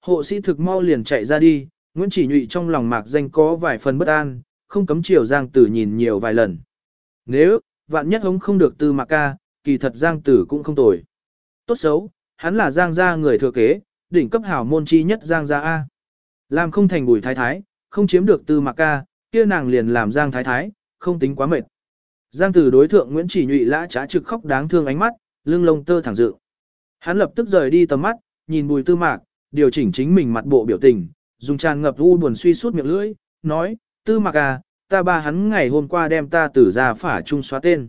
Hộ sĩ thực mau liền chạy ra đi, Nguyễn Chỉ Nhụy trong lòng mạc danh có vài phần bất an, không cấm chiều Giang Tử nhìn nhiều vài lần. Nếu, vạn nhất hống không được tư mạc ca, kỳ thật Giang Tử cũng không tồi. Tốt xấu, hắn là Giang gia người thừa kế, đỉnh cấp hảo môn chi nhất Giang gia A. Làm không thành bùi thái thái, không chiếm được tư mạc ca, kia nàng liền làm Giang thái thái, không tính quá mệt. Giang Tử đối thượng Nguyễn Chỉ Nhụy lã trá trực khóc đáng thương ánh mắt, lưng lông tơ thẳng dự. Hắn lập tức rời đi tầm mắt, nhìn bùi tư mạc, điều chỉnh chính mình mặt bộ biểu tình, dùng tràn ngập u buồn suy suốt miệng lưỡi, nói, tư Mặc à, ta ba hắn ngày hôm qua đem ta tử ra phả trung xóa tên.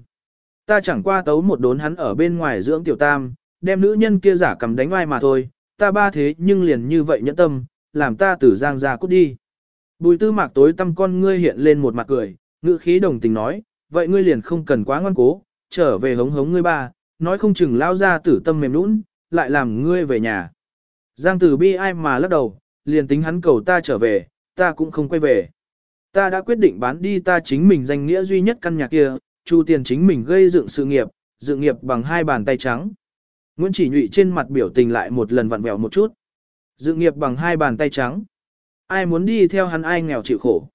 Ta chẳng qua tấu một đốn hắn ở bên ngoài dưỡng tiểu tam, đem nữ nhân kia giả cầm đánh oai mà thôi, ta ba thế nhưng liền như vậy nhẫn tâm, làm ta tử giang ra cút đi. Bùi tư mạc tối tâm con ngươi hiện lên một mặt cười, ngữ khí đồng tình nói, vậy ngươi liền không cần quá ngoan cố, trở về hống hống ngươi ba, nói không chừng lao ra tử tâm mềm nũng, lại làm ngươi về nhà. Giang tử bi ai mà lắc đầu, liền tính hắn cầu ta trở về, ta cũng không quay về. Ta đã quyết định bán đi ta chính mình danh nghĩa duy nhất căn nhà kia, chu tiền chính mình gây dựng sự nghiệp, dựng nghiệp bằng hai bàn tay trắng. Nguyễn Chỉ Nhụy trên mặt biểu tình lại một lần vặn vẹo một chút. Dựng nghiệp bằng hai bàn tay trắng. Ai muốn đi theo hắn ai nghèo chịu khổ.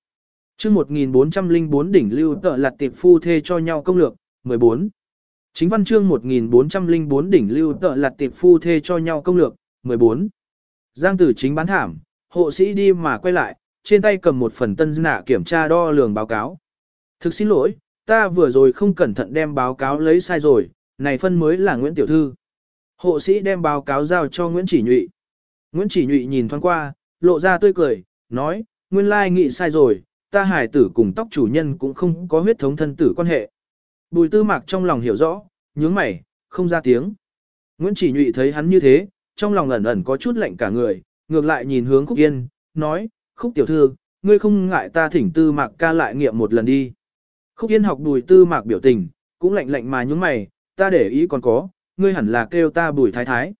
chương 1404 đỉnh lưu tợ lặt tiệp phu thê cho nhau công lược, 14. Chính văn chương 1404 đỉnh lưu tợ lặt tiệp phu thê cho nhau công lược, 14. Giang tử chính bán thảm, hộ sĩ đi mà quay lại, trên tay cầm một phần tân nạ kiểm tra đo lường báo cáo. Thực xin lỗi, ta vừa rồi không cẩn thận đem báo cáo lấy sai rồi, này phân mới là Nguyễn Tiểu Thư. Hộ sĩ đem báo cáo giao cho Nguyễn Chỉ Nhụy. Nguyễn Chỉ Nhụy nhìn thoáng qua, lộ ra tươi cười, nói, nguyên lai nghị sai rồi, ta hải tử cùng tóc chủ nhân cũng không có huyết thống thân tử quan hệ. Bùi tư mạc trong lòng hiểu rõ, nhướng mày, không ra tiếng. Nguyễn Chỉ Nhụy thấy hắn như thế, trong lòng ẩn ẩn có chút lạnh cả người, ngược lại nhìn hướng Khúc Yên, nói, Khúc tiểu thư, ngươi không ngại ta thỉnh tư mạc ca lại nghiệm một lần đi. Khúc Yên học bùi tư mạc biểu tình, cũng lạnh lạnh mà nhúng mày, ta để ý còn có, ngươi hẳn là kêu ta bùi thái thái.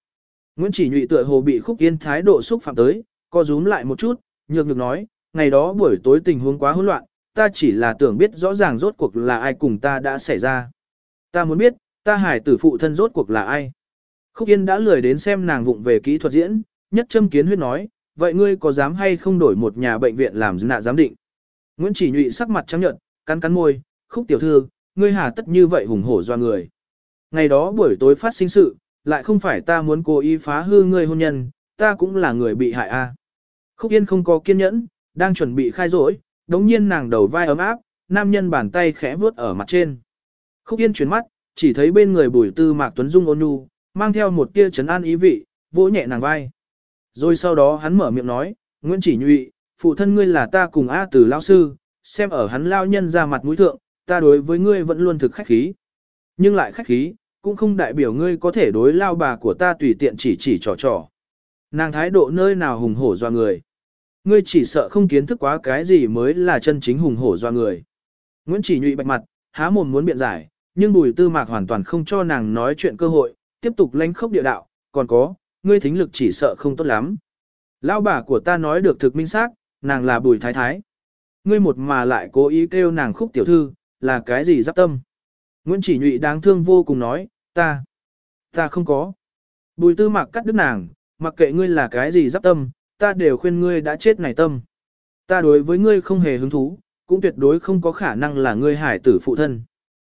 Nguyễn chỉ nhụy tựa hồ bị Khúc Yên thái độ xúc phạm tới, co rúm lại một chút, nhược nhược nói, ngày đó buổi tối tình huống quá hỗn loạn, ta chỉ là tưởng biết rõ ràng rốt cuộc là ai cùng ta đã xảy ra. Ta muốn biết, ta hải tử phụ thân rốt cuộc là ai. Khúc Yên đã lười đến xem nàng vụng về kỹ thuật diễn, nhất châm kiến huyết nói, vậy ngươi có dám hay không đổi một nhà bệnh viện làm nạ giám định? Nguyễn Chỉ Nhụy sắc mặt trắng nhợt, cắn cắn môi, khúc tiểu thư, ngươi hà tất như vậy hùng hổ doa người. Ngày đó buổi tối phát sinh sự, lại không phải ta muốn cố ý phá hư ngươi hôn nhân, ta cũng là người bị hại a. Khúc Yên không có kiên nhẫn, đang chuẩn bị khai rỗi, đống nhiên nàng đầu vai ấm áp, nam nhân bàn tay khẽ vuốt ở mặt trên. Khúc Yên chuyển mắt, chỉ thấy bên người bùi tư mạc tuấn dung ôn nhu, mang theo một tia trấn an ý vị, vỗ nhẹ nàng vai. Rồi sau đó hắn mở miệng nói, Nguyễn Chỉ Nhụy, phụ thân ngươi là ta cùng A Tử Lão sư, xem ở hắn lao nhân ra mặt mũi thượng, ta đối với ngươi vẫn luôn thực khách khí. Nhưng lại khách khí, cũng không đại biểu ngươi có thể đối lao bà của ta tùy tiện chỉ chỉ trò trò. Nàng thái độ nơi nào hùng hổ doa người. Ngươi chỉ sợ không kiến thức quá cái gì mới là chân chính hùng hổ doa người. Nguyễn Chỉ Nhụy bạch mặt, há mồm muốn biện giải, nhưng bùi tư mạc hoàn toàn không cho nàng nói chuyện cơ hội, tiếp tục lanh khốc địa đạo, còn có, ngươi thính lực chỉ sợ không tốt lắm. Lão bà của ta nói được thực minh xác, nàng là bùi thái thái. Ngươi một mà lại cố ý kêu nàng khúc tiểu thư, là cái gì giáp tâm. Nguyễn chỉ nhụy đáng thương vô cùng nói, ta, ta không có. Bùi tư mặc cắt đứt nàng, mặc kệ ngươi là cái gì giáp tâm, ta đều khuyên ngươi đã chết này tâm. Ta đối với ngươi không hề hứng thú, cũng tuyệt đối không có khả năng là ngươi hải tử phụ thân.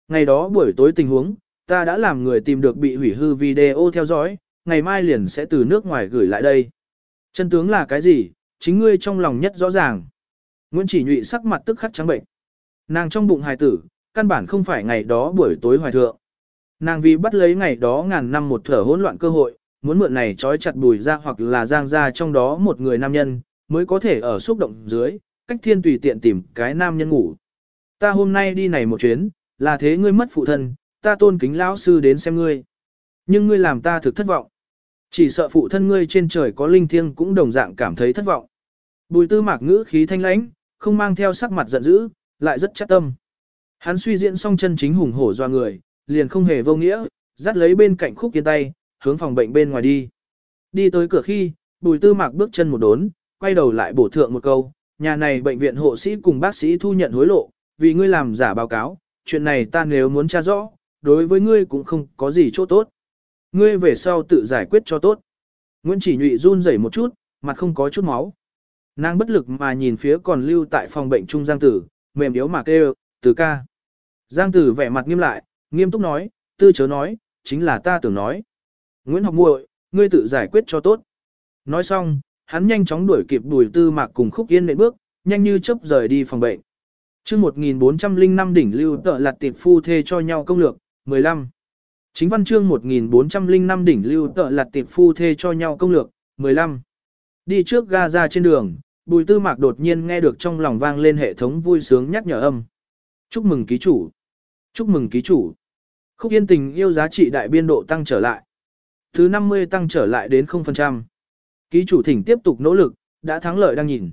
Ngày đó buổi tối tình huống, ta đã làm người tìm được bị hủy hư video theo dõi, ngày mai liền sẽ từ nước ngoài gửi lại đây. Chân tướng là cái gì, chính ngươi trong lòng nhất rõ ràng. Nguyễn chỉ nhụy sắc mặt tức khắc trắng bệnh. Nàng trong bụng hài tử, căn bản không phải ngày đó buổi tối hoài thượng. Nàng vì bắt lấy ngày đó ngàn năm một thở hỗn loạn cơ hội, muốn mượn này trói chặt bùi ra hoặc là giang ra trong đó một người nam nhân, mới có thể ở xúc động dưới, cách thiên tùy tiện tìm cái nam nhân ngủ. Ta hôm nay đi này một chuyến, là thế ngươi mất phụ thân, ta tôn kính lão sư đến xem ngươi. Nhưng ngươi làm ta thực thất vọng. Chỉ sợ phụ thân ngươi trên trời có linh thiêng cũng đồng dạng cảm thấy thất vọng. Bùi tư mạc ngữ khí thanh lãnh, không mang theo sắc mặt giận dữ, lại rất chắc tâm. Hắn suy diễn xong chân chính hùng hổ doa người, liền không hề vô nghĩa, dắt lấy bên cạnh khúc kiên tay, hướng phòng bệnh bên ngoài đi. Đi tới cửa khi, bùi tư mạc bước chân một đốn, quay đầu lại bổ thượng một câu, nhà này bệnh viện hộ sĩ cùng bác sĩ thu nhận hối lộ, vì ngươi làm giả báo cáo, chuyện này ta nếu muốn tra rõ, đối với ngươi cũng không có gì chỗ tốt. Ngươi về sau tự giải quyết cho tốt. Nguyễn chỉ nhụy run rẩy một chút, mặt không có chút máu. Nàng bất lực mà nhìn phía còn lưu tại phòng bệnh trung Giang Tử, mềm yếu mà kêu, từ ca. Giang Tử vẻ mặt nghiêm lại, nghiêm túc nói, tư chớ nói, chính là ta tưởng nói. Nguyễn học muội, ngươi tự giải quyết cho tốt. Nói xong, hắn nhanh chóng đuổi kịp đuổi tư mạc cùng khúc yên nệm bước, nhanh như chớp rời đi phòng bệnh. chương 1405 đỉnh lưu tợ lạt tiệp phu thê cho nhau công lược, 15. Chính văn chương 1405 đỉnh lưu tợ lặt tiệp phu thê cho nhau công lược, 15. Đi trước ga ra trên đường, bùi tư mạc đột nhiên nghe được trong lòng vang lên hệ thống vui sướng nhắc nhở âm. Chúc mừng ký chủ. Chúc mừng ký chủ. Khúc yên tình yêu giá trị đại biên độ tăng trở lại. Thứ 50 tăng trở lại đến 0%. Ký chủ thỉnh tiếp tục nỗ lực, đã thắng lợi đang nhìn.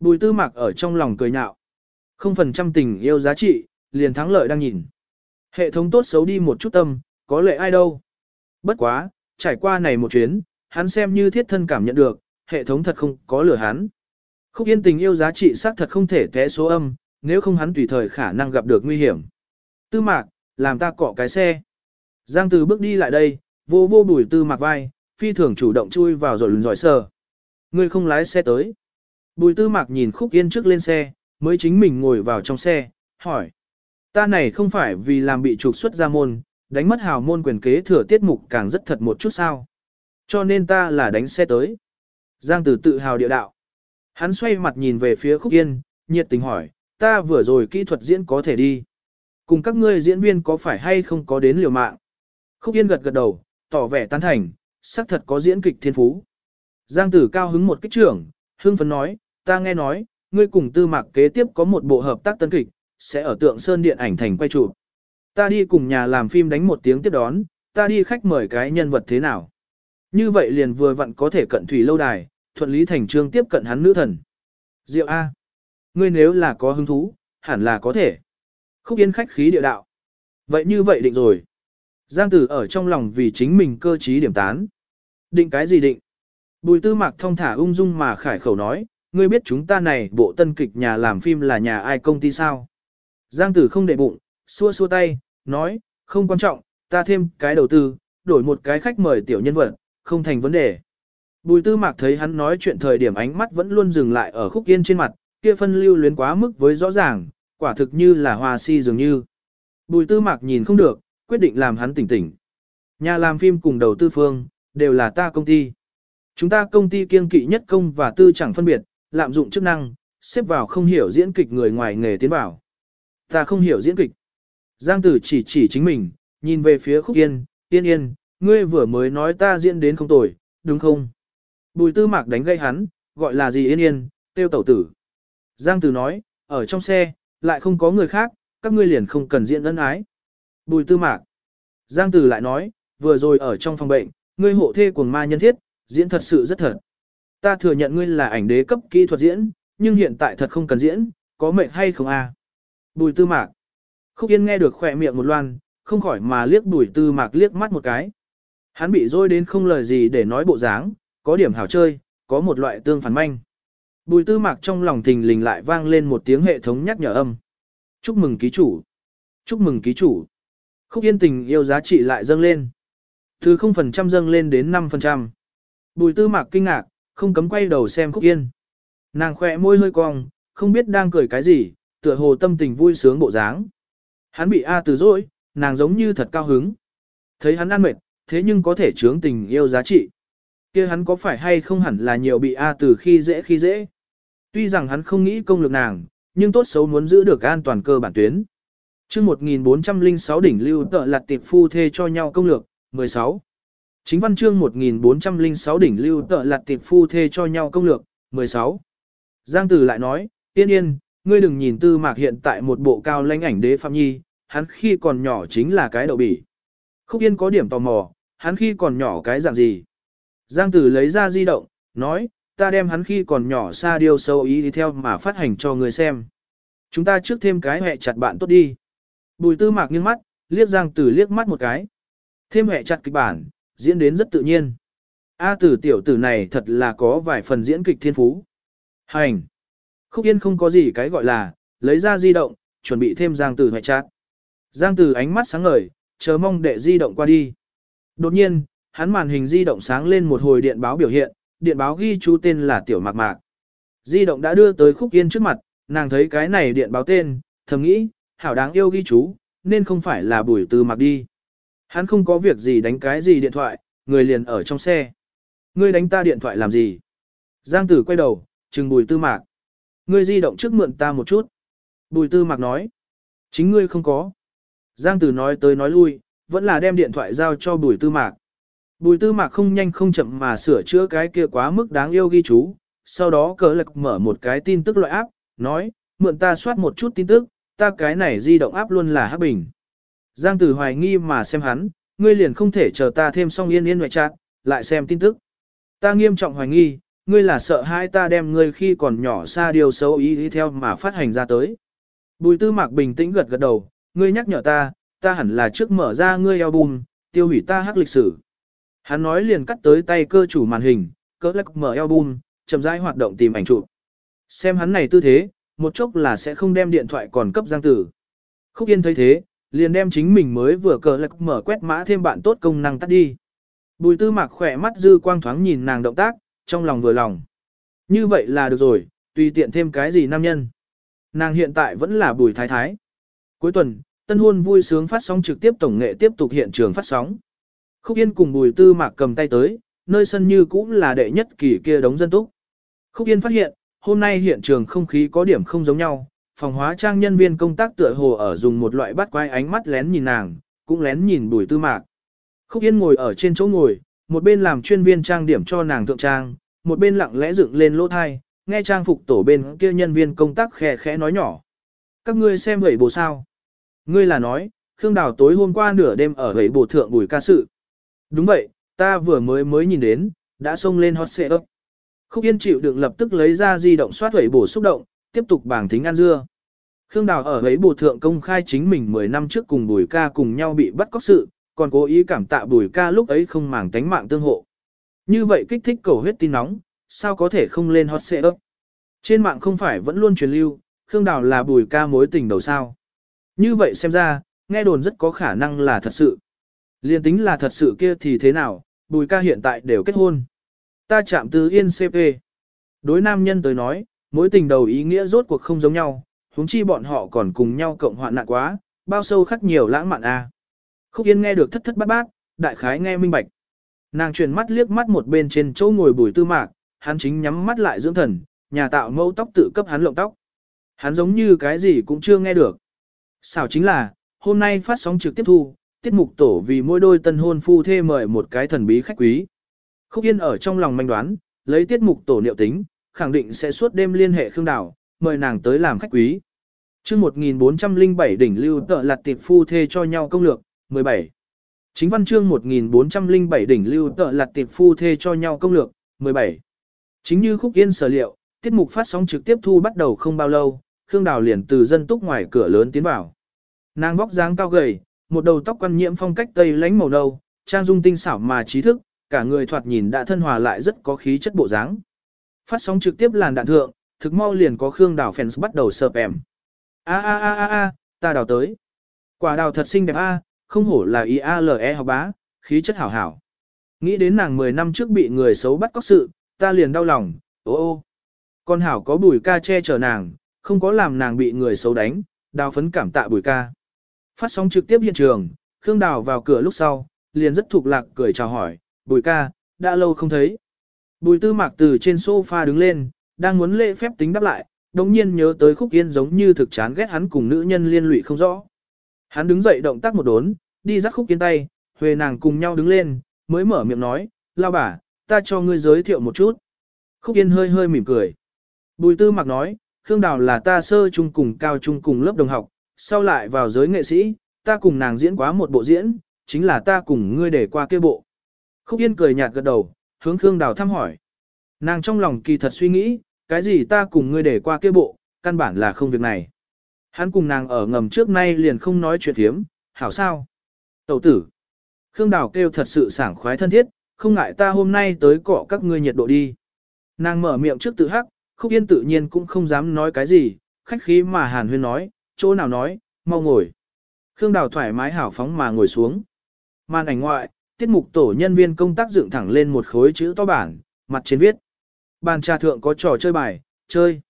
Bùi tư mạc ở trong lòng cười nhạo. 0% tình yêu giá trị, liền thắng lợi đang nhìn. Hệ thống tốt xấu đi một chút tâm, có lệ ai đâu. Bất quá, trải qua này một chuyến, hắn xem như thiết thân cảm nhận được, hệ thống thật không có lửa hắn. Khúc yên tình yêu giá trị xác thật không thể té số âm, nếu không hắn tùy thời khả năng gặp được nguy hiểm. Tư mạc, làm ta cọ cái xe. Giang từ bước đi lại đây, vô vô bùi tư mạc vai, phi thường chủ động chui vào rồi lùn giỏi sờ. Ngươi không lái xe tới. Bùi tư mạc nhìn khúc yên trước lên xe, mới chính mình ngồi vào trong xe, hỏi. Ta này không phải vì làm bị trục xuất ra môn, đánh mất hào môn quyền kế thừa tiết mục càng rất thật một chút sao. Cho nên ta là đánh xe tới. Giang Tử tự hào địa đạo. Hắn xoay mặt nhìn về phía Khúc Yên, nhiệt tình hỏi, ta vừa rồi kỹ thuật diễn có thể đi. Cùng các ngươi diễn viên có phải hay không có đến liều mạng. Khúc Yên gật gật đầu, tỏ vẻ tán thành, xác thật có diễn kịch thiên phú. Giang Tử cao hứng một kích trưởng, hưng phấn nói, ta nghe nói, ngươi cùng tư mạc kế tiếp có một bộ hợp tác tân kịch, sẽ ở tượng Sơn Điện ảnh thành quay chụp. Ta đi cùng nhà làm phim đánh một tiếng tiếp đón, ta đi khách mời cái nhân vật thế nào. Như vậy liền vừa vặn có thể cận thủy lâu đài, thuận lý thành trương tiếp cận hắn nữ thần. Diệu A. Ngươi nếu là có hứng thú, hẳn là có thể. Khúc yên khách khí địa đạo. Vậy như vậy định rồi. Giang tử ở trong lòng vì chính mình cơ trí điểm tán. Định cái gì định? Bùi tư mạc thông thả ung dung mà khải khẩu nói, ngươi biết chúng ta này bộ tân kịch nhà làm phim là nhà ai công ty sao? Giang tử không để bụng, xua xua tay, nói, không quan trọng, ta thêm cái đầu tư, đổi một cái khách mời tiểu nhân vật, không thành vấn đề. Bùi tư mạc thấy hắn nói chuyện thời điểm ánh mắt vẫn luôn dừng lại ở khúc yên trên mặt, kia phân lưu luyến quá mức với rõ ràng, quả thực như là hoa si dường như. Bùi tư mạc nhìn không được, quyết định làm hắn tỉnh tỉnh. Nhà làm phim cùng đầu tư phương, đều là ta công ty. Chúng ta công ty kiên kỵ nhất công và tư chẳng phân biệt, lạm dụng chức năng, xếp vào không hiểu diễn kịch người ngoài nghề tiến bảo. Ta không hiểu diễn kịch. Giang tử chỉ chỉ chính mình, nhìn về phía khúc yên, yên yên, ngươi vừa mới nói ta diễn đến không tồi, đúng không? Bùi tư mạc đánh gây hắn, gọi là gì yên yên, tiêu tẩu tử. Giang tử nói, ở trong xe, lại không có người khác, các ngươi liền không cần diễn ân ái. Bùi tư mạc. Giang tử lại nói, vừa rồi ở trong phòng bệnh, ngươi hộ thê của ma nhân thiết, diễn thật sự rất thật. Ta thừa nhận ngươi là ảnh đế cấp kỹ thuật diễn, nhưng hiện tại thật không cần diễn, có mệt hay không à? Bùi tư mạc. Khúc Yên nghe được khỏe miệng một loan, không khỏi mà liếc bùi tư mạc liếc mắt một cái. Hắn bị dôi đến không lời gì để nói bộ dáng, có điểm hào chơi, có một loại tương phản manh. Bùi tư mạc trong lòng thình lình lại vang lên một tiếng hệ thống nhắc nhở âm. Chúc mừng ký chủ. Chúc mừng ký chủ. Khúc Yên tình yêu giá trị lại dâng lên. Từ 0% dâng lên đến 5%. Bùi tư mạc kinh ngạc, không cấm quay đầu xem Khúc Yên. Nàng khỏe môi hơi cong, không biết đang cười cái gì, tựa hồ tâm tình vui sướng bộ dáng. Hắn bị A từ dỗi, nàng giống như thật cao hứng. Thấy hắn ăn mệt, thế nhưng có thể chướng tình yêu giá trị. kia hắn có phải hay không hẳn là nhiều bị A từ khi dễ khi dễ. Tuy rằng hắn không nghĩ công lực nàng, nhưng tốt xấu muốn giữ được an toàn cơ bản tuyến. chương 1406 đỉnh lưu tợ lặt tiệp phu thê cho nhau công lược, 16. Chính văn chương 1406 đỉnh lưu tợ lặt tiệp phu thê cho nhau công lược, 16. Giang Tử lại nói, tiên yên, ngươi đừng nhìn tư mạc hiện tại một bộ cao lãnh ảnh đế phạm nhi, hắn khi còn nhỏ chính là cái đậu bỉ. Khúc Yên có điểm tò mò, hắn khi còn nhỏ cái dạng gì? Giang Tử lấy ra di động, nói, ta đem hắn khi còn nhỏ xa điều sâu ý đi theo mà phát hành cho người xem. Chúng ta trước thêm cái hẹ chặt bạn tốt đi. Bùi tư mạc nghiêng mắt, liếc Giang Tử liếc mắt một cái. Thêm hẹ chặt kịch bản, diễn đến rất tự nhiên. A tử tiểu tử này thật là có vài phần diễn kịch thiên phú. Hành. Khúc Yên không có gì cái gọi là, lấy ra di động, chuẩn bị thêm Giang Tử hoại chát. Giang Tử ánh mắt sáng ngời, chờ mong đệ di động qua đi. Đột nhiên, hắn màn hình di động sáng lên một hồi điện báo biểu hiện, điện báo ghi chú tên là Tiểu Mạc Mạc. Di động đã đưa tới Khúc Yên trước mặt, nàng thấy cái này điện báo tên, thầm nghĩ, hảo đáng yêu ghi chú, nên không phải là Bùi Tư Mạc đi. Hắn không có việc gì đánh cái gì điện thoại, người liền ở trong xe. Ngươi đánh ta điện thoại làm gì? Giang tử quay đầu, chừng Bùi Tư Mạc. Ngươi di động trước mượn ta một chút. Bùi Tư Mạc nói. Chính ngươi không có. Giang tử nói tới nói lui, vẫn là đem điện thoại giao cho Bùi Tư Mạc. Bùi Tư Mạc không nhanh không chậm mà sửa chữa cái kia quá mức đáng yêu ghi chú, sau đó cờ lạc mở một cái tin tức loại áp, nói, mượn ta soát một chút tin tức, ta cái này di động áp luôn là hắc bình. Giang Tử hoài nghi mà xem hắn, ngươi liền không thể chờ ta thêm xong yên yên ngoại trạng, lại xem tin tức. Ta nghiêm trọng hoài nghi, ngươi là sợ hai ta đem ngươi khi còn nhỏ xa điều xấu ý đi theo mà phát hành ra tới. Bùi tư mạc bình tĩnh gật gật đầu, ngươi nhắc nhở ta, ta hẳn là trước mở ra ngươi album, tiêu hủy ta hắc lịch sử. Hắn nói liền cắt tới tay cơ chủ màn hình, cỡ lắc mở album, chậm rãi hoạt động tìm ảnh chụp. Xem hắn này tư thế, một chốc là sẽ không đem điện thoại còn cấp giang tử. Khúc Yên thấy thế, liền đem chính mình mới vừa cờ lắc mở quét mã thêm bạn tốt công năng tắt đi. Bùi tư mạc khỏe mắt dư quang thoáng nhìn nàng động tác, trong lòng vừa lòng. Như vậy là được rồi, tùy tiện thêm cái gì nam nhân. Nàng hiện tại vẫn là bùi thái thái. Cuối tuần, tân hôn vui sướng phát sóng trực tiếp tổng nghệ tiếp tục hiện trường phát sóng. Khúc Yên cùng bùi tư mạc cầm tay tới, nơi sân như cũng là đệ nhất kỳ kia đống dân túc. Khúc Yên phát hiện, hôm nay hiện trường không khí có điểm không giống nhau, phòng hóa trang nhân viên công tác tựa hồ ở dùng một loại bắt quay ánh mắt lén nhìn nàng, cũng lén nhìn bùi tư mạc. Khúc Yên ngồi ở trên chỗ ngồi, một bên làm chuyên viên trang điểm cho nàng thượng trang, một bên lặng lẽ dựng lên lỗ thai, nghe trang phục tổ bên kia nhân viên công tác khẽ khẽ nói nhỏ. Các ngươi xem vậy bồ sao? Ngươi là nói, Khương Đào tối hôm qua nửa đêm ở vậy bồ thượng bùi ca sự. Đúng vậy, ta vừa mới mới nhìn đến, đã xông lên hot xệ ấp. Khúc Yên chịu đựng lập tức lấy ra di động soát vậy bổ xúc động, tiếp tục bảng thính ăn dưa. Khương Đào ở ấy bổ thượng công khai chính mình 10 năm trước cùng Bùi ca cùng nhau bị bắt cóc sự, còn cố ý cảm tạ Bùi ca lúc ấy không màng tánh mạng tương hộ. Như vậy kích thích cầu huyết tin nóng, sao có thể không lên hot seat ấp. Trên mạng không phải vẫn luôn truyền lưu, Khương Đào là Bùi ca mối tình đầu sao. Như vậy xem ra, nghe đồn rất có khả năng là thật sự. Liên tính là thật sự kia thì thế nào, Bùi ca hiện tại đều kết hôn. Ta chạm từ yên CP. Đối nam nhân tới nói, mối tình đầu ý nghĩa rốt cuộc không giống nhau, huống chi bọn họ còn cùng nhau cộng hoạn nạn quá, bao sâu khắc nhiều lãng mạn a. À. Khúc Yên nghe được thất thất bát bát, đại khái nghe minh bạch. Nàng chuyển mắt liếc mắt một bên trên chỗ ngồi bùi tư mạc, hắn chính nhắm mắt lại dưỡng thần, nhà tạo mẫu tóc tự cấp hắn lộng tóc. Hắn giống như cái gì cũng chưa nghe được. Xảo chính là, hôm nay phát sóng trực tiếp thu, tiết mục tổ vì mỗi đôi tân hôn phu thê mời một cái thần bí khách quý. Khúc Yên ở trong lòng manh đoán, lấy tiết mục tổ liệu tính, khẳng định sẽ suốt đêm liên hệ Khương đảo, mời nàng tới làm khách quý. chương 1407 đỉnh lưu tợ lạt tiệp phu thê cho nhau công lược, 17. Chính văn chương 1407 đỉnh lưu tợ lạt tiệp phu thê cho nhau công lược, 17. Chính như Khúc Yên sở liệu, tiết mục phát sóng trực tiếp thu bắt đầu không bao lâu, Khương Đào liền từ dân túc ngoài cửa lớn tiến vào. Nàng vóc dáng cao gầy, một đầu tóc quan nhiễm phong cách tây lánh màu nâu, trang dung tinh xảo mà trí thức, cả người thoạt nhìn đã thân hòa lại rất có khí chất bộ dáng. Phát sóng trực tiếp làn đạn thượng, thực mau liền có Khương Đào fans bắt đầu sợp em. A a a a a, ta đào tới. Quả đào thật xinh đẹp a, không hổ là IALE học bá, khí chất hảo hảo. Nghĩ đến nàng 10 năm trước bị người xấu bắt cóc sự, ta liền đau lòng, ô ô. Con hảo có bùi ca che chở nàng, không có làm nàng bị người xấu đánh, đào phấn cảm tạ bùi ca. Phát sóng trực tiếp hiện trường, Khương Đào vào cửa lúc sau, liền rất thuộc lạc cười chào hỏi, bùi ca, đã lâu không thấy. Bùi tư mạc từ trên sofa đứng lên, đang muốn lễ phép tính đáp lại, đồng nhiên nhớ tới khúc yên giống như thực chán ghét hắn cùng nữ nhân liên lụy không rõ. Hắn đứng dậy động tác một đốn, đi dắt khúc yên tay, huề nàng cùng nhau đứng lên, mới mở miệng nói, lao bà, ta cho ngươi giới thiệu một chút. Khúc yên hơi hơi mỉm cười. Bùi tư mặc nói, Khương Đào là ta sơ trung cùng cao trung cùng lớp đồng học, sau lại vào giới nghệ sĩ, ta cùng nàng diễn quá một bộ diễn, chính là ta cùng ngươi để qua kia bộ. Khúc Yên cười nhạt gật đầu, hướng Khương Đào thăm hỏi. Nàng trong lòng kỳ thật suy nghĩ, cái gì ta cùng ngươi để qua kia bộ, căn bản là không việc này. Hắn cùng nàng ở ngầm trước nay liền không nói chuyện thiếm, hảo sao? Tẩu tử. Khương Đào kêu thật sự sảng khoái thân thiết, không ngại ta hôm nay tới cọ các ngươi nhiệt độ đi. Nàng mở miệng trước tự hắc, Khúc Yên tự nhiên cũng không dám nói cái gì, khách khí mà Hàn Huyên nói, chỗ nào nói, mau ngồi. Khương Đào thoải mái hảo phóng mà ngồi xuống. Màn ảnh ngoại, tiết mục tổ nhân viên công tác dựng thẳng lên một khối chữ to bản, mặt trên viết. Bàn trà thượng có trò chơi bài, chơi.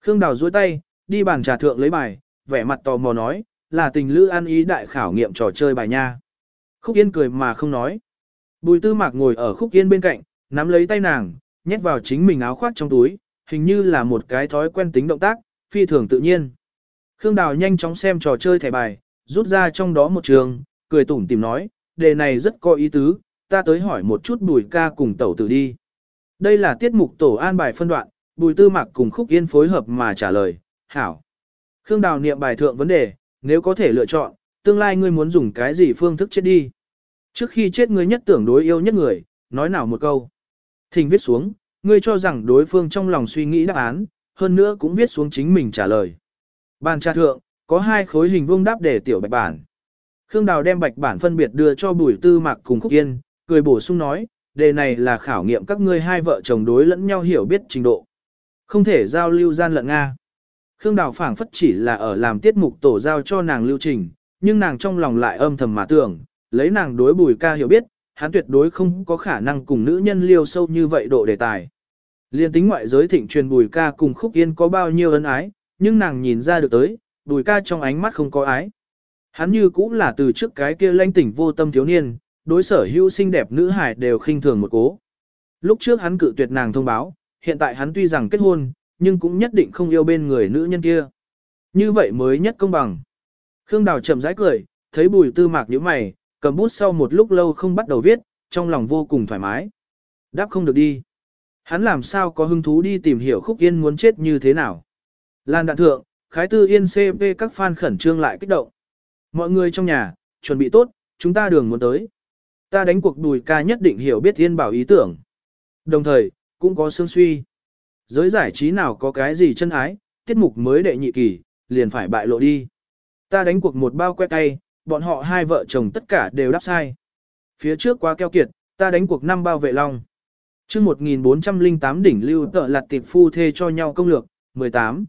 Khương Đào duỗi tay, đi bàn trà thượng lấy bài, vẻ mặt tò mò nói, là tình lữ ăn ý đại khảo nghiệm trò chơi bài nha. Khúc Yên cười mà không nói. Bùi tư mạc ngồi ở Khúc Yên bên cạnh, nắm lấy tay nàng, nhét vào chính mình áo khoác trong túi, hình như là một cái thói quen tính động tác, phi thường tự nhiên. Khương Đào nhanh chóng xem trò chơi thẻ bài, rút ra trong đó một trường, cười tủm tìm nói, đề này rất có ý tứ, ta tới hỏi một chút bùi ca cùng tẩu tử đi. Đây là tiết mục tổ an bài phân đoạn, bùi tư mạc cùng khúc yên phối hợp mà trả lời, hảo. Khương Đào niệm bài thượng vấn đề, nếu có thể lựa chọn, tương lai ngươi muốn dùng cái gì phương thức chết đi. Trước khi chết ngươi nhất tưởng đối yêu nhất người, nói nào một câu. Thình viết xuống, ngươi cho rằng đối phương trong lòng suy nghĩ đáp án, hơn nữa cũng viết xuống chính mình trả lời. Bàn trà thượng, có hai khối hình vuông đáp để tiểu bạch bản. Khương Đào đem bạch bản phân biệt đưa cho Bùi Tư Mạc cùng Khúc Yên, cười bổ sung nói, đề này là khảo nghiệm các ngươi hai vợ chồng đối lẫn nhau hiểu biết trình độ. Không thể giao lưu gian lận Nga. Khương Đào phảng phất chỉ là ở làm tiết mục tổ giao cho nàng lưu trình, nhưng nàng trong lòng lại âm thầm mà tưởng, lấy nàng đối bùi ca hiểu biết, hắn tuyệt đối không có khả năng cùng nữ nhân liêu sâu như vậy độ đề tài. Liên tính ngoại giới thịnh truyền bùi ca cùng khúc yên có bao nhiêu ân ái, nhưng nàng nhìn ra được tới, bùi ca trong ánh mắt không có ái. Hắn như cũng là từ trước cái kia lanh tỉnh vô tâm thiếu niên, đối sở hữu xinh đẹp nữ hải đều khinh thường một cố. Lúc trước hắn cự tuyệt nàng thông báo, hiện tại hắn tuy rằng kết hôn, nhưng cũng nhất định không yêu bên người nữ nhân kia. Như vậy mới nhất công bằng. Khương Đào chậm rãi cười, thấy bùi tư mạc như mày, cầm bút sau một lúc lâu không bắt đầu viết, trong lòng vô cùng thoải mái. Đáp không được đi. Hắn làm sao có hứng thú đi tìm hiểu khúc yên muốn chết như thế nào. Lan đạn thượng, khái tư yên CP các fan khẩn trương lại kích động. Mọi người trong nhà, chuẩn bị tốt, chúng ta đường muốn tới. Ta đánh cuộc đùi ca nhất định hiểu biết yên bảo ý tưởng. Đồng thời, cũng có sương suy. Giới giải trí nào có cái gì chân ái, tiết mục mới đệ nhị kỳ, liền phải bại lộ đi. Ta đánh cuộc một bao que tay, bọn họ hai vợ chồng tất cả đều đáp sai. Phía trước quá keo kiệt, ta đánh cuộc năm bao vệ long. chương 1408 đỉnh lưu tợ lạt tiệp phu thê cho nhau công lược, 18.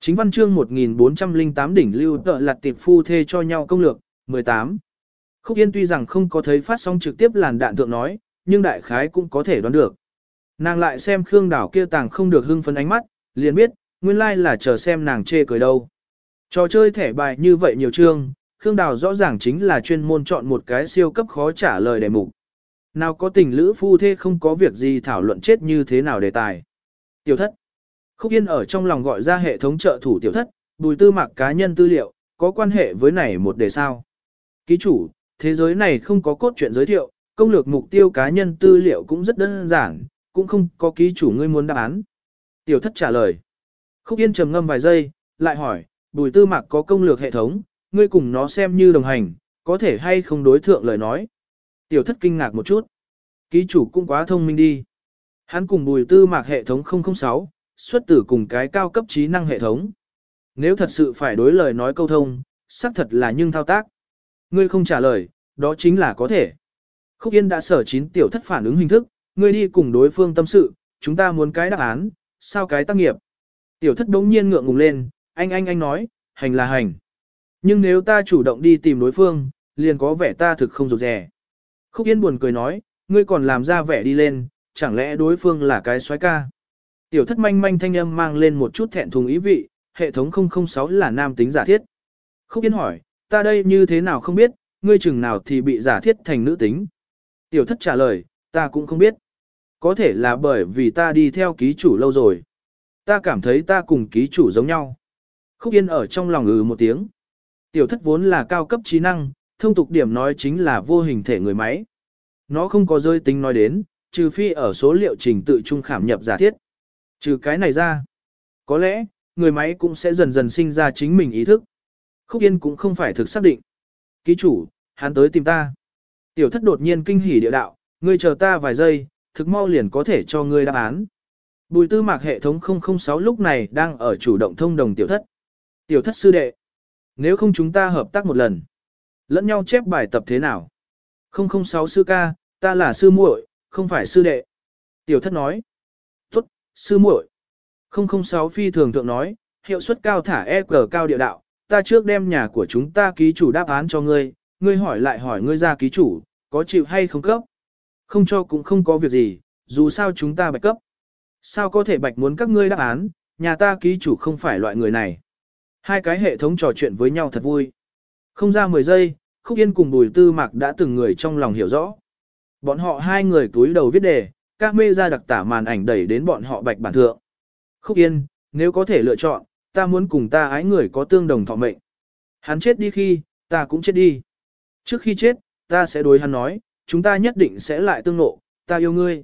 Chính văn chương 1408 đỉnh lưu tợ lạt tiệp phu thê cho nhau công lược, 18. Khúc Yên tuy rằng không có thấy phát sóng trực tiếp làn đạn thượng nói, nhưng đại khái cũng có thể đoán được. Nàng lại xem Khương Đảo kia tàng không được hưng phấn ánh mắt, liền biết, nguyên lai là chờ xem nàng chê cười đâu. Trò chơi thẻ bài như vậy nhiều chương, Khương Đào rõ ràng chính là chuyên môn chọn một cái siêu cấp khó trả lời đề mục. Nào có tình lữ phu thê không có việc gì thảo luận chết như thế nào đề tài. Tiểu thất. Khúc Yên ở trong lòng gọi ra hệ thống trợ thủ tiểu thất, bùi tư mạc cá nhân tư liệu, có quan hệ với này một đề sao. Ký chủ, thế giới này không có cốt truyện giới thiệu, công lược mục tiêu cá nhân tư liệu cũng rất đơn giản, cũng không có ký chủ ngươi muốn đáp án. Tiểu thất trả lời. Khúc Yên trầm ngâm vài giây, lại hỏi, bùi tư mạc có công lược hệ thống, ngươi cùng nó xem như đồng hành, có thể hay không đối thượng lời nói. Tiểu thất kinh ngạc một chút. Ký chủ cũng quá thông minh đi. Hắn cùng bùi tư mạc hệ thống 006, xuất tử cùng cái cao cấp trí năng hệ thống. Nếu thật sự phải đối lời nói câu thông, xác thật là nhưng thao tác. Ngươi không trả lời, đó chính là có thể. Khúc Yên đã sở chín tiểu thất phản ứng hình thức, ngươi đi cùng đối phương tâm sự, chúng ta muốn cái đáp án, sao cái tác nghiệp. Tiểu thất đống nhiên ngượng ngùng lên, anh anh anh nói, hành là hành. Nhưng nếu ta chủ động đi tìm đối phương, liền có vẻ ta thực không rụt rè. Khúc Yên buồn cười nói, ngươi còn làm ra vẻ đi lên, chẳng lẽ đối phương là cái xoái ca. Tiểu thất manh manh thanh âm mang lên một chút thẹn thùng ý vị, hệ thống 006 là nam tính giả thiết. Khúc Yên hỏi, ta đây như thế nào không biết, ngươi chừng nào thì bị giả thiết thành nữ tính. Tiểu thất trả lời, ta cũng không biết. Có thể là bởi vì ta đi theo ký chủ lâu rồi. Ta cảm thấy ta cùng ký chủ giống nhau. Khúc Yên ở trong lòng ừ một tiếng. Tiểu thất vốn là cao cấp trí năng, thông tục điểm nói chính là vô hình thể người máy. Nó không có rơi tính nói đến, trừ phi ở số liệu trình tự trung khảm nhập giả thiết. Trừ cái này ra, có lẽ, người máy cũng sẽ dần dần sinh ra chính mình ý thức. Khúc Yên cũng không phải thực xác định. Ký chủ, hắn tới tìm ta. Tiểu thất đột nhiên kinh hỉ địa đạo, ngươi chờ ta vài giây, thực mau liền có thể cho ngươi đáp án. Bùi tư mạc hệ thống 006 lúc này đang ở chủ động thông đồng tiểu thất. Tiểu thất sư đệ. Nếu không chúng ta hợp tác một lần. Lẫn nhau chép bài tập thế nào? 006 sư ca, ta là sư muội, không phải sư đệ. Tiểu thất nói. Tốt, sư muội. 006 phi thường thượng nói, hiệu suất cao thả EQ cao địa đạo, ta trước đem nhà của chúng ta ký chủ đáp án cho ngươi, ngươi hỏi lại hỏi ngươi ra ký chủ, có chịu hay không cấp. Không cho cũng không có việc gì, dù sao chúng ta bạch cấp. Sao có thể bạch muốn các ngươi đáp án, nhà ta ký chủ không phải loại người này. Hai cái hệ thống trò chuyện với nhau thật vui. Không ra 10 giây, Khúc Yên cùng Bùi Tư Mạc đã từng người trong lòng hiểu rõ. Bọn họ hai người túi đầu viết đề, các mê ra đặc tả màn ảnh đẩy đến bọn họ bạch bản thượng. Khúc Yên, nếu có thể lựa chọn, ta muốn cùng ta ái người có tương đồng thọ mệnh. Hắn chết đi khi, ta cũng chết đi. Trước khi chết, ta sẽ đối hắn nói, chúng ta nhất định sẽ lại tương ngộ, ta yêu ngươi.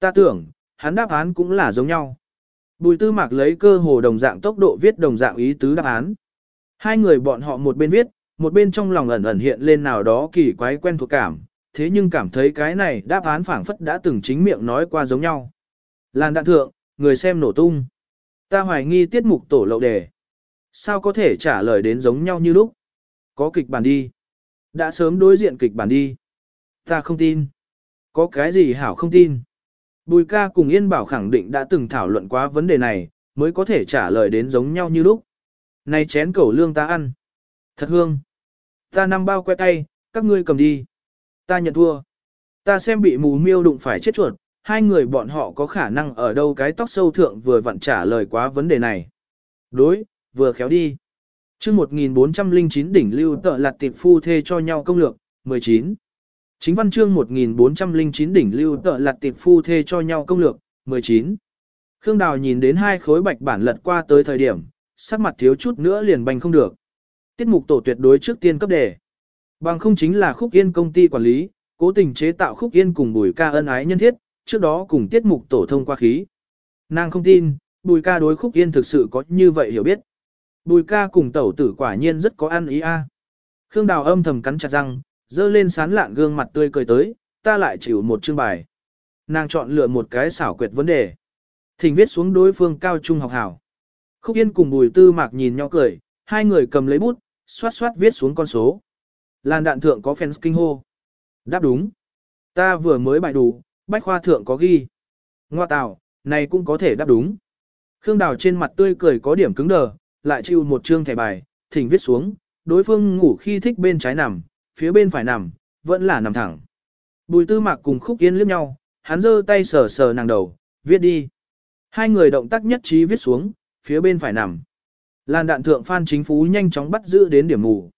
Ta tưởng, hắn đáp án cũng là giống nhau. Bùi tư mạc lấy cơ hồ đồng dạng tốc độ viết đồng dạng ý tứ đáp án. Hai người bọn họ một bên viết, một bên trong lòng ẩn ẩn hiện lên nào đó kỳ quái quen thuộc cảm, thế nhưng cảm thấy cái này đáp án phảng phất đã từng chính miệng nói qua giống nhau. Làn đạn thượng, người xem nổ tung. Ta hoài nghi tiết mục tổ lậu đề. Sao có thể trả lời đến giống nhau như lúc? Có kịch bản đi. Đã sớm đối diện kịch bản đi. Ta không tin. Có cái gì hảo không tin? Bùi ca cùng Yên Bảo khẳng định đã từng thảo luận quá vấn đề này, mới có thể trả lời đến giống nhau như lúc. Này chén cẩu lương ta ăn. Thật hương. Ta năm bao que tay, các ngươi cầm đi. Ta nhận thua. Ta xem bị mù miêu đụng phải chết chuột, hai người bọn họ có khả năng ở đâu cái tóc sâu thượng vừa vặn trả lời quá vấn đề này. Đối, vừa khéo đi. Trước 1409 đỉnh lưu tợ lạt tiệp phu thê cho nhau công lược, 19. Chính văn chương 1409 đỉnh lưu tợ lặt tiệp phu thê cho nhau công lược, 19. Khương Đào nhìn đến hai khối bạch bản lật qua tới thời điểm, sắc mặt thiếu chút nữa liền bành không được. Tiết mục tổ tuyệt đối trước tiên cấp đề. Bằng không chính là khúc yên công ty quản lý, cố tình chế tạo khúc yên cùng bùi ca ân ái nhân thiết, trước đó cùng tiết mục tổ thông qua khí. Nàng không tin, bùi ca đối khúc yên thực sự có như vậy hiểu biết. Bùi ca cùng tẩu tử quả nhiên rất có ăn ý a. Khương Đào âm thầm cắn chặt răng, dơ lên sán lạn gương mặt tươi cười tới, ta lại chịu một chương bài. Nàng chọn lựa một cái xảo quyệt vấn đề. Thỉnh viết xuống đối phương cao trung học hảo. Khúc Yên cùng Bùi Tư Mạc nhìn nhau cười, hai người cầm lấy bút, xoát xoát viết xuống con số. Làn đạn thượng có fans kinh hô. Đáp đúng. Ta vừa mới bài đủ, bách khoa thượng có ghi. Ngoa tào, này cũng có thể đáp đúng. Khương Đào trên mặt tươi cười có điểm cứng đờ, lại chịu một chương thẻ bài, thỉnh viết xuống, đối phương ngủ khi thích bên trái nằm, phía bên phải nằm, vẫn là nằm thẳng. Bùi tư mạc cùng khúc yên liếc nhau, hắn giơ tay sờ sờ nàng đầu, viết đi. Hai người động tác nhất trí viết xuống, phía bên phải nằm. Làn đạn thượng Phan Chính Phú nhanh chóng bắt giữ đến điểm ngủ.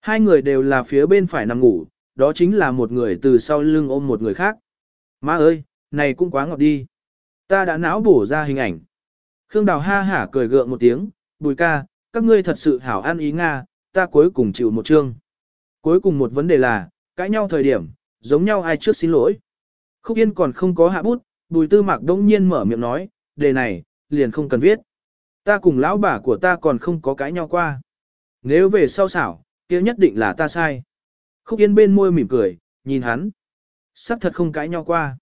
Hai người đều là phía bên phải nằm ngủ, đó chính là một người từ sau lưng ôm một người khác. Má ơi, này cũng quá ngọt đi. Ta đã não bổ ra hình ảnh. Khương Đào ha hả cười gượng một tiếng, bùi ca, các ngươi thật sự hảo ăn ý Nga, ta cuối cùng chịu một chương. Cuối cùng một vấn đề là, cãi nhau thời điểm, giống nhau ai trước xin lỗi. Khúc Yên còn không có hạ bút, bùi tư mạc đông nhiên mở miệng nói, đề này, liền không cần viết. Ta cùng lão bà của ta còn không có cãi nhau qua. Nếu về sau xảo, kia nhất định là ta sai. Khúc Yên bên môi mỉm cười, nhìn hắn. Sắc thật không cãi nhau qua.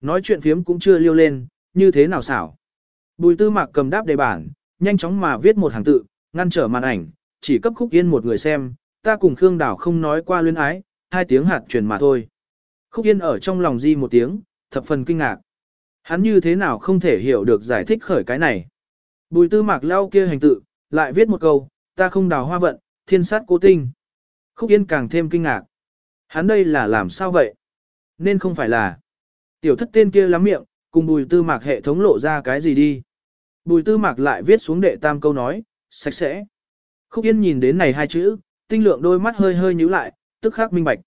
Nói chuyện phiếm cũng chưa liêu lên, như thế nào xảo. Bùi tư mạc cầm đáp đề bản, nhanh chóng mà viết một hàng tự, ngăn trở màn ảnh, chỉ cấp Khúc Yên một người xem, ta cùng Khương Đảo không nói qua luyến ái, hai tiếng hạt truyền mà thôi. Khúc Yên ở trong lòng di một tiếng, thập phần kinh ngạc. Hắn như thế nào không thể hiểu được giải thích khởi cái này. Bùi tư mạc leo kia hành tự, lại viết một câu, ta không đào hoa vận, thiên sát cố tinh. Khúc Yên càng thêm kinh ngạc. Hắn đây là làm sao vậy? Nên không phải là. Tiểu thất tên kia lắm miệng, cùng bùi tư mạc hệ thống lộ ra cái gì đi. Bùi tư mạc lại viết xuống đệ tam câu nói, sạch sẽ. Khúc Yên nhìn đến này hai chữ, tinh lượng đôi mắt hơi hơi nhíu lại, tức khắc minh bạch.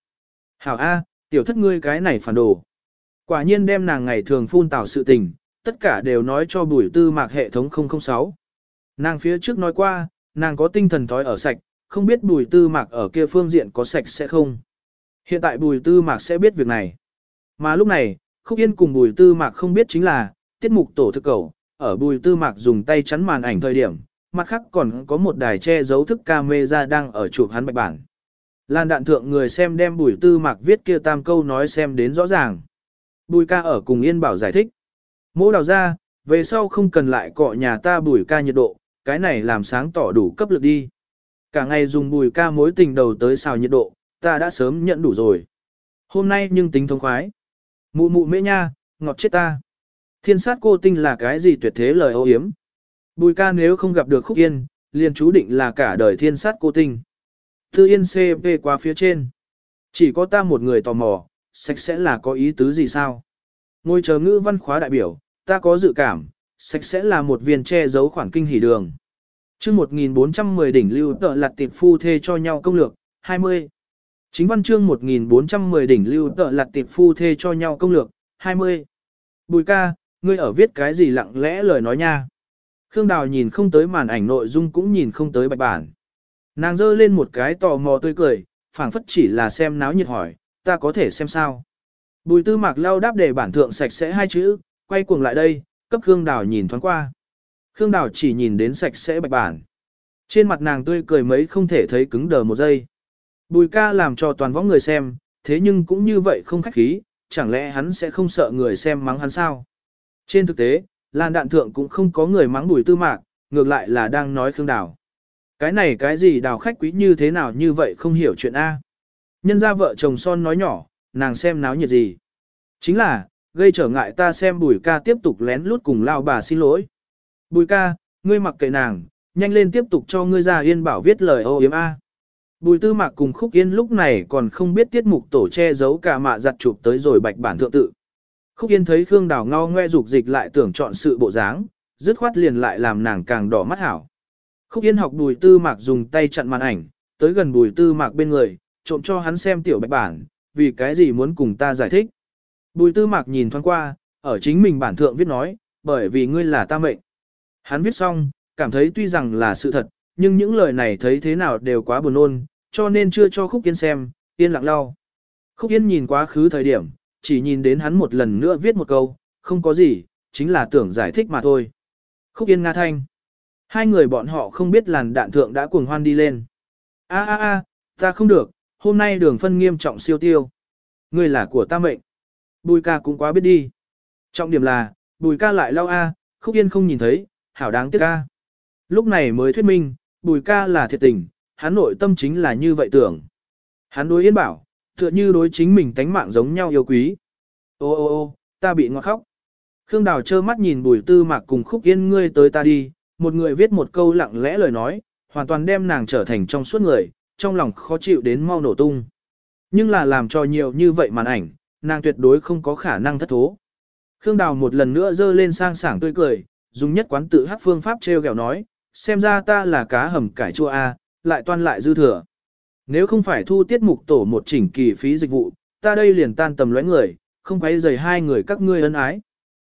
Hảo A, tiểu thất ngươi cái này phản đồ. Quả nhiên đem nàng ngày thường phun tảo sự tình, tất cả đều nói cho bùi tư mạc hệ thống 006. Nàng phía trước nói qua, nàng có tinh thần thói ở sạch, không biết bùi tư mạc ở kia phương diện có sạch sẽ không. Hiện tại bùi tư mạc sẽ biết việc này. Mà lúc này, khúc yên cùng bùi tư mạc không biết chính là, tiết mục tổ thực cầu, ở bùi tư mạc dùng tay chắn màn ảnh thời điểm, mặt khác còn có một đài che giấu thức camera đang ở chụp hắn bạch bản. Lan đạn thượng người xem đem bùi tư mạc viết kia tam câu nói xem đến rõ ràng. Bùi ca ở cùng yên bảo giải thích. Mỗ đào ra, về sau không cần lại cọ nhà ta bùi ca nhiệt độ, cái này làm sáng tỏ đủ cấp lực đi. Cả ngày dùng bùi ca mối tình đầu tới xào nhiệt độ, ta đã sớm nhận đủ rồi. Hôm nay nhưng tính thông khoái. Mụ mụ mễ nha, ngọt chết ta. Thiên sát cô tinh là cái gì tuyệt thế lời ô hiếm. Bùi ca nếu không gặp được khúc yên, liền chú định là cả đời thiên sát cô tinh. Thư yên CP qua phía trên. Chỉ có ta một người tò mò, sạch sẽ là có ý tứ gì sao? Ngôi chờ ngữ văn khóa đại biểu, ta có dự cảm, sạch sẽ là một viên che giấu khoản kinh hỉ đường. chương 1410 đỉnh lưu tợ lặt tiệp phu thê cho nhau công lược, 20. Chính văn chương 1410 đỉnh lưu tợ lặt tiệp phu thê cho nhau công lược, 20. Bùi ca, ngươi ở viết cái gì lặng lẽ lời nói nha. Khương Đào nhìn không tới màn ảnh nội dung cũng nhìn không tới bạch bản. Nàng giơ lên một cái tò mò tươi cười, phảng phất chỉ là xem náo nhiệt hỏi, ta có thể xem sao. Bùi tư mạc lau đáp để bản thượng sạch sẽ hai chữ, quay cuồng lại đây, cấp Khương Đào nhìn thoáng qua. Khương Đào chỉ nhìn đến sạch sẽ bạch bản. Trên mặt nàng tươi cười mấy không thể thấy cứng đờ một giây. Bùi ca làm cho toàn võng người xem, thế nhưng cũng như vậy không khách khí, chẳng lẽ hắn sẽ không sợ người xem mắng hắn sao? Trên thực tế, Lan đạn thượng cũng không có người mắng bùi tư mạc, ngược lại là đang nói Khương Đào. Cái này cái gì đào khách quý như thế nào như vậy không hiểu chuyện A. Nhân ra vợ chồng son nói nhỏ, nàng xem náo nhiệt gì. Chính là, gây trở ngại ta xem bùi ca tiếp tục lén lút cùng lao bà xin lỗi. Bùi ca, ngươi mặc kệ nàng, nhanh lên tiếp tục cho ngươi ra yên bảo viết lời ô yếm A. Bùi tư mạc cùng khúc yên lúc này còn không biết tiết mục tổ che giấu cả mạ giặt chụp tới rồi bạch bản thượng tự. Khúc yên thấy Khương Đào ngao ngoe dục dịch lại tưởng chọn sự bộ dáng, dứt khoát liền lại làm nàng càng đỏ mắt hảo. Khúc yên học bùi tư mạc dùng tay chặn màn ảnh, tới gần bùi tư mạc bên người, trộm cho hắn xem tiểu bạch bản, vì cái gì muốn cùng ta giải thích. Bùi tư mạc nhìn thoáng qua, ở chính mình bản thượng viết nói, bởi vì ngươi là ta mệnh. Hắn viết xong, cảm thấy tuy rằng là sự thật, nhưng những lời này thấy thế nào đều quá buồn ôn, cho nên chưa cho Khúc Yên xem, yên lặng lau. Khúc Yên nhìn quá khứ thời điểm, chỉ nhìn đến hắn một lần nữa viết một câu, không có gì, chính là tưởng giải thích mà thôi. Khúc Yên Nga Thanh. Hai người bọn họ không biết làn đạn thượng đã cuồng hoan đi lên. A a a, ta không được, hôm nay đường phân nghiêm trọng siêu tiêu. Người là của ta mệnh. Bùi ca cũng quá biết đi. Trọng điểm là, bùi ca lại lao A, khúc yên không nhìn thấy, hảo đáng tiếc ca. Lúc này mới thuyết minh, bùi ca là thiệt tình, hắn nội tâm chính là như vậy tưởng. Hắn đối yên bảo, tựa như đối chính mình tánh mạng giống nhau yêu quý. Ô ô ô, ta bị ngọt khóc. Khương Đào trơ mắt nhìn bùi tư mạc cùng khúc yên ngươi tới ta đi, một người viết một câu lặng lẽ lời nói, hoàn toàn đem nàng trở thành trong suốt người, trong lòng khó chịu đến mau nổ tung. Nhưng là làm cho nhiều như vậy màn ảnh, nàng tuyệt đối không có khả năng thất thố. Khương Đào một lần nữa dơ lên sang sảng tươi cười, dùng nhất quán tự hát phương pháp treo gẹo nói, xem ra ta là cá hầm cải chua A, lại toan lại dư thừa. Nếu không phải thu tiết mục tổ một chỉnh kỳ phí dịch vụ, ta đây liền tan tầm lóe người, không quấy rầy hai người các ngươi ân ái.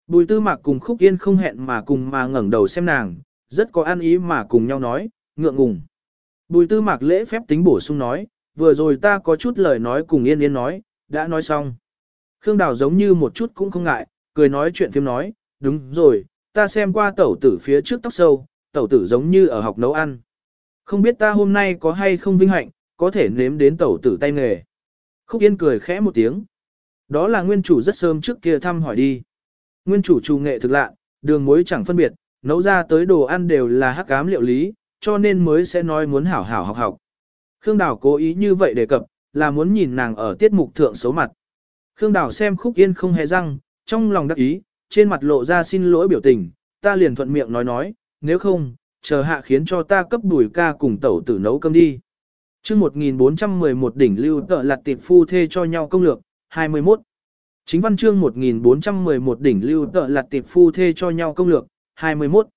Bùi tư mạc cùng khúc yên không hẹn mà cùng mà ngẩng đầu xem nàng, rất có an ý mà cùng nhau nói, ngượng ngùng. Bùi tư mạc lễ phép tính bổ sung nói, vừa rồi ta có chút lời nói cùng yên yên nói, đã nói xong. Khương Đào giống như một chút cũng không ngại, cười nói chuyện phim nói, đúng rồi, ta xem qua tẩu tử phía trước tóc sâu, tẩu tử giống như ở học nấu ăn. Không biết ta hôm nay có hay không vinh hạnh, có thể nếm đến tẩu tử tay nghề. Khúc Yên cười khẽ một tiếng. Đó là nguyên chủ rất sớm trước kia thăm hỏi đi. Nguyên chủ trù nghệ thực lạ, đường muối chẳng phân biệt, nấu ra tới đồ ăn đều là hắc ám liệu lý, cho nên mới sẽ nói muốn hảo hảo học học. Khương Đào cố ý như vậy đề cập, là muốn nhìn nàng ở tiết mục thượng xấu mặt. Khương Đào xem khúc yên không hề răng, trong lòng đắc ý, trên mặt lộ ra xin lỗi biểu tình, ta liền thuận miệng nói nói, nếu không, chờ hạ khiến cho ta cấp đùi ca cùng tẩu tử nấu cơm đi chương 1411 đỉnh lưu tợ lặt tiệp phu thê cho nhau công lược, 21. Chính văn chương 1411 đỉnh lưu tợ lặt tiệp phu thê cho nhau công lược, 21.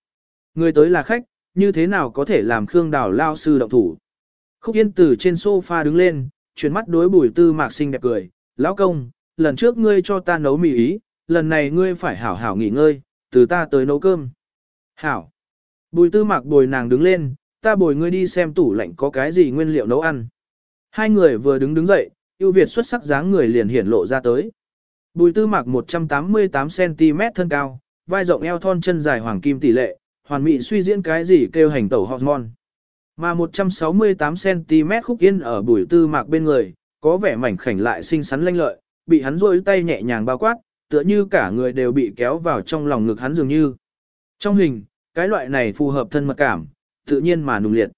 Người tới là khách, như thế nào có thể làm Khương Đào lao sư động thủ. Khúc Yên từ trên sofa đứng lên, chuyển mắt đối bùi tư mạc xinh đẹp cười, lão công, lần trước ngươi cho ta nấu mì ý, lần này ngươi phải hảo hảo nghỉ ngơi, từ ta tới nấu cơm. Hảo. Bùi tư mạc bồi nàng đứng lên, ta bồi ngươi đi xem tủ lạnh có cái gì nguyên liệu nấu ăn. Hai người vừa đứng đứng dậy, ưu việt xuất sắc dáng người liền hiển lộ ra tới. Bùi tư mạc 188cm thân cao, vai rộng eo thon chân dài hoàng kim tỷ lệ, hoàn mỹ suy diễn cái gì kêu hành tẩu hormone. Mà 168cm khúc yên ở bùi tư mạc bên người, có vẻ mảnh khảnh lại xinh xắn lanh lợi, bị hắn rôi tay nhẹ nhàng bao quát, tựa như cả người đều bị kéo vào trong lòng ngực hắn dường như. Trong hình, cái loại này phù hợp thân mật cảm, tự nhiên mà nùng liệt.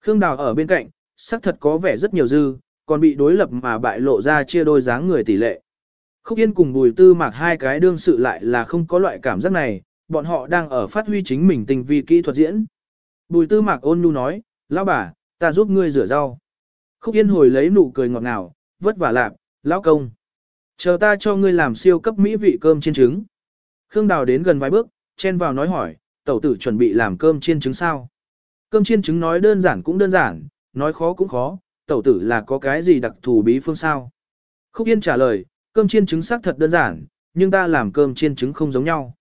Khương Đào ở bên cạnh, sắc thật có vẻ rất nhiều dư, còn bị đối lập mà bại lộ ra chia đôi dáng người tỷ lệ. Khúc Yên cùng Bùi Tư Mạc hai cái đương sự lại là không có loại cảm giác này, bọn họ đang ở phát huy chính mình tình vi kỹ thuật diễn. Bùi Tư Mạc ôn nhu nói, lão bà, ta giúp ngươi rửa rau. Khúc Yên hồi lấy nụ cười ngọt ngào, vất vả lạp, lão công. Chờ ta cho ngươi làm siêu cấp mỹ vị cơm chiên trứng. Khương Đào đến gần vài bước, chen vào nói hỏi, tẩu tử chuẩn bị làm cơm chiên trứng sao? Cơm chiên trứng nói đơn giản cũng đơn giản, nói khó cũng khó, tẩu tử là có cái gì đặc thù bí phương sao? Khúc Yên trả lời, cơm chiên trứng xác thật đơn giản, nhưng ta làm cơm chiên trứng không giống nhau.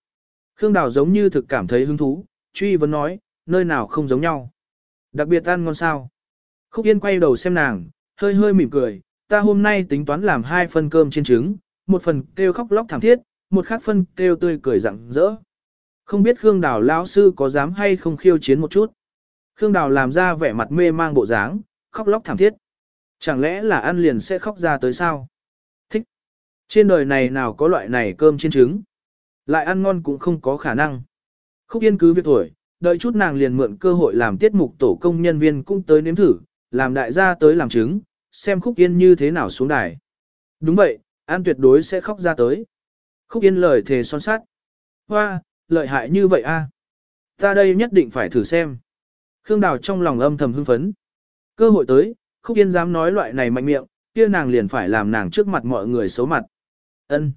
Khương Đào giống như thực cảm thấy hứng thú, truy vấn nói, nơi nào không giống nhau. Đặc biệt ăn ngon sao? Khúc Yên quay đầu xem nàng, hơi hơi mỉm cười, ta hôm nay tính toán làm hai phần cơm chiên trứng, một phần kêu khóc lóc thảm thiết, một khác phân kêu tươi cười rặng rỡ. Không biết Khương Đào lão sư có dám hay không khiêu chiến một chút. Khương Đào làm ra vẻ mặt mê mang bộ dáng, khóc lóc thảm thiết. Chẳng lẽ là ăn liền sẽ khóc ra tới sao? Thích. Trên đời này nào có loại này cơm chiên trứng. Lại ăn ngon cũng không có khả năng. Khúc yên cứ việc tuổi, đợi chút nàng liền mượn cơ hội làm tiết mục tổ công nhân viên cũng tới nếm thử, làm đại gia tới làm trứng, xem khúc yên như thế nào xuống đài. Đúng vậy, ăn tuyệt đối sẽ khóc ra tới. Khúc yên lời thề son sát. Hoa, lợi hại như vậy a Ta đây nhất định phải thử xem. Khương Đào trong lòng âm thầm hưng phấn. Cơ hội tới, Khúc Yên dám nói loại này mạnh miệng, kia nàng liền phải làm nàng trước mặt mọi người xấu mặt. Ân.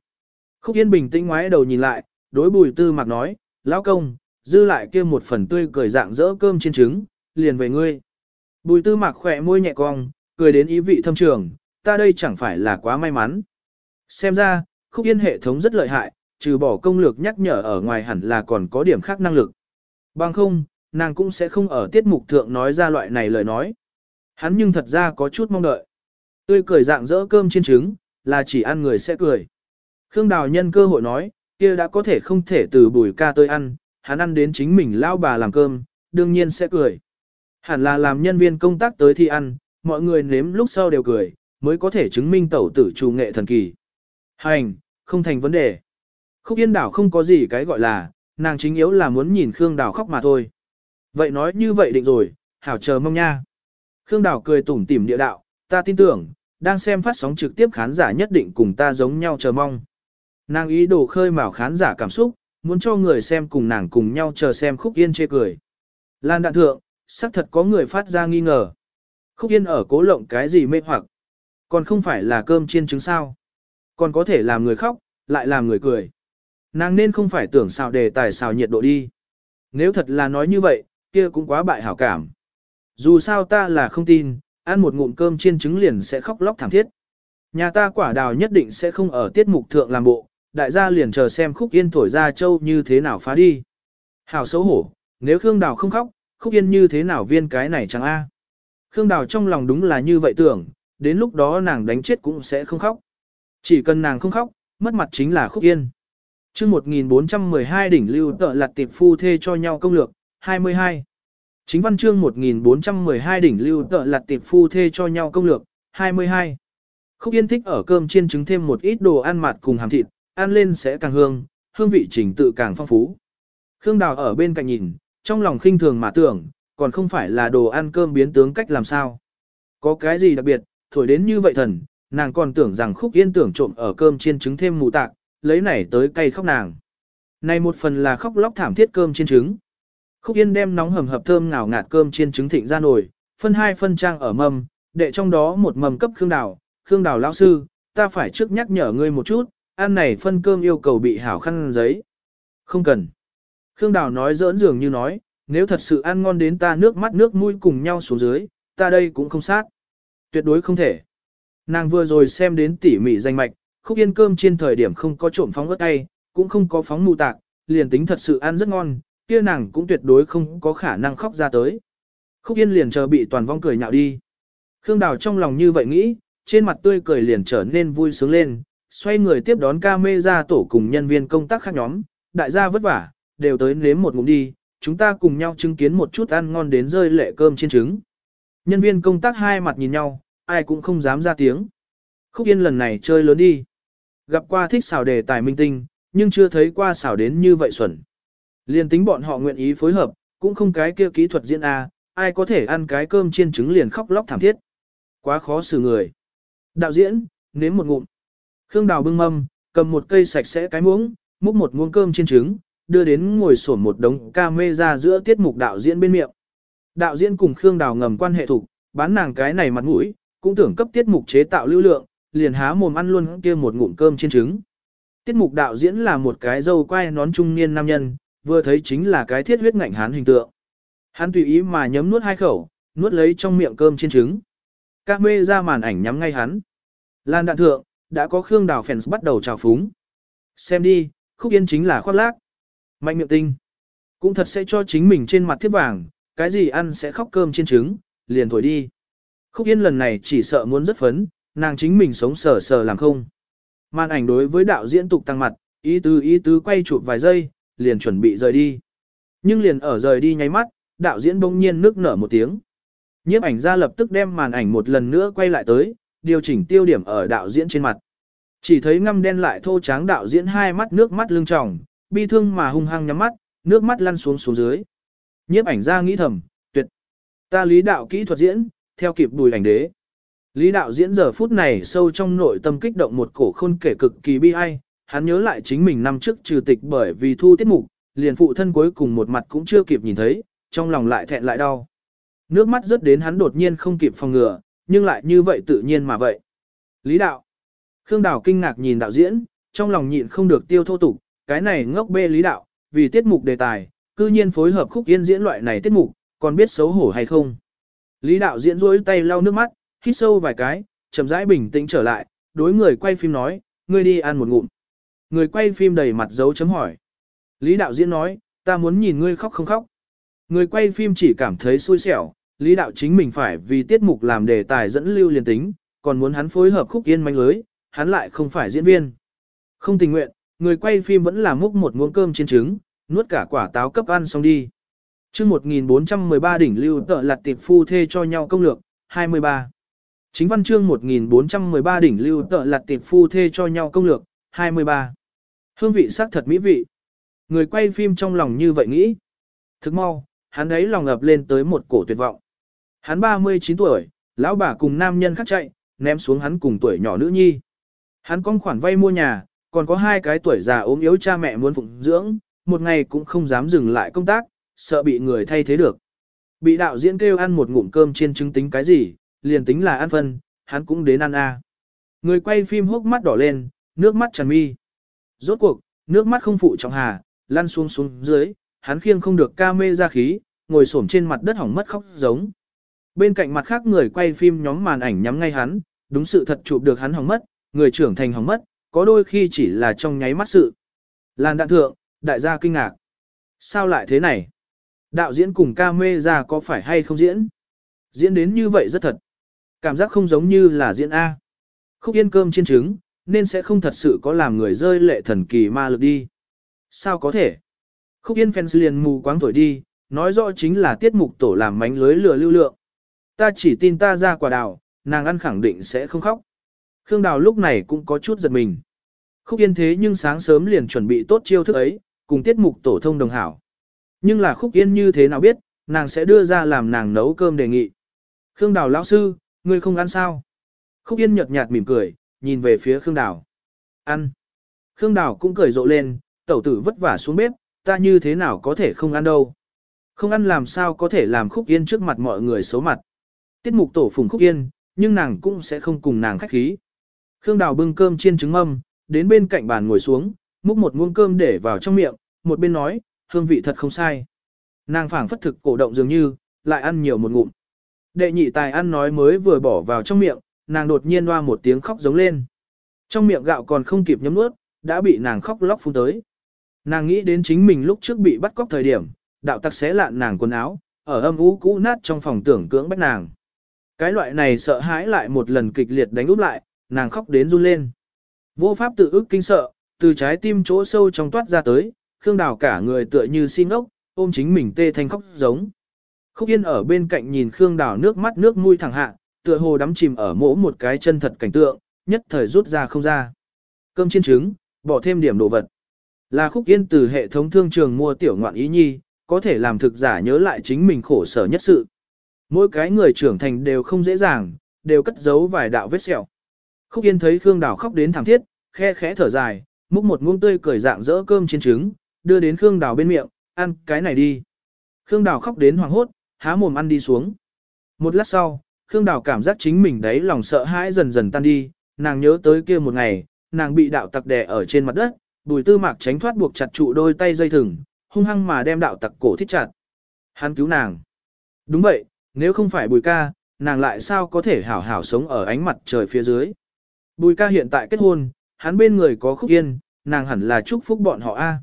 Khúc Yên bình tĩnh ngoái đầu nhìn lại, đối bùi tư mặc nói, lão công, dư lại kia một phần tươi cười dạng dỡ cơm trên trứng, liền về ngươi. Bùi tư mặc khỏe môi nhẹ cong, cười đến ý vị thâm trường, ta đây chẳng phải là quá may mắn. Xem ra, khúc yên hệ thống rất lợi hại, trừ bỏ công lược nhắc nhở ở ngoài hẳn là còn có điểm khác năng lực. Bằng không, nàng cũng sẽ không ở tiết mục thượng nói ra loại này lời nói. Hắn nhưng thật ra có chút mong đợi. Tươi cười dạng dỡ cơm trên trứng, là chỉ ăn người sẽ cười. Khương Đào nhân cơ hội nói, kia đã có thể không thể từ bùi ca tôi ăn, hắn ăn đến chính mình lao bà làm cơm, đương nhiên sẽ cười. Hẳn là làm nhân viên công tác tới thì ăn, mọi người nếm lúc sau đều cười, mới có thể chứng minh tẩu tử chủ nghệ thần kỳ. Hành, không thành vấn đề. Khúc Yên Đảo không có gì cái gọi là, nàng chính yếu là muốn nhìn Khương đào khóc mà thôi. Vậy nói như vậy định rồi, hảo chờ mong nha. Khương Đào cười tủm tỉm địa đạo, ta tin tưởng, đang xem phát sóng trực tiếp khán giả nhất định cùng ta giống nhau chờ mong. Nàng ý đồ khơi mào khán giả cảm xúc, muốn cho người xem cùng nàng cùng nhau chờ xem Khúc Yên chê cười. Lan đạn thượng, xác thật có người phát ra nghi ngờ. Khúc Yên ở cố lộng cái gì mê hoặc. Còn không phải là cơm chiên trứng sao. Còn có thể làm người khóc, lại làm người cười. Nàng nên không phải tưởng xào đề tài xào nhiệt độ đi. Nếu thật là nói như vậy, kia cũng quá bại hảo cảm. Dù sao ta là không tin, ăn một ngụm cơm chiên trứng liền sẽ khóc lóc thảm thiết. Nhà ta quả đào nhất định sẽ không ở tiết mục thượng làm bộ, đại gia liền chờ xem khúc yên thổi ra châu như thế nào phá đi. Hảo xấu hổ, nếu Khương Đào không khóc, khúc yên như thế nào viên cái này chẳng a Khương Đào trong lòng đúng là như vậy tưởng, đến lúc đó nàng đánh chết cũng sẽ không khóc. Chỉ cần nàng không khóc, mất mặt chính là khúc yên. chương 1412 đỉnh lưu tợ lặt tiệp phu thê cho nhau công lược, 22. Chính văn chương 1412 đỉnh lưu tợ lặt tiệp phu thê cho nhau công lược, 22. Khúc yên thích ở cơm chiên trứng thêm một ít đồ ăn mặn cùng hàm thịt, ăn lên sẽ càng hương, hương vị trình tự càng phong phú. Khương Đào ở bên cạnh nhìn, trong lòng khinh thường mà tưởng, còn không phải là đồ ăn cơm biến tướng cách làm sao. Có cái gì đặc biệt, thổi đến như vậy thần, nàng còn tưởng rằng khúc yên tưởng trộm ở cơm chiên trứng thêm mù tạc, lấy này tới cay khóc nàng. Này một phần là khóc lóc thảm thiết cơm chiên trứng. Khúc yên đem nóng hầm hập thơm ngào ngạt cơm chiên trứng thịnh ra nồi, phân hai phân trang ở mâm, để trong đó một mầm cấp Khương Đào. Khương Đào lão sư, ta phải trước nhắc nhở ngươi một chút, ăn này phân cơm yêu cầu bị hảo khăn giấy. Không cần. Khương Đào nói giỡn dường như nói, nếu thật sự ăn ngon đến ta nước mắt nước mũi cùng nhau xuống dưới, ta đây cũng không sát. Tuyệt đối không thể. Nàng vừa rồi xem đến tỉ mỉ danh mạch, khúc yên cơm trên thời điểm không có trộm phóng ớt tay, cũng không có phóng mù tạc, liền tính thật sự ăn rất ngon, kia nàng cũng tuyệt đối không có khả năng khóc ra tới. Khúc yên liền chờ bị toàn vong cười nhạo đi. Khương Đào trong lòng như vậy nghĩ, trên mặt tươi cười liền trở nên vui sướng lên, xoay người tiếp đón ca mê ra tổ cùng nhân viên công tác khác nhóm, đại gia vất vả, đều tới nếm một ngụm đi, chúng ta cùng nhau chứng kiến một chút ăn ngon đến rơi lệ cơm trên trứng. Nhân viên công tác hai mặt nhìn nhau, ai cũng không dám ra tiếng. Khúc Yên lần này chơi lớn đi. Gặp qua thích xào đề tài minh tinh, nhưng chưa thấy qua xào đến như vậy xuẩn. Liên tính bọn họ nguyện ý phối hợp, cũng không cái kia kỹ thuật diễn A, ai có thể ăn cái cơm chiên trứng liền khóc lóc thảm thiết. Quá khó xử người. Đạo diễn, nếm một ngụm. Khương Đào bưng mâm, cầm một cây sạch sẽ cái muỗng, múc một muỗng cơm chiên trứng, đưa đến ngồi sổn một đống ca mê ra giữa tiết mục đạo diễn bên miệng. Đạo diễn cùng Khương Đào ngầm quan hệ thủ, bán nàng cái này mặt mũi, cũng tưởng cấp tiết mục chế tạo lưu lượng, liền há mồm ăn luôn kia một ngụm cơm chiên trứng. Tiết mục đạo diễn là một cái dâu quai nón trung niên nam nhân, vừa thấy chính là cái thiết huyết ngạnh hán hình tượng. Hắn tùy ý mà nhấm nuốt hai khẩu, nuốt lấy trong miệng cơm trên trứng. Các mê ra màn ảnh nhắm ngay hắn. Lan đạn thượng, đã có Khương Đào fans bắt đầu trào phúng. Xem đi, khúc yên chính là khoác lác. Mạnh miệng tinh. Cũng thật sẽ cho chính mình trên mặt thiết vàng, cái gì ăn sẽ khóc cơm trên trứng, liền thổi đi. Khúc yên lần này chỉ sợ muốn rất phấn, nàng chính mình sống sờ sờ làm không. Màn ảnh đối với đạo diễn tục tăng mặt, ý tứ ý tứ quay chụp vài giây, liền chuẩn bị rời đi. Nhưng liền ở rời đi nháy mắt, đạo diễn bỗng nhiên nước nở một tiếng. Nhiếp ảnh ra lập tức đem màn ảnh một lần nữa quay lại tới, điều chỉnh tiêu điểm ở đạo diễn trên mặt. Chỉ thấy ngăm đen lại thô tráng đạo diễn hai mắt nước mắt lưng tròng, bi thương mà hung hăng nhắm mắt, nước mắt lăn xuống xuống dưới. Nhiếp ảnh ra nghĩ thầm, tuyệt. Ta lý đạo kỹ thuật diễn, theo kịp bùi ảnh đế. Lý đạo diễn giờ phút này sâu trong nội tâm kích động một cổ khôn kể cực kỳ bi ai, hắn nhớ lại chính mình năm trước trừ tịch bởi vì thu tiết mục, liền phụ thân cuối cùng một mặt cũng chưa kịp nhìn thấy, trong lòng lại thẹn lại đau. Nước mắt rớt đến hắn đột nhiên không kịp phòng ngừa, nhưng lại như vậy tự nhiên mà vậy. Lý đạo. Khương Đào kinh ngạc nhìn đạo diễn, trong lòng nhịn không được tiêu thô tục, cái này ngốc bê lý đạo, vì tiết mục đề tài, cư nhiên phối hợp khúc yên diễn loại này tiết mục, còn biết xấu hổ hay không. Lý đạo diễn rối tay lau nước mắt, hít sâu vài cái, chậm rãi bình tĩnh trở lại, đối người quay phim nói, ngươi đi ăn một ngụm. Người quay phim đầy mặt dấu chấm hỏi. Lý đạo diễn nói, ta muốn nhìn ngươi khóc không khóc. Người quay phim chỉ cảm thấy xui xẻo, lý đạo chính mình phải vì tiết mục làm đề tài dẫn lưu liền tính, còn muốn hắn phối hợp khúc yên manh lưới, hắn lại không phải diễn viên. Không tình nguyện, người quay phim vẫn là múc một muỗng cơm trên trứng, nuốt cả quả táo cấp ăn xong đi. chương 1413 đỉnh lưu tợ lặt tiệp phu thê cho nhau công lược, 23. Chính văn chương 1413 đỉnh lưu tợ lặt tiệp phu thê cho nhau công lược, 23. Hương vị sắc thật mỹ vị. Người quay phim trong lòng như vậy nghĩ. Thức mau, hắn ấy lòng ập lên tới một cổ tuyệt vọng. Hắn 39 tuổi, lão bà cùng nam nhân khác chạy, ném xuống hắn cùng tuổi nhỏ nữ nhi. Hắn con khoản vay mua nhà, còn có hai cái tuổi già ốm yếu cha mẹ muốn phụng dưỡng, một ngày cũng không dám dừng lại công tác, sợ bị người thay thế được. Bị đạo diễn kêu ăn một ngụm cơm chiên trứng tính cái gì, liền tính là ăn phân, hắn cũng đến ăn a. Người quay phim hốc mắt đỏ lên, nước mắt tràn mi. Rốt cuộc, nước mắt không phụ trọng hà, lăn xuống xuống dưới, hắn khiêng không được ca mê ra khí, ngồi xổm trên mặt đất hỏng mất khóc giống. Bên cạnh mặt khác người quay phim nhóm màn ảnh nhắm ngay hắn, đúng sự thật chụp được hắn hỏng mất, người trưởng thành hỏng mất, có đôi khi chỉ là trong nháy mắt sự. Làn đạn thượng, đại gia kinh ngạc. Sao lại thế này? Đạo diễn cùng ca mê ra có phải hay không diễn? Diễn đến như vậy rất thật. Cảm giác không giống như là diễn A. Khúc yên cơm trên trứng, nên sẽ không thật sự có làm người rơi lệ thần kỳ ma lực đi. Sao có thể? Khúc yên fans liền mù quáng thổi đi, nói rõ chính là tiết mục tổ làm mánh lưới lừa lưu lượng. Ta chỉ tin ta ra quả đào, nàng ăn khẳng định sẽ không khóc. Khương Đào lúc này cũng có chút giật mình. Khúc Yên thế nhưng sáng sớm liền chuẩn bị tốt chiêu thức ấy, cùng tiết mục tổ thông đồng hảo. Nhưng là Khúc Yên như thế nào biết, nàng sẽ đưa ra làm nàng nấu cơm đề nghị. Khương Đào lão sư, ngươi không ăn sao? Khúc Yên nhợt nhạt mỉm cười, nhìn về phía Khương Đào. Ăn. Khương Đào cũng cười rộ lên, tẩu tử vất vả xuống bếp, ta như thế nào có thể không ăn đâu. Không ăn làm sao có thể làm Khúc Yên trước mặt mọi người xấu mặt. Tiết mục tổ phùng Khúc Yên, nhưng nàng cũng sẽ không cùng nàng khách khí. Khương Đào bưng cơm chiên trứng mâm, đến bên cạnh bàn ngồi xuống, múc một muỗng cơm để vào trong miệng, một bên nói, hương vị thật không sai. Nàng phảng phất thực cổ động dường như, lại ăn nhiều một ngụm. Đệ nhị tài ăn nói mới vừa bỏ vào trong miệng, nàng đột nhiên hoa một tiếng khóc giống lên. Trong miệng gạo còn không kịp nhấm nuốt, đã bị nàng khóc lóc phun tới. Nàng nghĩ đến chính mình lúc trước bị bắt cóc thời điểm, đạo tặc xé lạn nàng quần áo, ở âm u cũ nát trong phòng tưởng cưỡng bách nàng. Cái loại này sợ hãi lại một lần kịch liệt đánh úp lại, nàng khóc đến run lên. Vô pháp tự ức kinh sợ, từ trái tim chỗ sâu trong toát ra tới, Khương Đào cả người tựa như xin ốc, ôm chính mình tê thanh khóc giống. Khúc Yên ở bên cạnh nhìn Khương Đào nước mắt nước mũi thẳng hạ, tựa hồ đắm chìm ở mỗ một cái chân thật cảnh tượng, nhất thời rút ra không ra. Cơm chiên trứng, bỏ thêm điểm đồ vật. Là Khúc Yên từ hệ thống thương trường mua tiểu ngoạn ý nhi, có thể làm thực giả nhớ lại chính mình khổ sở nhất sự. Mỗi cái người trưởng thành đều không dễ dàng, đều cất giấu vài đạo vết sẹo. Khúc Yên thấy Khương Đào khóc đến thảm thiết, khe khẽ thở dài, múc một muỗng tươi cười dạng dỡ cơm chiên trứng, đưa đến Khương Đào bên miệng, ăn cái này đi. Khương Đào khóc đến hoàng hốt, há mồm ăn đi xuống. Một lát sau, Khương Đào cảm giác chính mình đấy lòng sợ hãi dần dần tan đi, nàng nhớ tới kia một ngày, nàng bị đạo tặc đè ở trên mặt đất, bùi tư mạc tránh thoát buộc chặt trụ đôi tay dây thừng, hung hăng mà đem đạo tặc cổ thít chặt. Hắn cứu nàng. Đúng vậy, nếu không phải bùi ca, nàng lại sao có thể hảo hảo sống ở ánh mặt trời phía dưới. Bùi ca hiện tại kết hôn, hắn bên người có khúc yên, nàng hẳn là chúc phúc bọn họ a.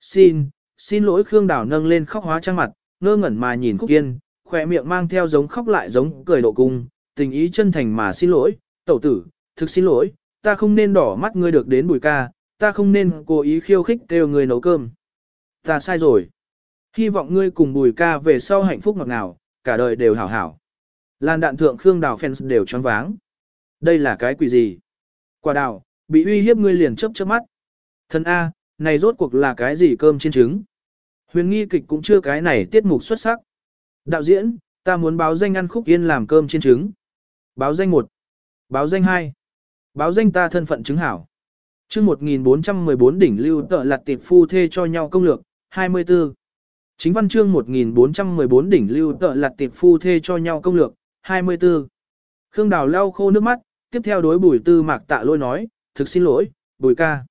Xin, xin lỗi Khương Đào nâng lên khóc hóa trang mặt, ngơ ngẩn mà nhìn khúc yên, khỏe miệng mang theo giống khóc lại giống cười độ cung, tình ý chân thành mà xin lỗi, tẩu tử, thực xin lỗi, ta không nên đỏ mắt ngươi được đến bùi ca, ta không nên cố ý khiêu khích kêu người nấu cơm. Ta sai rồi. Hy vọng ngươi cùng bùi ca về sau hạnh phúc ngọt ngào, cả đời đều hảo hảo. Lan đạn thượng Khương Đào fans đều choáng váng. Đây là cái quỷ gì? Quả đào, bị uy hiếp ngươi liền chớp chớp mắt. Thân A, này rốt cuộc là cái gì cơm trên trứng? Huyền nghi kịch cũng chưa cái này tiết mục xuất sắc. Đạo diễn, ta muốn báo danh ăn khúc yên làm cơm trên trứng. Báo danh 1. Báo danh 2. Báo danh ta thân phận chứng hảo. chương 1414 đỉnh lưu tợ lặt tiệp phu thê cho nhau công lược, 24. Chính văn chương 1414 đỉnh lưu tợ lặt tiệp phu thê cho nhau công lược, 24. Khương Đào lau khô nước mắt, tiếp theo đối bùi tư mạc tạ lôi nói, thực xin lỗi, bùi ca.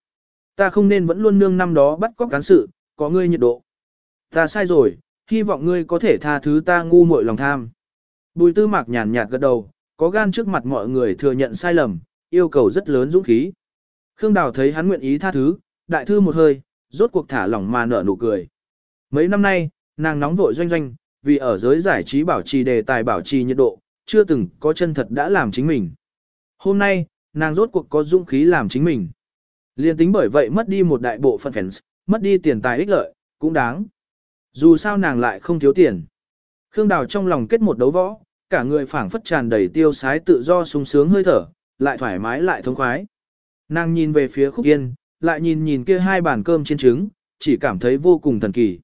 Ta không nên vẫn luôn nương năm đó bắt cóc cán sự, có ngươi nhiệt độ. Ta sai rồi, hy vọng ngươi có thể tha thứ ta ngu muội lòng tham. Bùi tư mạc nhàn nhạt gật đầu, có gan trước mặt mọi người thừa nhận sai lầm, yêu cầu rất lớn dũng khí. Khương Đào thấy hắn nguyện ý tha thứ, đại thư một hơi, rốt cuộc thả lỏng mà nở nụ cười. Mấy năm nay, nàng nóng vội doanh doanh, vì ở giới giải trí bảo trì đề tài bảo trì nhiệt độ, chưa từng có chân thật đã làm chính mình. Hôm nay, nàng rốt cuộc có dũng khí làm chính mình. Liên tính bởi vậy mất đi một đại bộ phận fans, mất đi tiền tài ích lợi, cũng đáng. Dù sao nàng lại không thiếu tiền. Khương Đào trong lòng kết một đấu võ, cả người phảng phất tràn đầy tiêu sái tự do sung sướng hơi thở, lại thoải mái lại thông khoái. Nàng nhìn về phía khúc yên, lại nhìn nhìn kia hai bàn cơm trên trứng, chỉ cảm thấy vô cùng thần kỳ.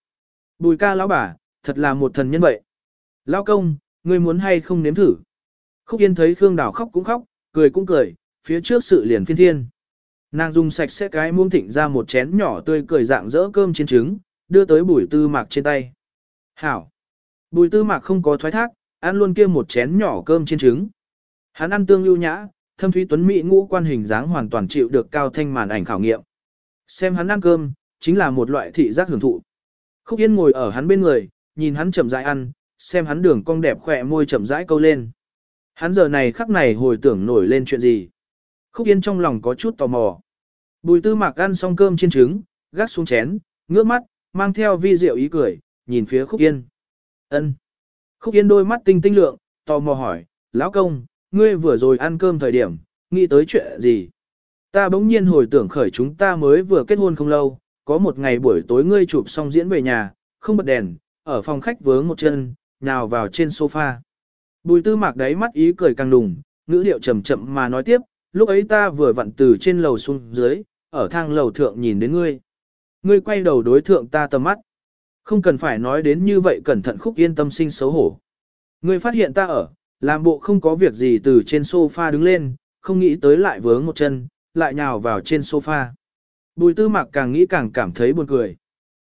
Bùi ca lão bà, thật là một thần nhân vậy. Lão công, ngươi muốn hay không nếm thử. Khúc yên thấy Khương Đào khóc cũng khóc, cười cũng cười, phía trước sự liền phiên thiên. Nàng dùng sạch sẽ cái muông thịnh ra một chén nhỏ tươi cười dạng dỡ cơm trên trứng, đưa tới bùi tư mạc trên tay. Hảo! Bùi tư mạc không có thoái thác, ăn luôn kia một chén nhỏ cơm trên trứng. Hắn ăn tương lưu nhã, thâm thúy tuấn mỹ ngũ quan hình dáng hoàn toàn chịu được cao thanh màn ảnh khảo nghiệm. Xem hắn ăn cơm, chính là một loại thị giác hưởng thụ. Khúc Yên ngồi ở hắn bên người, nhìn hắn chậm rãi ăn, xem hắn đường cong đẹp khỏe môi chậm rãi câu lên. Hắn giờ này khắc này hồi tưởng nổi lên chuyện gì. Khúc Yên trong lòng có chút tò mò. Bùi tư mạc ăn xong cơm trên trứng, gác xuống chén, ngước mắt, mang theo vi diệu ý cười, nhìn phía Khúc Yên. ân Khúc Yên đôi mắt tinh tinh lượng, tò mò hỏi, lão công, ngươi vừa rồi ăn cơm thời điểm, nghĩ tới chuyện gì? Ta bỗng nhiên hồi tưởng khởi chúng ta mới vừa kết hôn không lâu, có một ngày buổi tối ngươi chụp xong diễn về nhà, không bật đèn, ở phòng khách vướng một chân, nhào vào trên sofa. Bùi tư mạc đáy mắt ý cười càng đùng, ngữ điệu chậm chậm mà nói tiếp, lúc ấy ta vừa vặn từ trên lầu xuống dưới, ở thang lầu thượng nhìn đến ngươi. Ngươi quay đầu đối thượng ta tầm mắt. Không cần phải nói đến như vậy cẩn thận khúc yên tâm sinh xấu hổ. Ngươi phát hiện ta ở, làm bộ không có việc gì từ trên sofa đứng lên, không nghĩ tới lại vướng một chân, lại nhào vào trên sofa. Bùi tư mạc càng nghĩ càng cảm thấy buồn cười.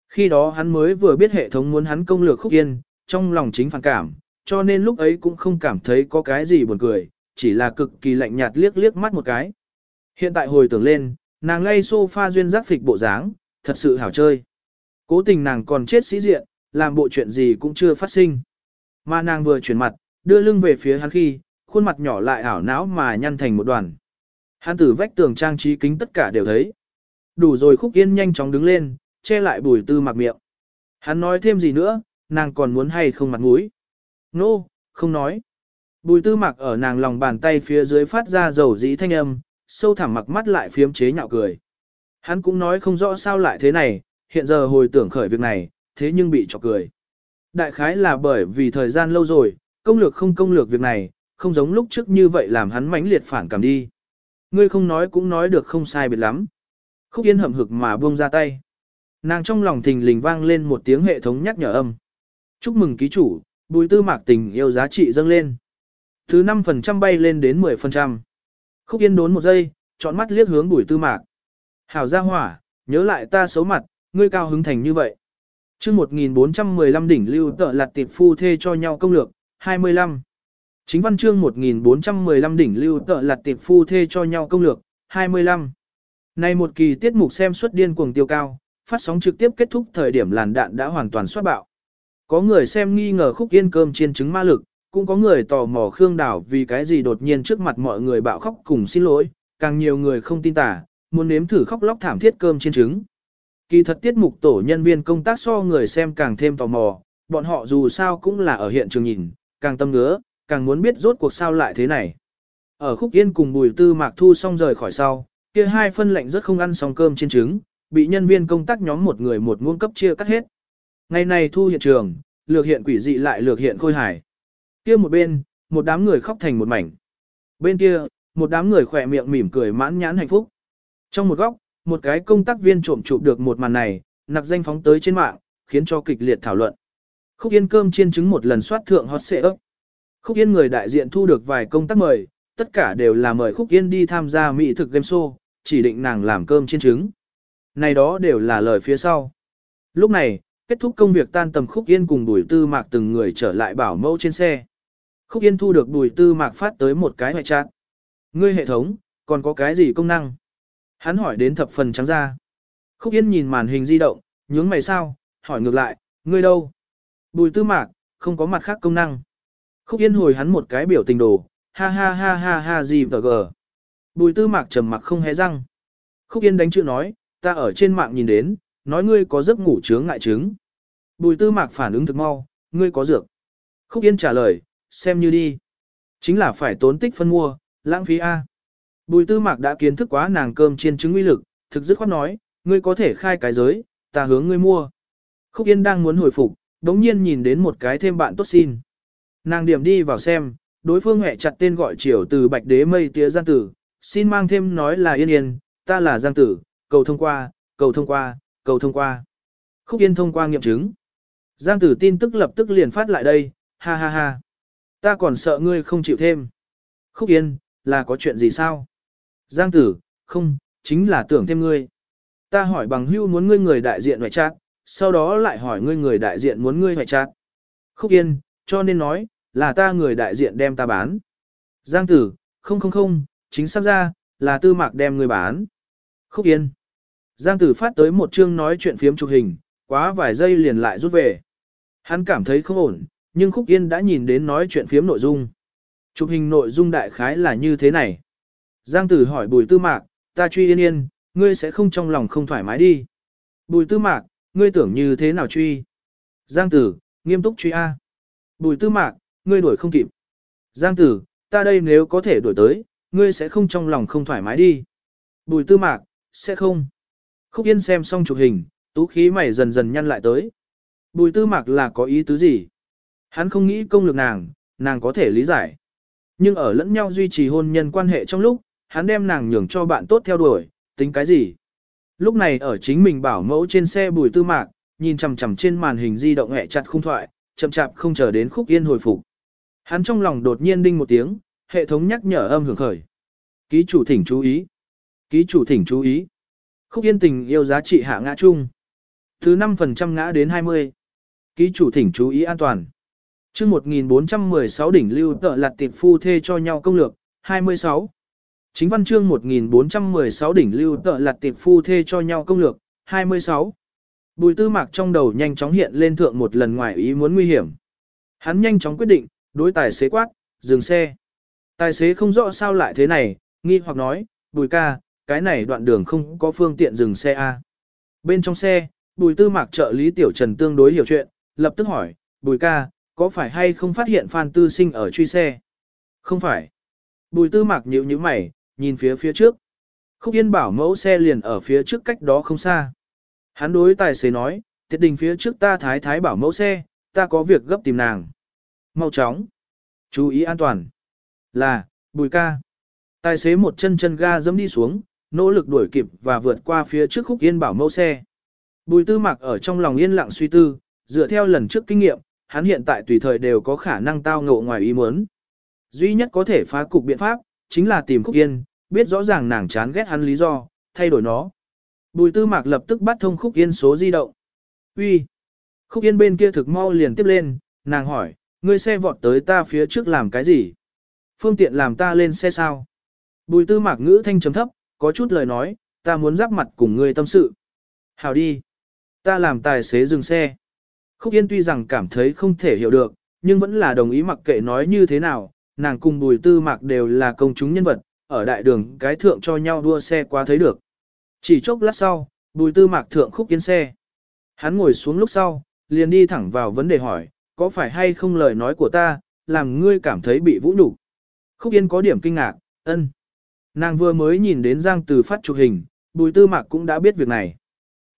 Khi đó hắn mới vừa biết hệ thống muốn hắn công lược khúc yên, trong lòng chính phản cảm, cho nên lúc ấy cũng không cảm thấy có cái gì buồn cười, chỉ là cực kỳ lạnh nhạt liếc liếc mắt một cái. Hiện tại hồi tưởng lên, nàng lay sofa duyên giác phịch bộ dáng, thật sự hảo chơi. Cố tình nàng còn chết sĩ diện, làm bộ chuyện gì cũng chưa phát sinh. Mà nàng vừa chuyển mặt, đưa lưng về phía hắn khi, khuôn mặt nhỏ lại ảo não mà nhăn thành một đoàn. Hắn từ vách tường trang trí kính tất cả đều thấy. Đủ rồi khúc yên nhanh chóng đứng lên, che lại bùi tư mặc miệng. Hắn nói thêm gì nữa, nàng còn muốn hay không mặt mũi. Nô, no, không nói. Bùi tư mặc ở nàng lòng bàn tay phía dưới phát ra dầu dĩ thanh âm, sâu thẳm mặc mắt lại phiếm chế nhạo cười. Hắn cũng nói không rõ sao lại thế này, hiện giờ hồi tưởng khởi việc này, thế nhưng bị chọc cười. Đại khái là bởi vì thời gian lâu rồi, công lược không công lược việc này, không giống lúc trước như vậy làm hắn mãnh liệt phản cảm đi. Ngươi không nói cũng nói được không sai biệt lắm. Khúc Yên hậm hực mà buông ra tay. Nàng trong lòng thình lình vang lên một tiếng hệ thống nhắc nhở âm. Chúc mừng ký chủ, bùi tư mạc tình yêu giá trị dâng lên. Thứ 5% bay lên đến 10%. Khúc Yên đốn một giây, chọn mắt liếc hướng bùi tư mạc. Hảo gia hỏa, nhớ lại ta xấu mặt, ngươi cao hứng thành như vậy. chương 1415 đỉnh lưu tợ lặt tiệp phu thê cho nhau công lược, 25. Chính văn chương 1415 đỉnh lưu tợ lặt tiệp phu thê cho nhau công lược, 25. Này một kỳ tiết mục xem suất điên cuồng tiêu cao, phát sóng trực tiếp kết thúc thời điểm làn đạn đã hoàn toàn xuất bạo. Có người xem nghi ngờ khúc yên cơm chiên trứng ma lực, cũng có người tò mò Khương Đảo vì cái gì đột nhiên trước mặt mọi người bạo khóc cùng xin lỗi, càng nhiều người không tin tả, muốn nếm thử khóc lóc thảm thiết cơm trên trứng. Kỳ thật tiết mục tổ nhân viên công tác so người xem càng thêm tò mò, bọn họ dù sao cũng là ở hiện trường nhìn, càng tâm ngứa, càng muốn biết rốt cuộc sao lại thế này. Ở khúc yên cùng bùi tư mạc thu xong rời khỏi sau, kia hai phân lệnh rất không ăn xong cơm trên trứng, bị nhân viên công tác nhóm một người một nguồn cấp chia cắt hết. Ngày này thu hiện trường, lược hiện quỷ dị lại lược hiện khôi hài. Kia một bên, một đám người khóc thành một mảnh. Bên kia, một đám người khỏe miệng mỉm cười mãn nhãn hạnh phúc. Trong một góc, một cái công tác viên trộm chụp được một màn này, nặc danh phóng tới trên mạng, khiến cho kịch liệt thảo luận. Khúc Yên cơm chiên trứng một lần soát thượng hot xệ ấp. Khúc Yên người đại diện thu được vài công tác mời, tất cả đều là mời Khúc Yên đi tham gia mỹ thực game show, chỉ định nàng làm cơm chiên trứng. Này đó đều là lời phía sau. Lúc này, kết thúc công việc tan tầm Khúc Yên cùng Bùi Tư Mạc từng người trở lại bảo mẫu trên xe. Khúc Yên thu được Bùi Tư Mạc phát tới một cái hoại trạng. Ngươi hệ thống, còn có cái gì công năng? Hắn hỏi đến thập phần trắng ra. Khúc Yên nhìn màn hình di động, nhướng mày sao, hỏi ngược lại, ngươi đâu? Bùi Tư Mạc, không có mặt khác công năng. Khúc Yên hồi hắn một cái biểu tình đồ, ha ha ha ha ha gì tờ gờ. Bùi Tư Mạc trầm mặc không hé răng. Khúc Yên đánh chữ nói, ta ở trên mạng nhìn đến, nói ngươi có giấc ngủ chướng ngại trứng. Bùi tư mạc phản ứng thực mau, ngươi có dược. Khúc Yên trả lời, xem như đi. Chính là phải tốn tích phân mua, lãng phí A. Bùi tư mạc đã kiến thức quá nàng cơm chiên trứng uy lực, thực dứt khoát nói, ngươi có thể khai cái giới, ta hướng ngươi mua. Khúc Yên đang muốn hồi phục, đống nhiên nhìn đến một cái thêm bạn tốt xin. Nàng điểm đi vào xem, đối phương hẹ chặt tên gọi chiều từ bạch đế mây tía giang tử, xin mang thêm nói là yên yên, ta là giang tử, cầu thông qua, cầu thông qua, cầu thông qua. Khúc Yên thông qua nghiệm chứng. Giang tử tin tức lập tức liền phát lại đây, ha ha ha. Ta còn sợ ngươi không chịu thêm. Khúc Yên, là có chuyện gì sao? Giang tử, không, chính là tưởng thêm ngươi. Ta hỏi bằng hưu muốn ngươi người đại diện hoại chát, sau đó lại hỏi ngươi người đại diện muốn ngươi hoại chát. Khúc Yên, cho nên nói, là ta người đại diện đem ta bán. Giang tử, không không không, chính xác ra, là tư mạc đem ngươi bán. Khúc Yên. Giang tử phát tới một chương nói chuyện phiếm chụp hình, quá vài giây liền lại rút về. Hắn cảm thấy không ổn, nhưng Khúc Yên đã nhìn đến nói chuyện phiếm nội dung. Chụp hình nội dung đại khái là như thế này. Giang tử hỏi bùi tư mạc, ta truy yên yên, ngươi sẽ không trong lòng không thoải mái đi. Bùi tư mạc, ngươi tưởng như thế nào truy? Giang tử, nghiêm túc truy A. Bùi tư mạc, ngươi đuổi không kịp. Giang tử, ta đây nếu có thể đuổi tới, ngươi sẽ không trong lòng không thoải mái đi. Bùi tư mạc, sẽ không. Khúc Yên xem xong chụp hình, tú khí mày dần dần nhăn lại tới. Bùi tư mạc là có ý tứ gì? Hắn không nghĩ công lực nàng, nàng có thể lý giải. Nhưng ở lẫn nhau duy trì hôn nhân quan hệ trong lúc, hắn đem nàng nhường cho bạn tốt theo đuổi, tính cái gì? Lúc này ở chính mình bảo mẫu trên xe bùi tư mạc, nhìn chằm chằm trên màn hình di động hẹ chặt khung thoại, chậm chạp không chờ đến khúc yên hồi phục. Hắn trong lòng đột nhiên đinh một tiếng, hệ thống nhắc nhở âm hưởng khởi. Ký chủ thỉnh chú ý. Ký chủ thỉnh chú ý. Khúc yên tình yêu giá trị hạ ngã chung. Từ 5% ngã đến 20. Ký chủ thỉnh chú ý an toàn. Trước 1416 đỉnh lưu tợ lặt tiệp phu thê cho nhau công lược, 26. Chính văn chương 1416 đỉnh lưu tợ lặt tiệp phu thê cho nhau công lược, 26. Bùi tư mạc trong đầu nhanh chóng hiện lên thượng một lần ngoài ý muốn nguy hiểm. Hắn nhanh chóng quyết định, đối tài xế quát, dừng xe. Tài xế không rõ sao lại thế này, nghi hoặc nói, bùi ca, cái này đoạn đường không có phương tiện dừng xe A. Bên trong xe, bùi tư mạc trợ lý tiểu trần tương đối hiểu chuyện, lập tức hỏi, bùi ca, có phải hay không phát hiện Phan Tư Sinh ở truy xe? Không phải. Bùi tư mạc nhíu như mày, nhìn phía phía trước. Khúc Yên bảo mẫu xe liền ở phía trước cách đó không xa. Hắn đối tài xế nói, tiết đình phía trước ta thái thái bảo mẫu xe, ta có việc gấp tìm nàng. Mau chóng. Chú ý an toàn. Là, bùi ca. Tài xế một chân chân ga dẫm đi xuống, nỗ lực đuổi kịp và vượt qua phía trước khúc yên bảo mẫu xe. Bùi tư mạc ở trong lòng yên lặng suy tư, dựa theo lần trước kinh nghiệm, hắn hiện tại tùy thời đều có khả năng tao ngộ ngoài ý muốn. Duy nhất có thể phá cục biện pháp, chính là tìm khúc yên, biết rõ ràng nàng chán ghét hắn lý do, thay đổi nó. Bùi tư mạc lập tức bắt thông khúc yên số di động. Uy, Khúc yên bên kia thực mau liền tiếp lên, nàng hỏi, ngươi xe vọt tới ta phía trước làm cái gì? Phương tiện làm ta lên xe sao? Bùi tư mạc ngữ thanh chấm thấp, có chút lời nói, ta muốn giáp mặt cùng ngươi tâm sự. Hào đi. Ta làm tài xế dừng xe. Khúc Yên tuy rằng cảm thấy không thể hiểu được, nhưng vẫn là đồng ý mặc kệ nói như thế nào, nàng cùng bùi tư mạc đều là công chúng nhân vật, ở đại đường cái thượng cho nhau đua xe qua thấy được. Chỉ chốc lát sau, bùi tư mạc thượng Khúc Yên xe. Hắn ngồi xuống lúc sau, liền đi thẳng vào vấn đề hỏi, có phải hay không lời nói của ta, làm ngươi cảm thấy bị vũ nhục Khúc Yên có điểm kinh ngạc, ân. Nàng vừa mới nhìn đến Giang Từ phát chụp hình, Bùi Tư Mạc cũng đã biết việc này.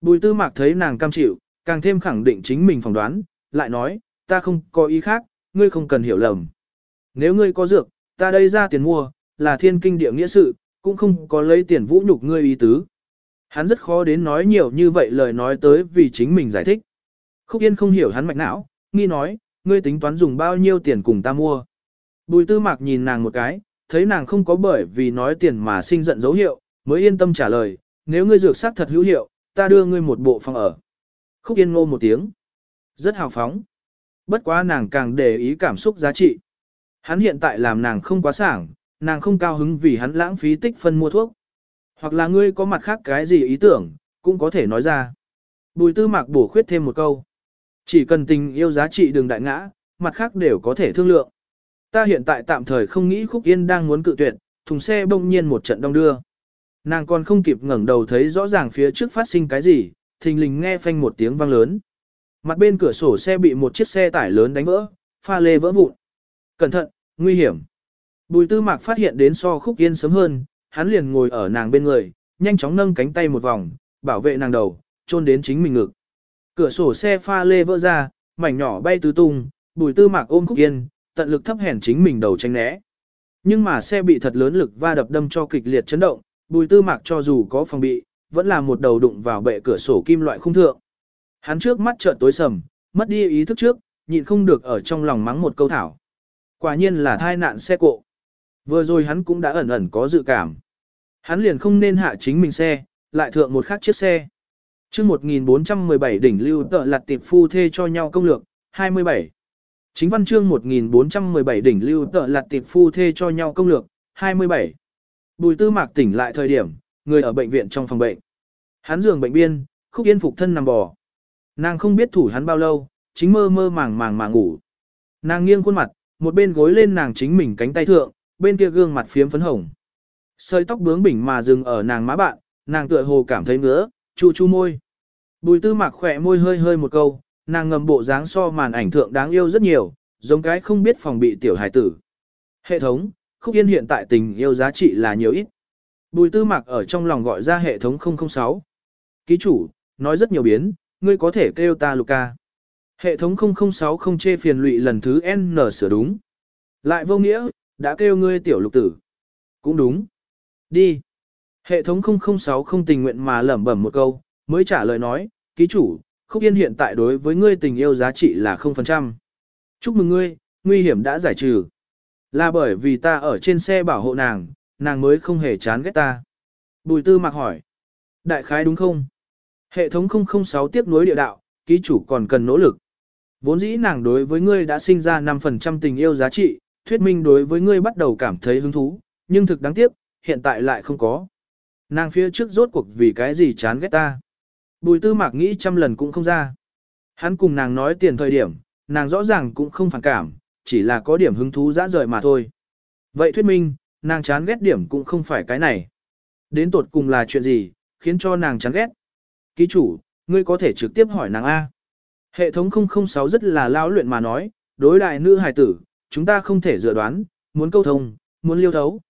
Bùi Tư Mạc thấy nàng cam chịu, càng thêm khẳng định chính mình phỏng đoán, lại nói, ta không có ý khác, ngươi không cần hiểu lầm. Nếu ngươi có dược, ta đây ra tiền mua, là thiên kinh địa nghĩa sự, cũng không có lấy tiền vũ nhục ngươi ý tứ. Hắn rất khó đến nói nhiều như vậy lời nói tới vì chính mình giải thích. Khúc Yên không hiểu hắn mạch não, nghi nói, ngươi tính toán dùng bao nhiêu tiền cùng ta mua. Bùi tư mạc nhìn nàng một cái, thấy nàng không có bởi vì nói tiền mà sinh giận dấu hiệu, mới yên tâm trả lời, nếu ngươi dược sắc thật hữu hiệu, ta đưa ngươi một bộ phòng ở. Khúc yên ngô một tiếng. Rất hào phóng. Bất quá nàng càng để ý cảm xúc giá trị. Hắn hiện tại làm nàng không quá sảng, nàng không cao hứng vì hắn lãng phí tích phân mua thuốc. Hoặc là ngươi có mặt khác cái gì ý tưởng, cũng có thể nói ra. Bùi tư mạc bổ khuyết thêm một câu. Chỉ cần tình yêu giá trị đừng đại ngã, mặt khác đều có thể thương lượng. Ta hiện tại tạm thời không nghĩ Khúc Yên đang muốn cự tuyệt, thùng xe bỗng nhiên một trận đông đưa. Nàng còn không kịp ngẩng đầu thấy rõ ràng phía trước phát sinh cái gì, thình lình nghe phanh một tiếng vang lớn. Mặt bên cửa sổ xe bị một chiếc xe tải lớn đánh vỡ, pha lê vỡ vụn. Cẩn thận, nguy hiểm. Bùi tư mạc phát hiện đến so Khúc Yên sớm hơn, hắn liền ngồi ở nàng bên người, nhanh chóng nâng cánh tay một vòng, bảo vệ nàng đầu, chôn đến chính mình ngực. Cửa sổ xe pha lê vỡ ra, mảnh nhỏ bay tứ tung, bùi tư mạc ôm Khúc Yên, tận lực thấp hèn chính mình đầu tranh né. Nhưng mà xe bị thật lớn lực va đập đâm cho kịch liệt chấn động, bùi tư mạc cho dù có phòng bị, vẫn là một đầu đụng vào bệ cửa sổ kim loại khung thượng. Hắn trước mắt trợn tối sầm, mất đi ý thức trước, nhịn không được ở trong lòng mắng một câu thảo. Quả nhiên là thai nạn xe cộ. Vừa rồi hắn cũng đã ẩn ẩn có dự cảm. Hắn liền không nên hạ chính mình xe, lại thượng một khác chiếc xe. Trước 1417 đỉnh lưu tợ lặt tiệp phu thê cho nhau công lược, 27. Chính văn chương 1417 đỉnh lưu tợ lặt tiệp phu thê cho nhau công lược, 27. Bùi tư mạc tỉnh lại thời điểm, người ở bệnh viện trong phòng bệnh. Hắn giường bệnh biên, khúc yên phục thân nằm bò. Nàng không biết thủ hắn bao lâu, chính mơ mơ màng màng mà ngủ. Nàng nghiêng khuôn mặt, một bên gối lên nàng chính mình cánh tay thượng, bên kia gương mặt phiếm phấn hồng. Sợi tóc bướng bỉnh mà dừng ở nàng má bạn, nàng tựa hồ cảm thấy ngứa, chu chu môi. Bùi tư mạc khỏe môi hơi hơi một câu, nàng ngầm bộ dáng so màn ảnh thượng đáng yêu rất nhiều, giống cái không biết phòng bị tiểu hài tử. Hệ thống, khúc yên hiện tại tình yêu giá trị là nhiều ít. Bùi tư mạc ở trong lòng gọi ra hệ thống 006. Ký chủ, nói rất nhiều biến, ngươi có thể kêu ta Luca. Hệ thống 006 không chê phiền lụy lần thứ N sửa đúng. Lại vô nghĩa, đã kêu ngươi tiểu lục tử. Cũng đúng. Đi. Hệ thống 006 không tình nguyện mà lẩm bẩm một câu, mới trả lời nói, ký chủ, khúc yên hiện tại đối với ngươi tình yêu giá trị là 0%. Chúc mừng ngươi, nguy hiểm đã giải trừ. Là bởi vì ta ở trên xe bảo hộ nàng, nàng mới không hề chán ghét ta. Bùi tư mặc hỏi. Đại khái đúng không? Hệ thống 006 tiếp nối địa đạo, ký chủ còn cần nỗ lực. Vốn dĩ nàng đối với ngươi đã sinh ra 5% tình yêu giá trị, thuyết minh đối với ngươi bắt đầu cảm thấy hứng thú, nhưng thực đáng tiếc, hiện tại lại không có. Nàng phía trước rốt cuộc vì cái gì chán ghét ta. Bùi tư mạc nghĩ trăm lần cũng không ra. Hắn cùng nàng nói tiền thời điểm, nàng rõ ràng cũng không phản cảm, chỉ là có điểm hứng thú dã rời mà thôi. Vậy thuyết minh, nàng chán ghét điểm cũng không phải cái này. Đến tột cùng là chuyện gì, khiến cho nàng chán ghét. Ký chủ, ngươi có thể trực tiếp hỏi nàng A. Hệ thống 006 rất là lao luyện mà nói, đối đại nữ hài tử, chúng ta không thể dự đoán, muốn câu thông, muốn liêu thấu.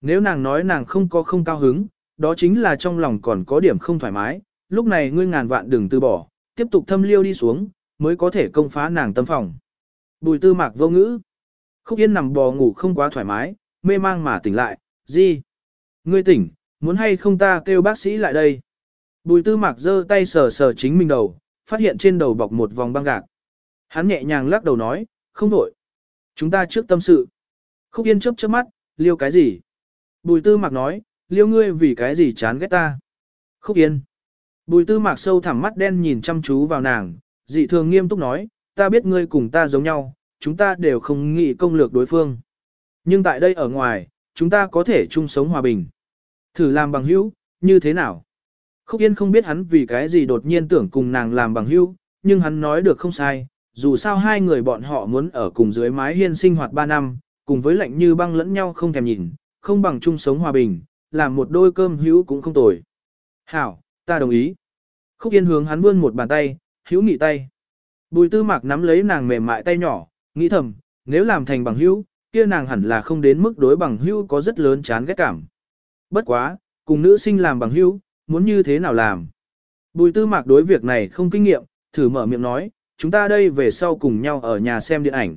Nếu nàng nói nàng không có không cao hứng, đó chính là trong lòng còn có điểm không thoải mái, lúc này ngươi ngàn vạn đừng từ bỏ, tiếp tục thâm liêu đi xuống, mới có thể công phá nàng tâm phòng. Bùi tư mạc vô ngữ. Khúc Yên nằm bò ngủ không quá thoải mái, mê mang mà tỉnh lại, gì? Ngươi tỉnh, muốn hay không ta kêu bác sĩ lại đây? Bùi tư mạc giơ tay sờ sờ chính mình đầu, phát hiện trên đầu bọc một vòng băng gạc. Hắn nhẹ nhàng lắc đầu nói, không đổi. Chúng ta trước tâm sự. Khúc Yên chớp chớp mắt, liêu cái gì? Bùi tư mạc nói, liêu ngươi vì cái gì chán ghét ta? Khúc Yên. Bùi tư mạc sâu thẳm mắt đen nhìn chăm chú vào nàng, dị thường nghiêm túc nói, ta biết ngươi cùng ta giống nhau, chúng ta đều không nghĩ công lược đối phương. Nhưng tại đây ở ngoài, chúng ta có thể chung sống hòa bình. Thử làm bằng hữu, như thế nào? Khúc Yên không biết hắn vì cái gì đột nhiên tưởng cùng nàng làm bằng hữu, nhưng hắn nói được không sai, dù sao hai người bọn họ muốn ở cùng dưới mái hiên sinh hoạt 3 năm, cùng với lạnh như băng lẫn nhau không thèm nhìn, không bằng chung sống hòa bình, làm một đôi cơm hữu cũng không tồi. Hảo, ta đồng ý. Khúc Yên hướng hắn vươn một bàn tay, hữu nghị tay. Bùi tư mạc nắm lấy nàng mềm mại tay nhỏ, nghĩ thầm, nếu làm thành bằng hữu, kia nàng hẳn là không đến mức đối bằng hữu có rất lớn chán ghét cảm. Bất quá, cùng nữ sinh làm bằng hữu, muốn như thế nào làm. Bùi tư mạc đối việc này không kinh nghiệm, thử mở miệng nói, chúng ta đây về sau cùng nhau ở nhà xem điện ảnh.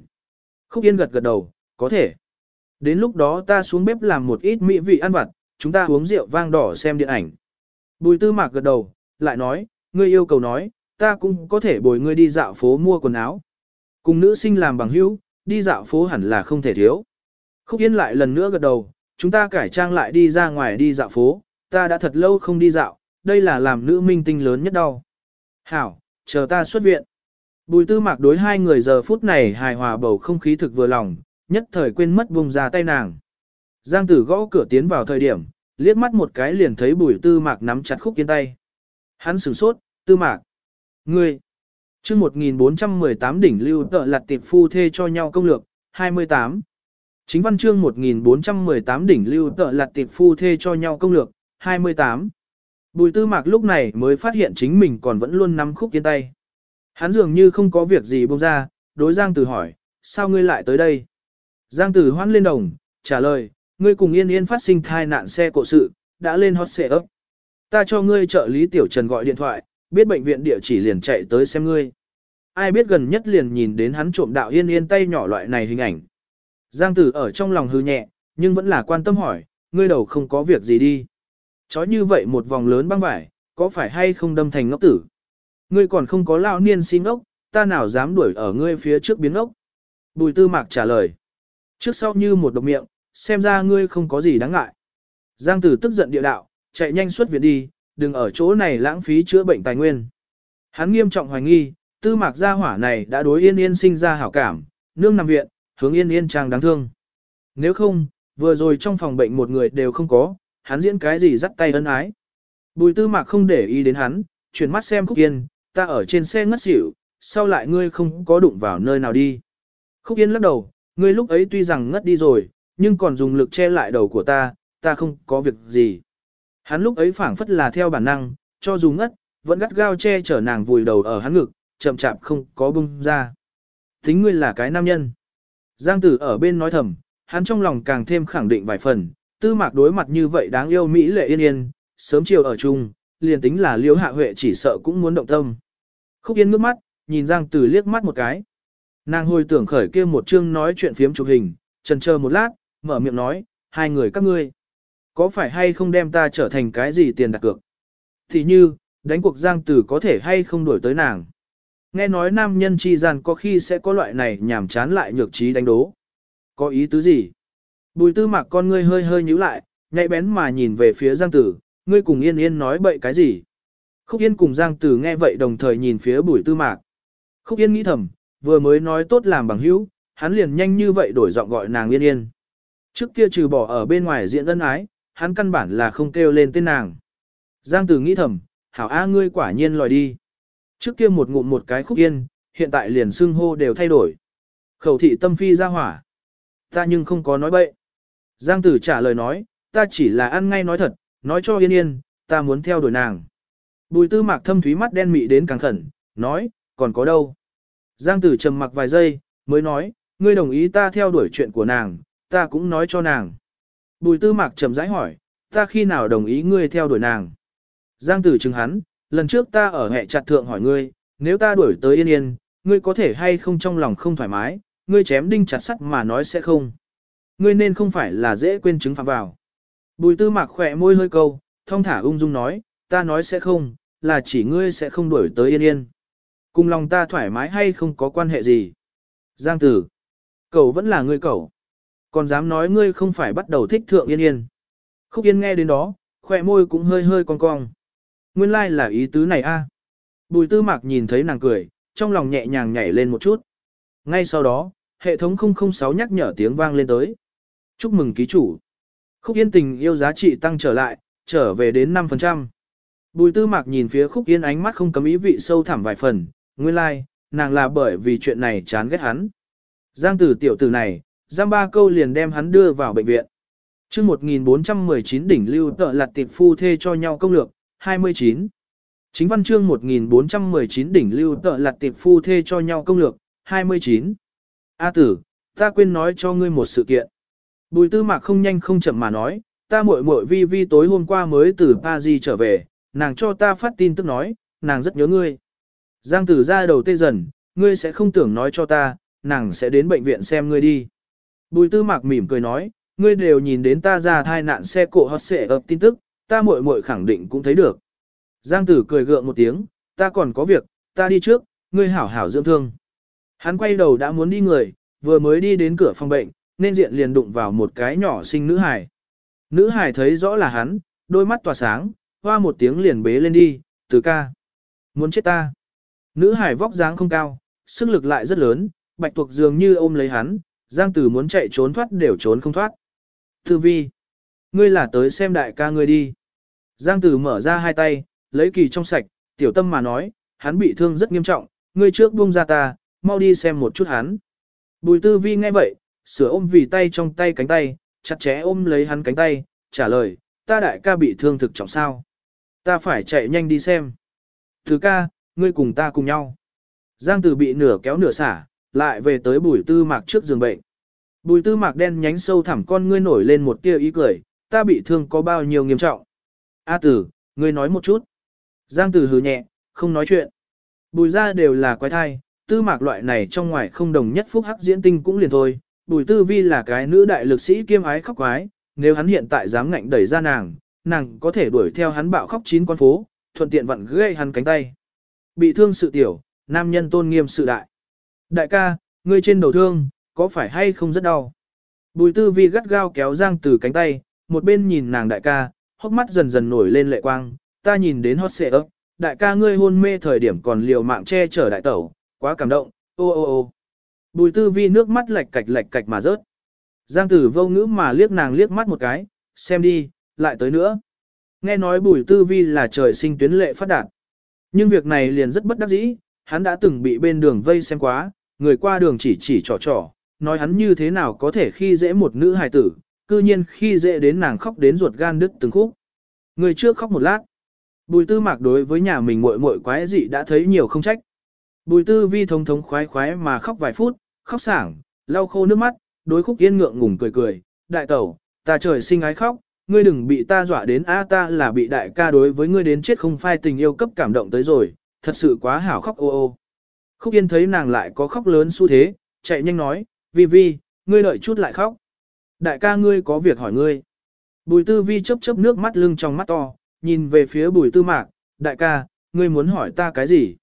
Khúc Yên gật gật đầu, có thể. Đến lúc đó ta xuống bếp làm một ít mỹ vị ăn vặt, chúng ta uống rượu vang đỏ xem điện ảnh. Bùi tư mạc gật đầu, lại nói, ngươi yêu cầu nói, ta cũng có thể bồi ngươi đi dạo phố mua quần áo. Cùng nữ sinh làm bằng hữu, đi dạo phố hẳn là không thể thiếu. Khúc Yên lại lần nữa gật đầu, chúng ta cải trang lại đi ra ngoài đi dạo phố, ta đã thật lâu không đi dạo, đây là làm nữ minh tinh lớn nhất đâu. Hảo, chờ ta xuất viện. Bùi tư mạc đối hai người giờ phút này hài hòa bầu không khí thực vừa lòng, nhất thời quên mất vùng ra tay nàng. Giang tử gõ cửa tiến vào thời điểm, liếc mắt một cái liền thấy bùi tư mạc nắm chặt khúc yên tay. Hắn sửng sốt, tư mạc. Ngươi. chương 1418 đỉnh lưu tợ lặt tiệp phu thê cho nhau công lược, 28. Chính văn chương 1418 đỉnh lưu tợ lặt tiệp phu thê cho nhau công lược, 28. Bùi tư mạc lúc này mới phát hiện chính mình còn vẫn luôn nắm khúc yên tay. Hắn dường như không có việc gì bông ra, đối Giang Tử hỏi, sao ngươi lại tới đây? Giang Tử hoan lên đồng, trả lời, ngươi cùng yên yên phát sinh thai nạn xe cộ sự, đã lên hot xe ấp. Ta cho ngươi trợ lý Tiểu Trần gọi điện thoại, biết bệnh viện địa chỉ liền chạy tới xem ngươi. Ai biết gần nhất liền nhìn đến hắn trộm đạo yên yên tay nhỏ loại này hình ảnh. Giang Tử ở trong lòng hư nhẹ, nhưng vẫn là quan tâm hỏi, ngươi đầu không có việc gì đi. Chói như vậy một vòng lớn băng vải, có phải hay không đâm thành ngốc tử? Ngươi còn không có lão niên xin ngốc, ta nào dám đuổi ở ngươi phía trước biến ngốc? Bùi tư mạc trả lời. Trước sau như một độc miệng, xem ra ngươi không có gì đáng ngại. Giang tử tức giận địa đạo, chạy nhanh xuất viện đi, đừng ở chỗ này lãng phí chữa bệnh tài nguyên. Hắn nghiêm trọng hoài nghi, tư mạc gia hỏa này đã đối yên yên sinh ra hảo cảm, nương nằm viện, hướng yên yên trang đáng thương. Nếu không, vừa rồi trong phòng bệnh một người đều không có, hắn diễn cái gì dắt tay ân ái. Bùi tư mạc không để ý đến hắn, chuyển mắt xem Khúc Yên, ta ở trên xe ngất xỉu, sau lại ngươi không có đụng vào nơi nào đi. Khúc Yên lắc đầu, ngươi lúc ấy tuy rằng ngất đi rồi, nhưng còn dùng lực che lại đầu của ta, ta không có việc gì. Hắn lúc ấy phản phất là theo bản năng, cho dù ngất, vẫn gắt gao che chở nàng vùi đầu ở hắn ngực, chậm chạp không có bung ra. Tính ngươi là cái nam nhân. Giang tử ở bên nói thầm, hắn trong lòng càng thêm khẳng định vài phần, tư mạc đối mặt như vậy đáng yêu Mỹ lệ yên yên, sớm chiều ở chung, liền tính là liễu hạ huệ chỉ sợ cũng muốn động tâm. Khúc yên ngước mắt, nhìn Giang Tử liếc mắt một cái. Nàng hồi tưởng khởi kia một chương nói chuyện phiếm chụp hình, trần chờ một lát, mở miệng nói, hai người các ngươi. Có phải hay không đem ta trở thành cái gì tiền đặt cược? Thì như, đánh cuộc Giang Tử có thể hay không đổi tới nàng. Nghe nói nam nhân chi gian có khi sẽ có loại này nhảm chán lại nhược trí đánh đố. Có ý tứ gì? Bùi tư mạc con ngươi hơi hơi nhíu lại, nhạy bén mà nhìn về phía Giang Tử, ngươi cùng Yên Yên nói bậy cái gì? Khúc Yên cùng Giang Tử nghe vậy đồng thời nhìn phía bùi tư mạc. Khúc Yên nghĩ thầm, vừa mới nói tốt làm bằng hữu, hắn liền nhanh như vậy đổi giọng gọi nàng Yên Yên. Trước kia trừ bỏ ở bên ngoài diện ân ái, hắn căn bản là không kêu lên tên nàng. Giang Tử nghĩ thầm, hảo A ngươi quả nhiên lòi đi. Trước kia một ngụm một cái Khúc Yên, hiện tại liền xưng hô đều thay đổi. Khẩu thị tâm phi ra hỏa. Ta nhưng không có nói bậy. Giang tử trả lời nói, ta chỉ là ăn ngay nói thật, nói cho yên yên, ta muốn theo đuổi nàng. Bùi tư mạc thâm thúy mắt đen mị đến càng khẩn, nói, còn có đâu. Giang tử trầm mặc vài giây, mới nói, ngươi đồng ý ta theo đuổi chuyện của nàng, ta cũng nói cho nàng. Bùi tư mạc trầm rãi hỏi, ta khi nào đồng ý ngươi theo đuổi nàng. Giang tử chừng hắn, lần trước ta ở hệ chặt thượng hỏi ngươi, nếu ta đuổi tới yên yên, ngươi có thể hay không trong lòng không thoải mái, ngươi chém đinh chặt sắt mà nói sẽ không. Ngươi nên không phải là dễ quên chứng phạm vào. Bùi tư mạc khỏe môi hơi câu, thông thả ung dung nói, ta nói sẽ không, là chỉ ngươi sẽ không đuổi tới yên yên. Cùng lòng ta thoải mái hay không có quan hệ gì. Giang tử, cậu vẫn là ngươi cậu. Còn dám nói ngươi không phải bắt đầu thích thượng yên yên. Khúc yên nghe đến đó, khỏe môi cũng hơi hơi cong cong. Nguyên lai like là ý tứ này a Bùi tư mạc nhìn thấy nàng cười, trong lòng nhẹ nhàng nhảy lên một chút. Ngay sau đó, hệ thống 006 nhắc nhở tiếng vang lên tới. Chúc mừng ký chủ. Khúc Yên tình yêu giá trị tăng trở lại, trở về đến 5%. Bùi tư mạc nhìn phía Khúc Yên ánh mắt không cấm ý vị sâu thẳm vài phần, nguyên lai, like, nàng là bởi vì chuyện này chán ghét hắn. Giang tử tiểu tử này, giam ba câu liền đem hắn đưa vào bệnh viện. chương 1419 đỉnh lưu tợ lạt tiệp phu thê cho nhau công lược, 29. Chính văn chương 1419 đỉnh lưu tợ lạt tiệp phu thê cho nhau công lược, 29. A tử, ta quên nói cho ngươi một sự kiện. Bùi tư mạc không nhanh không chậm mà nói, ta muội muội vi vi tối hôm qua mới từ Paris trở về, nàng cho ta phát tin tức nói, nàng rất nhớ ngươi. Giang tử ra đầu tê dần, ngươi sẽ không tưởng nói cho ta, nàng sẽ đến bệnh viện xem ngươi đi. Bùi tư mạc mỉm cười nói, ngươi đều nhìn đến ta ra thai nạn xe cộ hót xệ ập tin tức, ta muội muội khẳng định cũng thấy được. Giang tử cười gượng một tiếng, ta còn có việc, ta đi trước, ngươi hảo hảo dưỡng thương. Hắn quay đầu đã muốn đi người, vừa mới đi đến cửa phòng bệnh, nên diện liền đụng vào một cái nhỏ sinh nữ hài. Nữ hài thấy rõ là hắn, đôi mắt tỏa sáng, hoa một tiếng liền bế lên đi, từ ca. Muốn chết ta. Nữ hài vóc dáng không cao, sức lực lại rất lớn, bạch tuộc dường như ôm lấy hắn, giang tử muốn chạy trốn thoát đều trốn không thoát. Tư vi. Ngươi là tới xem đại ca ngươi đi. Giang tử mở ra hai tay, lấy kỳ trong sạch, tiểu tâm mà nói, hắn bị thương rất nghiêm trọng, ngươi trước buông ra ta, mau đi xem một chút hắn. Bùi tư vi nghe vậy, sửa ôm vì tay trong tay cánh tay, chặt chẽ ôm lấy hắn cánh tay, trả lời, ta đại ca bị thương thực trọng sao. Ta phải chạy nhanh đi xem. Thứ ca, ngươi cùng ta cùng nhau. Giang tử bị nửa kéo nửa xả, lại về tới bùi tư mạc trước giường bệnh. Bùi tư mạc đen nhánh sâu thẳm con ngươi nổi lên một tia ý cười, ta bị thương có bao nhiêu nghiêm trọng. A tử, ngươi nói một chút. Giang tử hừ nhẹ, không nói chuyện. Bùi ra đều là quái thai, tư mạc loại này trong ngoài không đồng nhất phúc hắc diễn tinh cũng liền thôi. Bùi tư vi là cái nữ đại lực sĩ kiêm ái khóc quái, nếu hắn hiện tại dám ngạnh đẩy ra nàng, nàng có thể đuổi theo hắn bạo khóc chín con phố, thuận tiện vặn gây hắn cánh tay. Bị thương sự tiểu, nam nhân tôn nghiêm sự đại. Đại ca, ngươi trên đầu thương, có phải hay không rất đau? Bùi tư vi gắt gao kéo Giang từ cánh tay, một bên nhìn nàng đại ca, hốc mắt dần dần nổi lên lệ quang, ta nhìn đến hot xệ ấp, đại ca ngươi hôn mê thời điểm còn liều mạng che chở đại tẩu, quá cảm động, ô ô ô. Bùi tư vi nước mắt lệch cạch lệch cạch mà rớt. Giang tử vô ngữ mà liếc nàng liếc mắt một cái, xem đi, lại tới nữa. Nghe nói bùi tư vi là trời sinh tuyến lệ phát đạt. Nhưng việc này liền rất bất đắc dĩ, hắn đã từng bị bên đường vây xem quá, người qua đường chỉ chỉ trò trò, nói hắn như thế nào có thể khi dễ một nữ hài tử, cư nhiên khi dễ đến nàng khóc đến ruột gan đứt từng khúc. Người trước khóc một lát. Bùi tư mạc đối với nhà mình muội muội quái dị đã thấy nhiều không trách. Bùi tư vi thống thống khoái khoái mà khóc vài phút, khóc sảng, lau khô nước mắt, đối khúc yên ngượng ngùng cười cười, đại tẩu, ta trời sinh ái khóc, ngươi đừng bị ta dọa đến a ta là bị đại ca đối với ngươi đến chết không phai tình yêu cấp cảm động tới rồi, thật sự quá hảo khóc ô ô. Khúc yên thấy nàng lại có khóc lớn xu thế, chạy nhanh nói, vi vi, ngươi đợi chút lại khóc. Đại ca ngươi có việc hỏi ngươi. Bùi tư vi chớp chớp nước mắt lưng trong mắt to, nhìn về phía bùi tư mạc, đại ca, ngươi muốn hỏi ta cái gì?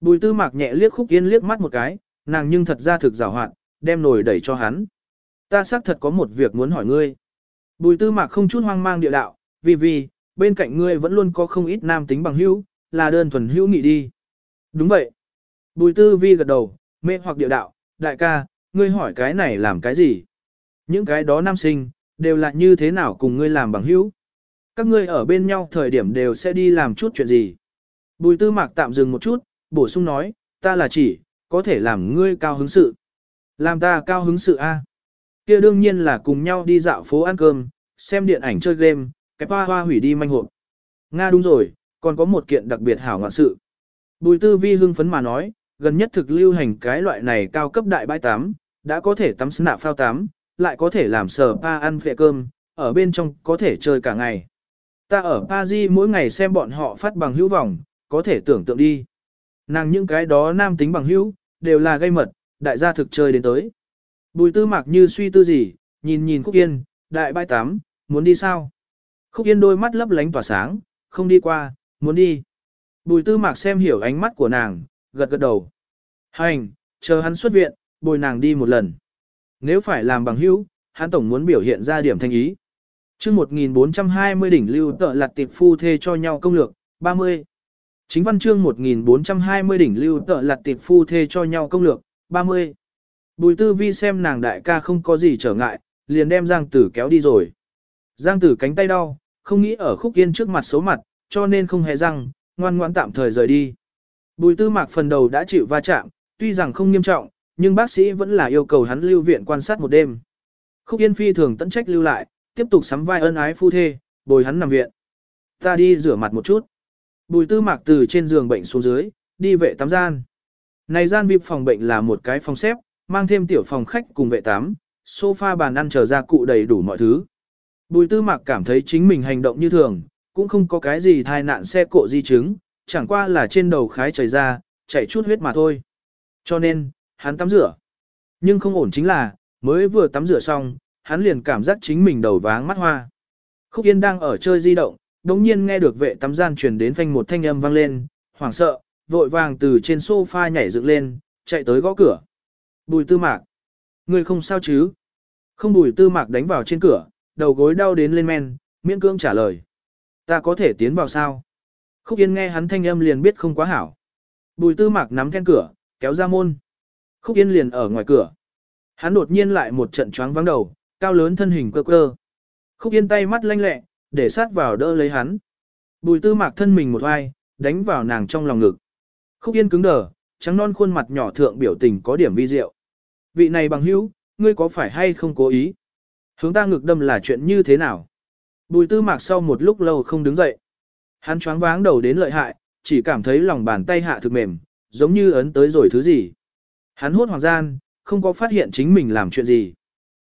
Bùi tư mạc nhẹ liếc khúc yên liếc mắt một cái, nàng nhưng thật ra thực rào hoạn, đem nồi đẩy cho hắn. Ta xác thật có một việc muốn hỏi ngươi. Bùi tư mạc không chút hoang mang địa đạo, vì vì, bên cạnh ngươi vẫn luôn có không ít nam tính bằng hữu, là đơn thuần hữu nghị đi. Đúng vậy. Bùi tư vi gật đầu, mê hoặc địa đạo, đại ca, ngươi hỏi cái này làm cái gì? Những cái đó nam sinh, đều là như thế nào cùng ngươi làm bằng hữu? Các ngươi ở bên nhau thời điểm đều sẽ đi làm chút chuyện gì? Bùi tư mạc tạm dừng một chút, bổ sung nói, ta là chỉ, có thể làm ngươi cao hứng sự. Làm ta cao hứng sự a kia đương nhiên là cùng nhau đi dạo phố ăn cơm, xem điện ảnh chơi game, cái hoa hoa hủy đi manh hộp. Nga đúng rồi, còn có một kiện đặc biệt hảo ngoạn sự. Bùi tư vi hưng phấn mà nói, gần nhất thực lưu hành cái loại này cao cấp đại bãi tắm, đã có thể tắm nạ phao tắm, lại có thể làm sờ pa ăn vệ cơm, ở bên trong có thể chơi cả ngày. Ta ở Paris mỗi ngày xem bọn họ phát bằng hữu vọng, có thể tưởng tượng đi. Nàng những cái đó nam tính bằng hữu, đều là gây mật, đại gia thực chơi đến tới. Bùi tư mạc như suy tư gì, nhìn nhìn Khúc Yên, đại bãi tắm, muốn đi sao? Khúc Yên đôi mắt lấp lánh tỏa sáng, không đi qua, muốn đi. Bùi tư mạc xem hiểu ánh mắt của nàng, gật gật đầu. Hành, chờ hắn xuất viện, bồi nàng đi một lần. Nếu phải làm bằng hữu, hắn tổng muốn biểu hiện ra điểm thanh ý. chương 1420 đỉnh lưu tợ lạt tiệp phu thê cho nhau công lược, 30. Chính văn chương 1420 đỉnh lưu tợ lặt tịp phu thê cho nhau công lược, 30. Bùi tư vi xem nàng đại ca không có gì trở ngại, liền đem Giang Tử kéo đi rồi. Giang Tử cánh tay đau, không nghĩ ở khúc yên trước mặt xấu mặt, cho nên không hề răng, ngoan ngoãn tạm thời rời đi. Bùi tư mạc phần đầu đã chịu va chạm, tuy rằng không nghiêm trọng, nhưng bác sĩ vẫn là yêu cầu hắn lưu viện quan sát một đêm. Khúc Yên phi thường tận trách lưu lại, tiếp tục sắm vai ân ái phu thê, bồi hắn nằm viện. Ta đi rửa mặt một chút. Bùi tư mạc từ trên giường bệnh xuống dưới, đi vệ tắm gian. Này gian VIP phòng bệnh là một cái phòng xếp, mang thêm tiểu phòng khách cùng vệ tắm, sofa bàn ăn trở ra cụ đầy đủ mọi thứ. Bùi tư mạc cảm thấy chính mình hành động như thường, cũng không có cái gì thai nạn xe cộ di chứng, chẳng qua là trên đầu khái chảy ra, chảy chút huyết mà thôi. Cho nên, hắn tắm rửa. Nhưng không ổn chính là, mới vừa tắm rửa xong, hắn liền cảm giác chính mình đầu váng mắt hoa. Khúc Yên đang ở chơi di động, đống nhiên nghe được vệ tắm gian truyền đến phanh một thanh âm vang lên, hoảng sợ, vội vàng từ trên sofa nhảy dựng lên, chạy tới gõ cửa. Bùi tư mạc. Người không sao chứ? Không bùi tư mạc đánh vào trên cửa, đầu gối đau đến lên men, miễn cưỡng trả lời. Ta có thể tiến vào sao? Khúc Yên nghe hắn thanh âm liền biết không quá hảo. Bùi tư mạc nắm then cửa, kéo ra môn. Khúc Yên liền ở ngoài cửa. Hắn đột nhiên lại một trận choáng vắng đầu, cao lớn thân hình cơ cơ. Khúc Yên tay mắt lanh lẹ, để sát vào đỡ lấy hắn. Bùi tư mạc thân mình một ai, đánh vào nàng trong lòng ngực. Khúc Yên cứng đờ, trắng non khuôn mặt nhỏ thượng biểu tình có điểm vi diệu. Vị này bằng hữu, ngươi có phải hay không cố ý? Hướng ta ngực đâm là chuyện như thế nào? Bùi tư mạc sau một lúc lâu không đứng dậy. Hắn choáng váng đầu đến lợi hại, chỉ cảm thấy lòng bàn tay hạ thực mềm, giống như ấn tới rồi thứ gì. Hắn hốt hoàng gian, không có phát hiện chính mình làm chuyện gì.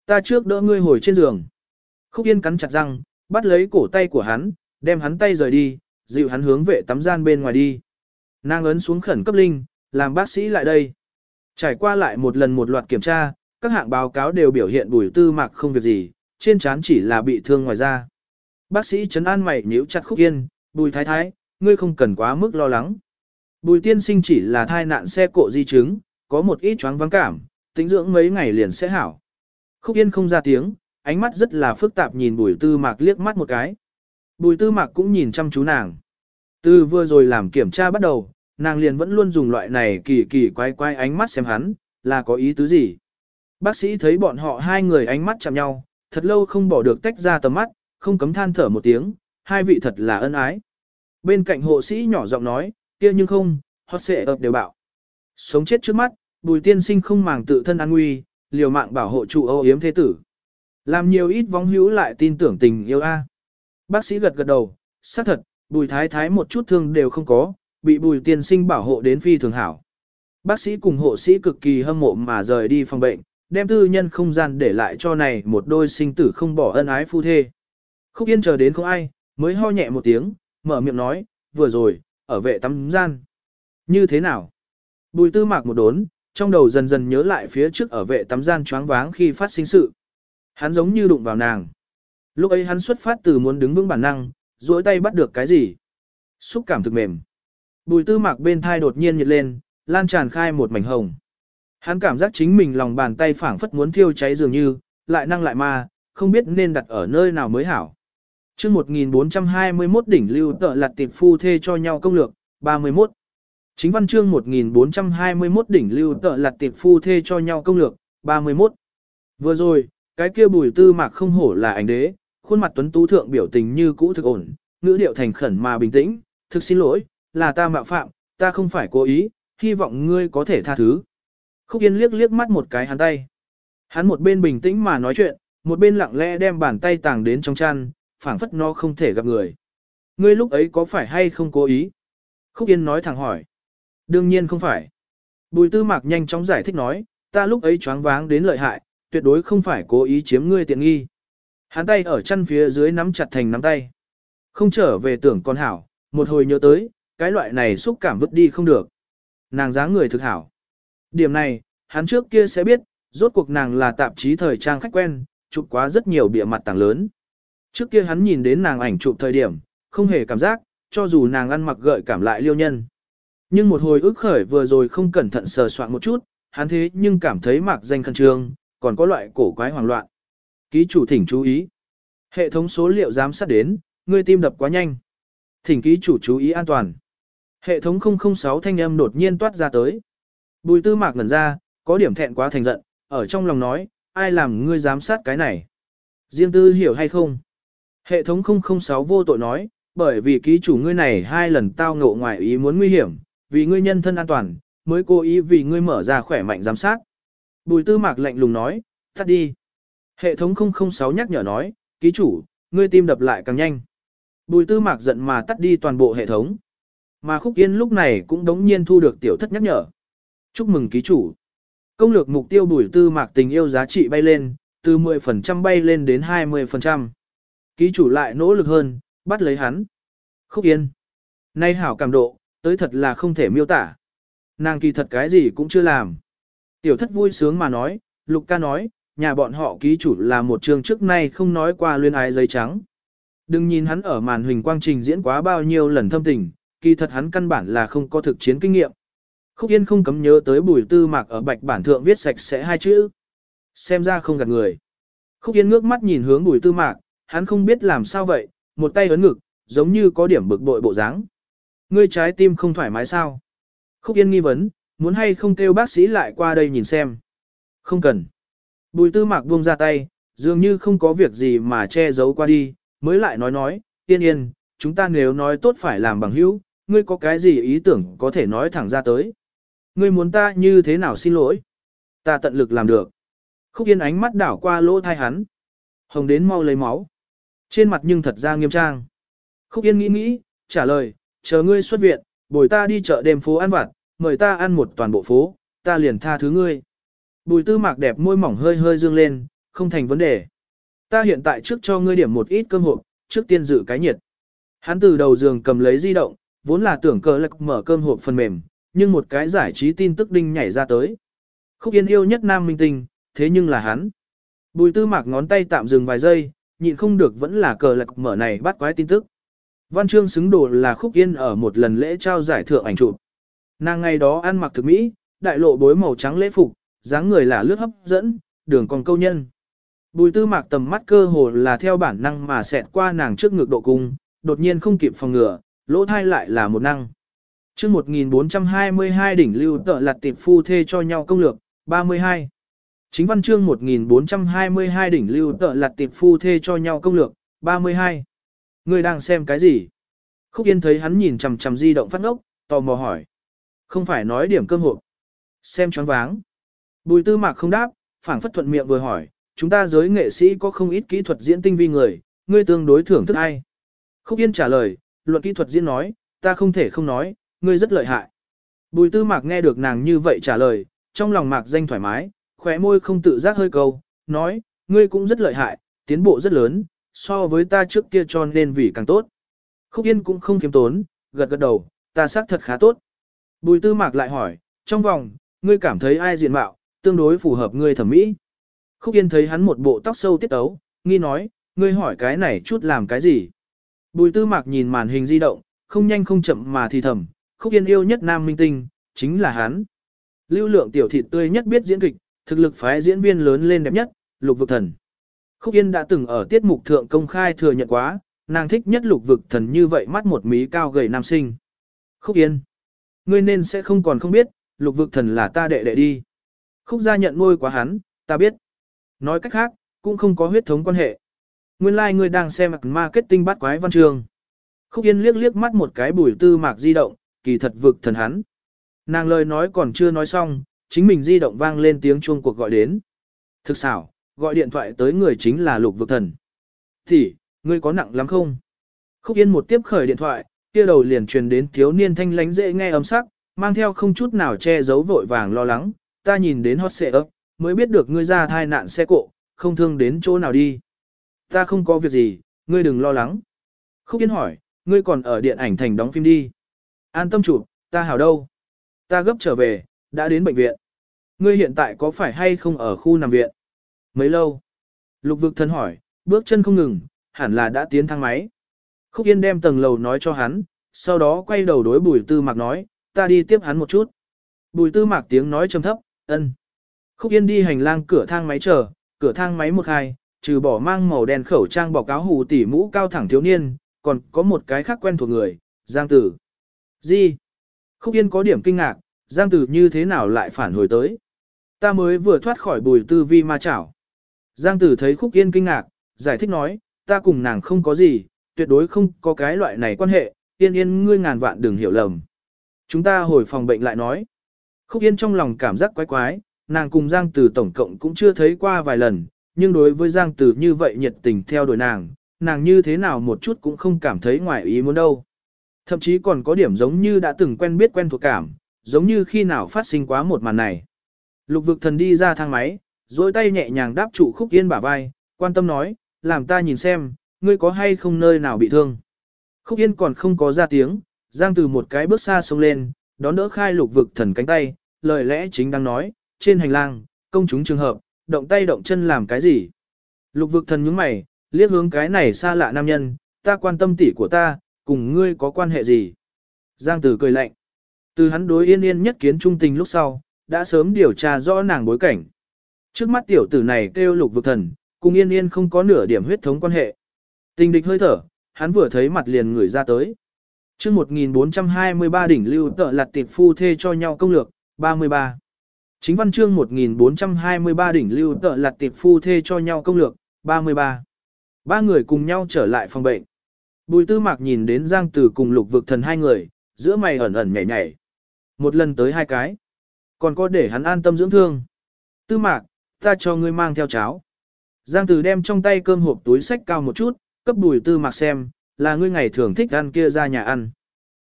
Ta trước đỡ ngươi hồi trên giường. Khúc Yên cắn chặt răng, bắt lấy cổ tay của hắn, đem hắn tay rời đi, dịu hắn hướng vệ tắm gian bên ngoài đi. Nàng ấn xuống khẩn cấp linh, làm bác sĩ lại đây. Trải qua lại một lần một loạt kiểm tra, các hạng báo cáo đều biểu hiện bùi tư mạc không việc gì, trên trán chỉ là bị thương ngoài da. Bác sĩ chấn an mày nhíu chặt khúc yên, bùi thái thái, ngươi không cần quá mức lo lắng. Bùi tiên sinh chỉ là thai nạn xe cộ di chứng, có một ít choáng vắng cảm, tính dưỡng mấy ngày liền sẽ hảo. Khúc yên không ra tiếng, ánh mắt rất là phức tạp nhìn bùi tư mạc liếc mắt một cái. Bùi tư mạc cũng nhìn chăm chú nàng. Từ vừa rồi làm kiểm tra bắt đầu, nàng liền vẫn luôn dùng loại này kỳ kỳ quái quái ánh mắt xem hắn, là có ý tứ gì. Bác sĩ thấy bọn họ hai người ánh mắt chạm nhau, thật lâu không bỏ được tách ra tầm mắt, không cấm than thở một tiếng, hai vị thật là ân ái. Bên cạnh hộ sĩ nhỏ giọng nói, kia nhưng không, họ sẽ ập đều bảo. Sống chết trước mắt, bùi tiên sinh không màng tự thân an nguy, liều mạng bảo hộ trụ âu yếm thế tử. Làm nhiều ít vong hữu lại tin tưởng tình yêu a. Bác sĩ gật gật đầu, xác thật, bùi thái thái một chút thương đều không có, bị bùi tiên sinh bảo hộ đến phi thường hảo. Bác sĩ cùng hộ sĩ cực kỳ hâm mộ mà rời đi phòng bệnh, đem tư nhân không gian để lại cho này một đôi sinh tử không bỏ ân ái phu thê. Khúc yên chờ đến không ai, mới ho nhẹ một tiếng, mở miệng nói, vừa rồi, ở vệ tắm gian. Như thế nào? Bùi tư mạc một đốn, trong đầu dần dần nhớ lại phía trước ở vệ tắm gian choáng váng khi phát sinh sự. Hắn giống như đụng vào nàng. Lúc ấy hắn xuất phát từ muốn đứng vững bản năng, duỗi tay bắt được cái gì. Xúc cảm thực mềm. Bùi tư mạc bên thai đột nhiên nhiệt lên, lan tràn khai một mảnh hồng. Hắn cảm giác chính mình lòng bàn tay phảng phất muốn thiêu cháy dường như, lại năng lại ma, không biết nên đặt ở nơi nào mới hảo. chương 1421 đỉnh lưu tợ lặt tiệp phu thê cho nhau công lược, 31. Chính văn chương 1421 đỉnh lưu tợ lặt tiệp phu thê cho nhau công lược, 31. Vừa rồi, cái kia bùi tư mạc không hổ là ảnh đế, khuôn mặt tuấn tú thượng biểu tình như cũ thực ổn, ngữ điệu thành khẩn mà bình tĩnh, thực xin lỗi, là ta mạo phạm, ta không phải cố ý, hy vọng ngươi có thể tha thứ. Khúc Yên liếc liếc mắt một cái hắn tay. Hắn một bên bình tĩnh mà nói chuyện, một bên lặng lẽ đem bàn tay tàng đến trong chăn, phảng phất nó không thể gặp người. Ngươi lúc ấy có phải hay không cố ý? Khúc Yên nói thẳng hỏi. Đương nhiên không phải. Bùi tư mạc nhanh chóng giải thích nói, ta lúc ấy choáng váng đến lợi hại, tuyệt đối không phải cố ý chiếm ngươi tiện nghi. Hắn tay ở chân phía dưới nắm chặt thành nắm tay. Không trở về tưởng con hảo, một hồi nhớ tới, cái loại này xúc cảm vứt đi không được. Nàng dáng người thực hảo. Điểm này, hắn trước kia sẽ biết, rốt cuộc nàng là tạp chí thời trang khách quen, chụp quá rất nhiều bìa mặt tảng lớn. Trước kia hắn nhìn đến nàng ảnh chụp thời điểm, không hề cảm giác, cho dù nàng ăn mặc gợi cảm lại liêu nhân. Nhưng một hồi ức khởi vừa rồi không cẩn thận sờ soạn một chút, hắn thế nhưng cảm thấy mạc danh khăn trương, còn có loại cổ quái hoảng loạn. Ký chủ thỉnh chú ý. Hệ thống số liệu giám sát đến, ngươi tim đập quá nhanh. Thỉnh ký chủ chú ý an toàn. Hệ thống 006 thanh âm đột nhiên toát ra tới. Bùi tư mạc ngẩn ra, có điểm thẹn quá thành giận, ở trong lòng nói, ai làm ngươi giám sát cái này. Riêng tư hiểu hay không? Hệ thống 006 vô tội nói, bởi vì ký chủ ngươi này hai lần tao ngộ ngoài ý muốn nguy hiểm, vì ngươi nhân thân an toàn, mới cố ý vì ngươi mở ra khỏe mạnh giám sát. Bùi tư mạc lạnh lùng nói, tắt đi. Hệ thống 006 nhắc nhở nói, ký chủ, ngươi tim đập lại càng nhanh. Bùi tư mạc giận mà tắt đi toàn bộ hệ thống. Mà khúc yên lúc này cũng đống nhiên thu được tiểu thất nhắc nhở. Chúc mừng ký chủ. Công lược mục tiêu bùi tư mạc tình yêu giá trị bay lên, từ 10% bay lên đến 20%. Ký chủ lại nỗ lực hơn, bắt lấy hắn. Khúc yên. Nay hảo cảm độ, tới thật là không thể miêu tả. Nàng kỳ thật cái gì cũng chưa làm. Tiểu thất vui sướng mà nói, Lục ca nói, nhà bọn họ ký chủ là một trường trước nay không nói qua luyên ái giấy trắng. Đừng nhìn hắn ở màn hình quang trình diễn quá bao nhiêu lần thâm tình, kỳ thật hắn căn bản là không có thực chiến kinh nghiệm. Khúc Yên không cấm nhớ tới bùi tư mạc ở bạch bản thượng viết sạch sẽ hai chữ. Xem ra không gạt người. Khúc Yên ngước mắt nhìn hướng bùi tư mạc, hắn không biết làm sao vậy, một tay ấn ngực, giống như có điểm bực bội bộ dáng. Ngươi trái tim không thoải mái sao? Khúc Yên nghi vấn, muốn hay không kêu bác sĩ lại qua đây nhìn xem. Không cần. Bùi tư mạc buông ra tay, dường như không có việc gì mà che giấu qua đi, mới lại nói nói, yên yên, chúng ta nếu nói tốt phải làm bằng hữu, ngươi có cái gì ý tưởng có thể nói thẳng ra tới. Ngươi muốn ta như thế nào xin lỗi? Ta tận lực làm được. Khúc yên ánh mắt đảo qua lỗ thai hắn. Hồng đến mau lấy máu. Trên mặt nhưng thật ra nghiêm trang. Khúc yên nghĩ nghĩ, trả lời, chờ ngươi xuất viện, bồi ta đi chợ đêm phố ăn vặt, mời ta ăn một toàn bộ phố, ta liền tha thứ ngươi. Bùi tư mạc đẹp môi mỏng hơi hơi dương lên, không thành vấn đề. Ta hiện tại trước cho ngươi điểm một ít cơm hộp, trước tiên dự cái nhiệt. Hắn từ đầu giường cầm lấy di động, vốn là tưởng cờ lạc mở cơm hộp phần mềm, nhưng một cái giải trí tin tức đinh nhảy ra tới. Khúc yên yêu nhất nam minh tinh, thế nhưng là hắn. Bùi tư mạc ngón tay tạm dừng vài giây, nhịn không được vẫn là cờ lạc mở này bắt quái tin tức. Văn chương xứng đồ là khúc yên ở một lần lễ trao giải thưởng ảnh chụp. Nàng ngày đó ăn mặc thực mỹ, đại lộ bối màu trắng lễ phục, dáng người là lướt hấp dẫn, đường còn câu nhân. Bùi tư mạc tầm mắt cơ hồ là theo bản năng mà xẹt qua nàng trước ngực độ cung, đột nhiên không kịp phòng ngừa, lỗ thai lại là một năng. chương 1422 đỉnh lưu tợ lặt tiệp phu thê cho nhau công lược, 32. Chính văn chương 1422 đỉnh lưu tợ lặt tiệp phu thê cho nhau công lược, 32. Người đang xem cái gì? Khúc Yên thấy hắn nhìn chầm chầm di động phát ngốc, tò mò hỏi. Không phải nói điểm cơm hộp. Xem choáng váng. Bùi tư mạc không đáp, phảng phất thuận miệng vừa hỏi, chúng ta giới nghệ sĩ có không ít kỹ thuật diễn tinh vi người, ngươi tương đối thưởng thức ai? Khúc Yên trả lời, luận kỹ thuật diễn nói, ta không thể không nói, ngươi rất lợi hại. Bùi tư mạc nghe được nàng như vậy trả lời, trong lòng mạc danh thoải mái, khỏe môi không tự giác hơi câu, nói, ngươi cũng rất lợi hại, tiến bộ rất lớn, so với ta trước kia cho nên vì càng tốt. Khúc Yên cũng không kiếm tốn, gật gật đầu, ta xác thật khá tốt. Bùi tư mạc lại hỏi, trong vòng, ngươi cảm thấy ai diện mạo, tương đối phù hợp ngươi thẩm mỹ. Khúc Yên thấy hắn một bộ tóc sâu tiết ấu, nghi nói, ngươi hỏi cái này chút làm cái gì. Bùi tư mạc nhìn màn hình di động, không nhanh không chậm mà thì thầm, Khúc Yên yêu nhất nam minh tinh, chính là hắn. Lưu lượng tiểu thịt tươi nhất biết diễn kịch, thực lực phái diễn viên lớn lên đẹp nhất, lục vực thần. Khúc Yên đã từng ở tiết mục thượng công khai thừa nhận quá, nàng thích nhất lục vực thần như vậy mắt một mí cao gầy nam sinh. Khúc Yên, ngươi nên sẽ không còn không biết, lục vực thần là ta đệ đệ đi. Khúc gia nhận nuôi quá hắn, ta biết. Nói cách khác, cũng không có huyết thống quan hệ. Nguyên lai like ngươi đang xem marketing bắt quái văn trường. Khúc Yên liếc liếc mắt một cái bùi tư mạc di động, kỳ thật vực thần hắn. Nàng lời nói còn chưa nói xong, chính mình di động vang lên tiếng chuông cuộc gọi đến. Thực xảo, gọi điện thoại tới người chính là lục vực thần. Thì, ngươi có nặng lắm không? Khúc Yên một tiếp khởi điện thoại, kia đầu liền truyền đến thiếu niên thanh lánh dễ nghe âm sắc, mang theo không chút nào che giấu vội vàng lo lắng, ta nhìn đến hot xệ ấp, mới biết được ngươi ra thai nạn xe cộ, không thương đến chỗ nào đi. Ta không có việc gì, ngươi đừng lo lắng. Khúc Yên hỏi, ngươi còn ở điện ảnh thành đóng phim đi. An tâm chụp, ta hảo đâu. Ta gấp trở về, đã đến bệnh viện. Ngươi hiện tại có phải hay không ở khu nằm viện? Mấy lâu? Lục vực thân hỏi, bước chân không ngừng, hẳn là đã tiến thang máy. Khúc Yên đem tầng lầu nói cho hắn, sau đó quay đầu đối bùi tư mạc nói, ta đi tiếp hắn một chút. Bùi tư mạc tiếng nói trầm thấp, ân. Khúc Yên đi hành lang cửa thang máy chờ, cửa thang máy một hai, trừ bỏ mang màu đen khẩu trang bọc áo hù tỉ mũ cao thẳng thiếu niên, còn có một cái khác quen thuộc người, Giang Tử. Gì? Khúc Yên có điểm kinh ngạc, Giang Tử như thế nào lại phản hồi tới? Ta mới vừa thoát khỏi bùi tư vi ma chảo. Giang tử thấy khúc yên kinh ngạc, giải thích nói, ta cùng nàng không có gì, tuyệt đối không có cái loại này quan hệ, yên yên ngươi ngàn vạn đừng hiểu lầm. Chúng ta hồi phòng bệnh lại nói. Khúc yên trong lòng cảm giác quái quái, nàng cùng Giang tử tổng cộng cũng chưa thấy qua vài lần, nhưng đối với Giang tử như vậy nhiệt tình theo đuổi nàng, nàng như thế nào một chút cũng không cảm thấy ngoài ý muốn đâu. Thậm chí còn có điểm giống như đã từng quen biết quen thuộc cảm, giống như khi nào phát sinh quá một màn này. Lục vực thần đi ra thang máy, dối tay nhẹ nhàng đáp trụ khúc yên bả vai, quan tâm nói, làm ta nhìn xem, ngươi có hay không nơi nào bị thương. Khúc yên còn không có ra tiếng, giang từ một cái bước xa sông lên, đón đỡ khai lục vực thần cánh tay, lời lẽ chính đang nói, trên hành lang, công chúng trường hợp, động tay động chân làm cái gì. Lục vực thần nhướng mày, liếc hướng cái này xa lạ nam nhân, ta quan tâm tỷ của ta, cùng ngươi có quan hệ gì. Giang tử cười lạnh. Từ hắn đối yên yên nhất kiến trung tình lúc sau, đã sớm điều tra rõ nàng bối cảnh. Trước mắt tiểu tử này kêu lục vực thần, cùng yên yên không có nửa điểm huyết thống quan hệ. Tình địch hơi thở, hắn vừa thấy mặt liền người ra tới. chương 1423 đỉnh lưu tợ lặt tiệp phu thê cho nhau công lược, 33. Chính văn chương 1423 đỉnh lưu tợ lặt tiệp phu thê cho nhau công lược, 33. Ba người cùng nhau trở lại phòng bệnh. Bùi tư mạc nhìn đến Giang Tử cùng lục vực thần hai người, giữa mày ẩn ẩn nhảy nhảy. Một lần tới hai cái. Còn có để hắn an tâm dưỡng thương. Tư mạc, ta cho ngươi mang theo cháo. Giang Tử đem trong tay cơm hộp túi sách cao một chút, cấp bùi tư mạc xem, là ngươi ngày thường thích ăn kia ra nhà ăn.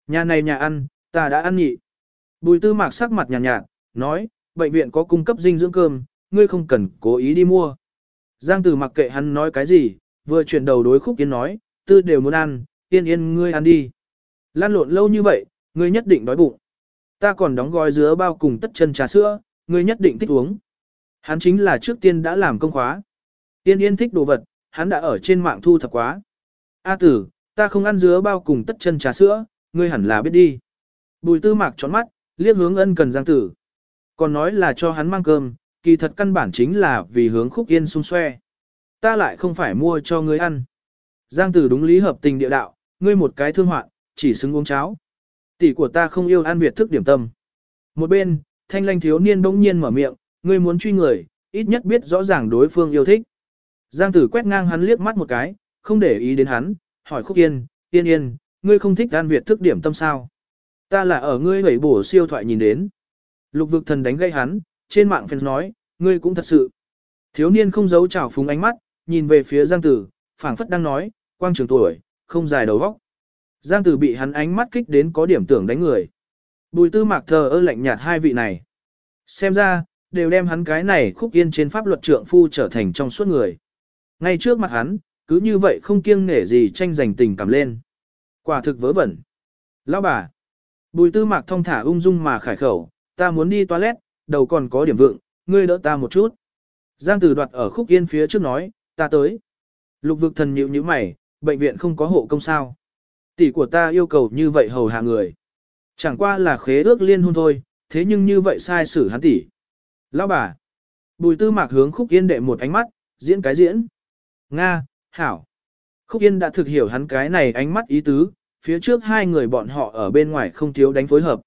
Nhà này nhà ăn, ta đã ăn nhị. Bùi tư mạc sắc mặt nhàn nhạt, nhạt, nói, bệnh viện có cung cấp dinh dưỡng cơm, ngươi không cần cố ý đi mua. Giang Tử mặc kệ hắn nói cái gì, vừa chuyển đầu đối khúc yên nói, tư đều muốn ăn, yên yên ngươi ăn đi. Lan lộn lâu như vậy, ngươi nhất định đói bụng. Ta còn đóng gói dứa bao cùng tất chân trà sữa, ngươi nhất định thích uống. Hắn chính là trước tiên đã làm công khóa. Yên yên thích đồ vật, hắn đã ở trên mạng thu thập quá. A tử, ta không ăn dứa bao cùng tất chân trà sữa, ngươi hẳn là biết đi. Bùi tư mạc tròn mắt, liếc hướng ân cần giang tử. Còn nói là cho hắn mang cơm, kỳ thật căn bản chính là vì hướng khúc yên xung xoe. Ta lại không phải mua cho ngươi ăn. Giang tử đúng lý hợp tình địa đạo, ngươi một cái thương hoạn, chỉ xứng uống cháo. Tỷ của ta không yêu ăn Việt thức điểm tâm. Một bên, thanh lanh thiếu niên bỗng nhiên mở miệng, ngươi muốn truy người, ít nhất biết rõ ràng đối phương yêu thích. Giang tử quét ngang hắn liếc mắt một cái, không để ý đến hắn, hỏi khúc yên, yên yên, ngươi không thích ăn Việt thức điểm tâm sao? Ta là ở ngươi hủy bổ siêu thoại nhìn đến. Lục vực thần đánh gây hắn, trên mạng fans nói, ngươi cũng thật sự. Thiếu niên không giấu trào phúng ánh mắt, nhìn về phía Giang tử, phảng phất đang nói, quang trường tuổi, không dài đầu vóc. Giang tử bị hắn ánh mắt kích đến có điểm tưởng đánh người. Bùi tư mạc thờ ơ lạnh nhạt hai vị này. Xem ra, đều đem hắn cái này khúc yên trên pháp luật trượng phu trở thành trong suốt người. Ngay trước mặt hắn, cứ như vậy không kiêng nể gì tranh giành tình cảm lên. Quả thực vớ vẩn. Lão bà. Bùi tư mạc thông thả ung dung mà khải khẩu, ta muốn đi toilet, đầu còn có điểm vượng, ngươi đỡ ta một chút. Giang tử đoạt ở khúc yên phía trước nói, ta tới. Lục vực thần nhịu như mày, bệnh viện không có hộ công sao. Tỷ của ta yêu cầu như vậy hầu hạ người. Chẳng qua là khế ước liên hôn thôi, thế nhưng như vậy sai xử hắn tỷ. Lão bà. Bùi tư mạc hướng khúc yên đệ một ánh mắt, diễn cái diễn. Nga, Hảo. Khúc yên đã thực hiểu hắn cái này ánh mắt ý tứ, phía trước hai người bọn họ ở bên ngoài không thiếu đánh phối hợp.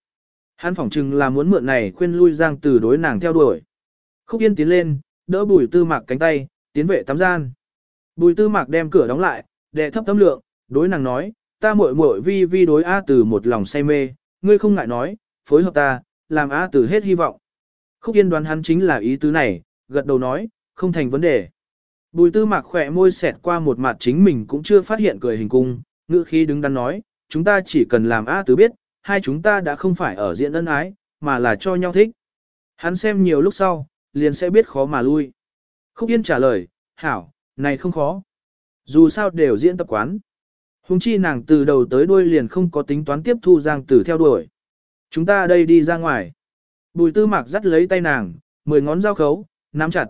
Hắn phỏng chừng là muốn mượn này khuyên lui Giang từ đối nàng theo đuổi. Khúc yên tiến lên, đỡ bùi tư mạc cánh tay, tiến vệ tắm gian. Bùi tư mạc đem cửa đóng lại, đệ thấp tâm lượng, đối nàng nói, ta muội muội vi vi đối A từ một lòng say mê, ngươi không ngại nói, phối hợp ta, làm A từ hết hy vọng. Khúc yên đoán hắn chính là ý tứ này, gật đầu nói, không thành vấn đề. Bùi tư mạc khỏe môi xẹt qua một mặt chính mình cũng chưa phát hiện cười hình cung, ngữ khí đứng đắn nói, chúng ta chỉ cần làm A từ biết, hai chúng ta đã không phải ở diện ân ái, mà là cho nhau thích. Hắn xem nhiều lúc sau, liền sẽ biết khó mà lui. Khúc Yên trả lời, hảo, này không khó. Dù sao đều diễn tập quán. Hùng chi nàng từ đầu tới đuôi liền không có tính toán tiếp thu Giang Tử theo đuổi. Chúng ta đây đi ra ngoài. Bùi tư mạc dắt lấy tay nàng, mười ngón dao khấu, nắm chặt.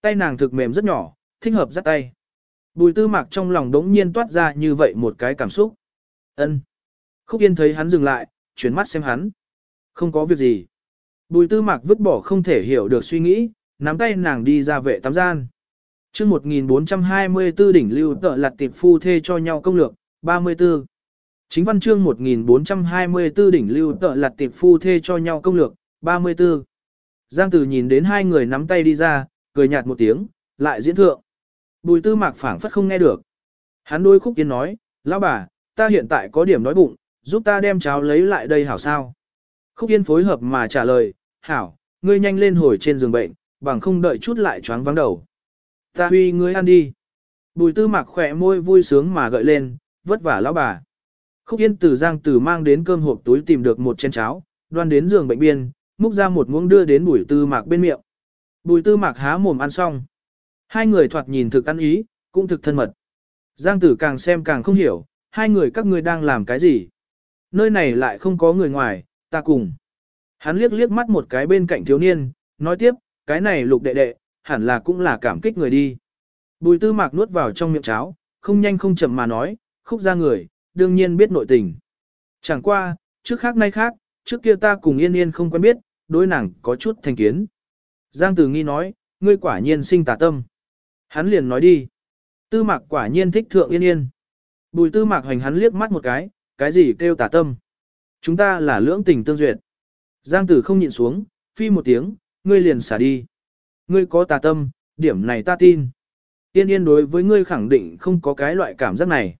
Tay nàng thực mềm rất nhỏ, thích hợp dắt tay. Bùi tư mạc trong lòng đống nhiên toát ra như vậy một cái cảm xúc. ân Khúc Yên thấy hắn dừng lại, chuyển mắt xem hắn. Không có việc gì. Bùi tư mạc vứt bỏ không thể hiểu được suy nghĩ, nắm tay nàng đi ra vệ tắm gian. chương 1424 đỉnh lưu tợ lặt tiệp phu thê cho nhau công lược, 34. Chính văn chương 1424 đỉnh lưu tợ lặt tiệp phu thê cho nhau công lược, 34. Giang Tử nhìn đến hai người nắm tay đi ra, cười nhạt một tiếng, lại diễn thượng. Bùi tư mạc phảng phất không nghe được. Hắn đôi khúc yên nói, lão bà, ta hiện tại có điểm nói bụng, giúp ta đem cháo lấy lại đây hảo sao. Khúc yên phối hợp mà trả lời, hảo, ngươi nhanh lên hồi trên giường bệnh, bằng không đợi chút lại choáng vắng đầu. Ta huy ngươi ăn đi. Bùi tư mạc khỏe môi vui sướng mà gợi lên, vất vả lão bà. Khúc yên từ giang từ mang đến cơm hộp túi tìm được một chén cháo, đoan đến giường bệnh biên, múc ra một muỗng đưa đến bùi tư mạc bên miệng. Bùi tư mạc há mồm ăn xong. Hai người thoạt nhìn thực ăn ý, cũng thực thân mật. Giang tử càng xem càng không hiểu, hai người các ngươi đang làm cái gì. Nơi này lại không có người ngoài, ta cùng. Hắn liếc liếc mắt một cái bên cạnh thiếu niên, nói tiếp, cái này lục đệ đệ, hẳn là cũng là cảm kích người đi. Bùi tư mạc nuốt vào trong miệng cháo, không nhanh không chậm mà nói, khúc ra người, đương nhiên biết nội tình. Chẳng qua, trước khác nay khác, trước kia ta cùng yên yên không quen biết, đối nàng có chút thành kiến. Giang Tử Nghi nói, ngươi quả nhiên sinh tà tâm. Hắn liền nói đi. Tư mạc quả nhiên thích thượng yên yên. Bùi tư mạc hoành hắn liếc mắt một cái, cái gì kêu tà tâm. Chúng ta là lưỡng tình tương duyệt. Giang Tử không nhịn xuống, phi một tiếng, ngươi liền xả đi. Ngươi có tà tâm, điểm này ta tin. Yên yên đối với ngươi khẳng định không có cái loại cảm giác này.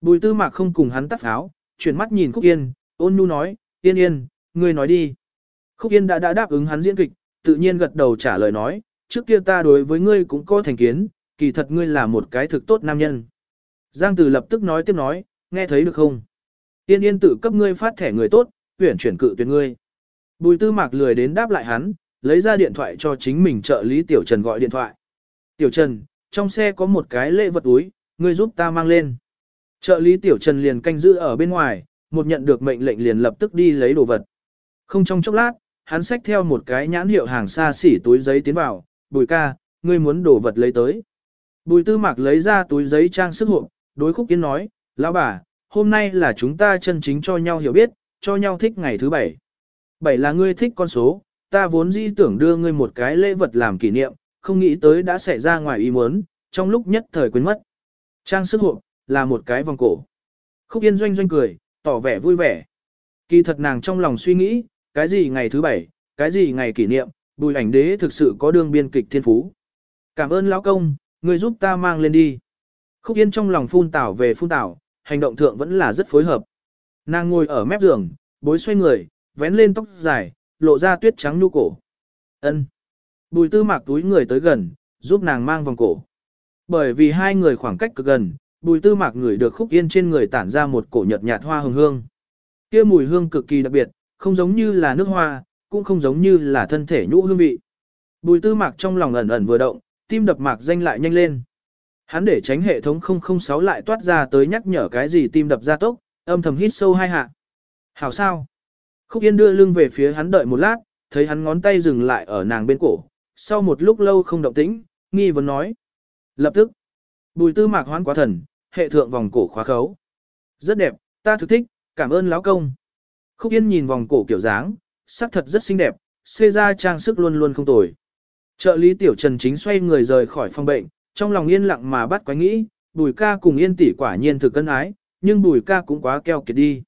Bùi tư mạc không cùng hắn tắt áo, chuyển mắt nhìn Khúc Yên, ôn nhu nói, Yên Yên, ngươi nói đi. Khúc Yên đã đã đáp ứng hắn diễn kịch, tự nhiên gật đầu trả lời nói, trước kia ta đối với ngươi cũng có thành kiến, kỳ thật ngươi là một cái thực tốt nam nhân. Giang Từ lập tức nói tiếp nói, nghe thấy được không? Tiên Yên tự cấp ngươi phát thẻ người tốt, tuyển chuyển cự tuyệt ngươi. Bùi tư mạc lười đến đáp lại hắn, lấy ra điện thoại cho chính mình trợ lý Tiểu Trần gọi điện thoại. Tiểu Trần, trong xe có một cái lễ vật túi, ngươi giúp ta mang lên. Trợ lý Tiểu Trần liền canh giữ ở bên ngoài, một nhận được mệnh lệnh liền lập tức đi lấy đồ vật. Không trong chốc lát, hắn xách theo một cái nhãn hiệu hàng xa xỉ túi giấy tiến vào, bùi ca, ngươi muốn đổ vật lấy tới. Bùi tư mạc lấy ra túi giấy trang sức hộp, đối khúc kiến nói, lão bà, hôm nay là chúng ta chân chính cho nhau hiểu biết, cho nhau thích ngày thứ bảy. Bảy là ngươi thích con số, ta vốn dĩ tưởng đưa ngươi một cái lễ vật làm kỷ niệm, không nghĩ tới đã xảy ra ngoài ý muốn, trong lúc nhất thời quên mất. Trang sức hộp, là một cái vòng cổ. Khúc Yên doanh doanh cười, tỏ vẻ vui vẻ. Kỳ thật nàng trong lòng suy nghĩ, cái gì ngày thứ bảy, cái gì ngày kỷ niệm, bùi ảnh đế thực sự có đương biên kịch thiên phú. Cảm ơn lão công, người giúp ta mang lên đi. Khúc Yên trong lòng phun tảo về phun tảo, hành động thượng vẫn là rất phối hợp. Nàng ngồi ở mép giường, bối xoay người, vén lên tóc dài, lộ ra tuyết trắng nu cổ. ân Bùi tư mạc túi người tới gần, giúp nàng mang vòng cổ. Bởi vì hai người khoảng cách cực gần, bùi tư mạc người được khúc yên trên người tản ra một cổ nhợt nhạt hoa hồng hương. kia mùi hương cực kỳ đặc biệt, không giống như là nước hoa, cũng không giống như là thân thể nhũ hương vị. Bùi tư mạc trong lòng ẩn ẩn vừa động, tim đập mạc danh lại nhanh lên. Hắn để tránh hệ thống 006 lại toát ra tới nhắc nhở cái gì tim đập ra tốc, âm thầm hít sâu hai hạ. Hảo sao? Khúc Yên đưa lưng về phía hắn đợi một lát, thấy hắn ngón tay dừng lại ở nàng bên cổ. Sau một lúc lâu không động tĩnh, nghi vấn nói. Lập tức, bùi tư mạc hoán quá thần, hệ thượng vòng cổ khóa khấu. Rất đẹp, ta thực thích, cảm ơn lão công. Khúc Yên nhìn vòng cổ kiểu dáng, sắc thật rất xinh đẹp, xê ra trang sức luôn luôn không tồi. Trợ lý tiểu trần chính xoay người rời khỏi phòng bệnh, trong lòng yên lặng mà bắt quái nghĩ, bùi ca cùng yên tỷ quả nhiên thực cân ái, nhưng bùi ca cũng quá keo kiệt đi.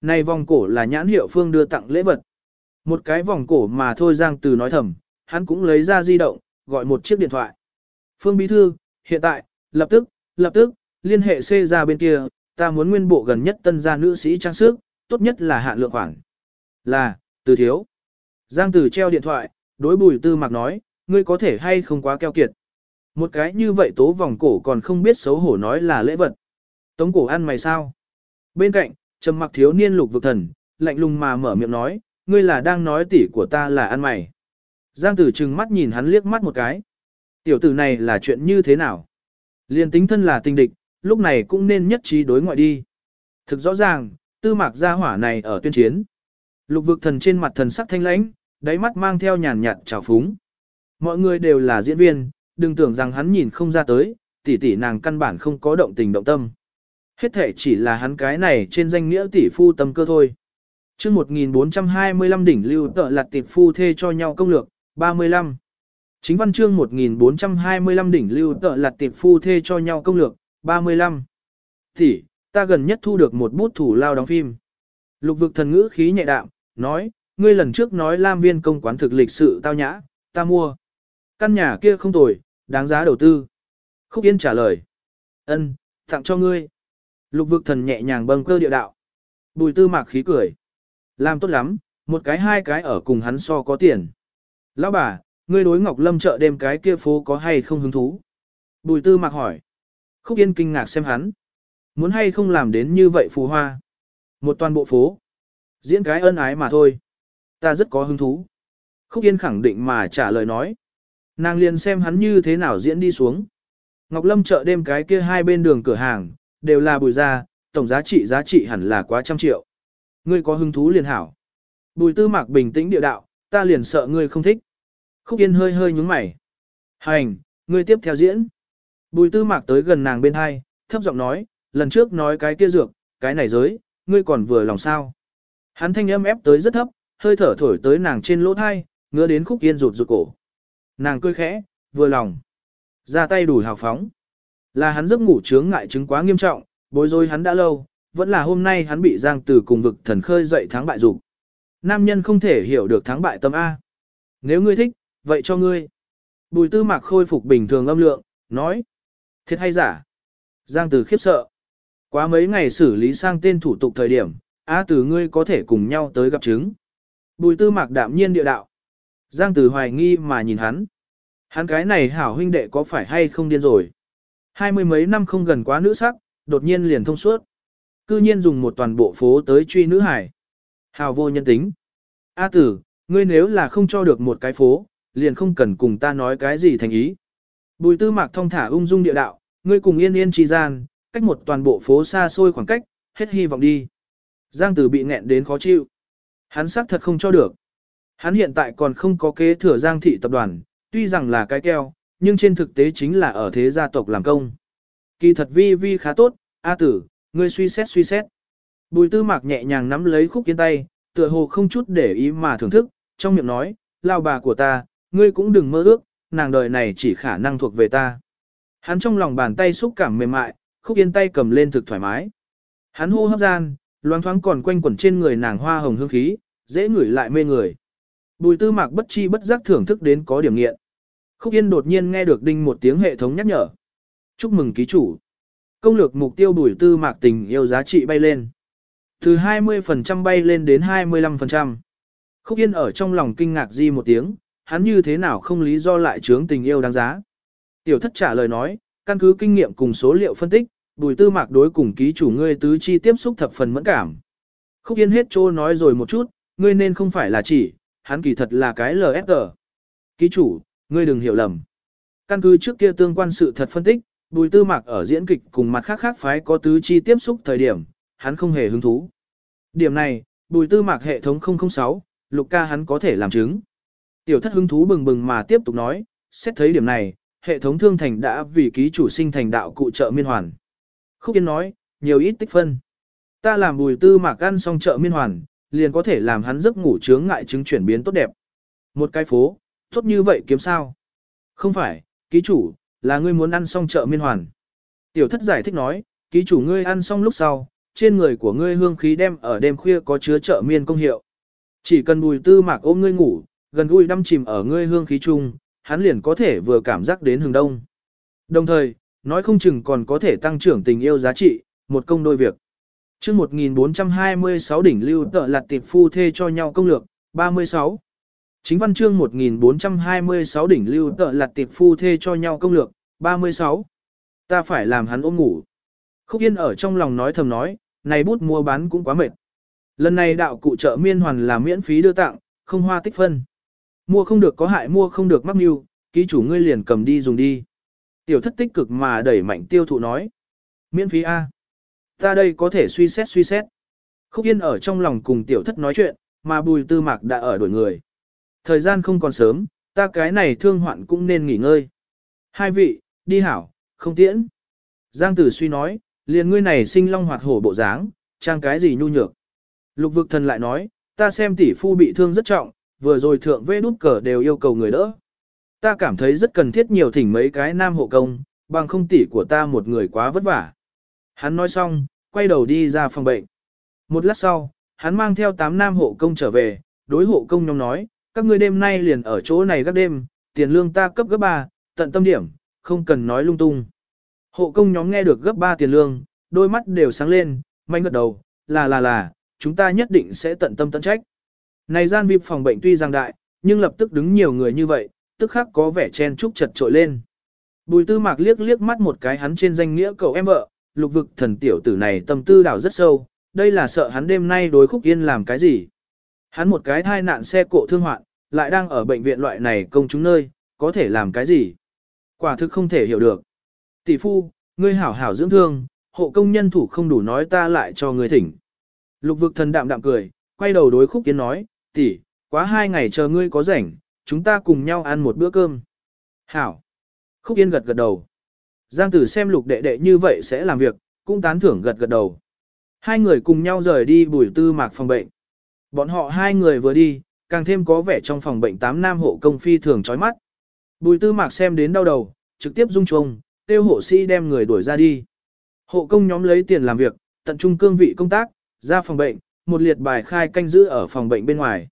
Này vòng cổ là nhãn hiệu phương đưa tặng lễ vật. Một cái vòng cổ mà thôi Giang Từ nói thầm, hắn cũng lấy ra di động, gọi một chiếc điện thoại. Phương Bí Thư, hiện tại, lập tức, lập tức, liên hệ C ra bên kia, ta muốn nguyên bộ gần nhất tân gia nữ sĩ trang sức, tốt nhất là hạ lượng khoản. Là, từ thiếu. Giang tử treo điện thoại, đối bùi tư mặc nói, ngươi có thể hay không quá keo kiệt. Một cái như vậy tố vòng cổ còn không biết xấu hổ nói là lễ vật. Tống cổ ăn mày sao? Bên cạnh, trầm mặc thiếu niên lục vực thần, lạnh lùng mà mở miệng nói, ngươi là đang nói tỷ của ta là ăn mày. Giang tử trừng mắt nhìn hắn liếc mắt một cái. Tiểu tử này là chuyện như thế nào? Liên tính thân là tình địch, lúc này cũng nên nhất trí đối ngoại đi. Thực rõ ràng, tư mạc gia hỏa này ở tuyên chiến. Lục vực thần trên mặt thần sắc thanh lãnh, đáy mắt mang theo nhàn nhạt trào phúng. Mọi người đều là diễn viên, đừng tưởng rằng hắn nhìn không ra tới, tỷ tỷ nàng căn bản không có động tình động tâm. Hết thể chỉ là hắn cái này trên danh nghĩa tỷ phu tâm cơ thôi. chương 1425 đỉnh lưu tợ lặt tỷ phu thê cho nhau công lược, 35. Chính văn chương 1425 đỉnh lưu tợ lặt tỷ phu thê cho nhau công lược, 35. Tỷ, ta gần nhất thu được một bút thủ lao đóng phim. Lục vực thần ngữ khí nhẹ đạm, nói, ngươi lần trước nói Lam Viên công quán thực lịch sự tao nhã, ta mua. Căn nhà kia không tồi, đáng giá đầu tư. Khúc Yên trả lời. ân tặng cho ngươi. Lục vực thần nhẹ nhàng bâng cơ địa đạo. Bùi tư mạc khí cười. Làm tốt lắm, một cái hai cái ở cùng hắn so có tiền. Lão bà, ngươi đối Ngọc Lâm chợ đêm cái kia phố có hay không hứng thú? Bùi tư mạc hỏi. Khúc Yên kinh ngạc xem hắn. Muốn hay không làm đến như vậy phù hoa? Một toàn bộ phố. Diễn cái ân ái mà thôi. Ta rất có hứng thú. Khúc Yên khẳng định mà trả lời nói. Nàng liền xem hắn như thế nào diễn đi xuống. Ngọc Lâm chợ đêm cái kia hai bên đường cửa hàng, đều là bùi ra, tổng giá trị giá trị hẳn là quá trăm triệu. Ngươi có hứng thú liền hảo. Bùi tư mạc bình tĩnh địa đạo, ta liền sợ ngươi không thích. Khúc Yên hơi hơi nhúng mày. Hành, ngươi tiếp theo diễn. Bùi tư mạc tới gần nàng bên hai, thấp giọng nói, lần trước nói cái kia dược, cái này giới, ngươi còn vừa lòng sao. Hắn thanh âm ép tới rất thấp, hơi thở thổi tới nàng trên lỗ thai, ngứa đến khúc yên rụt rụt cổ. Nàng cười khẽ, vừa lòng. Ra tay đủ hào phóng. Là hắn giấc ngủ chướng ngại chứng quá nghiêm trọng, bối rối hắn đã lâu, vẫn là hôm nay hắn bị giang từ cùng vực thần khơi dậy thắng bại dục. Nam nhân không thể hiểu được thắng bại tâm A. Nếu ngươi thích, vậy cho ngươi. Bùi tư mạc khôi phục bình thường âm lượng, nói. Thiệt hay giả? Giang từ khiếp sợ. Quá mấy ngày xử lý sang tên thủ tục thời điểm, A tử ngươi có thể cùng nhau tới gặp chứng. Bùi tư mạc đạm nhiên địa đạo. Giang Tử hoài nghi mà nhìn hắn. Hắn cái này hảo huynh đệ có phải hay không điên rồi. Hai mươi mấy năm không gần quá nữ sắc, đột nhiên liền thông suốt. Cư nhiên dùng một toàn bộ phố tới truy nữ hải. Hào vô nhân tính. A tử, ngươi nếu là không cho được một cái phố, liền không cần cùng ta nói cái gì thành ý. Bùi tư mạc thông thả ung dung địa đạo, ngươi cùng yên yên trì gian, cách một toàn bộ phố xa xôi khoảng cách, hết hy vọng đi. Giang tử bị nghẹn đến khó chịu. Hắn xác thật không cho được. Hắn hiện tại còn không có kế thừa Giang thị tập đoàn, tuy rằng là cái keo, nhưng trên thực tế chính là ở thế gia tộc làm công. Kỳ thật vi vi khá tốt, A tử, ngươi suy xét suy xét. Bùi tư mạc nhẹ nhàng nắm lấy khúc yên tay, tựa hồ không chút để ý mà thưởng thức, trong miệng nói, lao bà của ta, ngươi cũng đừng mơ ước, nàng đời này chỉ khả năng thuộc về ta. Hắn trong lòng bàn tay xúc cảm mềm mại, khúc yên tay cầm lên thực thoải mái. Hắn hô hấp gian, loáng thoáng còn quanh quẩn trên người nàng hoa hồng hương khí, dễ ngửi lại mê người. Bùi tư mạc bất chi bất giác thưởng thức đến có điểm nghiện. Khúc Yên đột nhiên nghe được đinh một tiếng hệ thống nhắc nhở. Chúc mừng ký chủ. Công lược mục tiêu bùi tư mạc tình yêu giá trị bay lên. Từ 20% bay lên đến 25%. Khúc Yên ở trong lòng kinh ngạc di một tiếng, hắn như thế nào không lý do lại chướng tình yêu đáng giá. Tiểu thất trả lời nói, căn cứ kinh nghiệm cùng số liệu phân tích, bùi tư mạc đối cùng ký chủ ngươi tứ chi tiếp xúc thập phần mẫn cảm. Khúc Yên hết trô nói rồi một chút, ngươi nên không phải là chỉ, hắn kỳ thật là cái LSG. Ký chủ, ngươi đừng hiểu lầm. Căn cứ trước kia tương quan sự thật phân tích, bùi tư mạc ở diễn kịch cùng mặt khác khác phái có tứ chi tiếp xúc thời điểm, hắn không hề hứng thú. Điểm này, bùi tư mạc hệ thống 006, lục ca hắn có thể làm chứng. Tiểu thất hứng thú bừng bừng mà tiếp tục nói, xét thấy điểm này, hệ thống thương thành đã vì ký chủ sinh thành đạo cụ trợ miên hoàn. Khúc Yên nói, nhiều ít tích phân. Ta làm bùi tư mạc ăn xong trợ miên hoàn, liền có thể làm hắn giấc ngủ chướng ngại chứng chuyển biến tốt đẹp. Một cái phố, tốt như vậy kiếm sao? Không phải, ký chủ, là ngươi muốn ăn xong chợ miên hoàn. Tiểu thất giải thích nói, ký chủ ngươi ăn xong lúc sau, trên người của ngươi hương khí đem ở đêm khuya có chứa chợ miên công hiệu. Chỉ cần bùi tư mạc ôm ngươi ngủ, gần gũi đâm chìm ở ngươi hương khí chung, hắn liền có thể vừa cảm giác đến hừng đông. Đồng thời, nói không chừng còn có thể tăng trưởng tình yêu giá trị, một công đôi việc. chương 1426 đỉnh lưu tợ lạt tiệp phu thê cho nhau công lược, 36. Chính văn chương 1426 đỉnh lưu tợ lạt tiệp phu thê cho nhau công lược, 36. Ta phải làm hắn ôm ngủ. Khúc Yên ở trong lòng nói thầm nói, này bút mua bán cũng quá mệt. Lần này đạo cụ trợ miên hoàn là miễn phí đưa tặng, không hoa tích phân. Mua không được có hại mua không được mắc mưu, ký chủ ngươi liền cầm đi dùng đi. Tiểu thất tích cực mà đẩy mạnh tiêu thụ nói. Miễn phí A. Ta đây có thể suy xét suy xét. Khúc Yên ở trong lòng cùng tiểu thất nói chuyện, mà bùi tư mạc đã ở đổi người. Thời gian không còn sớm, ta cái này thương hoạn cũng nên nghỉ ngơi. Hai vị, đi hảo, không tiễn. Giang tử suy nói, liền ngươi này sinh long hoạt hổ bộ dáng, trang cái gì nhu nhược. Lục vực thần lại nói, ta xem tỷ phu bị thương rất trọng, vừa rồi thượng vê đút cờ đều yêu cầu người đỡ. Ta cảm thấy rất cần thiết nhiều thỉnh mấy cái nam hộ công, bằng không tỷ của ta một người quá vất vả. Hắn nói xong, quay đầu đi ra phòng bệnh. Một lát sau, hắn mang theo tám nam hộ công trở về, đối hộ công nhóm nói, các ngươi đêm nay liền ở chỗ này gác đêm, tiền lương ta cấp gấp 3, tận tâm điểm, không cần nói lung tung. Hộ công nhóm nghe được gấp 3 tiền lương, đôi mắt đều sáng lên, manh gật đầu, là là là, chúng ta nhất định sẽ tận tâm tận trách. Này gian vip phòng bệnh tuy giang đại, nhưng lập tức đứng nhiều người như vậy, tức khắc có vẻ chen trúc chật trội lên. Bùi tư mạc liếc liếc mắt một cái hắn trên danh nghĩa cậu em vợ, lục vực thần tiểu tử này tâm tư đảo rất sâu, đây là sợ hắn đêm nay đối khúc yên làm cái gì. Hắn một cái thai nạn xe cộ thương hoạn, lại đang ở bệnh viện loại này công chúng nơi, có thể làm cái gì. Quả thực không thể hiểu được. Tỷ phu, ngươi hảo hảo dưỡng thương, hộ công nhân thủ không đủ nói ta lại cho ngươi thỉnh. Lục vực thần đạm đạm cười, quay đầu đối khúc yên nói, tỷ, quá hai ngày chờ ngươi có rảnh, chúng ta cùng nhau ăn một bữa cơm. Hảo. Khúc yên gật gật đầu. Giang tử xem lục đệ đệ như vậy sẽ làm việc, cũng tán thưởng gật gật đầu. Hai người cùng nhau rời đi bùi tư mạc phòng bệnh. Bọn họ hai người vừa đi, càng thêm có vẻ trong phòng bệnh tám nam hộ công phi thường chói mắt. Bùi tư mạc xem đến đau đầu, trực tiếp rung chuông, tiêu hộ sĩ đem người đuổi ra đi. Hộ công nhóm lấy tiền làm việc, tận trung cương vị công tác, ra phòng bệnh, một liệt bài khai canh giữ ở phòng bệnh bên ngoài.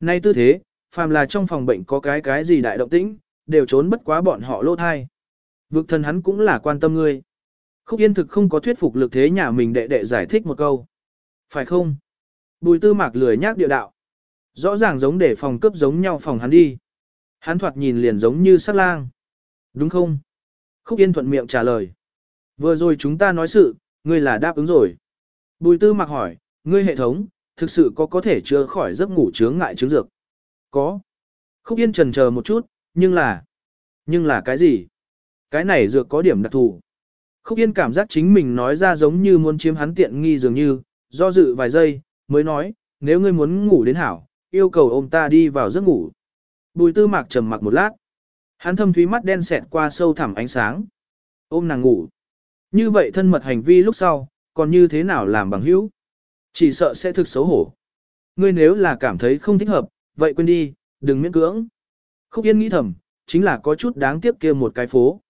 Nay tư thế, phàm là trong phòng bệnh có cái cái gì đại động tĩnh, đều trốn bất quá bọn họ lô thai. Vực thần hắn cũng là quan tâm ngươi. Khúc yên thực không có thuyết phục lực thế nhà mình đệ đệ giải thích một câu. Phải không? Bùi tư mạc lười nhác địa đạo. Rõ ràng giống để phòng cướp giống nhau phòng hắn đi. Hắn thoạt nhìn liền giống như sát lang. Đúng không? Khúc yên thuận miệng trả lời. Vừa rồi chúng ta nói sự, ngươi là đáp ứng rồi. Bùi tư mạc hỏi, ngươi hệ thống, thực sự có có thể chữa khỏi giấc ngủ chướng ngại chứng dược? Có. Khúc yên trần chờ một chút, nhưng là... Nhưng là cái gì? Cái này dược có điểm đặc thù. Khúc yên cảm giác chính mình nói ra giống như muốn chiếm hắn tiện nghi dường như, do dự vài giây, mới nói, nếu ngươi muốn ngủ đến hảo, yêu cầu ôm ta đi vào giấc ngủ. Bùi tư mạc trầm mặc một lát. Hắn thâm thúy mắt đen xẹt qua sâu thẳm ánh sáng. Ôm nàng ngủ. Như vậy thân mật hành vi lúc sau, còn như thế nào làm bằng hữu? Chỉ sợ sẽ thực xấu hổ. Ngươi nếu là cảm thấy không thích hợp, vậy quên đi, đừng miễn cưỡng. Khúc Yên nghĩ thầm, chính là có chút đáng tiếc kia một cái phố.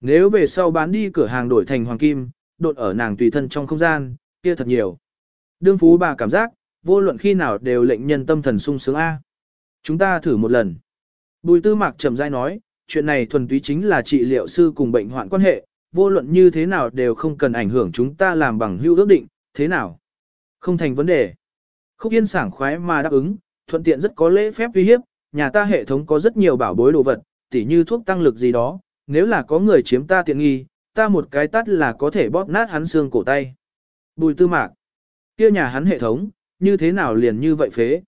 Nếu về sau bán đi cửa hàng đổi thành hoàng kim, đột ở nàng tùy thân trong không gian, kia thật nhiều. Đương phú bà cảm giác, vô luận khi nào đều lệnh nhân tâm thần sung sướng A. Chúng ta thử một lần. Bùi tư mạc trầm dai nói, chuyện này thuần túy chính là trị liệu sư cùng bệnh hoạn quan hệ, vô luận như thế nào đều không cần ảnh hưởng chúng ta làm bằng hữu ước định, thế nào? Không thành vấn đề. Khúc Yên sảng khoái mà đáp ứng, thuận tiện rất có lễ phép uy hiếp, nhà ta hệ thống có rất nhiều bảo bối đồ vật, tỉ như thuốc tăng lực gì đó, nếu là có người chiếm ta tiện nghi, ta một cái tắt là có thể bóp nát hắn xương cổ tay. Bùi tư mạc. kia nhà hắn hệ thống, như thế nào liền như vậy phế?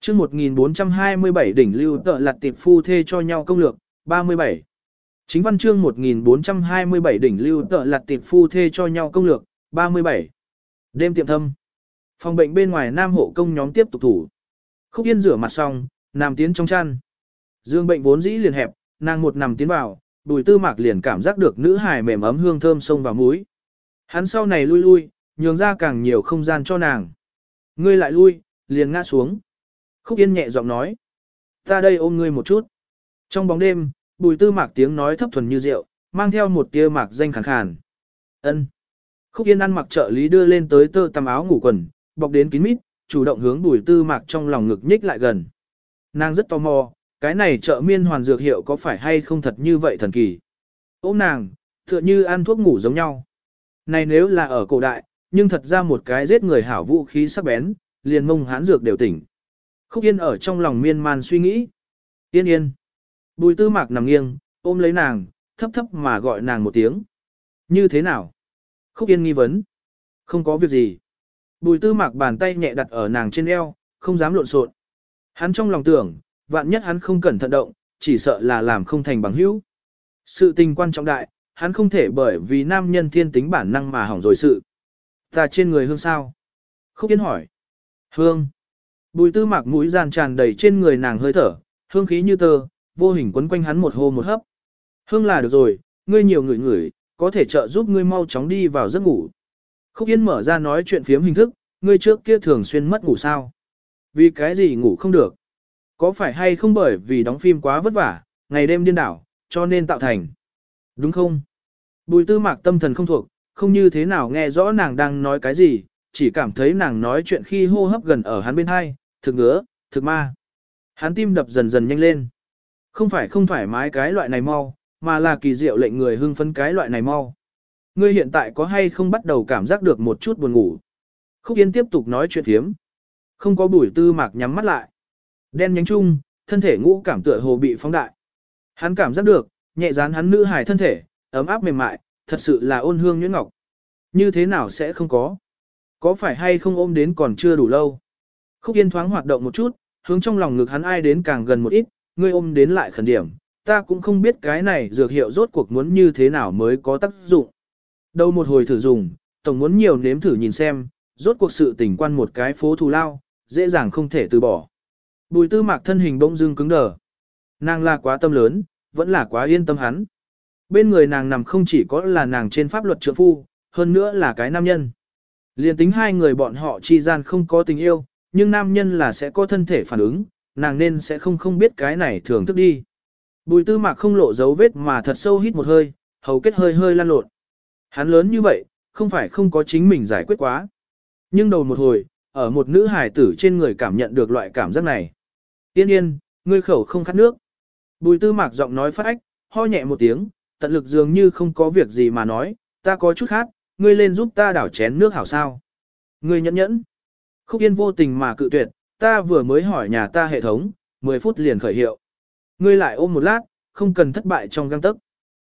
chương 1427 đỉnh lưu tợ lặt tiệp phu thê cho nhau công lược, 37. Chính văn chương 1427 đỉnh lưu tợ lặt tiệp phu thê cho nhau công lược, 37. Đêm tiệm thâm. Phòng bệnh bên ngoài nam hộ công nhóm tiếp tục thủ. Khúc Yên rửa mặt xong, nằm tiến trong chăn. Dương bệnh vốn dĩ liền hẹp, nàng một nằm tiến vào, bùi tư mạc liền cảm giác được nữ hài mềm ấm hương thơm sông vào mũi. Hắn sau này lui lui, nhường ra càng nhiều không gian cho nàng. Ngươi lại lui, liền ngã xuống. Khúc Yên nhẹ giọng nói. Ta đây ôm ngươi một chút. Trong bóng đêm, bùi tư mạc tiếng nói thấp thuần như rượu, mang theo một tia mạc danh khàn khàn. ân Khúc Yên ăn mặc trợ lý đưa lên tới tơ tầm áo ngủ quần, bọc đến kín mít, chủ động hướng bùi tư mạc trong lòng ngực nhích lại gần. Nàng rất tò mò, cái này trợ miên hoàn dược hiệu có phải hay không thật như vậy thần kỳ. Ôm nàng, tựa như ăn thuốc ngủ giống nhau. Này nếu là ở cổ đại, nhưng thật ra một cái giết người hảo vũ khí sắc bén, liền mông hán dược đều tỉnh. Khúc Yên ở trong lòng miên man suy nghĩ. Yên yên. Bùi tư mạc nằm nghiêng, ôm lấy nàng, thấp thấp mà gọi nàng một tiếng. Như thế nào? Khúc Yên nghi vấn. Không có việc gì. Bùi tư mạc bàn tay nhẹ đặt ở nàng trên eo, không dám lộn xộn. Hắn trong lòng tưởng, vạn nhất hắn không cẩn thận động, chỉ sợ là làm không thành bằng hữu. Sự tình quan trọng đại, hắn không thể bởi vì nam nhân thiên tính bản năng mà hỏng rồi sự. Ta trên người hương sao? Khúc Yên hỏi. Hương. Bùi tư mạc mũi gian tràn đầy trên người nàng hơi thở, hương khí như tơ, vô hình quấn quanh hắn một hô một hấp. Hương là được rồi, ngươi nhiều người người, có thể trợ giúp ngươi mau chóng đi vào giấc ngủ. Khúc Yên mở ra nói chuyện phiếm hình thức, ngươi trước kia thường xuyên mất ngủ sao? Vì cái gì ngủ không được? Có phải hay không bởi vì đóng phim quá vất vả, ngày đêm điên đảo, cho nên tạo thành? Đúng không? Bùi tư mạc tâm thần không thuộc, không như thế nào nghe rõ nàng đang nói cái gì, chỉ cảm thấy nàng nói chuyện khi hô hấp gần ở hắn bên hai, thực ngứa, thực ma. Hắn tim đập dần dần nhanh lên. Không phải không thoải mái cái loại này mau, mà là kỳ diệu lệnh người hưng phấn cái loại này mau. Ngươi hiện tại có hay không bắt đầu cảm giác được một chút buồn ngủ? Khúc Yên tiếp tục nói chuyện thiếm. Không có bùi tư mạc nhắm mắt lại. Đen nhánh chung, thân thể ngũ cảm tựa hồ bị phóng đại. Hắn cảm giác được, nhẹ dán hắn nữ hài thân thể, ấm áp mềm mại, thật sự là ôn hương nhuyễn ngọc. Như thế nào sẽ không có? Có phải hay không ôm đến còn chưa đủ lâu? Khúc Yên thoáng hoạt động một chút, hướng trong lòng ngực hắn ai đến càng gần một ít, ngươi ôm đến lại khẩn điểm. Ta cũng không biết cái này dược hiệu rốt cuộc muốn như thế nào mới có tác dụng. Đâu một hồi thử dùng, tổng muốn nhiều nếm thử nhìn xem, rốt cuộc sự tình quan một cái phố thù lao, dễ dàng không thể từ bỏ. Bùi tư mạc thân hình bỗng dưng cứng đờ. Nàng là quá tâm lớn, vẫn là quá yên tâm hắn. Bên người nàng nằm không chỉ có là nàng trên pháp luật trượng phu, hơn nữa là cái nam nhân. Liên tính hai người bọn họ chi gian không có tình yêu, nhưng nam nhân là sẽ có thân thể phản ứng, nàng nên sẽ không không biết cái này thường thức đi. Bùi tư mạc không lộ dấu vết mà thật sâu hít một hơi, hầu kết hơi hơi lan lộn. Hắn lớn như vậy, không phải không có chính mình giải quyết quá. Nhưng đầu một hồi, ở một nữ hài tử trên người cảm nhận được loại cảm giác này. Yên yên, ngươi khẩu không khát nước. Bùi tư mạc giọng nói phát ách, ho nhẹ một tiếng, tận lực dường như không có việc gì mà nói, ta có chút khát, ngươi lên giúp ta đảo chén nước hảo sao. Ngươi nhẫn nhẫn. Khúc yên vô tình mà cự tuyệt, ta vừa mới hỏi nhà ta hệ thống, 10 phút liền khởi hiệu. Ngươi lại ôm một lát, không cần thất bại trong găng tức.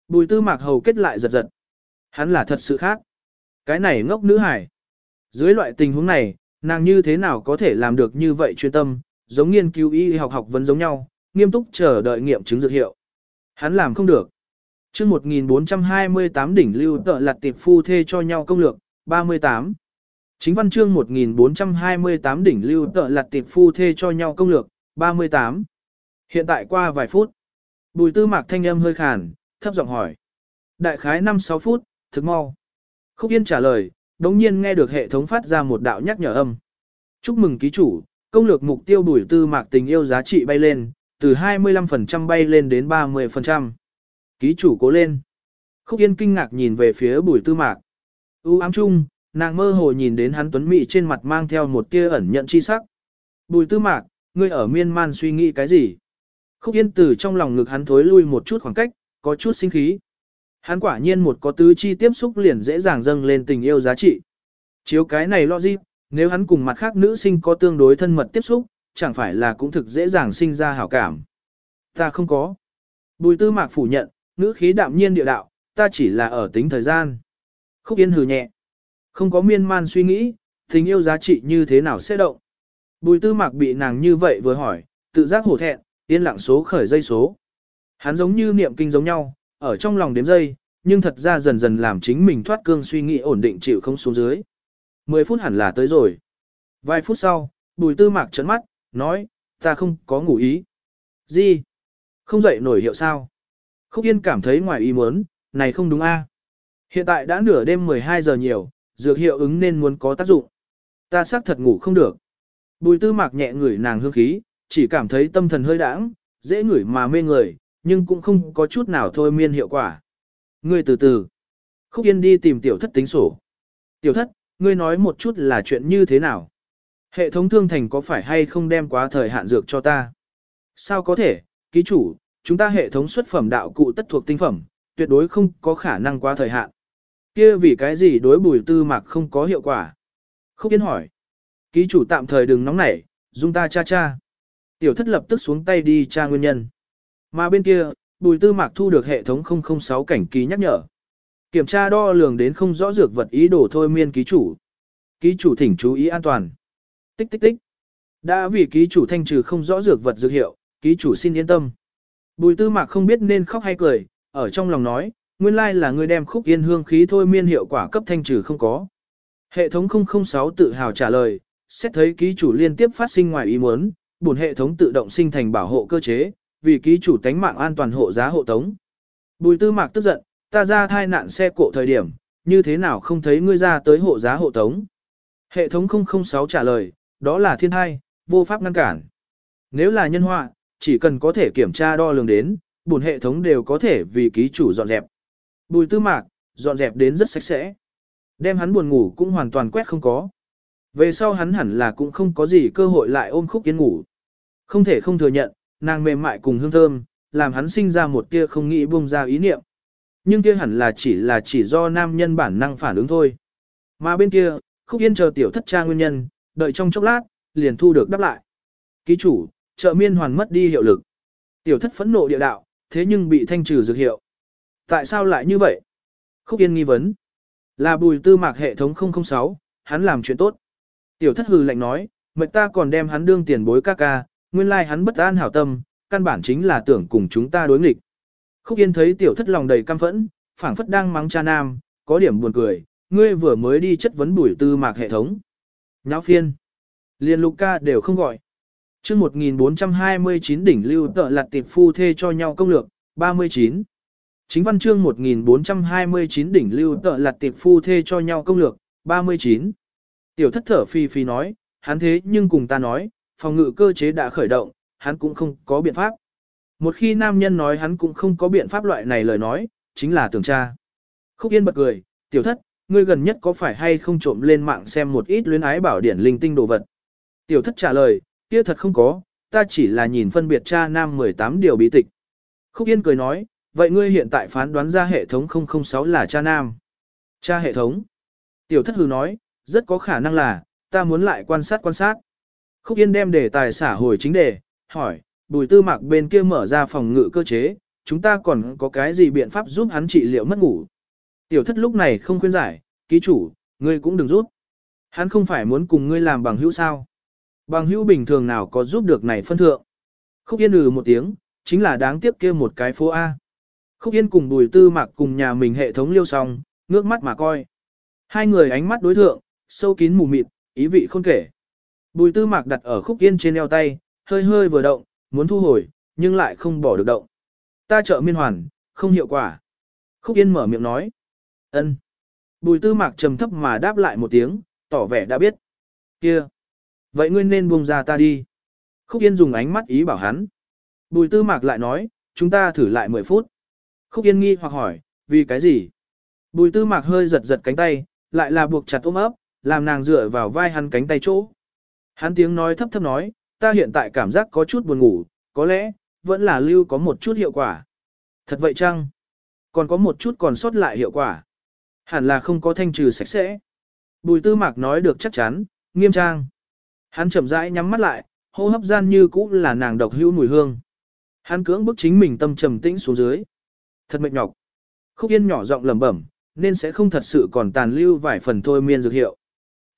Bùi tư mạc hầu kết lại giật giật. Hắn là thật sự khác. Cái này ngốc nữ hải. Dưới loại tình huống này, nàng như thế nào có thể làm được như vậy chuyên tâm, giống nghiên cứu y học học vấn giống nhau, nghiêm túc chờ đợi nghiệm chứng dược hiệu. Hắn làm không được. chương 1428 đỉnh lưu tợ lặt tiệp phu thê cho nhau công lược, 38. Chính văn chương 1428 đỉnh lưu tợ lặt tiệp phu thê cho nhau công lược, 38. Hiện tại qua vài phút. Bùi tư mạc thanh âm hơi khàn, thấp giọng hỏi. Đại khái 5-6 phút, thực mau. Khúc Yên trả lời, đống nhiên nghe được hệ thống phát ra một đạo nhắc nhở âm. Chúc mừng ký chủ, công lược mục tiêu bùi tư mạc tình yêu giá trị bay lên, từ 25% bay lên đến 30%. Ký chủ cố lên. Khúc Yên kinh ngạc nhìn về phía bùi tư mạc. U ám chung, nàng mơ hồ nhìn đến hắn tuấn mị trên mặt mang theo một tia ẩn nhận chi sắc. Bùi tư mạc, ngươi ở miên man suy nghĩ cái gì? Khúc Yên từ trong lòng ngực hắn thối lui một chút khoảng cách, có chút sinh khí. Hắn quả nhiên một có tứ chi tiếp xúc liền dễ dàng dâng lên tình yêu giá trị. Chiếu cái này lo gì, nếu hắn cùng mặt khác nữ sinh có tương đối thân mật tiếp xúc, chẳng phải là cũng thực dễ dàng sinh ra hảo cảm. Ta không có. Bùi tư mạc phủ nhận, ngữ khí đạm nhiên địa đạo, ta chỉ là ở tính thời gian. Khúc Yên hừ nhẹ. Không có miên man suy nghĩ, tình yêu giá trị như thế nào sẽ động. Bùi tư mạc bị nàng như vậy vừa hỏi, tự giác hổ thẹn, yên lặng số khởi dây số. Hắn giống như niệm kinh giống nhau, ở trong lòng đếm dây, nhưng thật ra dần dần làm chính mình thoát cương suy nghĩ ổn định chịu không xuống dưới. 10 phút hẳn là tới rồi. Vài phút sau, bùi tư mạc trấn mắt, nói, ta không có ngủ ý. Gì? Không dậy nổi hiệu sao? Khúc Yên cảm thấy ngoài ý muốn, này không đúng a Hiện tại đã nửa đêm 12 giờ nhiều, dược hiệu ứng nên muốn có tác dụng. Ta xác thật ngủ không được. Bùi tư mạc nhẹ ngửi nàng hương khí, chỉ cảm thấy tâm thần hơi đãng, dễ ngửi mà mê người, nhưng cũng không có chút nào thôi miên hiệu quả. Ngươi từ từ. Khúc Yên đi tìm tiểu thất tính sổ. Tiểu thất, ngươi nói một chút là chuyện như thế nào? Hệ thống thương thành có phải hay không đem quá thời hạn dược cho ta? Sao có thể, ký chủ, chúng ta hệ thống xuất phẩm đạo cụ tất thuộc tinh phẩm, tuyệt đối không có khả năng quá thời hạn. kia vì cái gì đối bùi tư mạc không có hiệu quả? Khúc Yên hỏi. Ký chủ tạm thời đừng nóng nảy, dung ta cha cha. Tiểu thất lập tức xuống tay đi tra nguyên nhân. Mà bên kia, bùi tư mạc thu được hệ thống 006 cảnh ký nhắc nhở. Kiểm tra đo lường đến không rõ dược vật ý đồ thôi miên ký chủ. Ký chủ thỉnh chú ý an toàn. Tích tích tích. Đã vì ký chủ thanh trừ không rõ dược vật dược hiệu, ký chủ xin yên tâm. Bùi tư mạc không biết nên khóc hay cười, ở trong lòng nói, nguyên lai là người đem khúc yên hương khí thôi miên hiệu quả cấp thanh trừ không có. Hệ thống 006 tự hào trả lời, xét thấy ký chủ liên tiếp phát sinh ngoài ý muốn, buồn hệ thống tự động sinh thành bảo hộ cơ chế, vì ký chủ tánh mạng an toàn hộ giá hộ tống. Bùi tư mạc tức giận, ta ra thai nạn xe cộ thời điểm, như thế nào không thấy ngươi ra tới hộ giá hộ tống. Hệ thống 006 trả lời, đó là thiên thai, vô pháp ngăn cản. Nếu là nhân họa, chỉ cần có thể kiểm tra đo lường đến, bùn hệ thống đều có thể vì ký chủ dọn dẹp. Bùi tư mạc, dọn dẹp đến rất sạch sẽ. Đem hắn buồn ngủ cũng hoàn toàn quét không có. Về sau hắn hẳn là cũng không có gì cơ hội lại ôm khúc yên ngủ. Không thể không thừa nhận, nàng mềm mại cùng hương thơm, làm hắn sinh ra một tia không nghĩ buông ra ý niệm. Nhưng kia hẳn là chỉ là chỉ do nam nhân bản năng phản ứng thôi. Mà bên kia, khúc yên chờ tiểu thất tra nguyên nhân, đợi trong chốc lát, liền thu được đáp lại. Ký chủ, trợ miên hoàn mất đi hiệu lực. Tiểu thất phẫn nộ địa đạo, thế nhưng bị thanh trừ dược hiệu. Tại sao lại như vậy? Khúc yên nghi vấn. Là bùi tư mạc hệ thống 006, hắn làm chuyện tốt. Tiểu thất hừ lạnh nói, mệnh ta còn đem hắn đương tiền bối ca ca, nguyên lai hắn bất an hảo tâm, căn bản chính là tưởng cùng chúng ta đối nghịch. Khúc Yên thấy tiểu thất lòng đầy căm phẫn, phảng phất đang mắng cha nam, có điểm buồn cười, ngươi vừa mới đi chất vấn bùi tư mạc hệ thống. Nháo phiên. Liên lục ca đều không gọi. chương 1429 đỉnh lưu tợ lặt tiệp phu thê cho nhau công lược, 39. Chính văn chương 1429 đỉnh lưu tợ lặt tiệp phu thê cho nhau công lược, 39. Tiểu thất thở phi phi nói, hắn thế nhưng cùng ta nói, phòng ngự cơ chế đã khởi động, hắn cũng không có biện pháp. Một khi nam nhân nói hắn cũng không có biện pháp loại này lời nói, chính là tưởng tra. Khúc Yên bật cười, tiểu thất, ngươi gần nhất có phải hay không trộm lên mạng xem một ít luyến ái bảo điển linh tinh đồ vật. Tiểu thất trả lời, kia thật không có, ta chỉ là nhìn phân biệt cha nam 18 điều bí tịch. Khúc Yên cười nói, vậy ngươi hiện tại phán đoán ra hệ thống 006 là cha nam. Cha hệ thống. Tiểu thất hừ nói, rất có khả năng là, ta muốn lại quan sát quan sát. Khúc Yên đem đề tài xả hồi chính đề, hỏi, bùi tư mạc bên kia mở ra phòng ngự cơ chế, chúng ta còn có cái gì biện pháp giúp hắn trị liệu mất ngủ. Tiểu thất lúc này không khuyên giải, ký chủ, ngươi cũng đừng rút. Hắn không phải muốn cùng ngươi làm bằng hữu sao. Bằng hữu bình thường nào có giúp được này phân thượng. Khúc Yên ừ một tiếng, chính là đáng tiếc kia một cái phố A. Khúc Yên cùng bùi tư mạc cùng nhà mình hệ thống liêu xong, ngước mắt mà coi. Hai người ánh mắt đối thượng, sâu kín mù mịt, ý vị không kể. Bùi tư mạc đặt ở khúc yên trên eo tay, hơi hơi vừa động, muốn thu hồi, nhưng lại không bỏ được động. Ta trợ miên hoàn, không hiệu quả. Khúc yên mở miệng nói. ân Bùi tư mạc trầm thấp mà đáp lại một tiếng, tỏ vẻ đã biết. kia Vậy ngươi nên buông ra ta đi. Khúc yên dùng ánh mắt ý bảo hắn. Bùi tư mạc lại nói, chúng ta thử lại 10 phút. Khúc yên nghi hoặc hỏi, vì cái gì? Bùi tư mạc hơi giật giật cánh tay, lại là buộc chặt ôm ấp, làm nàng dựa vào vai hắn cánh tay chỗ. Hắn tiếng nói thấp thấp nói, ta hiện tại cảm giác có chút buồn ngủ, có lẽ, vẫn là lưu có một chút hiệu quả. Thật vậy chăng? Còn có một chút còn sót lại hiệu quả. Hẳn là không có thanh trừ sạch sẽ. Bùi tư mạc nói được chắc chắn, nghiêm trang. Hắn chậm rãi nhắm mắt lại, hô hấp gian như cũ là nàng độc hữu mùi hương. Hắn cưỡng bức chính mình tâm trầm tĩnh xuống dưới. Thật mệt nhọc. Khúc yên nhỏ giọng lẩm bẩm, nên sẽ không thật sự còn tàn lưu vài phần thôi miên dược hiệu.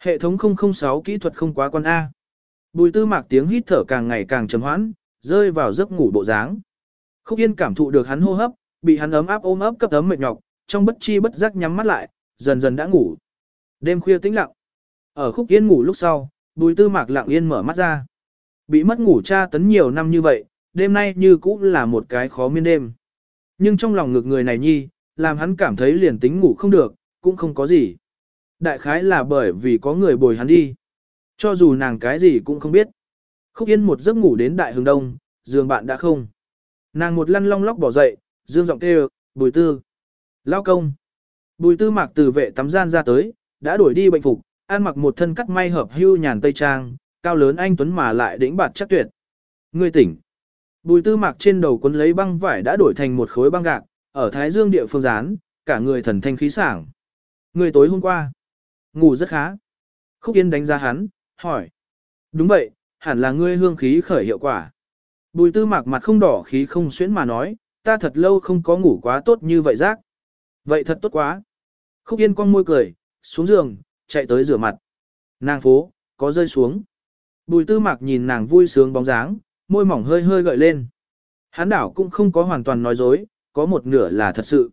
Hệ thống 006 kỹ thuật không quá quan A. Bùi tư mạc tiếng hít thở càng ngày càng trầm hoãn, rơi vào giấc ngủ bộ dáng. Khúc Yên cảm thụ được hắn hô hấp, bị hắn ấm áp ôm ấp cấp ấm mệt nhọc, trong bất chi bất giác nhắm mắt lại, dần dần đã ngủ. Đêm khuya tĩnh lặng. Ở Khúc Yên ngủ lúc sau, Bùi Tư Mạc lặng yên mở mắt ra. Bị mất ngủ tra tấn nhiều năm như vậy, đêm nay như cũ là một cái khó miên đêm. Nhưng trong lòng ngực người này nhi, làm hắn cảm thấy liền tính ngủ không được, cũng không có gì. Đại khái là bởi vì có người bồi hắn đi. Cho dù nàng cái gì cũng không biết. Khúc Yên một giấc ngủ đến đại hướng đông, giường bạn đã không. Nàng một lăn long lóc bỏ dậy, dương giọng kêu, bùi tư. Lao công. Bùi tư mặc từ vệ tắm gian ra tới, đã đổi đi bệnh phục, ăn mặc một thân cắt may hợp hưu nhàn tây trang, cao lớn anh tuấn mà lại đỉnh bạt chắc tuyệt. Người tỉnh. Bùi tư mặc trên đầu cuốn lấy băng vải đã đổi thành một khối băng gạc, ở Thái Dương địa phương rán, cả người thần thanh khí sảng. Người tối hôm qua. Ngủ rất khá. Khúc Yên đánh giá hắn, hỏi. Đúng vậy, hẳn là ngươi hương khí khởi hiệu quả. Bùi tư mạc mặt không đỏ khí không xuyến mà nói, ta thật lâu không có ngủ quá tốt như vậy rác. Vậy thật tốt quá. Khúc Yên con môi cười, xuống giường, chạy tới rửa mặt. Nàng phố, có rơi xuống. Bùi tư mạc nhìn nàng vui sướng bóng dáng, môi mỏng hơi hơi gợi lên. Hán đảo cũng không có hoàn toàn nói dối, có một nửa là thật sự.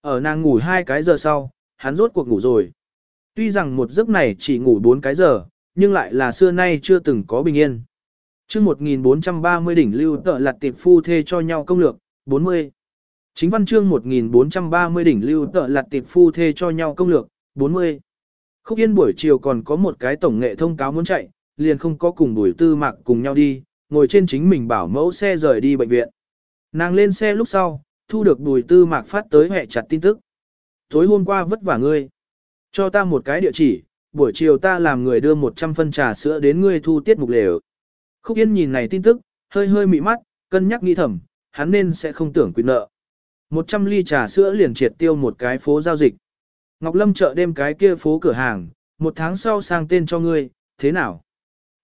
Ở nàng ngủ hai cái giờ sau, hắn rốt cuộc ngủ rồi. Tuy rằng một giấc này chỉ ngủ bốn cái giờ, nhưng lại là xưa nay chưa từng có bình yên. chương 1430 đỉnh lưu tợ lặt tiệp phu thê cho nhau công lược, 40. Chính văn chương 1430 đỉnh lưu tợ lặt tiệp phu thê cho nhau công lược, 40. Khúc Yên buổi chiều còn có một cái tổng nghệ thông cáo muốn chạy, liền không có cùng buổi tư mạc cùng nhau đi, ngồi trên chính mình bảo mẫu xe rời đi bệnh viện. Nàng lên xe lúc sau, thu được bùi tư mạc phát tới hẹ chặt tin tức. Tối hôm qua vất vả ngươi. Cho ta một cái địa chỉ, buổi chiều ta làm người đưa 100 phân trà sữa đến ngươi thu tiết mục lều. Khúc Yên nhìn này tin tức, hơi hơi mị mắt, cân nhắc nghĩ thầm, hắn nên sẽ không tưởng quyền nợ. 100 ly trà sữa liền triệt tiêu một cái phố giao dịch. Ngọc Lâm chợ đêm cái kia phố cửa hàng, một tháng sau sang tên cho ngươi, thế nào?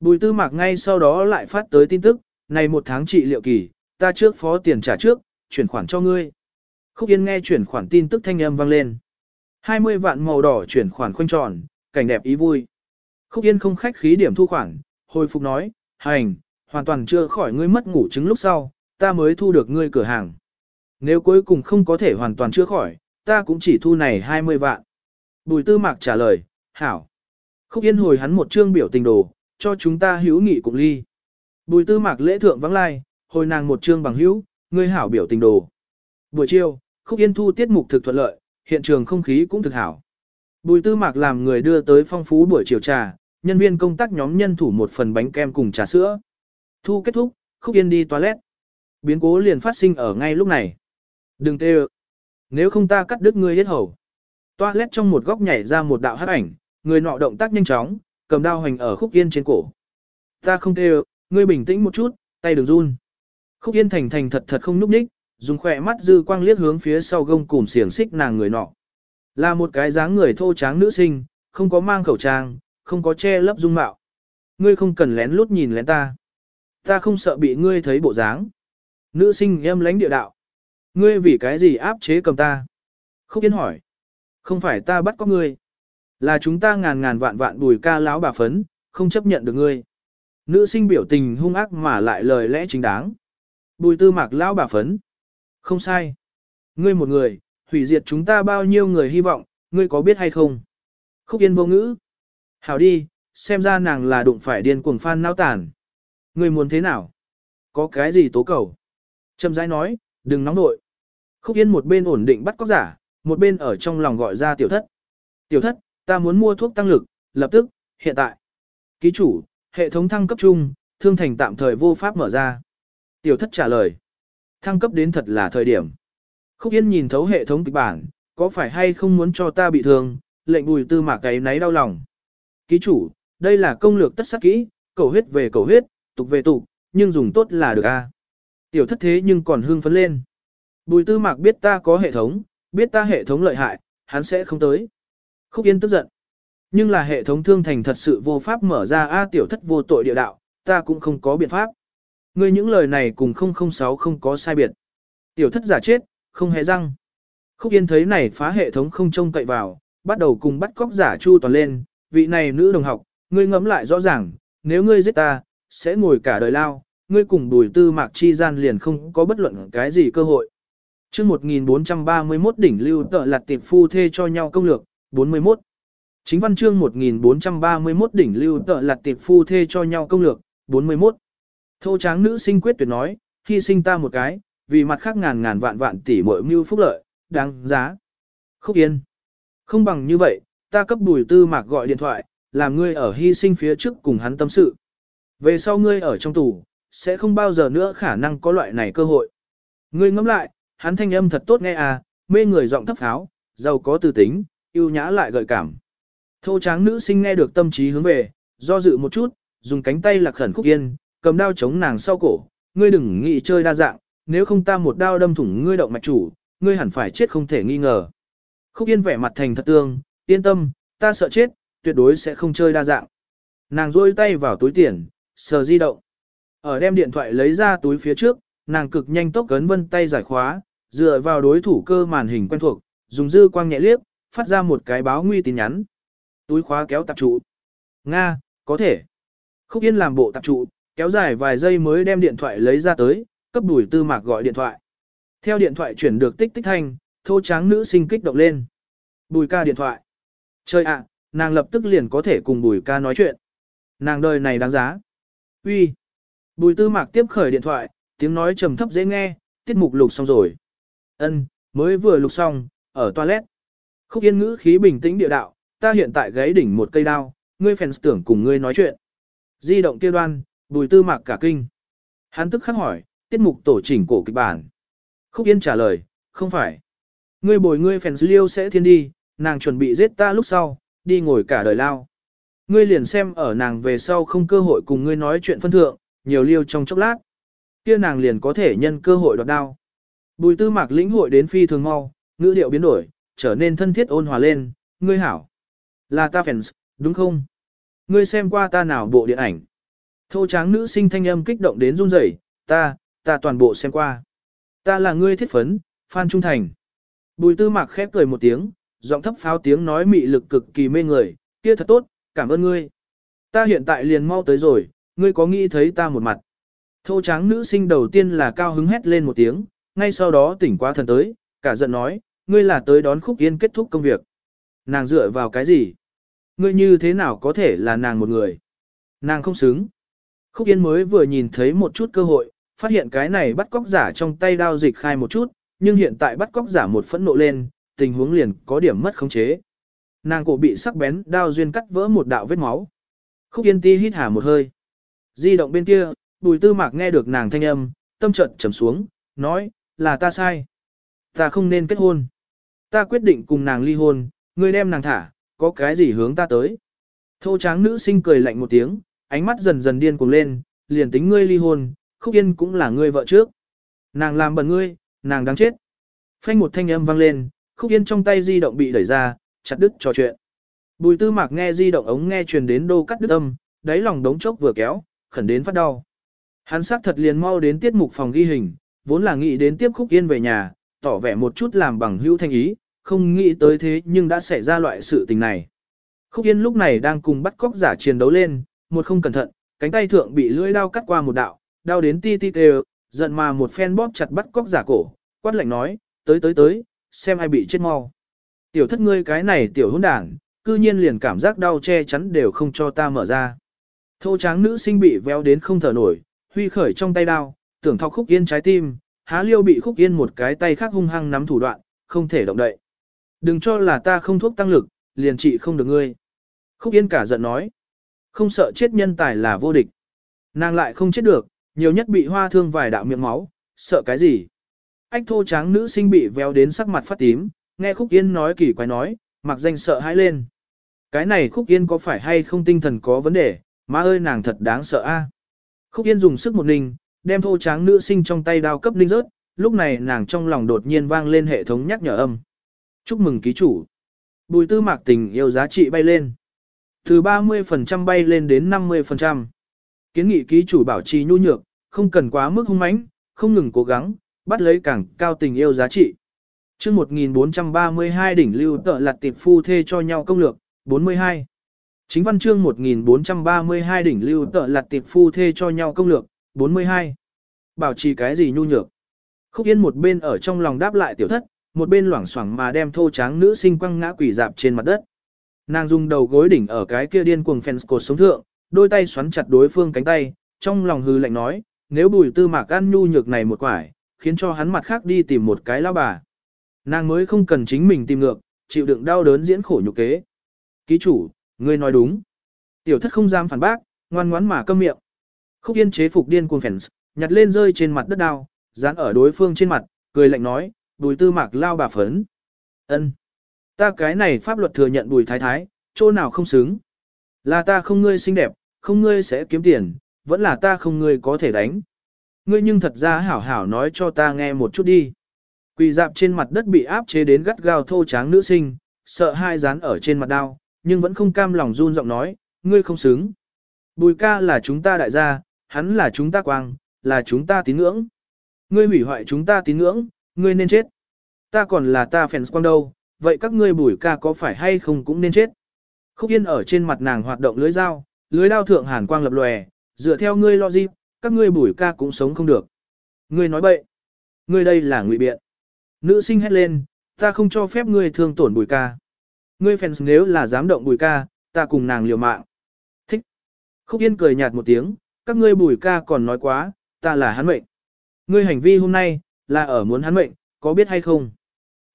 Bùi tư mạc ngay sau đó lại phát tới tin tức, này một tháng trị liệu kỳ, ta trước phó tiền trả trước, chuyển khoản cho ngươi. Khúc Yên nghe chuyển khoản tin tức thanh âm vang lên. 20 vạn màu đỏ chuyển khoản khoanh tròn, cảnh đẹp ý vui. Khúc Yên không khách khí điểm thu khoản, hồi phục nói, hành, hoàn toàn chưa khỏi ngươi mất ngủ chứng lúc sau, ta mới thu được ngươi cửa hàng. Nếu cuối cùng không có thể hoàn toàn chưa khỏi, ta cũng chỉ thu này 20 vạn. Bùi tư mạc trả lời, hảo. Khúc Yên hồi hắn một chương biểu tình đồ, cho chúng ta hữu nghị cùng ly. Bùi tư mạc lễ thượng vắng lai, hồi nàng một chương bằng hữu, ngươi hảo biểu tình đồ. Buổi chiều, Khúc Yên thu tiết mục thực thuận lợi, hiện trường không khí cũng thực hảo. Bùi tư mạc làm người đưa tới phong phú buổi chiều trà, nhân viên công tác nhóm nhân thủ một phần bánh kem cùng trà sữa. Thu kết thúc, Khúc Yên đi toilet. Biến cố liền phát sinh ở ngay lúc này. Đừng tê Nếu không ta cắt đứt ngươi hết hầu. Toilet trong một góc nhảy ra một đạo hắc ảnh, người nọ động tác nhanh chóng, cầm đao hành ở Khúc Yên trên cổ. Ta không tê ngươi bình tĩnh một chút, tay đừng run. Khúc Yên thành thành thật thật không núp ních, dùng khỏe mắt dư quang liếc hướng phía sau gông cùm xiềng xích nàng người nọ. Là một cái dáng người thô tráng nữ sinh, không có mang khẩu trang, không có che lấp dung mạo. Ngươi không cần lén lút nhìn lén ta. Ta không sợ bị ngươi thấy bộ dáng. Nữ sinh em lánh địa đạo. Ngươi vì cái gì áp chế cầm ta? Khúc Yên hỏi. Không phải ta bắt có ngươi. Là chúng ta ngàn ngàn vạn vạn bùi ca láo bà phấn, không chấp nhận được ngươi. Nữ sinh biểu tình hung ác mà lại lời lẽ chính đáng. Bùi tư mạc lão bà phấn. Không sai. Ngươi một người, hủy diệt chúng ta bao nhiêu người hy vọng, ngươi có biết hay không? Khúc yên vô ngữ. Hảo đi, xem ra nàng là đụng phải điên cuồng phan nao tàn. Ngươi muốn thế nào? Có cái gì tố cầu? Trầm rãi nói, đừng nóng nội. Khúc yên một bên ổn định bắt có giả, một bên ở trong lòng gọi ra tiểu thất. Tiểu thất, ta muốn mua thuốc tăng lực, lập tức, hiện tại. Ký chủ, hệ thống thăng cấp chung, thương thành tạm thời vô pháp mở ra. Tiểu thất trả lời. Thăng cấp đến thật là thời điểm. Khúc Yên nhìn thấu hệ thống kịch bản, có phải hay không muốn cho ta bị thương, lệnh bùi tư mạc cái náy đau lòng. Ký chủ, đây là công lược tất sắc kỹ, cầu huyết về cầu huyết, tục về tục, nhưng dùng tốt là được a. Tiểu thất thế nhưng còn hương phấn lên. Bùi tư mạc biết ta có hệ thống, biết ta hệ thống lợi hại, hắn sẽ không tới. Khúc Yên tức giận. Nhưng là hệ thống thương thành thật sự vô pháp mở ra A tiểu thất vô tội địa đạo, ta cũng không có biện pháp. Ngươi những lời này cùng 006 không có sai biệt. Tiểu thất giả chết, không hề răng. Khúc Yên thấy này phá hệ thống không trông cậy vào, bắt đầu cùng bắt cóc giả chu toàn lên, vị này nữ đồng học, ngươi ngẫm lại rõ ràng, nếu ngươi giết ta, sẽ ngồi cả đời lao, ngươi cùng bùi tư mạc chi gian liền không có bất luận cái gì cơ hội. chương 1431 đỉnh lưu tợ lặt tiệp phu thê cho nhau công lược, 41. Chính văn chương 1431 đỉnh lưu tợ lặt tiệp phu thê cho nhau công lược, 41. Thô tráng nữ sinh quyết tuyệt nói, hy sinh ta một cái, vì mặt khác ngàn ngàn vạn vạn tỷ mỗi mưu phúc lợi, đáng giá. Khúc yên. Không bằng như vậy, ta cấp bùi tư mạc gọi điện thoại, làm ngươi ở hy sinh phía trước cùng hắn tâm sự. Về sau ngươi ở trong tù, sẽ không bao giờ nữa khả năng có loại này cơ hội. Ngươi ngẫm lại, hắn thanh âm thật tốt nghe à, mê người giọng thấp pháo, giàu có tư tính, yêu nhã lại gợi cảm. Thô tráng nữ sinh nghe được tâm trí hướng về, do dự một chút, dùng cánh tay lạc khẩn khúc yên, cầm đao chống nàng sau cổ, ngươi đừng nghĩ chơi đa dạng, nếu không ta một đao đâm thủng ngươi động mạch chủ, ngươi hẳn phải chết không thể nghi ngờ. Khúc yên vẻ mặt thành thật tương, yên tâm, ta sợ chết, tuyệt đối sẽ không chơi đa dạng. Nàng rôi tay vào túi tiền, sờ di động. Ở đem điện thoại lấy ra túi phía trước, nàng cực nhanh tốc cấn vân tay giải khóa, dựa vào đối thủ cơ màn hình quen thuộc, dùng dư quang nhẹ liếc, phát ra một cái báo nguy tin nhắn. Túi khóa kéo tạp trụ. Nga, có thể. Khúc Yên làm bộ tạp trụ, kéo dài vài giây mới đem điện thoại lấy ra tới, cấp đuổi tư mạc gọi điện thoại. Theo điện thoại chuyển được tích tích thanh, thô tráng nữ sinh kích động lên. Bùi ca điện thoại. Chơi ạ, nàng lập tức liền có thể cùng bùi ca nói chuyện. Nàng đời này đáng giá. Uy. Bùi tư mạc tiếp khởi điện thoại, tiếng nói trầm thấp dễ nghe, tiết mục lục xong rồi. Ân, mới vừa lục xong, ở toilet. Khúc yên ngữ khí bình tĩnh địa đạo, ta hiện tại gáy đỉnh một cây đao, ngươi fans tưởng cùng ngươi nói chuyện. Di động kia đoan, bùi tư mạc cả kinh. Hắn tức khắc hỏi, tiết mục tổ chỉnh cổ kịch bản. Khúc Yên trả lời, không phải. Ngươi bồi ngươi phèn liêu sẽ thiên đi, nàng chuẩn bị giết ta lúc sau, đi ngồi cả đời lao. Ngươi liền xem ở nàng về sau không cơ hội cùng ngươi nói chuyện phân thượng, nhiều liêu trong chốc lát. kia nàng liền có thể nhân cơ hội đoạt đao. Bùi tư mạc lĩnh hội đến phi thường mau, ngữ điệu biến đổi, trở nên thân thiết ôn hòa lên, ngươi hảo. Là ta fans, đúng không? Ngươi xem qua ta nào bộ điện ảnh. Thô tráng nữ sinh thanh âm kích động đến run rẩy, ta, ta toàn bộ xem qua. Ta là ngươi thiết phấn, Phan Trung Thành. Bùi tư mạc khép cười một tiếng, giọng thấp pháo tiếng nói mị lực cực kỳ mê người, kia thật tốt, cảm ơn ngươi. Ta hiện tại liền mau tới rồi, ngươi có nghĩ thấy ta một mặt. Thô tráng nữ sinh đầu tiên là cao hứng hét lên một tiếng, ngay sau đó tỉnh qua thần tới, cả giận nói, ngươi là tới đón khúc yên kết thúc công việc. Nàng dựa vào cái gì? Ngươi như thế nào có thể là nàng một người? Nàng không xứng. Khúc yên mới vừa nhìn thấy một chút cơ hội, phát hiện cái này bắt cóc giả trong tay đao dịch khai một chút, nhưng hiện tại bắt cóc giả một phẫn nộ lên, tình huống liền có điểm mất khống chế. Nàng cổ bị sắc bén đao duyên cắt vỡ một đạo vết máu. Khúc Yên Ti hít hà một hơi. Di động bên kia, Bùi Tư Mạc nghe được nàng thanh âm, tâm trận trầm xuống, nói, là ta sai. Ta không nên kết hôn. Ta quyết định cùng nàng ly hôn, ngươi đem nàng thả, có cái gì hướng ta tới. Thô tráng nữ sinh cười lạnh một tiếng, ánh mắt dần dần điên cuồng lên, liền tính ngươi ly hôn, Khúc Yên cũng là ngươi vợ trước. Nàng làm bẩn ngươi, nàng đáng chết. Phanh một thanh âm vang lên, Khúc Yên trong tay di động bị đẩy ra, chặt đứt trò chuyện. Bùi tư mạc nghe di động ống nghe truyền đến đô cắt đứt âm, đáy lòng đống chốc vừa kéo, khẩn đến phát đau. Hắn xác thật liền mau đến tiết mục phòng ghi hình, vốn là nghĩ đến tiếp khúc yên về nhà, tỏ vẻ một chút làm bằng hữu thanh ý, không nghĩ tới thế nhưng đã xảy ra loại sự tình này. Khúc yên lúc này đang cùng bắt cóc giả chiến đấu lên, một không cẩn thận, cánh tay thượng bị lưỡi đao cắt qua một đạo, đau đến ti ti đều, giận mà một phen bóp chặt bắt cóc giả cổ, quát lạnh nói, tới tới tới, xem ai bị chết mau. Tiểu thất ngươi cái này tiểu hỗn đảng, cư nhiên liền cảm giác đau che chắn đều không cho ta mở ra. Thô tráng nữ sinh bị véo đến không thở nổi, huy khởi trong tay đao, tưởng thọc khúc yên trái tim, há liêu bị khúc yên một cái tay khác hung hăng nắm thủ đoạn, không thể động đậy. Đừng cho là ta không thuốc tăng lực, liền trị không được ngươi. Khúc yên cả giận nói, không sợ chết nhân tài là vô địch. Nàng lại không chết được, nhiều nhất bị hoa thương vài đạo miệng máu, sợ cái gì. Ách thô tráng nữ sinh bị véo đến sắc mặt phát tím, nghe khúc yên nói kỳ quái nói, mặc danh sợ hãi lên. Cái này khúc yên có phải hay không tinh thần có vấn đề, má ơi nàng thật đáng sợ a Khúc yên dùng sức một ninh, đem thô tráng nữ sinh trong tay đao cấp ninh rớt, lúc này nàng trong lòng đột nhiên vang lên hệ thống nhắc nhở âm. Chúc mừng ký chủ. Bùi tư mạc tình yêu giá trị bay lên. Từ 30% bay lên đến 50%. Kiến nghị ký chủ bảo trì nhu nhược, không cần quá mức hung mãnh, không ngừng cố gắng, bắt lấy càng cao tình yêu giá trị. Trước 1432 đỉnh lưu tợ lặt tiệp phu thê cho nhau công lược, 42. Chính văn chương 1432 đỉnh lưu tợ lặt tiệp phu thê cho nhau công lược, 42. Bảo trì cái gì nhu nhược. Khúc Yên một bên ở trong lòng đáp lại tiểu thất, một bên loảng xoảng mà đem thô tráng nữ sinh quăng ngã quỷ dạp trên mặt đất. Nàng dùng đầu gối đỉnh ở cái kia điên cuồng fans cột sống thượng, đôi tay xoắn chặt đối phương cánh tay, trong lòng hư lạnh nói, nếu bùi tư mạc ăn nhu nhược này một quải, khiến cho hắn mặt khác đi tìm một cái lao bà. Nàng mới không cần chính mình tìm ngược, chịu đựng đau đớn diễn khổ nhục kế. Ký chủ, ngươi nói đúng. Tiểu thất không dám phản bác, ngoan ngoãn mà câm miệng. Khúc yên chế phục điên cuồng phèn nhặt lên rơi trên mặt đất đao, dán ở đối phương trên mặt, cười lạnh nói, bùi tư mạc lao bà phấn. ân Ta cái này pháp luật thừa nhận bùi thái thái, chỗ nào không xứng. Là ta không ngươi xinh đẹp, không ngươi sẽ kiếm tiền, vẫn là ta không ngươi có thể đánh. Ngươi nhưng thật ra hảo hảo nói cho ta nghe một chút đi. Quỳ dạp trên mặt đất bị áp chế đến gắt gao thô tráng nữ sinh, sợ hai dán ở trên mặt đao, nhưng vẫn không cam lòng run giọng nói, ngươi không xứng. Bùi ca là chúng ta đại gia, hắn là chúng ta quang, là chúng ta tín ngưỡng. Ngươi hủy hoại chúng ta tín ngưỡng, ngươi nên chết. Ta còn là ta fans quang đâu, vậy các ngươi bùi ca có phải hay không cũng nên chết. Khúc yên ở trên mặt nàng hoạt động lưới dao, lưới đao thượng hàn quang lập lòe, dựa theo ngươi logic, các ngươi bùi ca cũng sống không được. Ngươi nói bậy. Ngươi đây là ngụy biện. Nữ sinh hét lên, ta không cho phép ngươi thương tổn bùi ca. Ngươi fans nếu là dám động bùi ca, ta cùng nàng liều mạng. Thích. Khúc Yên cười nhạt một tiếng, các ngươi bùi ca còn nói quá, ta là hắn mệnh. Ngươi hành vi hôm nay, là ở muốn hắn mệnh, có biết hay không?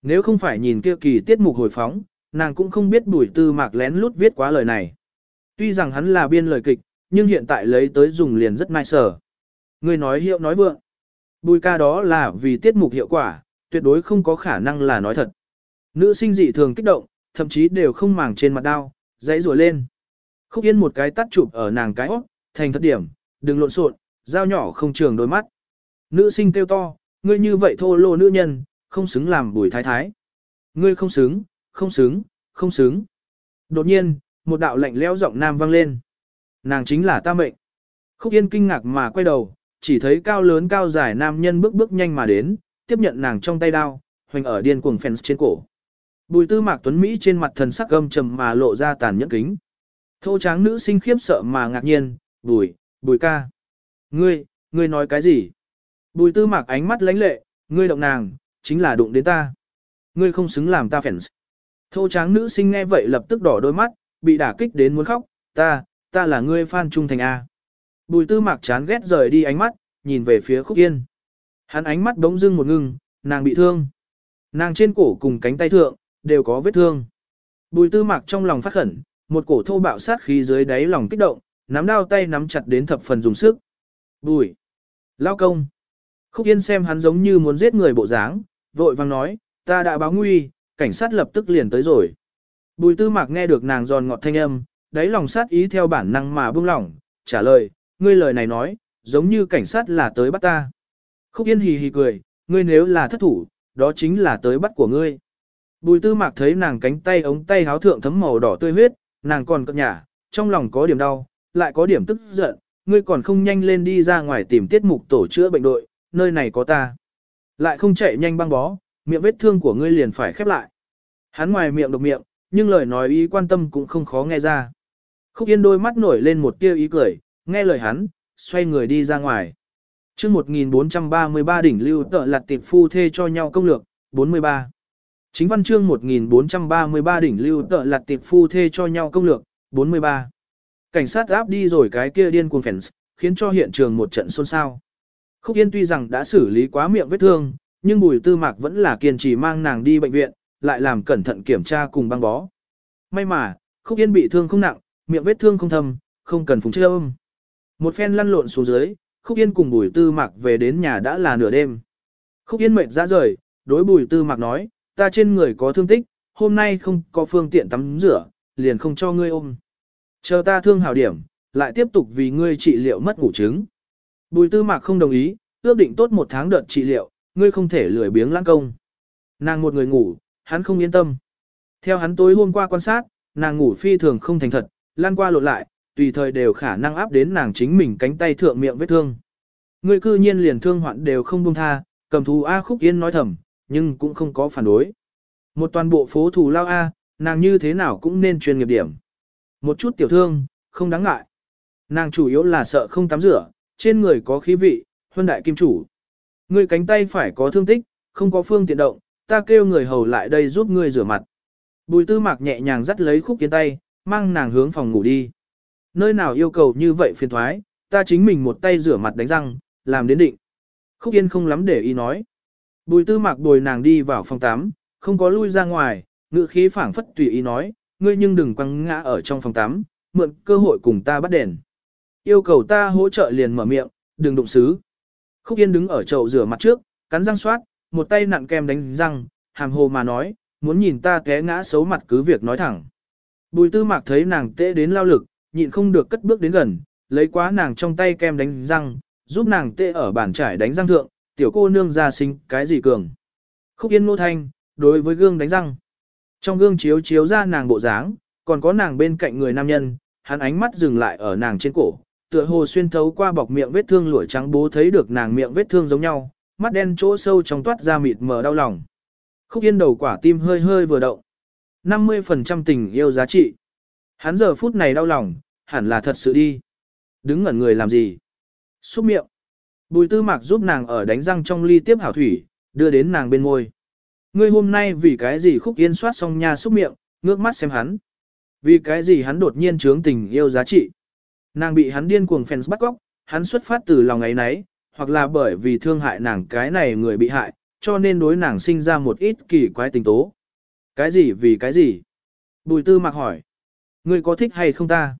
Nếu không phải nhìn kia kỳ tiết mục hồi phóng, nàng cũng không biết bùi tư mạc lén lút viết quá lời này. Tuy rằng hắn là biên lời kịch, nhưng hiện tại lấy tới dùng liền rất nai sở. người nói hiệu nói vượng. Bùi ca đó là vì tiết mục hiệu quả, tuyệt đối không có khả năng là nói thật. Nữ sinh dị thường kích động, thậm chí đều không màng trên mặt đau dãy rùa lên. Khúc Yên một cái tắt chụp ở nàng cái óc, thành thất điểm, đừng lộn xộn, dao nhỏ không trường đôi mắt. Nữ sinh kêu to, ngươi như vậy thô lô nữ nhân, không xứng làm bùi thái thái. Ngươi không xứng, không xứng, không xứng. Đột nhiên, một đạo lạnh lẽo giọng nam vang lên. Nàng chính là ta mệnh. Khúc Yên kinh ngạc mà quay đầu, chỉ thấy cao lớn cao dài nam nhân bước bước nhanh mà đến, tiếp nhận nàng trong tay đao, hoành ở điên cuồng fence trên cổ. Bùi tư mạc tuấn Mỹ trên mặt thần sắc gâm trầm mà lộ ra tàn nhẫn kính. Thô tráng nữ sinh khiếp sợ mà ngạc nhiên, bùi, bùi ca. Ngươi, ngươi nói cái gì? Bùi tư mạc ánh mắt lánh lệ, ngươi động nàng, chính là đụng đến ta. Ngươi không xứng làm ta fans. Thô tráng nữ sinh nghe vậy lập tức đỏ đôi mắt, bị đả kích đến muốn khóc, ta, ta là ngươi fan trung thành A. Bùi tư mạc chán ghét rời đi ánh mắt, nhìn về phía khúc yên. Hắn ánh mắt đống dưng một ngưng, nàng bị thương. Nàng trên cổ cùng cánh tay thượng, đều có vết thương. Bùi tư mạc trong lòng phát khẩn, một cổ thô bạo sát khí dưới đáy lòng kích động, nắm đao tay nắm chặt đến thập phần dùng sức. Bùi. Lao công. Khúc yên xem hắn giống như muốn giết người bộ dáng, vội vang nói, ta đã báo nguy, cảnh sát lập tức liền tới rồi. Bùi tư mạc nghe được nàng giòn ngọt thanh âm, đáy lòng sát ý theo bản năng mà buông lỏng, trả lời, ngươi lời này nói, giống như cảnh sát là tới bắt ta. Khúc yên hì hì cười, ngươi nếu là thất thủ, đó chính là tới bắt của ngươi. Bùi tư mạc thấy nàng cánh tay ống tay háo thượng thấm màu đỏ tươi huyết, nàng còn cất nhả, trong lòng có điểm đau, lại có điểm tức giận, ngươi còn không nhanh lên đi ra ngoài tìm tiết mục tổ chữa bệnh đội, nơi này có ta. Lại không chạy nhanh băng bó, miệng vết thương của ngươi liền phải khép lại. Hắn ngoài miệng độc miệng, nhưng lời nói ý quan tâm cũng không khó nghe ra. Khúc Yên đôi mắt nổi lên một tia ý cười, nghe lời hắn, xoay người đi ra ngoài. chương 1433 đỉnh lưu tợ lạt tiệp phu thê cho nhau công lược, 43. Chính văn chương 1433 đỉnh lưu tợ lạt tiệp phu thê cho nhau công lược, 43. Cảnh sát áp đi rồi cái kia điên cuồng phèn khiến cho hiện trường một trận xôn xao. Khúc Yên tuy rằng đã xử lý quá miệng vết thương, nhưng Bùi Tư Mạc vẫn là kiên trì mang nàng đi bệnh viện, lại làm cẩn thận kiểm tra cùng băng bó. May mà, Khúc Yên bị thương không nặng, miệng vết thương không thâm, không cần phùng chữa âm. Một phen lăn lộn xuống dưới, Khúc Yên cùng Bùi Tư Mạc về đến nhà đã là nửa đêm. Khúc Yên mệt ra rời, đối Bùi Tư Mạc nói, ta trên người có thương tích, hôm nay không có phương tiện tắm rửa, liền không cho ngươi ôm. Chờ ta thương hảo điểm, lại tiếp tục vì ngươi trị liệu mất ngủ trứng. Bùi Tư Mạc không đồng ý, ước định tốt một tháng đợt trị liệu, ngươi không thể lười biếng lãng công. Nàng một người ngủ, hắn không yên tâm. Theo hắn tối hôm qua quan sát, nàng ngủ phi thường không thành thật, lan qua lộn lại, tùy thời đều khả năng áp đến nàng chính mình cánh tay thượng miệng vết thương. Người cư nhiên liền thương hoạn đều không buông tha, cầm thú A khúc yên nói thầm, nhưng cũng không có phản đối. Một toàn bộ phố thủ lao A, nàng như thế nào cũng nên chuyên nghiệp điểm. Một chút tiểu thương, không đáng ngại. Nàng chủ yếu là sợ không tắm rửa, trên người có khí vị, huân đại kim chủ. Người cánh tay phải có thương tích, không có phương tiện động, ta kêu người hầu lại đây giúp ngươi rửa mặt. Bùi tư mạc nhẹ nhàng dắt lấy khúc kiến tay, mang nàng hướng phòng ngủ đi. Nơi nào yêu cầu như vậy phiền thoái, ta chính mình một tay rửa mặt đánh răng, làm đến định. Khúc yên không lắm để ý nói. Bùi tư mạc bồi nàng đi vào phòng 8, không có lui ra ngoài, ngự khí phảng phất tùy ý nói, ngươi nhưng đừng quăng ngã ở trong phòng 8, mượn cơ hội cùng ta bắt đèn. Yêu cầu ta hỗ trợ liền mở miệng, đừng đụng xứ. Khúc Yên đứng ở chậu rửa mặt trước, cắn răng soát, một tay nặn kem đánh răng, hàm hồ mà nói, muốn nhìn ta té ngã xấu mặt cứ việc nói thẳng. Bùi tư mạc thấy nàng tệ đến lao lực, nhịn không được cất bước đến gần, lấy quá nàng trong tay kem đánh răng, giúp nàng tệ ở bàn trải đánh răng thượng, tiểu cô nương ra sinh cái gì cường. Khúc yên nô thanh, đối với gương đánh răng. Trong gương chiếu chiếu ra nàng bộ dáng, còn có nàng bên cạnh người nam nhân, hắn ánh mắt dừng lại ở nàng trên cổ, tựa hồ xuyên thấu qua bọc miệng vết thương lụa trắng bố thấy được nàng miệng vết thương giống nhau, mắt đen chỗ sâu trong toát ra mịt mờ đau lòng. Khúc yên đầu quả tim hơi hơi vừa động. 50% tình yêu giá trị. Hắn giờ phút này đau lòng, hẳn là thật sự đi. Đứng ngẩn người làm gì? Xúc miệng. Bùi tư mạc giúp nàng ở đánh răng trong ly tiếp hảo thủy, đưa đến nàng bên môi. Ngươi hôm nay vì cái gì khúc yên soát xong nha xúc miệng, ngước mắt xem hắn. Vì cái gì hắn đột nhiên trướng tình yêu giá trị. Nàng bị hắn điên cuồng fans bắt góc, hắn xuất phát từ lòng ấy nấy, hoặc là bởi vì thương hại nàng cái này người bị hại, cho nên đối nàng sinh ra một ít kỳ quái tình tố. Cái gì vì cái gì? Bùi tư mặc hỏi. Ngươi có thích hay không ta?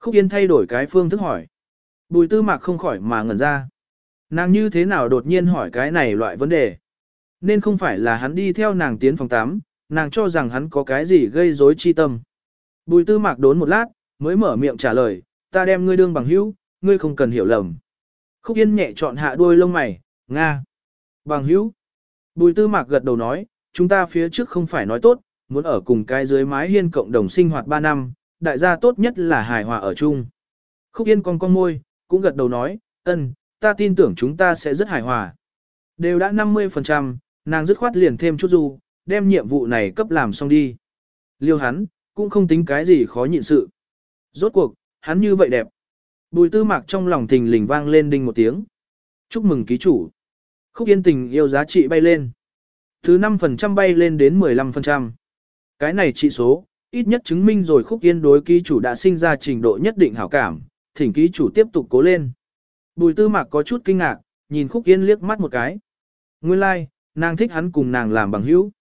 Khúc Yên thay đổi cái phương thức hỏi. Bùi tư mặc không khỏi mà ngẩn ra. Nàng như thế nào đột nhiên hỏi cái này loại vấn đề? Nên không phải là hắn đi theo nàng tiến phòng 8, nàng cho rằng hắn có cái gì gây rối chi tâm. Bùi tư mạc đốn một lát, mới mở miệng trả lời, ta đem ngươi đương bằng hữu, ngươi không cần hiểu lầm. Khúc Yên nhẹ chọn hạ đuôi lông mày, Nga. Bằng hữu. Bùi tư mạc gật đầu nói, chúng ta phía trước không phải nói tốt, muốn ở cùng cái dưới mái hiên cộng đồng sinh hoạt 3 năm, đại gia tốt nhất là hài hòa ở chung. Khúc Yên con con môi, cũng gật đầu nói, ân, ta tin tưởng chúng ta sẽ rất hài hòa. Đều đã 50%, nàng dứt khoát liền thêm chút du, đem nhiệm vụ này cấp làm xong đi. Liêu hắn, cũng không tính cái gì khó nhịn sự. Rốt cuộc, hắn như vậy đẹp. Bùi tư mạc trong lòng thình lình vang lên đinh một tiếng. Chúc mừng ký chủ. Khúc yên tình yêu giá trị bay lên. Thứ 5% bay lên đến 15%. Cái này trị số, ít nhất chứng minh rồi khúc yên đối ký chủ đã sinh ra trình độ nhất định hảo cảm, thỉnh ký chủ tiếp tục cố lên. Bùi tư mạc có chút kinh ngạc, nhìn khúc yên liếc mắt một cái. Nguyên lai, like, nàng thích hắn cùng nàng làm bằng hữu.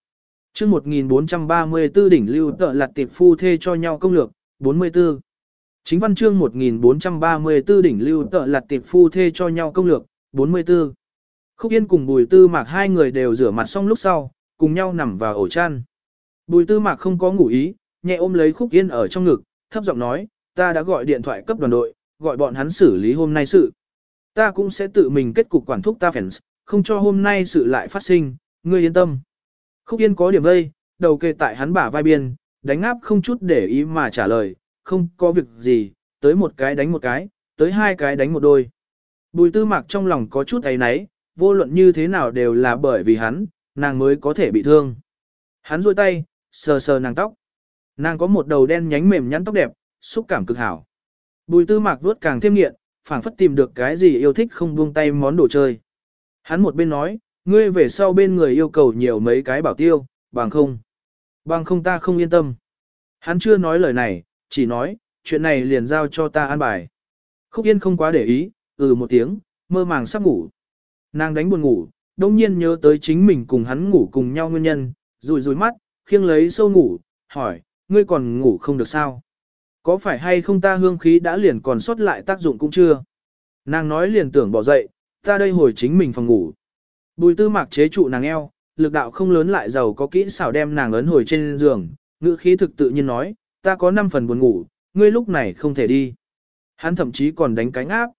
chương 1434 đỉnh lưu tợ lặt tiệp phu thê cho nhau công lược, 44. Chính văn chương 1434 đỉnh lưu tợ lặt tiệp phu thê cho nhau công lược, 44. Khúc Yên cùng Bùi Tư Mạc hai người đều rửa mặt xong lúc sau, cùng nhau nằm vào ổ chăn. Bùi Tư Mạc không có ngủ ý, nhẹ ôm lấy Khúc Yên ở trong ngực, thấp giọng nói, ta đã gọi điện thoại cấp đoàn đội, gọi bọn hắn xử lý hôm nay sự. Ta cũng sẽ tự mình kết cục quản thúc ta fans, không cho hôm nay sự lại phát sinh, ngươi yên tâm. Khúc Yên có điểm vây, đầu kề tại hắn bả vai biên, đánh áp không chút để ý mà trả lời, không có việc gì, tới một cái đánh một cái, tới hai cái đánh một đôi. Bùi tư mạc trong lòng có chút ấy náy, vô luận như thế nào đều là bởi vì hắn, nàng mới có thể bị thương. Hắn rôi tay, sờ sờ nàng tóc. Nàng có một đầu đen nhánh mềm nhắn tóc đẹp, xúc cảm cực hảo. Bùi tư mạc vuốt càng thêm nghiện, phảng phất tìm được cái gì yêu thích không buông tay món đồ chơi. Hắn một bên nói, ngươi về sau bên người yêu cầu nhiều mấy cái bảo tiêu, bằng không. Bằng không ta không yên tâm. Hắn chưa nói lời này, chỉ nói, chuyện này liền giao cho ta an bài. Khúc Yên không quá để ý, ừ một tiếng, mơ màng sắp ngủ. Nàng đánh buồn ngủ, đông nhiên nhớ tới chính mình cùng hắn ngủ cùng nhau nguyên nhân, rùi rùi mắt, khiêng lấy sâu ngủ, hỏi, ngươi còn ngủ không được sao? Có phải hay không ta hương khí đã liền còn sót lại tác dụng cũng chưa? Nàng nói liền tưởng bỏ dậy, ta đây hồi chính mình phòng ngủ. Bùi tư mạc chế trụ nàng eo, lực đạo không lớn lại giàu có kỹ xảo đem nàng ấn hồi trên giường, ngữ khí thực tự nhiên nói, ta có 5 phần buồn ngủ, ngươi lúc này không thể đi. Hắn thậm chí còn đánh cánh áp.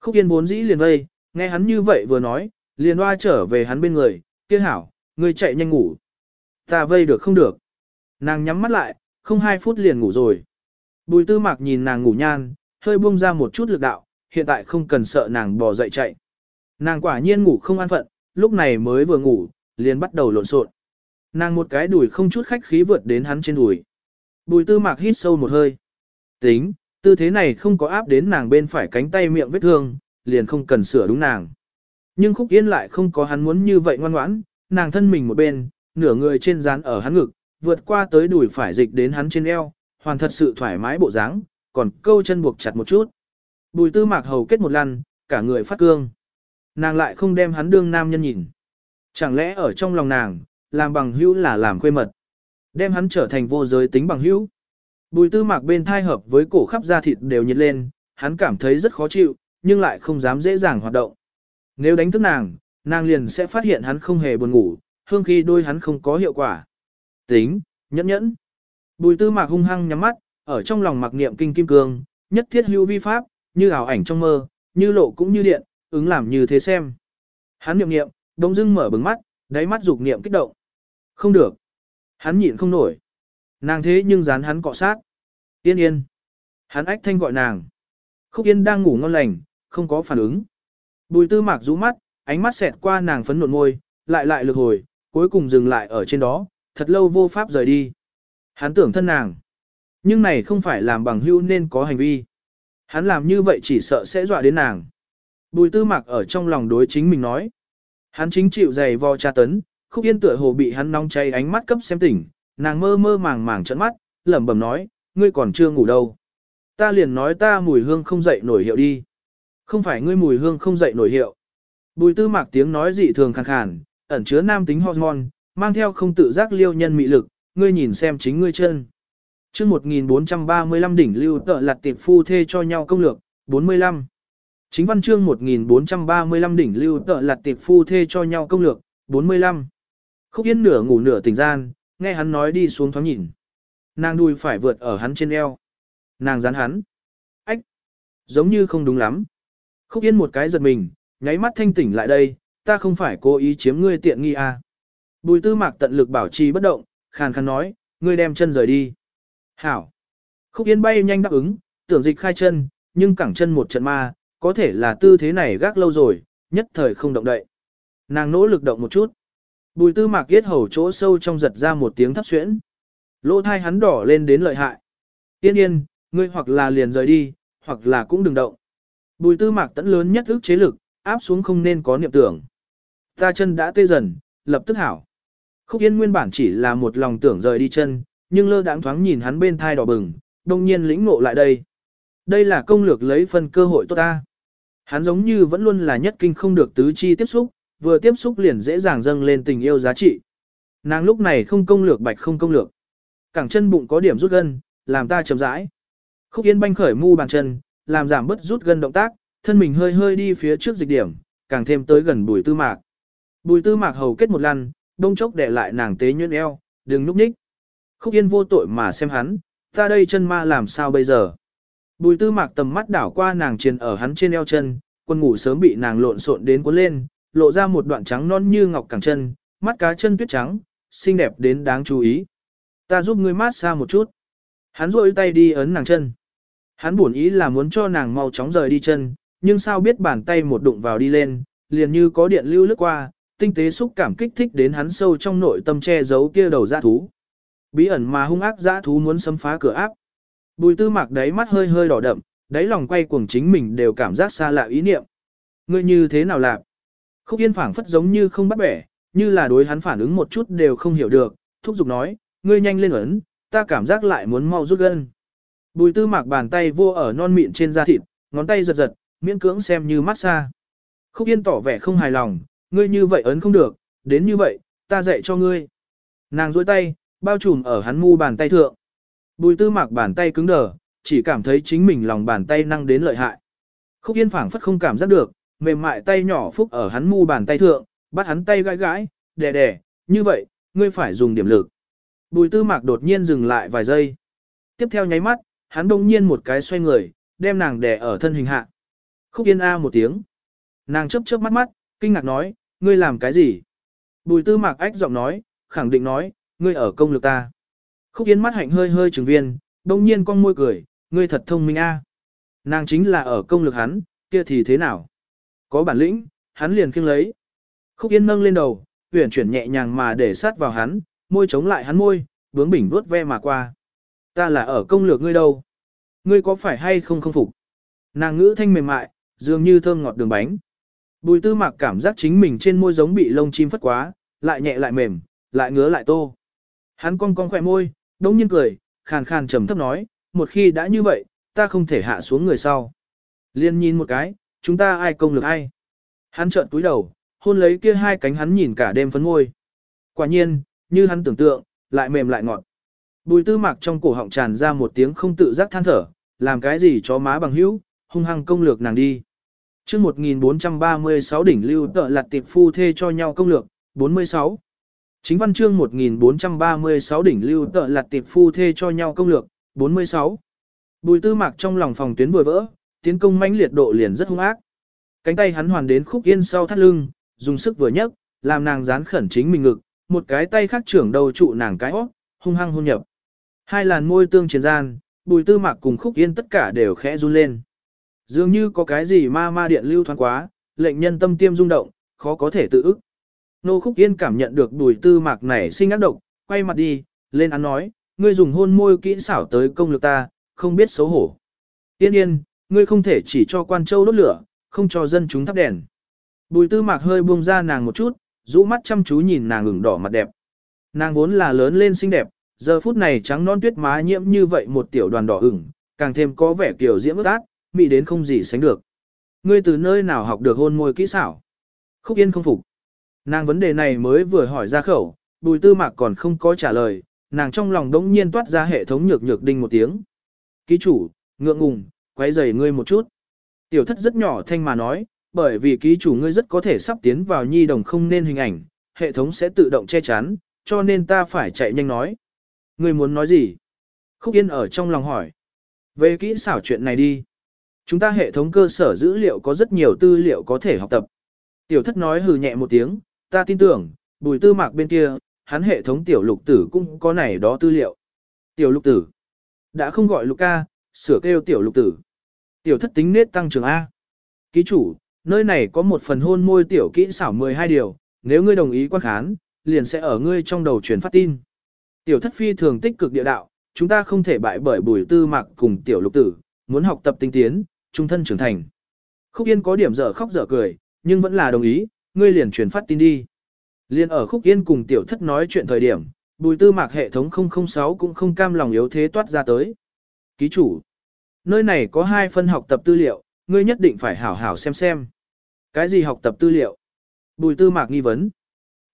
Khúc Yên vốn dĩ liền vây, nghe hắn như vậy vừa nói, liền hoa trở về hắn bên người, kia hảo, ngươi chạy nhanh ngủ. Ta vây được không được. Nàng nhắm mắt lại, không hai phút liền ngủ rồi. Bùi tư mạc nhìn nàng ngủ nhan, hơi buông ra một chút lực đạo, hiện tại không cần sợ nàng bò dậy chạy. Nàng quả nhiên ngủ không an phận, lúc này mới vừa ngủ, liền bắt đầu lộn xộn. Nàng một cái đùi không chút khách khí vượt đến hắn trên đùi. Bùi tư mạc hít sâu một hơi. Tính, tư thế này không có áp đến nàng bên phải cánh tay miệng vết thương, liền không cần sửa đúng nàng. Nhưng khúc yên lại không có hắn muốn như vậy ngoan ngoãn, nàng thân mình một bên, nửa người trên dán ở hắn ngực, vượt qua tới đùi phải dịch đến hắn trên eo, hoàn thật sự thoải mái bộ dáng, còn câu chân buộc chặt một chút. Bùi tư mạc hầu kết một lần, cả người phát cương. Nàng lại không đem hắn đương nam nhân nhìn. Chẳng lẽ ở trong lòng nàng, làm bằng hữu là làm quê mật. Đem hắn trở thành vô giới tính bằng hữu. Bùi tư mạc bên thai hợp với cổ khắp da thịt đều nhiệt lên, hắn cảm thấy rất khó chịu, nhưng lại không dám dễ dàng hoạt động. Nếu đánh thức nàng, nàng liền sẽ phát hiện hắn không hề buồn ngủ, hương khi đôi hắn không có hiệu quả. Tính, nhẫn nhẫn. Bùi tư mạc hung hăng nhắm mắt, ở trong lòng mặc niệm kinh kim cương, nhất thiết hữu vi pháp, như ảo ảnh trong mơ, như lộ cũng như điện, ứng làm như thế xem. Hắn niệm niệm, đông dưng mở bừng mắt, đáy mắt dục niệm kích động. Không được. Hắn nhịn không nổi. Nàng thế nhưng dán hắn cọ sát. Yên yên. Hắn ách thanh gọi nàng. Khúc yên đang ngủ ngon lành, không có phản ứng. Bùi tư mạc rũ mắt, ánh mắt xẹt qua nàng phấn nộn môi, lại lại lực hồi, cuối cùng dừng lại ở trên đó, thật lâu vô pháp rời đi. Hắn tưởng thân nàng. Nhưng này không phải làm bằng hữu nên có hành vi. Hắn làm như vậy chỉ sợ sẽ dọa đến nàng. Bùi tư mạc ở trong lòng đối chính mình nói. Hắn chính chịu dày vò tra tấn, khúc yên tựa hồ bị hắn nóng cháy ánh mắt cấp xem tỉnh, nàng mơ mơ màng màng trận mắt, lẩm bẩm nói, ngươi còn chưa ngủ đâu. Ta liền nói ta mùi hương không dậy nổi hiệu đi. Không phải ngươi mùi hương không dậy nổi hiệu. Bùi tư mạc tiếng nói dị thường khàn khàn, ẩn chứa nam tính hormone, mang theo không tự giác liêu nhân mị lực, ngươi nhìn xem chính ngươi chân. chương 1435 đỉnh lưu tợ lặt tiệp phu thê cho nhau công lược, 45. Chính văn chương 1435 đỉnh lưu tợ lặt tiệp phu thê cho nhau công lược, 45. Khúc yên nửa ngủ nửa tỉnh gian, nghe hắn nói đi xuống thoáng nhìn. Nàng đùi phải vượt ở hắn trên eo. Nàng dán hắn. Ách! Giống như không đúng lắm. Khúc yên một cái giật mình, nháy mắt thanh tỉnh lại đây, ta không phải cố ý chiếm ngươi tiện nghi à. Bùi tư mạc tận lực bảo trì bất động, khàn khàn nói, ngươi đem chân rời đi. Hảo. Khúc Yên bay nhanh đáp ứng, tưởng dịch khai chân, nhưng cẳng chân một trận ma, có thể là tư thế này gác lâu rồi, nhất thời không động đậy. Nàng nỗ lực động một chút. Bùi tư mạc yết hầu chỗ sâu trong giật ra một tiếng thấp xuyễn. Lỗ thai hắn đỏ lên đến lợi hại. Yên yên, ngươi hoặc là liền rời đi, hoặc là cũng đừng động. Bùi tư mạc tẫn lớn nhất ước chế lực, áp xuống không nên có niệm tưởng. Ta chân đã tê dần, lập tức hảo. Khúc Yên nguyên bản chỉ là một lòng tưởng rời đi chân, nhưng lơ đãng thoáng nhìn hắn bên thai đỏ bừng, đồng nhiên lĩnh ngộ lại đây. Đây là công lược lấy phần cơ hội tốt ta. Hắn giống như vẫn luôn là nhất kinh không được tứ chi tiếp xúc, vừa tiếp xúc liền dễ dàng dâng lên tình yêu giá trị. Nàng lúc này không công lược bạch không công lược. Cẳng chân bụng có điểm rút gân, làm ta chậm rãi. Khúc Yên banh khởi mu bàn chân, làm giảm bớt rút gân động tác, thân mình hơi hơi đi phía trước dịch điểm, càng thêm tới gần bùi tư mạc. Bùi tư mạc hầu kết một lần đông chốc để lại nàng tế nhuyễn eo, đừng núp ních. Khúc Yên vô tội mà xem hắn, ta đây chân ma làm sao bây giờ. Bùi tư mạc tầm mắt đảo qua nàng triền ở hắn trên eo chân, quân ngủ sớm bị nàng lộn xộn đến cuốn lên, lộ ra một đoạn trắng non như ngọc cẳng chân, mắt cá chân tuyết trắng, xinh đẹp đến đáng chú ý. Ta giúp ngươi mát xa một chút. Hắn rôi tay đi ấn nàng chân. Hắn buồn ý là muốn cho nàng mau chóng rời đi chân, nhưng sao biết bàn tay một đụng vào đi lên, liền như có điện lưu lướt qua, tinh tế xúc cảm kích thích đến hắn sâu trong nội tâm che giấu kia đầu dã thú. Bí ẩn mà hung ác dã thú muốn xâm phá cửa áp. Bùi tư mạc đáy mắt hơi hơi đỏ đậm, đáy lòng quay cuồng chính mình đều cảm giác xa lạ ý niệm. Ngươi như thế nào lạc? Khúc yên phảng phất giống như không bắt bẻ, như là đối hắn phản ứng một chút đều không hiểu được, thúc giục nói, ngươi nhanh lên ấn, ta cảm giác lại muốn mau rút gân. Bùi tư mạc bàn tay vô ở non mịn trên da thịt, ngón tay giật giật, miễn cưỡng xem như massage. Khúc yên tỏ vẻ không hài lòng, ngươi như vậy ấn không được, đến như vậy, ta dạy cho ngươi. Nàng dối tay, bao trùm ở hắn mu bàn tay thượng. Bùi tư mạc bàn tay cứng đờ, chỉ cảm thấy chính mình lòng bàn tay năng đến lợi hại. Khúc yên phảng phất không cảm giác được, mềm mại tay nhỏ phúc ở hắn mu bàn tay thượng, bắt hắn tay gãi gãi, đè đè, như vậy, ngươi phải dùng điểm lực. Bùi tư mạc đột nhiên dừng lại vài giây. Tiếp theo nháy mắt, hắn đông nhiên một cái xoay người, đem nàng đè ở thân hình hạ. Khúc yên a một tiếng. Nàng chấp chớp mắt mắt, kinh ngạc nói, ngươi làm cái gì? Bùi tư mạc ách giọng nói, khẳng định nói, ngươi ở công lực ta. Khúc yên mắt hạnh hơi hơi trừng viên, đông nhiên con môi cười, ngươi thật thông minh a. Nàng chính là ở công lực hắn, kia thì thế nào? Có bản lĩnh, hắn liền khiêng lấy. Khúc yên nâng lên đầu, huyển chuyển nhẹ nhàng mà để sát vào hắn, môi chống lại hắn môi, bướng bỉnh vuốt ve mà qua. Ta là ở công lược ngươi đâu? Ngươi có phải hay không không phục? Nàng ngữ thanh mềm mại, dường như thơm ngọt đường bánh. Bùi tư mạc cảm giác chính mình trên môi giống bị lông chim phất quá, lại nhẹ lại mềm, lại ngứa lại tô. Hắn cong cong khỏe môi, đống nhiên cười, khàn khàn trầm thấp nói, một khi đã như vậy, ta không thể hạ xuống người sau. Liên nhìn một cái, chúng ta ai công lực ai. Hắn trợn túi đầu, hôn lấy kia hai cánh hắn nhìn cả đêm phấn môi. Quả nhiên, như hắn tưởng tượng, lại mềm lại ngọt. Bùi tư mạc trong cổ họng tràn ra một tiếng không tự giác than thở, làm cái gì cho má bằng hữu, hung hăng công lược nàng đi. chương 1436 đỉnh lưu tợ lặt tiệp phu thê cho nhau công lược, 46. Chính văn chương 1436 đỉnh lưu tợ lặt tiệp phu thê cho nhau công lược, 46. Bùi tư mạc trong lòng phòng tuyến vừa vỡ, tiến công mãnh liệt độ liền rất hung ác. Cánh tay hắn hoàn đến khúc yên sau thắt lưng, dùng sức vừa nhấc, làm nàng dán khẩn chính mình ngực, một cái tay khác trưởng đầu trụ nàng cái hót, hung hăng hôn nhập. Hai làn môi tương chiến gian, bùi tư mạc cùng khúc yên tất cả đều khẽ run lên. Dường như có cái gì ma ma điện lưu thoáng quá, lệnh nhân tâm tiêm rung động, khó có thể tự ức. Nô khúc yên cảm nhận được bùi tư mạc này sinh ác độc, quay mặt đi, lên án nói, ngươi dùng hôn môi kỹ xảo tới công lực ta, không biết xấu hổ. Yên yên, ngươi không thể chỉ cho quan châu đốt lửa, không cho dân chúng thắp đèn. Bùi tư mạc hơi buông ra nàng một chút, rũ mắt chăm chú nhìn nàng ửng đỏ mặt đẹp. Nàng vốn là lớn lên xinh đẹp, giờ phút này trắng non tuyết má nhiễm như vậy một tiểu đoàn đỏ ửng, càng thêm có vẻ kiểu diễm ước ác, mị đến không gì sánh được. Ngươi từ nơi nào học được hôn môi kỹ xảo? Khúc Yên không phục. Nàng vấn đề này mới vừa hỏi ra khẩu, bùi tư mạc còn không có trả lời, nàng trong lòng đống nhiên toát ra hệ thống nhược nhược đinh một tiếng. Ký chủ, ngượng ngùng, quay rầy ngươi một chút. Tiểu thất rất nhỏ thanh mà nói, bởi vì ký chủ ngươi rất có thể sắp tiến vào nhi đồng không nên hình ảnh, hệ thống sẽ tự động che chắn, cho nên ta phải chạy nhanh nói. Ngươi muốn nói gì? Khúc Yên ở trong lòng hỏi. Về kỹ xảo chuyện này đi. Chúng ta hệ thống cơ sở dữ liệu có rất nhiều tư liệu có thể học tập. Tiểu thất nói hừ nhẹ một tiếng, ta tin tưởng, bùi tư mạc bên kia, hắn hệ thống tiểu lục tử cũng có này đó tư liệu. Tiểu lục tử. Đã không gọi lục ca, sửa kêu tiểu lục tử. Tiểu thất tính nết tăng trưởng A. Ký chủ, nơi này có một phần hôn môi tiểu kỹ xảo 12 điều, nếu ngươi đồng ý quan khán, liền sẽ ở ngươi trong đầu truyền phát tin. Tiểu thất phi thường tích cực địa đạo, chúng ta không thể bại bởi bùi tư mạc cùng tiểu lục tử, muốn học tập tinh tiến, trung thân trưởng thành. Khúc Yên có điểm dở khóc dở cười, nhưng vẫn là đồng ý, ngươi liền truyền phát tin đi. Liên ở Khúc Yên cùng tiểu thất nói chuyện thời điểm, bùi tư mạc hệ thống 006 cũng không cam lòng yếu thế toát ra tới. Ký chủ, nơi này có hai phân học tập tư liệu, ngươi nhất định phải hảo hảo xem xem. Cái gì học tập tư liệu? Bùi tư mạc nghi vấn.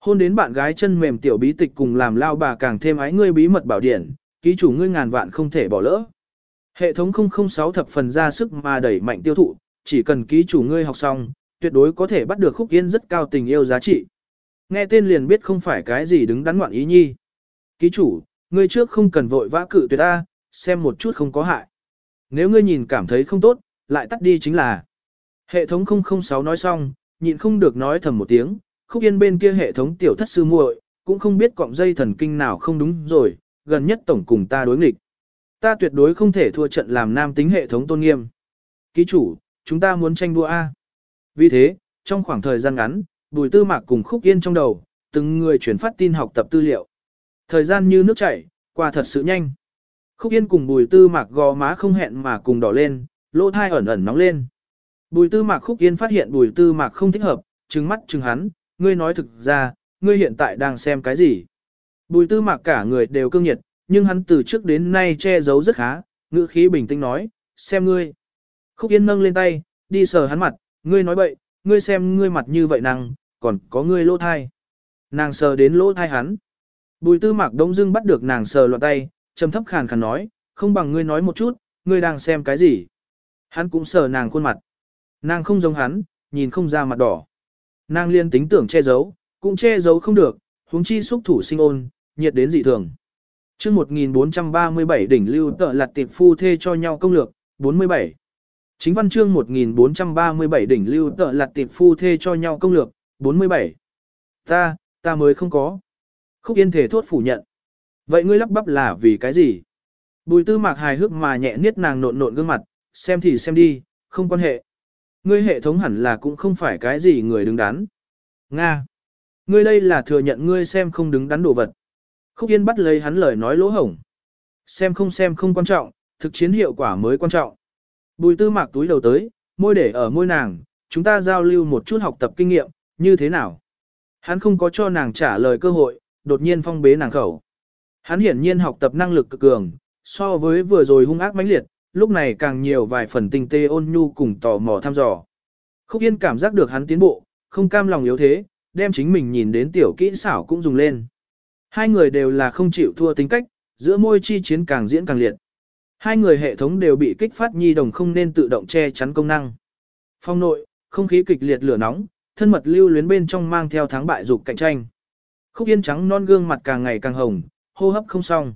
Hôn đến bạn gái chân mềm tiểu bí tịch cùng làm lao bà càng thêm ái ngươi bí mật bảo điển, ký chủ ngươi ngàn vạn không thể bỏ lỡ. Hệ thống 006 thập phần ra sức mà đẩy mạnh tiêu thụ, chỉ cần ký chủ ngươi học xong, tuyệt đối có thể bắt được khúc yên rất cao tình yêu giá trị. Nghe tên liền biết không phải cái gì đứng đắn ngoạn ý nhi. Ký chủ, ngươi trước không cần vội vã cự tuyệt ta, xem một chút không có hại. Nếu ngươi nhìn cảm thấy không tốt, lại tắt đi chính là. Hệ thống 006 nói xong, nhịn không được nói thầm một tiếng, khúc yên bên kia hệ thống tiểu thất sư muội cũng không biết cọng dây thần kinh nào không đúng rồi, gần nhất tổng cùng ta đối nghịch. Ta tuyệt đối không thể thua trận làm nam tính hệ thống tôn nghiêm. Ký chủ, chúng ta muốn tranh đua A. Vì thế, trong khoảng thời gian ngắn, Bùi Tư Mạc cùng Khúc Yên trong đầu, từng người chuyển phát tin học tập tư liệu. Thời gian như nước chảy, qua thật sự nhanh. Khúc Yên cùng Bùi Tư Mạc gò má không hẹn mà cùng đỏ lên, lỗ thai ẩn ẩn nóng lên. Bùi Tư Mạc Khúc Yên phát hiện Bùi Tư Mạc không thích hợp, trừng mắt trừng hắn, ngươi nói thực ra, ngươi hiện tại đang xem cái gì? Bùi Tư Mạc cả người đều cương nhiệt, nhưng hắn từ trước đến nay che giấu rất khá, ngữ khí bình tĩnh nói, xem ngươi. Khúc Yên nâng lên tay, đi sờ hắn mặt, ngươi nói bậy, ngươi xem ngươi mặt như vậy nàng, còn có ngươi lỗ thai. Nàng sờ đến lỗ thai hắn. Bùi tư mạc đông dưng bắt được nàng sờ loạn tay, trầm thấp khàn khàn nói, không bằng ngươi nói một chút, ngươi đang xem cái gì. Hắn cũng sờ nàng khuôn mặt. Nàng không giống hắn, nhìn không ra mặt đỏ. Nàng liên tính tưởng che giấu, cũng che giấu không được, huống chi xúc thủ sinh ôn, nhiệt đến dị thường. chương 1437 đỉnh lưu tợ lặt tiệp phu thê cho nhau công lược, 47. Chính văn chương 1437 đỉnh lưu tợ lặt tiệp phu thê cho nhau công lược, 47. Ta, ta mới không có. Khúc Yên thể thốt phủ nhận. Vậy ngươi lắp bắp là vì cái gì? Bùi tư mạc hài hước mà nhẹ niết nàng nộn nộn gương mặt, xem thì xem đi, không quan hệ. Ngươi hệ thống hẳn là cũng không phải cái gì người đứng đắn. Nga. Ngươi đây là thừa nhận ngươi xem không đứng đắn đồ vật. Khúc Yên bắt lấy hắn lời nói lỗ hổng. Xem không xem không quan trọng, thực chiến hiệu quả mới quan trọng. Bùi tư mạc túi đầu tới, môi để ở môi nàng, chúng ta giao lưu một chút học tập kinh nghiệm, như thế nào? Hắn không có cho nàng trả lời cơ hội, đột nhiên phong bế nàng khẩu. Hắn hiển nhiên học tập năng lực cực cường, so với vừa rồi hung ác mãnh liệt, lúc này càng nhiều vài phần tinh tê ôn nhu cùng tò mò thăm dò. Khúc Yên cảm giác được hắn tiến bộ, không cam lòng yếu thế, đem chính mình nhìn đến tiểu kỹ xảo cũng dùng lên. Hai người đều là không chịu thua tính cách, giữa môi chi chiến càng diễn càng liệt. Hai người hệ thống đều bị kích phát nhi đồng không nên tự động che chắn công năng. Phong nội, không khí kịch liệt lửa nóng, thân mật lưu luyến bên trong mang theo thắng bại dục cạnh tranh. Khúc yên trắng non gương mặt càng ngày càng hồng, hô hấp không xong.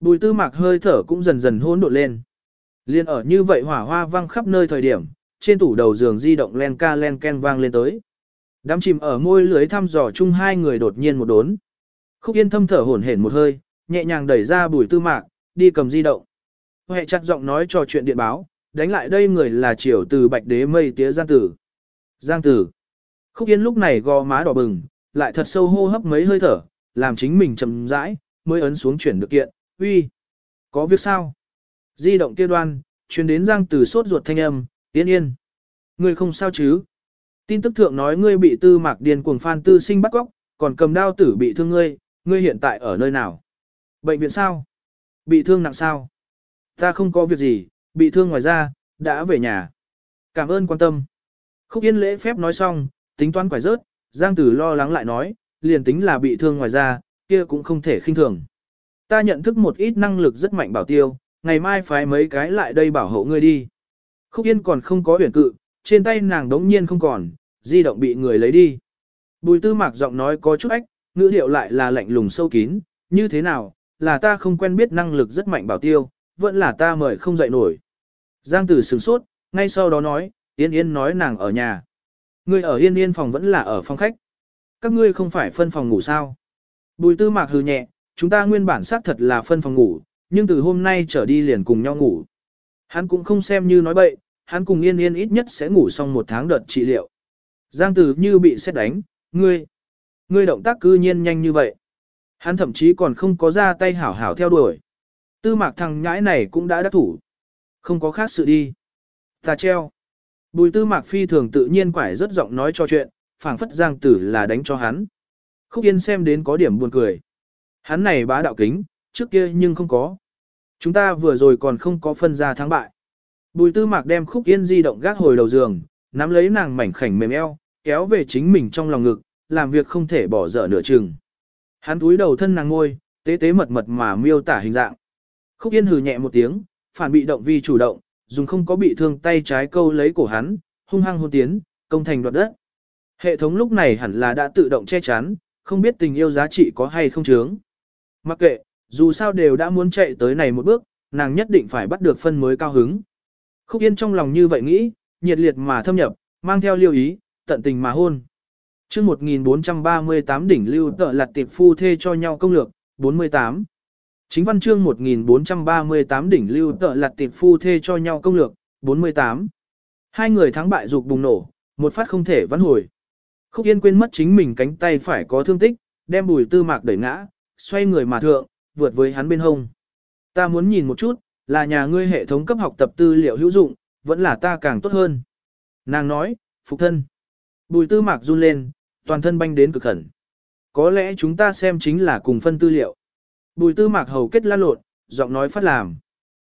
Bùi tư mạc hơi thở cũng dần dần hôn đột lên. Liên ở như vậy hỏa hoa vang khắp nơi thời điểm, trên tủ đầu giường di động len ca len ken vang lên tới. Đám chìm ở môi lưới thăm dò chung hai người đột nhiên một đốn. Khúc yên thâm thở hổn hển một hơi, nhẹ nhàng đẩy ra bùi tư mạc, đi cầm di động. Hệ chặt giọng nói cho chuyện điện báo, đánh lại đây người là triều từ bạch đế mây tía giang tử. Giang tử. Khúc Yên lúc này gò má đỏ bừng, lại thật sâu hô hấp mấy hơi thở, làm chính mình chậm rãi, mới ấn xuống chuyển được kiện, uy, có việc sao? Di động kia đoan, truyền đến Giang Tử sốt ruột thanh âm, yên yên. Ngươi không sao chứ? Tin tức thượng nói ngươi bị tư mạc điền cuồng phan tư sinh bắt góc, còn cầm đao tử bị thương ngươi, ngươi hiện tại ở nơi nào? Bệnh viện sao? Bị thương nặng sao? Ta không có việc gì, bị thương ngoài ra, đã về nhà. Cảm ơn quan tâm. Khúc Yên lễ phép nói xong, tính toán quải rớt, Giang Tử lo lắng lại nói, liền tính là bị thương ngoài ra, kia cũng không thể khinh thường. Ta nhận thức một ít năng lực rất mạnh bảo tiêu, ngày mai phái mấy cái lại đây bảo hộ ngươi đi. Khúc Yên còn không có huyền cự, trên tay nàng đống nhiên không còn, di động bị người lấy đi. Bùi tư mạc giọng nói có chút ách, ngữ điệu lại là lạnh lùng sâu kín, như thế nào, là ta không quen biết năng lực rất mạnh bảo tiêu, vẫn là ta mời không dậy nổi. Giang tử sửng sốt, ngay sau đó nói, Yên Yên nói nàng ở nhà. Ngươi ở yên yên phòng vẫn là ở phòng khách. Các ngươi không phải phân phòng ngủ sao? Bùi tư mạc hừ nhẹ, chúng ta nguyên bản xác thật là phân phòng ngủ, nhưng từ hôm nay trở đi liền cùng nhau ngủ. Hắn cũng không xem như nói bậy, hắn cùng yên yên ít nhất sẽ ngủ xong một tháng đợt trị liệu. Giang tử như bị xét đánh, ngươi, ngươi động tác cư nhiên nhanh như vậy. Hắn thậm chí còn không có ra tay hảo hảo theo đuổi. Tư mạc thằng nhãi này cũng đã đắc thủ. Không có khác sự đi. Ta treo. Bùi tư mạc phi thường tự nhiên quải rất giọng nói cho chuyện, phảng phất giang tử là đánh cho hắn. Khúc Yên xem đến có điểm buồn cười. Hắn này bá đạo kính, trước kia nhưng không có. Chúng ta vừa rồi còn không có phân ra thắng bại. Bùi tư mạc đem Khúc Yên di động gác hồi đầu giường, nắm lấy nàng mảnh khảnh mềm eo, kéo về chính mình trong lòng ngực, làm việc không thể bỏ dở nửa chừng. Hắn túi đầu thân nàng ngôi, tế tế mật mật mà miêu tả hình dạng. Khúc Yên hừ nhẹ một tiếng, phản bị động vi chủ động, dùng không có bị thương tay trái câu lấy cổ hắn, hung hăng hôn tiến, công thành đoạt đất. Hệ thống lúc này hẳn là đã tự động che chắn, không biết tình yêu giá trị có hay không chướng. Mặc kệ, dù sao đều đã muốn chạy tới này một bước, nàng nhất định phải bắt được phân mới cao hứng. Khúc Yên trong lòng như vậy nghĩ, nhiệt liệt mà thâm nhập, mang theo liêu ý, tận tình mà hôn. chương 1438 đỉnh lưu tợ lặt tiệp phu thê cho nhau công lược, 48. Chính văn chương 1438 đỉnh lưu tợ lặt tiệp phu thê cho nhau công lược, 48. Hai người thắng bại dục bùng nổ, một phát không thể vãn hồi. Khúc Yên quên mất chính mình cánh tay phải có thương tích, đem bùi tư mạc đẩy ngã, xoay người mà thượng, vượt với hắn bên hông. Ta muốn nhìn một chút, là nhà ngươi hệ thống cấp học tập tư liệu hữu dụng, vẫn là ta càng tốt hơn. Nàng nói, phục thân. Bùi tư mạc run lên, toàn thân banh đến cực khẩn. Có lẽ chúng ta xem chính là cùng phân tư liệu. Bùi tư mạc hầu kết lan lộn, giọng nói phát làm.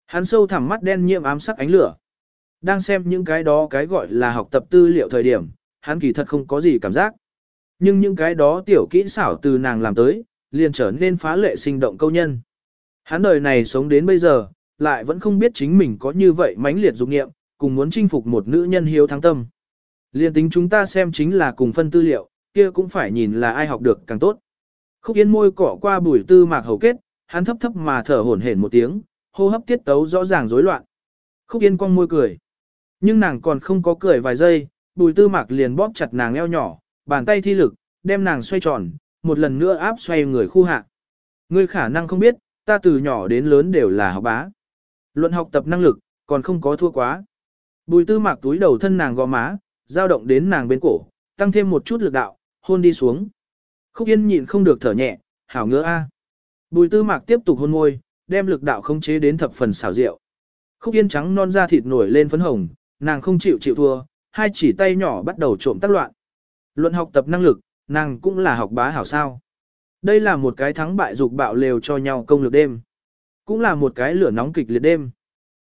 Hắn sâu thẳm mắt đen nhiễm ám sắc ánh lửa. Đang xem những cái đó cái gọi là học tập tư liệu thời điểm, hắn kỳ thật không có gì cảm giác. Nhưng những cái đó tiểu kỹ xảo từ nàng làm tới, liền trở nên phá lệ sinh động câu nhân. Hắn đời này sống đến bây giờ, lại vẫn không biết chính mình có như vậy mãnh liệt dục nghiệm, cùng muốn chinh phục một nữ nhân hiếu thắng tâm. Liên tính chúng ta xem chính là cùng phân tư liệu, kia cũng phải nhìn là ai học được càng tốt. Khúc yên môi cỏ qua bùi tư mạc hầu kết, hắn thấp thấp mà thở hổn hển một tiếng, hô hấp tiết tấu rõ ràng rối loạn. Khúc yên cong môi cười. Nhưng nàng còn không có cười vài giây, bùi tư mạc liền bóp chặt nàng eo nhỏ, bàn tay thi lực, đem nàng xoay tròn, một lần nữa áp xoay người khu hạ. Ngươi khả năng không biết, ta từ nhỏ đến lớn đều là học bá. Luận học tập năng lực, còn không có thua quá. Bùi tư mạc túi đầu thân nàng gò má, dao động đến nàng bên cổ, tăng thêm một chút lực đạo, hôn đi xuống. Khúc Yên nhịn không được thở nhẹ, hảo ngứa a. Bùi tư mạc tiếp tục hôn môi, đem lực đạo không chế đến thập phần xảo diệu. Khúc Yên trắng non da thịt nổi lên phấn hồng, nàng không chịu chịu thua, hai chỉ tay nhỏ bắt đầu trộm tác loạn. Luận học tập năng lực, nàng cũng là học bá hảo sao. Đây là một cái thắng bại dục bạo lều cho nhau công lực đêm. Cũng là một cái lửa nóng kịch liệt đêm.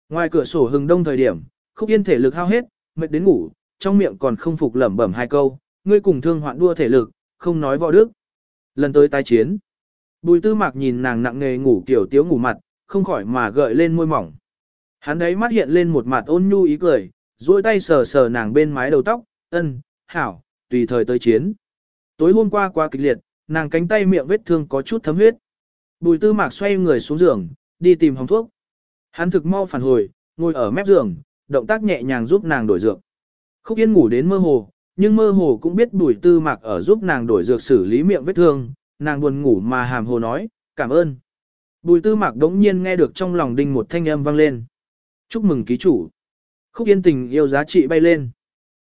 Ngoài cửa sổ hừng đông thời điểm, khúc yên thể lực hao hết, mệt đến ngủ, trong miệng còn không phục lẩm bẩm hai câu, ngươi cùng thương hoạn đua thể lực, không nói võ đức. Lần tới tái chiến, bùi tư mạc nhìn nàng nặng nề ngủ kiểu tiếu ngủ mặt, không khỏi mà gợi lên môi mỏng. Hắn đấy mắt hiện lên một mặt ôn nhu ý cười, duỗi tay sờ sờ nàng bên mái đầu tóc, ân, hảo, tùy thời tới chiến. Tối hôm qua qua kịch liệt, nàng cánh tay miệng vết thương có chút thấm huyết. Bùi tư mạc xoay người xuống giường, đi tìm hồng thuốc. Hắn thực mau phản hồi, ngồi ở mép giường, động tác nhẹ nhàng giúp nàng đổi dược. Khúc Yên ngủ đến mơ hồ, nhưng mơ hồ cũng biết bùi tư mạc ở giúp nàng đổi dược xử lý miệng vết thương, nàng buồn ngủ mà hàm hồ nói, cảm ơn. Bùi tư mạc đống nhiên nghe được trong lòng đinh một thanh âm vang lên. Chúc mừng ký chủ. Khúc Yên tình yêu giá trị bay lên.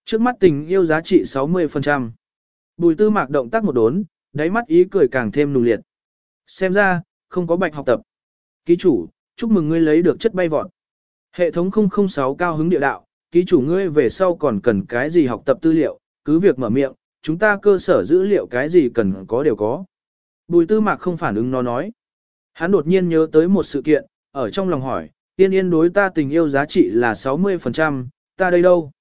Trước mắt tình yêu giá trị 60%. Bùi tư mạc động tác một đốn, đáy mắt ý cười càng thêm nùng liệt. Xem ra, không có bạch học tập. Ký chủ, chúc mừng ngươi lấy được chất bay vọt. Hệ thống 006 cao hứng địa đạo, ký chủ ngươi về sau còn cần cái gì học tập tư liệu, cứ việc mở miệng, chúng ta cơ sở dữ liệu cái gì cần có đều có. Bùi tư mạc không phản ứng nó nói. Hắn đột nhiên nhớ tới một sự kiện, ở trong lòng hỏi, tiên yên đối ta tình yêu giá trị là 60%, ta đây đâu?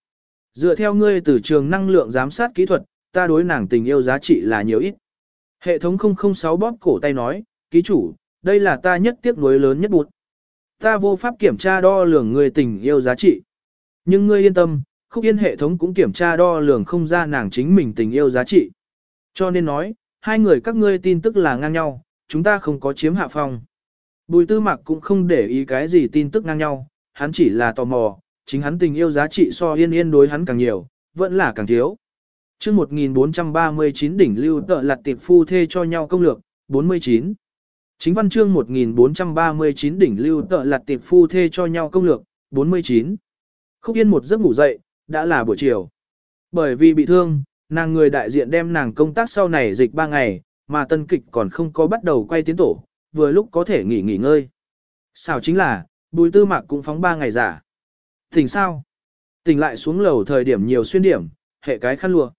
Dựa theo ngươi từ trường năng lượng giám sát kỹ thuật, ta đối nàng tình yêu giá trị là nhiều ít. Hệ thống 006 bóp cổ tay nói, ký chủ, đây là ta nhất tiếc nuối lớn nhất bụt. Ta vô pháp kiểm tra đo lường người tình yêu giá trị. Nhưng ngươi yên tâm, khúc yên hệ thống cũng kiểm tra đo lường không ra nàng chính mình tình yêu giá trị. Cho nên nói, hai người các ngươi tin tức là ngang nhau, chúng ta không có chiếm hạ phong. Bùi tư mặc cũng không để ý cái gì tin tức ngang nhau, hắn chỉ là tò mò, chính hắn tình yêu giá trị so yên yên đối hắn càng nhiều, vẫn là càng thiếu. chương 1439 đỉnh lưu tợ lặt tiệp phu thê cho nhau công lược, 49. Chính văn chương 1439 đỉnh lưu tợ lặt tiệp phu thê cho nhau công lược, 49. Khúc Yên một giấc ngủ dậy, đã là buổi chiều. Bởi vì bị thương, nàng người đại diện đem nàng công tác sau này dịch 3 ngày, mà tân kịch còn không có bắt đầu quay tiến tổ, vừa lúc có thể nghỉ nghỉ ngơi. Sao chính là, bùi tư mạc cũng phóng 3 ngày giả. Tỉnh sao? Tỉnh lại xuống lầu thời điểm nhiều xuyên điểm, hệ cái khăn lụa.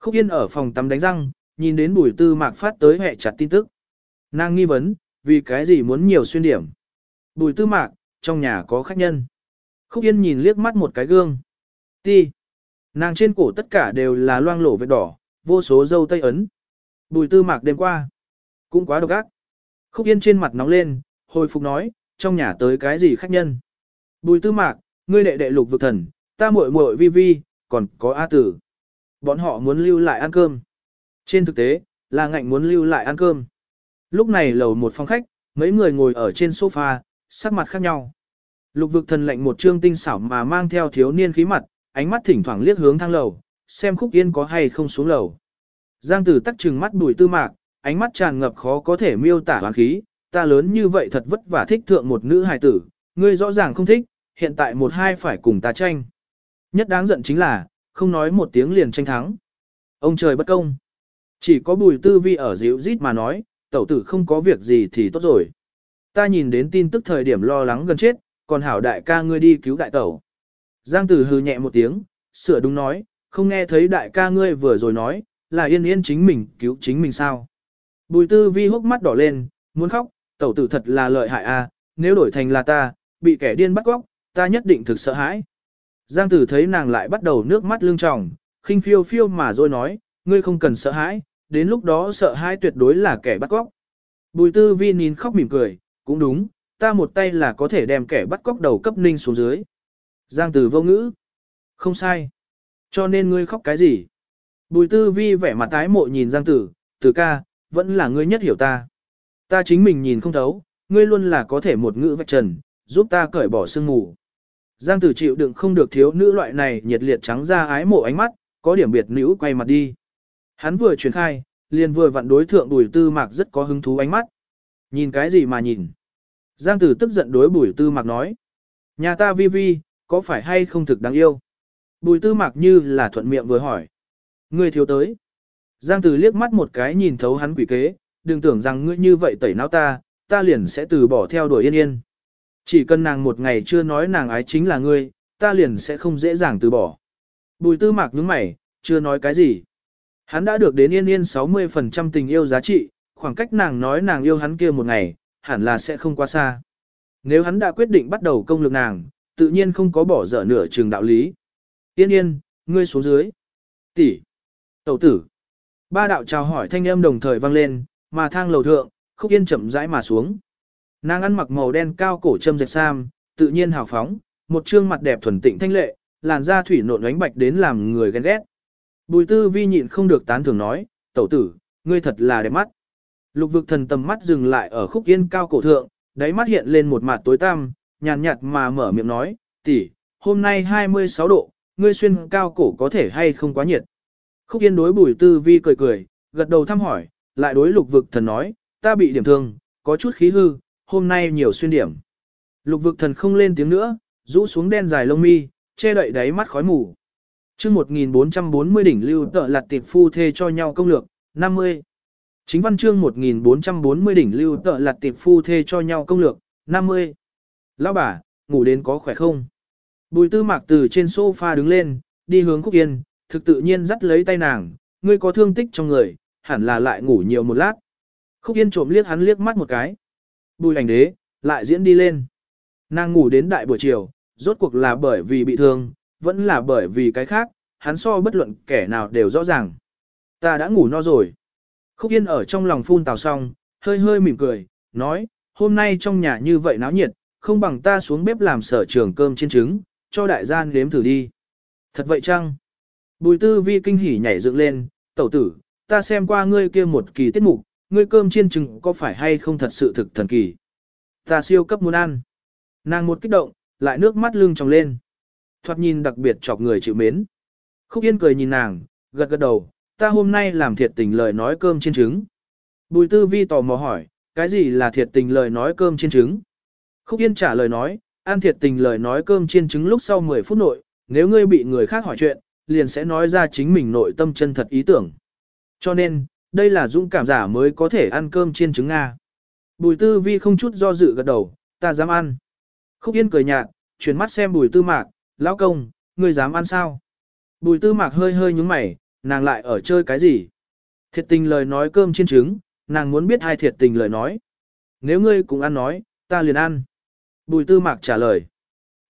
Khúc Yên ở phòng tắm đánh răng, nhìn đến bùi tư mạc phát tới hệ chặt tin tức. Nàng nghi vấn, vì cái gì muốn nhiều xuyên điểm. Bùi tư mạc, trong nhà có khách nhân. Khúc Yên nhìn liếc mắt một cái gương. Ti. Nàng trên cổ tất cả đều là loang lổ vết đỏ, vô số dâu tây ấn. Bùi tư mạc đêm qua. Cũng quá độc ác. Khúc Yên trên mặt nóng lên, hồi phục nói, trong nhà tới cái gì khách nhân. Bùi tư mạc, ngươi đệ đệ lục vực thần, ta muội muội vi vi, còn có A tử. Bọn họ muốn lưu lại ăn cơm. Trên thực tế, là ngạnh muốn lưu lại ăn cơm. Lúc này lầu một phòng khách, mấy người ngồi ở trên sofa, sắc mặt khác nhau. Lục vực thần lệnh một trương tinh xảo mà mang theo thiếu niên khí mặt, ánh mắt thỉnh thoảng liếc hướng thang lầu, xem khúc yên có hay không xuống lầu. Giang tử tắc trừng mắt bùi tư mạc, ánh mắt tràn ngập khó có thể miêu tả hoàn khí, ta lớn như vậy thật vất vả thích thượng một nữ hài tử, ngươi rõ ràng không thích, hiện tại một hai phải cùng ta tranh. Nhất đáng giận chính là, không nói một tiếng liền tranh thắng. Ông trời bất công. Chỉ có bùi tư vi ở dịu rít mà nói, tẩu tử không có việc gì thì tốt rồi. Ta nhìn đến tin tức thời điểm lo lắng gần chết, còn hảo đại ca ngươi đi cứu đại tẩu. Giang tử hừ nhẹ một tiếng, sửa đúng nói, không nghe thấy đại ca ngươi vừa rồi nói, là yên yên chính mình cứu chính mình sao. Bùi tư vi hốc mắt đỏ lên, muốn khóc, tẩu tử thật là lợi hại a, nếu đổi thành là ta, bị kẻ điên bắt góc, ta nhất định thực sợ hãi. Giang tử thấy nàng lại bắt đầu nước mắt lưng tròng, khinh phiêu phiêu mà rồi nói, ngươi không cần sợ hãi, đến lúc đó sợ hãi tuyệt đối là kẻ bắt cóc. Bùi tư vi nín khóc mỉm cười, cũng đúng, ta một tay là có thể đem kẻ bắt cóc đầu cấp ninh xuống dưới. Giang tử vô ngữ. Không sai. Cho nên ngươi khóc cái gì? Bùi tư vi vẻ mặt tái mộ nhìn Giang tử, từ ca, vẫn là ngươi nhất hiểu ta. Ta chính mình nhìn không thấu, ngươi luôn là có thể một ngữ vạch trần, giúp ta cởi bỏ sương mù. Giang tử chịu đựng không được thiếu nữ loại này nhiệt liệt trắng ra ái mộ ánh mắt, có điểm biệt nữ quay mặt đi. Hắn vừa truyền khai, liền vừa vặn đối thượng bùi tư mạc rất có hứng thú ánh mắt. Nhìn cái gì mà nhìn? Giang tử tức giận đối bùi tư mạc nói. Nhà ta vi vi, có phải hay không thực đáng yêu? Bùi tư mạc như là thuận miệng vừa hỏi. Ngươi thiếu tới. Giang từ liếc mắt một cái nhìn thấu hắn quỷ kế, đừng tưởng rằng ngươi như vậy tẩy não ta, ta liền sẽ từ bỏ theo đuổi yên yên. Chỉ cần nàng một ngày chưa nói nàng ái chính là ngươi, ta liền sẽ không dễ dàng từ bỏ. Bùi tư mạc nhướng mày, chưa nói cái gì. Hắn đã được đến yên yên 60% tình yêu giá trị, khoảng cách nàng nói nàng yêu hắn kia một ngày, hẳn là sẽ không quá xa. Nếu hắn đã quyết định bắt đầu công lực nàng, tự nhiên không có bỏ dở nửa trường đạo lý. Yên yên, ngươi xuống dưới. Tỷ. Tẩu tử. Ba đạo chào hỏi thanh âm đồng thời vang lên, mà thang lầu thượng, khúc yên chậm rãi mà xuống. Nàng ăn mặc màu đen cao cổ châm dệt sam, tự nhiên hào phóng, một trương mặt đẹp thuần tịnh thanh lệ, làn da thủy nộn ánh bạch đến làm người ghen ghét. Bùi tư vi nhịn không được tán thưởng nói, tẩu tử, ngươi thật là đẹp mắt. Lục vực thần tầm mắt dừng lại ở khúc yên cao cổ thượng, đáy mắt hiện lên một mặt tối tăm, nhàn nhạt mà mở miệng nói, tỷ, hôm nay 26 độ, ngươi xuyên cao cổ có thể hay không quá nhiệt. Khúc yên đối bùi tư vi cười cười, gật đầu thăm hỏi, lại đối lục vực thần nói, ta bị điểm thương, có chút khí hư, hôm nay nhiều xuyên điểm. Lục vực thần không lên tiếng nữa, rũ xuống đen dài lông mi, che đậy đáy mắt khói mù. chương 1440 đỉnh lưu tợ lật tiệp phu thê cho nhau công lược, 50. Chính văn chương 1440 đỉnh lưu tợ lật tiệp phu thê cho nhau công lược, 50. Lão bà, ngủ đến có khỏe không? Bùi tư mạc từ trên sofa đứng lên, đi hướng khúc yên, thực tự nhiên dắt lấy tay nàng, ngươi có thương tích trong người, hẳn là lại ngủ nhiều một lát. Khúc yên trộm liếc hắn liếc mắt một cái. Bùi ảnh đế, lại diễn đi lên. Nàng ngủ đến đại buổi chiều, rốt cuộc là bởi vì bị thương, vẫn là bởi vì cái khác, hắn so bất luận kẻ nào đều rõ ràng. Ta đã ngủ no rồi. Khúc Yên ở trong lòng phun tào xong, hơi hơi mỉm cười, nói, hôm nay trong nhà như vậy náo nhiệt, không bằng ta xuống bếp làm sở trường cơm chiên trứng, cho đại gian nếm thử đi. Thật vậy chăng? Bùi tư vi kinh hỉ nhảy dựng lên, tẩu tử, ta xem qua ngươi kia một kỳ tiết mục, ngươi cơm chiên trứng có phải hay không thật sự thực thần kỳ. Ta siêu cấp muốn ăn. Nàng một kích động, lại nước mắt lưng tròng lên. Thoạt nhìn đặc biệt chọc người chịu mến. Khúc Yên cười nhìn nàng, gật gật đầu, ta hôm nay làm thiệt tình lời nói cơm chiên trứng. Bùi tư vi tò mò hỏi, cái gì là thiệt tình lời nói cơm chiên trứng? Khúc Yên trả lời nói, ăn thiệt tình lời nói cơm chiên trứng lúc sau 10 phút nội, nếu ngươi bị người khác hỏi chuyện, liền sẽ nói ra chính mình nội tâm chân thật ý tưởng. Cho nên, đây là dũng cảm giả mới có thể ăn cơm chiên trứng Nga. Bùi tư vi không chút do dự gật đầu, ta dám ăn. Khúc Yên cười nhạt, chuyển mắt xem bùi tư mạc, lão công, ngươi dám ăn sao? Bùi tư mạc hơi hơi nhúng mày, nàng lại ở chơi cái gì? Thiệt tình lời nói cơm chiên trứng, nàng muốn biết hai thiệt tình lời nói. Nếu ngươi cũng ăn nói, ta liền ăn. Bùi tư mạc trả lời.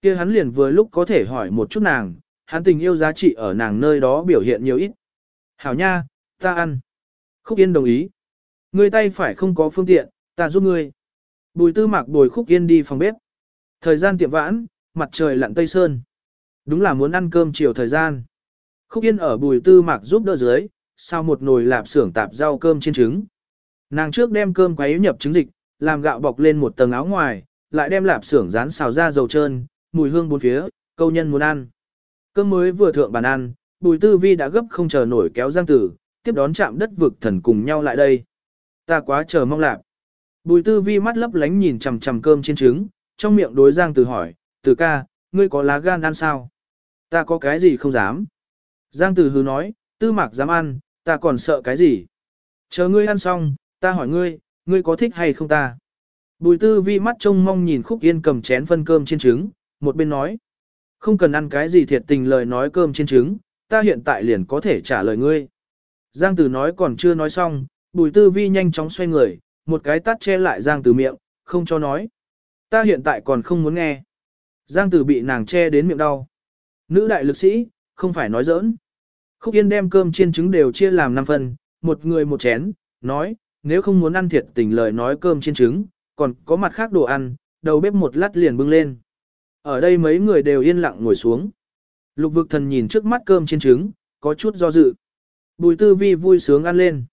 kia hắn liền vừa lúc có thể hỏi một chút nàng, hắn tình yêu giá trị ở nàng nơi đó biểu hiện nhiều ít. Hảo nha, ta ăn. Khúc Yên đồng ý. Ngươi tay phải không có phương tiện, ta giúp ngươi. Bùi tư mạc bồi Khúc Yên đi phòng bếp. Thời gian tiệm vãn, mặt trời lặn tây sơn. Đúng là muốn ăn cơm chiều thời gian. Khúc Yên ở bùi tư mạc giúp đỡ dưới, sau một nồi lạp xưởng tạp rau cơm trên trứng. Nàng trước đem cơm quấy nhập trứng dịch, làm gạo bọc lên một tầng áo ngoài, lại đem lạp xưởng rán xào ra dầu trơn, mùi hương bốn phía, câu nhân muốn ăn. Cơm mới vừa thượng bàn ăn, Bùi Tư Vi đã gấp không chờ nổi kéo Giang Tử, tiếp đón chạm đất vực thần cùng nhau lại đây. Ta quá chờ mong lạc. Bùi Tư Vi mắt lấp lánh nhìn chằm chằm cơm trên trứng, trong miệng đối Giang Tử hỏi, Tử ca, ngươi có lá gan ăn sao? Ta có cái gì không dám? Giang Tử hứ nói, Tư mạc dám ăn, ta còn sợ cái gì? Chờ ngươi ăn xong, ta hỏi ngươi, ngươi có thích hay không ta? Bùi Tư Vi mắt trông mong nhìn Khúc Yên cầm chén phân cơm trên trứng, một bên nói, không cần ăn cái gì thiệt tình lời nói cơm trên trứng, ta hiện tại liền có thể trả lời ngươi. Giang Tử nói còn chưa nói xong, Bùi Tư Vi nhanh chóng xoay người, một cái tắt che lại Giang Tử miệng, không cho nói. Ta hiện tại còn không muốn nghe. Giang Tử bị nàng che đến miệng đau. Nữ đại lực sĩ, không phải nói giỡn. Khúc Yên đem cơm chiên trứng đều chia làm 5 phần, một người một chén, nói, nếu không muốn ăn thiệt tình lời nói cơm chiên trứng, còn có mặt khác đồ ăn, đầu bếp một lát liền bưng lên. Ở đây mấy người đều yên lặng ngồi xuống. Lục vực thần nhìn trước mắt cơm trên trứng, có chút do dự. Bùi tư vi vui sướng ăn lên.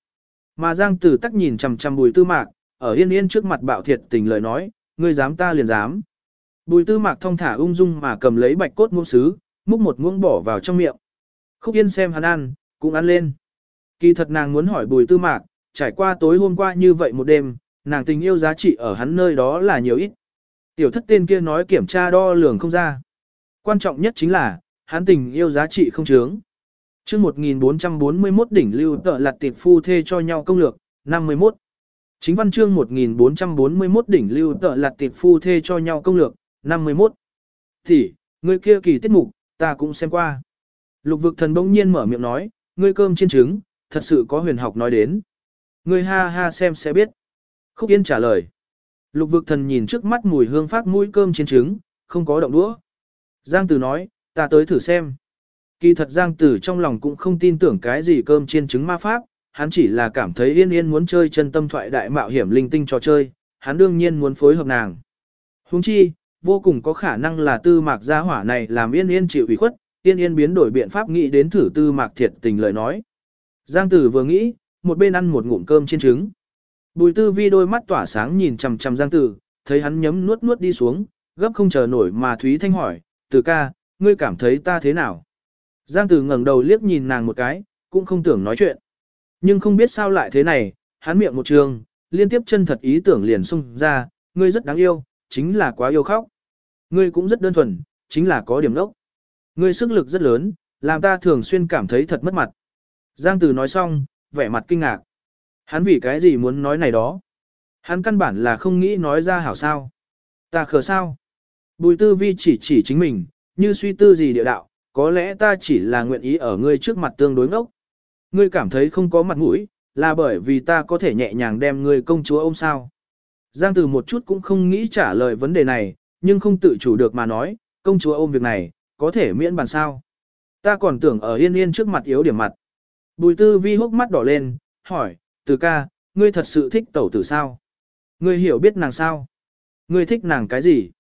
Mà Giang tử tắc nhìn chằm chằm bùi tư mạc, ở yên yên trước mặt bạo thiệt tình lời nói, ngươi dám ta liền dám. Bùi tư mạc thong thả ung dung mà cầm lấy bạch cốt ngũ sứ, múc một muỗng bỏ vào trong miệng. Khúc yên xem hắn ăn, cũng ăn lên. Kỳ thật nàng muốn hỏi bùi tư mạc, trải qua tối hôm qua như vậy một đêm, nàng tình yêu giá trị ở hắn nơi đó là nhiều ít. Tiểu thất tên kia nói kiểm tra đo lường không ra. Quan trọng nhất chính là, hắn tình yêu giá trị không chướng. chương 1441 đỉnh lưu tợ lặt tiệp phu thê cho nhau công lược, 51. Chính văn chương 1441 đỉnh lưu tợ lặt tiệp phu thê cho nhau công lược, 51. Thì, người kia kỳ tiết mục, ta cũng xem qua. Lục vực thần bỗng nhiên mở miệng nói, ngươi cơm trên trứng, thật sự có huyền học nói đến. Ngươi ha ha xem sẽ biết. Khúc Yên trả lời. Lục vực thần nhìn trước mắt mùi hương phát mũi cơm trên trứng, không có động đũa. Giang Tử nói, ta tới thử xem. Kỳ thật Giang Tử trong lòng cũng không tin tưởng cái gì cơm chiên trứng ma pháp, hắn chỉ là cảm thấy yên yên muốn chơi chân tâm thoại đại mạo hiểm linh tinh trò chơi, hắn đương nhiên muốn phối hợp nàng. Huống chi, vô cùng có khả năng là tư mạc gia hỏa này làm yên yên chịu ủy khuất, yên yên biến đổi biện pháp nghĩ đến thử tư mạc thiệt tình lời nói. Giang Tử vừa nghĩ, một bên ăn một ngụm cơm chiên trứng. Bùi tư vi đôi mắt tỏa sáng nhìn chằm chằm Giang Tử, thấy hắn nhấm nuốt nuốt đi xuống, gấp không chờ nổi mà Thúy Thanh hỏi, Tử ca, ngươi cảm thấy ta thế nào? Giang Tử ngẩng đầu liếc nhìn nàng một cái, cũng không tưởng nói chuyện. Nhưng không biết sao lại thế này, hắn miệng một trường, liên tiếp chân thật ý tưởng liền xung ra, ngươi rất đáng yêu, chính là quá yêu khóc. Ngươi cũng rất đơn thuần, chính là có điểm đốc. Ngươi sức lực rất lớn, làm ta thường xuyên cảm thấy thật mất mặt. Giang Tử nói xong, vẻ mặt kinh ngạc. Hắn vì cái gì muốn nói này đó? Hắn căn bản là không nghĩ nói ra hảo sao. Ta khờ sao? Bùi tư vi chỉ chỉ chính mình, như suy tư gì địa đạo, có lẽ ta chỉ là nguyện ý ở ngươi trước mặt tương đối ngốc. Ngươi cảm thấy không có mặt mũi, là bởi vì ta có thể nhẹ nhàng đem ngươi công chúa ôm sao. Giang từ một chút cũng không nghĩ trả lời vấn đề này, nhưng không tự chủ được mà nói, công chúa ôm việc này, có thể miễn bàn sao. Ta còn tưởng ở yên yên trước mặt yếu điểm mặt. Bùi tư vi hốc mắt đỏ lên, hỏi, từ ca, ngươi thật sự thích tẩu tử sao? Ngươi hiểu biết nàng sao? Ngươi thích nàng cái gì?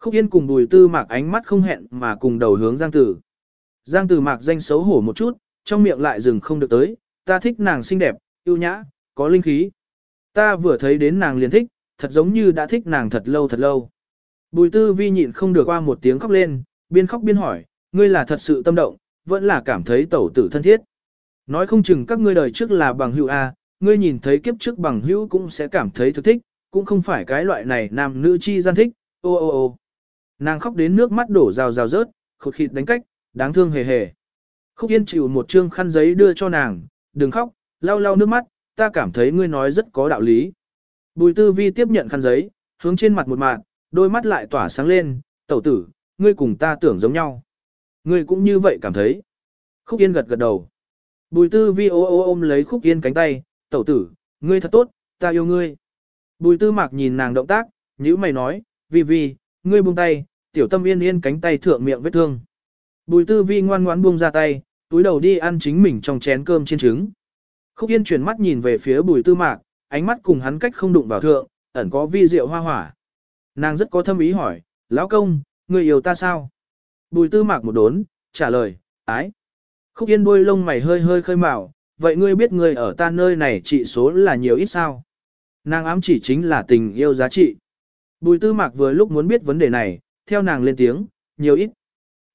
Khúc Yên cùng bùi tư mạc ánh mắt không hẹn mà cùng đầu hướng Giang Tử. Giang Tử mạc danh xấu hổ một chút, trong miệng lại dừng không được tới, ta thích nàng xinh đẹp, yêu nhã, có linh khí. Ta vừa thấy đến nàng liền thích, thật giống như đã thích nàng thật lâu thật lâu. Bùi tư vi nhịn không được qua một tiếng khóc lên, biên khóc biên hỏi, ngươi là thật sự tâm động, vẫn là cảm thấy tẩu tử thân thiết. Nói không chừng các ngươi đời trước là bằng hữu A, ngươi nhìn thấy kiếp trước bằng hữu cũng sẽ cảm thấy thực thích, cũng không phải cái loại này nam nữ chi gian thích, ô ô ô. Nàng khóc đến nước mắt đổ rào rào rớt, khụt khịt đánh cách, đáng thương hề hề. Khúc Yên chịu một trương khăn giấy đưa cho nàng, đừng khóc, lau lau nước mắt, ta cảm thấy ngươi nói rất có đạo lý. Bùi tư vi tiếp nhận khăn giấy, hướng trên mặt một mạng, đôi mắt lại tỏa sáng lên, tẩu tử, ngươi cùng ta tưởng giống nhau. Ngươi cũng như vậy cảm thấy. Khúc Yên gật gật đầu. Bùi tư vi ô ô ôm lấy Khúc Yên cánh tay, tẩu tử, ngươi thật tốt, ta yêu ngươi. Bùi tư mạc nhìn nàng động tác, nhữ mày nói, vi vi, ngươi buông tay, tiểu tâm yên yên cánh tay thượng miệng vết thương. Bùi tư vi ngoan ngoãn buông ra tay, túi đầu đi ăn chính mình trong chén cơm chiên trứng. Khúc yên chuyển mắt nhìn về phía bùi tư mạc, ánh mắt cùng hắn cách không đụng vào thượng, ẩn có vi diệu hoa hỏa. Nàng rất có thâm ý hỏi, lão công, người yêu ta sao? Bùi tư mạc một đốn, trả lời, ái. Khúc yên đuôi lông mày hơi hơi khơi mào, vậy ngươi biết ngươi ở ta nơi này trị số là nhiều ít sao? Nàng ám chỉ chính là tình yêu giá trị. Bùi tư mạc vừa lúc muốn biết vấn đề này, theo nàng lên tiếng, nhiều ít.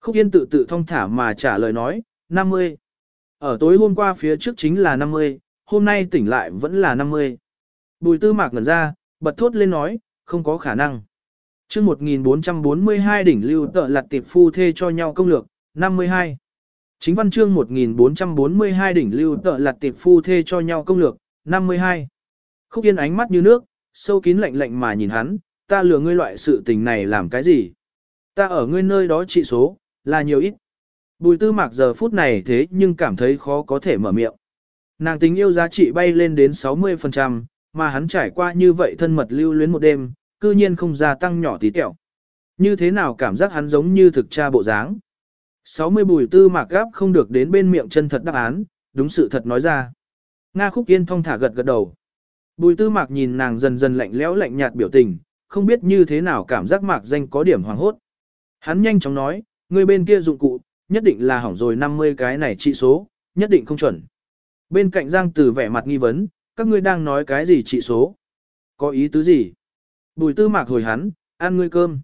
Khúc yên tự tự thông thả mà trả lời nói, 50. Ở tối hôm qua phía trước chính là 50, hôm nay tỉnh lại vẫn là 50. Bùi tư mạc ngẩn ra, bật thốt lên nói, không có khả năng. chương 1442 đỉnh lưu tợ lặt tiệp phu thê cho nhau công lược, 52. Chính văn chương 1442 đỉnh lưu tợ lạt tiệp phu thê cho nhau công lược, 52. Khúc yên ánh mắt như nước, sâu kín lạnh lạnh mà nhìn hắn, ta lừa ngươi loại sự tình này làm cái gì? Ta ở ngươi nơi đó trị số, là nhiều ít. Bùi tư mạc giờ phút này thế nhưng cảm thấy khó có thể mở miệng. Nàng tình yêu giá trị bay lên đến 60%, mà hắn trải qua như vậy thân mật lưu luyến một đêm, cư nhiên không gia tăng nhỏ tí tẹo. Như thế nào cảm giác hắn giống như thực tra bộ dáng. 60 bùi tư mạc gáp không được đến bên miệng chân thật đáp án, đúng sự thật nói ra. Nga khúc yên thong thả gật gật đầu. Bùi tư mạc nhìn nàng dần dần lạnh lẽo lạnh nhạt biểu tình, không biết như thế nào cảm giác mạc danh có điểm hoàng hốt. Hắn nhanh chóng nói, người bên kia dụng cụ, nhất định là hỏng rồi 50 cái này trị số, nhất định không chuẩn. Bên cạnh Giang Tử vẻ mặt nghi vấn, các ngươi đang nói cái gì trị số? Có ý tứ gì? Bùi tư mạc hồi hắn, ăn ngươi cơm.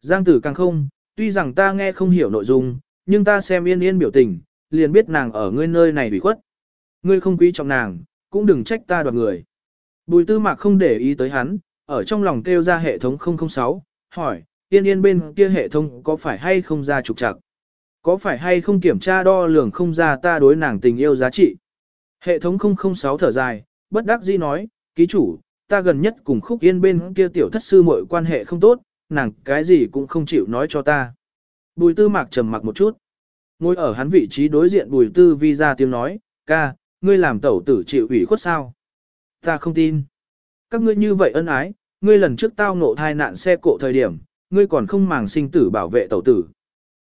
Giang Tử càng không, tuy rằng ta nghe không hiểu nội dung, nhưng ta xem yên yên biểu tình, liền biết nàng ở ngươi nơi này bị khuất. Ngươi không quý trọng nàng, cũng đừng trách ta đoạt người. Bùi tư mạc không để ý tới hắn, ở trong lòng kêu ra hệ thống 006, hỏi, yên yên bên kia hệ thống có phải hay không ra trục trặc? Có phải hay không kiểm tra đo lường không ra ta đối nàng tình yêu giá trị? Hệ thống 006 thở dài, bất đắc dĩ nói, ký chủ, ta gần nhất cùng khúc yên bên kia tiểu thất sư mọi quan hệ không tốt, nàng cái gì cũng không chịu nói cho ta. Bùi tư mạc trầm mặc một chút. Ngồi ở hắn vị trí đối diện bùi tư vi ra tiếng nói, ca, ngươi làm tẩu tử chịu ủy khuất sao? Ta không tin. Các ngươi như vậy ân ái, ngươi lần trước tao ngộ thai nạn xe cộ thời điểm, ngươi còn không màng sinh tử bảo vệ tẩu tử.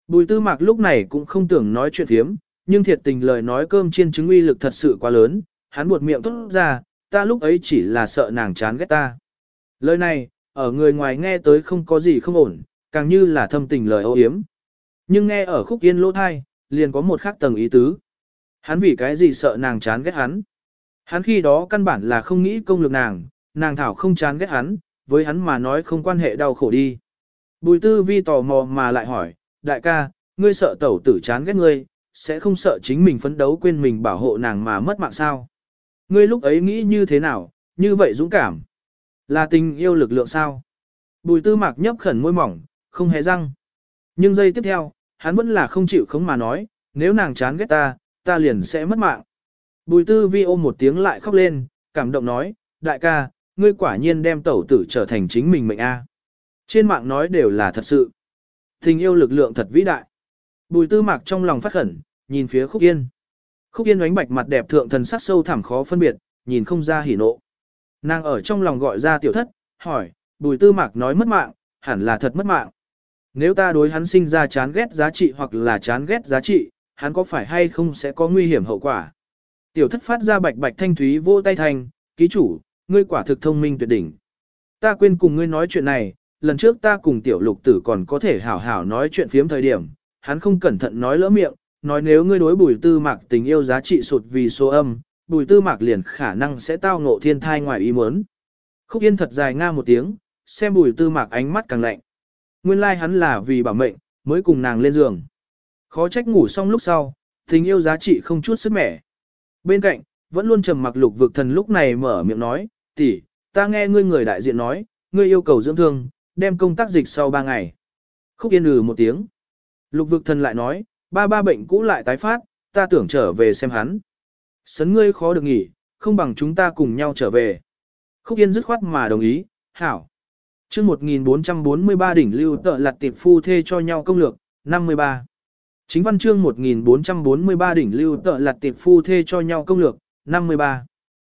Bùi tư mạc lúc này cũng không tưởng nói chuyện thiếm, nhưng thiệt tình lời nói cơm chiên trứng uy lực thật sự quá lớn, hắn buột miệng tốt ra, ta lúc ấy chỉ là sợ nàng chán ghét ta. Lời này, ở người ngoài nghe tới không có gì không ổn, càng như là thâm tình lời ô hiếm. Nhưng nghe ở khúc yên lỗ thai, liền có một khác tầng ý tứ. Hắn vì cái gì sợ nàng chán ghét hắn. Hắn khi đó căn bản là không nghĩ công lực nàng, nàng thảo không chán ghét hắn, với hắn mà nói không quan hệ đau khổ đi. Bùi tư vi tò mò mà lại hỏi, đại ca, ngươi sợ tẩu tử chán ghét ngươi, sẽ không sợ chính mình phấn đấu quên mình bảo hộ nàng mà mất mạng sao. Ngươi lúc ấy nghĩ như thế nào, như vậy dũng cảm. Là tình yêu lực lượng sao? Bùi tư mạc nhấp khẩn môi mỏng, không hề răng. Nhưng giây tiếp theo, hắn vẫn là không chịu không mà nói, nếu nàng chán ghét ta, ta liền sẽ mất mạng. Bùi tư vi ôm một tiếng lại khóc lên, cảm động nói, đại ca, ngươi quả nhiên đem tẩu tử trở thành chính mình mệnh A. Trên mạng nói đều là thật sự. Tình yêu lực lượng thật vĩ đại. Bùi tư mạc trong lòng phát khẩn, nhìn phía khúc yên. Khúc yên ánh bạch mặt đẹp thượng thần sắc sâu thẳm khó phân biệt, nhìn không ra hỉ nộ. Nàng ở trong lòng gọi ra tiểu thất, hỏi, bùi tư mạc nói mất mạng, hẳn là thật mất mạng. Nếu ta đối hắn sinh ra chán ghét giá trị hoặc là chán ghét giá trị, hắn có phải hay không sẽ có nguy hiểm hậu quả. Tiểu thất phát ra bạch bạch thanh thúy vô tay thành, ký chủ, ngươi quả thực thông minh tuyệt đỉnh. Ta quên cùng ngươi nói chuyện này, lần trước ta cùng tiểu lục tử còn có thể hảo hảo nói chuyện phiếm thời điểm, hắn không cẩn thận nói lỡ miệng, nói nếu ngươi đối bùi tư mạc tình yêu giá trị sụt vì số âm, bùi tư mạc liền khả năng sẽ tao ngộ thiên thai ngoài ý muốn. Khúc yên thật dài nga một tiếng, xem bùi tư mạc ánh mắt càng lạnh. Nguyên lai like hắn là vì bảo mệnh, mới cùng nàng lên giường. Khó trách ngủ xong lúc sau, tình yêu giá trị không chút sức mẻ. Bên cạnh, vẫn luôn trầm mặc lục vực thần lúc này mở miệng nói, tỷ, ta nghe ngươi người đại diện nói, ngươi yêu cầu dưỡng thương, đem công tác dịch sau 3 ngày. Khúc yên ừ một tiếng. Lục vực thần lại nói, ba ba bệnh cũ lại tái phát, ta tưởng trở về xem hắn. Sấn ngươi khó được nghỉ, không bằng chúng ta cùng nhau trở về. Khúc yên dứt khoát mà đồng ý, hảo chương 1443 đỉnh lưu tợ lặt tiệp phu thê cho nhau công lược, 53. Chính văn chương 1443 đỉnh lưu tợ lặt tiệp phu thê cho nhau công lược, 53.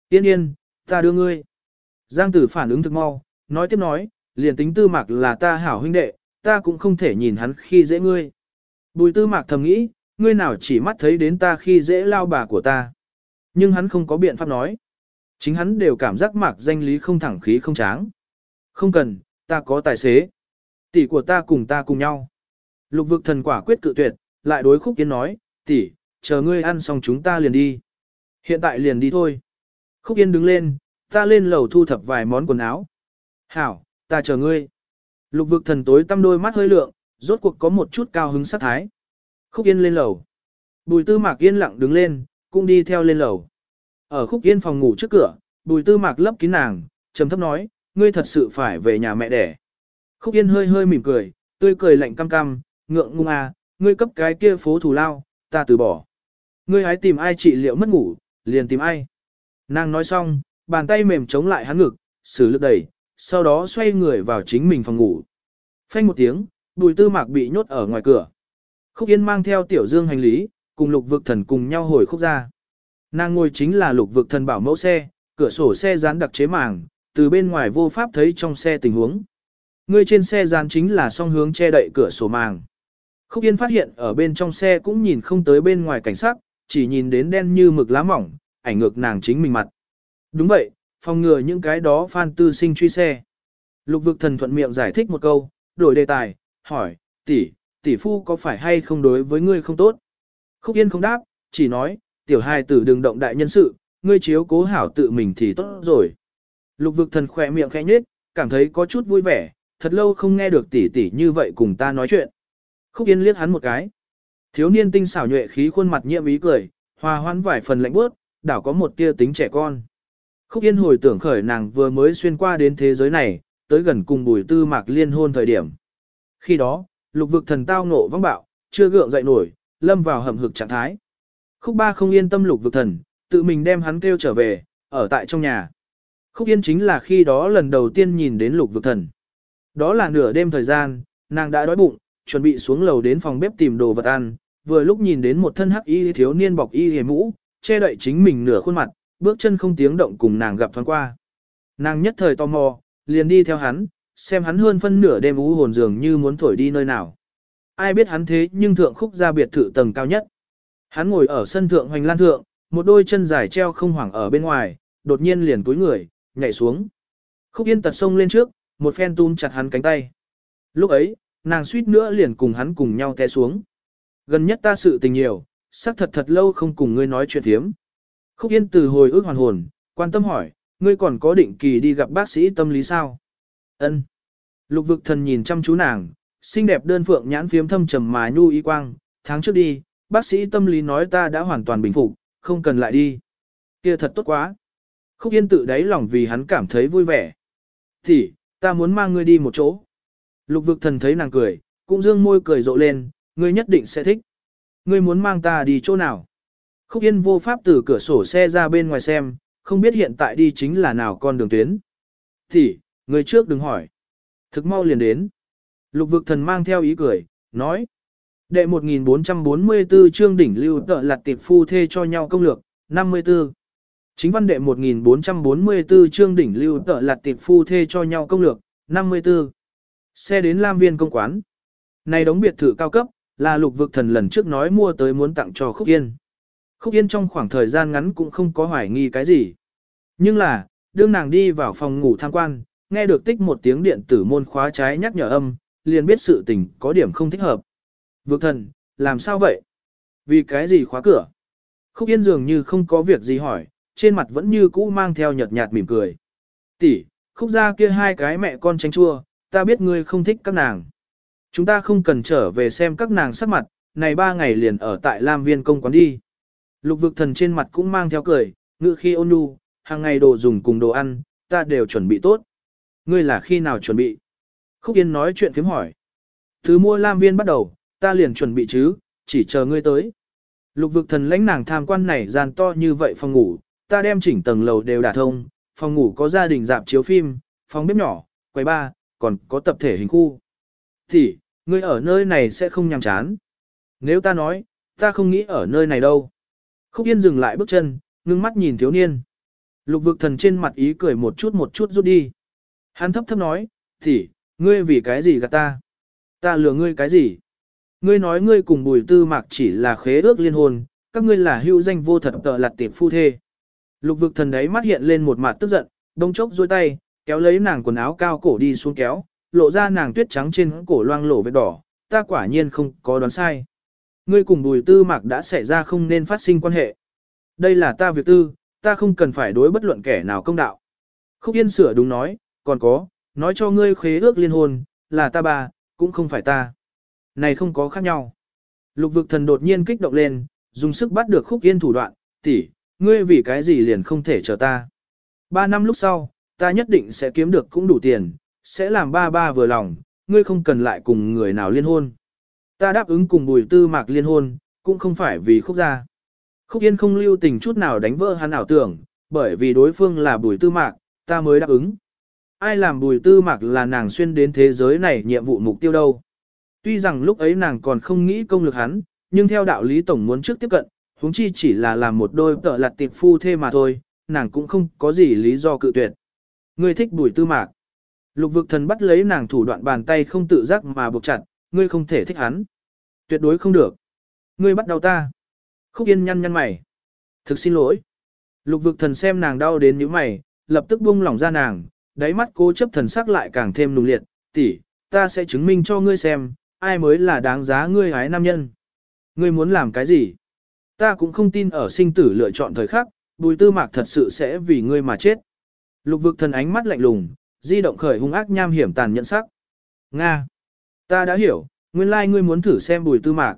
Yên yên, ta đưa ngươi. Giang tử phản ứng thực mau, nói tiếp nói, liền tính tư mạc là ta hảo huynh đệ, ta cũng không thể nhìn hắn khi dễ ngươi. Bùi tư mạc thầm nghĩ, ngươi nào chỉ mắt thấy đến ta khi dễ lao bà của ta. Nhưng hắn không có biện pháp nói. Chính hắn đều cảm giác mạc danh lý không thẳng khí không tráng. Không cần, ta có tài xế. Tỷ của ta cùng ta cùng nhau. Lục vực thần quả quyết cự tuyệt, lại đối khúc kiến nói, tỷ, chờ ngươi ăn xong chúng ta liền đi. Hiện tại liền đi thôi. Khúc Yên đứng lên, ta lên lầu thu thập vài món quần áo. Hảo, ta chờ ngươi. Lục vực thần tối tăm đôi mắt hơi lượng, rốt cuộc có một chút cao hứng sát thái. Khúc Yên lên lầu. Bùi tư mạc yên lặng đứng lên, cũng đi theo lên lầu. Ở Khúc Yên phòng ngủ trước cửa, bùi tư mạc lấp kín nàng, trầm thấp nói, ngươi thật sự phải về nhà mẹ đẻ. Khúc Yên hơi hơi mỉm cười, tươi cười lạnh cam cam, ngượng ngung à, ngươi cấp cái kia phố thù lao, ta từ bỏ. Ngươi hãy tìm ai trị liệu mất ngủ, liền tìm ai. Nàng nói xong, bàn tay mềm chống lại hắn ngực, xử lực đẩy, sau đó xoay người vào chính mình phòng ngủ. Phanh một tiếng, bùi tư mạc bị nhốt ở ngoài cửa. Khúc Yên mang theo tiểu dương hành lý, cùng lục vực thần cùng nhau hồi khúc ra. Nàng ngồi chính là lục vực thần bảo mẫu xe, cửa sổ xe dán đặc chế màng, từ bên ngoài vô pháp thấy trong xe tình huống. Người trên xe dán chính là song hướng che đậy cửa sổ màng. Khúc Yên phát hiện ở bên trong xe cũng nhìn không tới bên ngoài cảnh sát, chỉ nhìn đến đen như mực lá mỏng, ảnh ngược nàng chính mình mặt. Đúng vậy, phòng ngừa những cái đó phan tư sinh truy xe. Lục vực thần thuận miệng giải thích một câu, đổi đề tài, hỏi, tỷ, tỷ phu có phải hay không đối với ngươi không tốt? Khúc Yên không đáp, chỉ nói, tiểu hài tử đừng động đại nhân sự, ngươi chiếu cố hảo tự mình thì tốt rồi. Lục vực thần khỏe miệng khẽ nhếch, cảm thấy có chút vui vẻ, thật lâu không nghe được tỷ tỷ như vậy cùng ta nói chuyện. Khúc Yên liếc hắn một cái. Thiếu niên tinh xảo nhuệ khí khuôn mặt nhiệm ý cười, hòa hoãn vài phần lạnh bước, đảo có một tia tính trẻ con. Khúc Yên hồi tưởng khởi nàng vừa mới xuyên qua đến thế giới này, tới gần cùng bùi tư mạc liên hôn thời điểm. Khi đó, lục vực thần tao ngộ vắng bạo, chưa gượng dậy nổi, lâm vào hầm hực trạng thái. Khúc ba không yên tâm lục vực thần, tự mình đem hắn kêu trở về, ở tại trong nhà. Khúc yên chính là khi đó lần đầu tiên nhìn đến lục vực thần. Đó là nửa đêm thời gian, nàng đã đói bụng, chuẩn bị xuống lầu đến phòng bếp tìm đồ vật ăn, vừa lúc nhìn đến một thân hắc y thiếu niên bọc y hề mũ, che đậy chính mình nửa khuôn mặt, bước chân không tiếng động cùng nàng gặp thoáng qua. Nàng nhất thời tò mò, liền đi theo hắn, xem hắn hơn phân nửa đêm ú hồn dường như muốn thổi đi nơi nào. Ai biết hắn thế nhưng thượng khúc ra biệt thự tầng cao nhất. Hắn ngồi ở sân thượng hoành lan thượng, một đôi chân dài treo không hoảng ở bên ngoài, đột nhiên liền túi người, nhảy xuống. Khúc yên tật sông lên trước, một phen túm chặt hắn cánh tay. Lúc ấy, nàng suýt nữa liền cùng hắn cùng nhau té xuống. Gần nhất ta sự tình nhiều, xác thật thật lâu không cùng ngươi nói chuyện thiếm. Khúc Yên từ hồi ước hoàn hồn, quan tâm hỏi, ngươi còn có định kỳ đi gặp bác sĩ tâm lý sao? Ân. Lục vực thần nhìn chăm chú nàng, xinh đẹp đơn phượng nhãn phiếm thâm trầm mà nhu y quang, tháng trước đi, bác sĩ tâm lý nói ta đã hoàn toàn bình phục, không cần lại đi. Kia thật tốt quá. Khúc Yên tự đáy lòng vì hắn cảm thấy vui vẻ. Thì, ta muốn mang ngươi đi một chỗ. Lục vực thần thấy nàng cười, cũng dương môi cười rộ lên, ngươi nhất định sẽ thích. Ngươi muốn mang ta đi chỗ nào? Khúc Yên vô pháp từ cửa sổ xe ra bên ngoài xem, không biết hiện tại đi chính là nào con đường tuyến. Thì, ngươi trước đừng hỏi. Thực mau liền đến. Lục vực thần mang theo ý cười, nói. Đệ 1444 chương đỉnh lưu tợ lặt tiệp phu thê cho nhau công lược, 54. Chính văn đệ 1444 chương đỉnh lưu tợ lặt tiệp phu thê cho nhau công lược, 54. Xe đến Lam Viên công quán. Này đóng biệt thự cao cấp, là lục vực thần lần trước nói mua tới muốn tặng cho Khúc Yên. Khúc Yên trong khoảng thời gian ngắn cũng không có hoài nghi cái gì. Nhưng là, đương nàng đi vào phòng ngủ tham quan, nghe được tích một tiếng điện tử môn khóa trái nhắc nhở âm, liền biết sự tình có điểm không thích hợp. Vực thần, làm sao vậy? Vì cái gì khóa cửa? Khúc Yên dường như không có việc gì hỏi, trên mặt vẫn như cũ mang theo nhợt nhạt mỉm cười. Tỷ, khúc ra kia hai cái mẹ con tránh chua, ta biết ngươi không thích các nàng. Chúng ta không cần trở về xem các nàng sắc mặt, này ba ngày liền ở tại Lam Viên công quán đi. Lục vực thần trên mặt cũng mang theo cười, ngự khi ôn nhu, hàng ngày đồ dùng cùng đồ ăn, ta đều chuẩn bị tốt. Ngươi là khi nào chuẩn bị? Khúc Yên nói chuyện phím hỏi. thứ mua lam viên bắt đầu, ta liền chuẩn bị chứ, chỉ chờ ngươi tới. Lục vực thần lãnh nàng tham quan này gian to như vậy phòng ngủ, ta đem chỉnh tầng lầu đều đả thông, phòng ngủ có gia đình dạp chiếu phim, phòng bếp nhỏ, quầy bar, còn có tập thể hình khu. Thì, ngươi ở nơi này sẽ không nhàm chán. Nếu ta nói, ta không nghĩ ở nơi này đâu. Khúc Yên dừng lại bước chân, ngưng mắt nhìn thiếu niên. Lục vực thần trên mặt ý cười một chút một chút rút đi. Hắn thấp thấp nói, thì, ngươi vì cái gì gạt ta? Ta lừa ngươi cái gì? Ngươi nói ngươi cùng bùi tư mạc chỉ là khế ước liên hôn, các ngươi là hữu danh vô thật tợ lặt tiệp phu thê. Lục vực thần đấy mắt hiện lên một mặt tức giận, đông chốc dôi tay, kéo lấy nàng quần áo cao cổ đi xuống kéo, lộ ra nàng tuyết trắng trên cổ loang lổ vết đỏ, ta quả nhiên không có đoán sai. Ngươi cùng bùi tư mạc đã xảy ra không nên phát sinh quan hệ. Đây là ta việc tư, ta không cần phải đối bất luận kẻ nào công đạo. Khúc Yên sửa đúng nói, còn có, nói cho ngươi khế ước liên hôn, là ta bà, cũng không phải ta. Này không có khác nhau. Lục vực thần đột nhiên kích động lên, dùng sức bắt được Khúc Yên thủ đoạn, tỷ ngươi vì cái gì liền không thể chờ ta. Ba năm lúc sau, ta nhất định sẽ kiếm được cũng đủ tiền, sẽ làm ba ba vừa lòng, ngươi không cần lại cùng người nào liên hôn. Ta đáp ứng cùng bùi tư mạc liên hôn, cũng không phải vì khúc gia. Khúc yên không lưu tình chút nào đánh vỡ hắn ảo tưởng, bởi vì đối phương là bùi tư mạc, ta mới đáp ứng. Ai làm bùi tư mạc là nàng xuyên đến thế giới này nhiệm vụ mục tiêu đâu. Tuy rằng lúc ấy nàng còn không nghĩ công lực hắn, nhưng theo đạo lý tổng muốn trước tiếp cận, huống chi chỉ là làm một đôi tợ lặt tiệp phu thê mà thôi, nàng cũng không có gì lý do cự tuyệt. Ngươi thích bùi tư mạc. Lục vực thần bắt lấy nàng thủ đoạn bàn tay không tự giác mà buộc chặt, ngươi không thể thích hắn. Tuyệt đối không được. Ngươi bắt đầu ta. Khúc yên nhăn nhăn mày. Thực xin lỗi. Lục vực thần xem nàng đau đến những mày, lập tức buông lỏng ra nàng, đáy mắt cố chấp thần sắc lại càng thêm nùng liệt. tỷ ta sẽ chứng minh cho ngươi xem, ai mới là đáng giá ngươi hái nam nhân. Ngươi muốn làm cái gì? Ta cũng không tin ở sinh tử lựa chọn thời khắc, bùi tư mạc thật sự sẽ vì ngươi mà chết. Lục vực thần ánh mắt lạnh lùng, di động khởi hung ác nham hiểm tàn nhẫn sắc. Nga! Ta đã hiểu, nguyên lai ngươi muốn thử xem bùi tư mạc.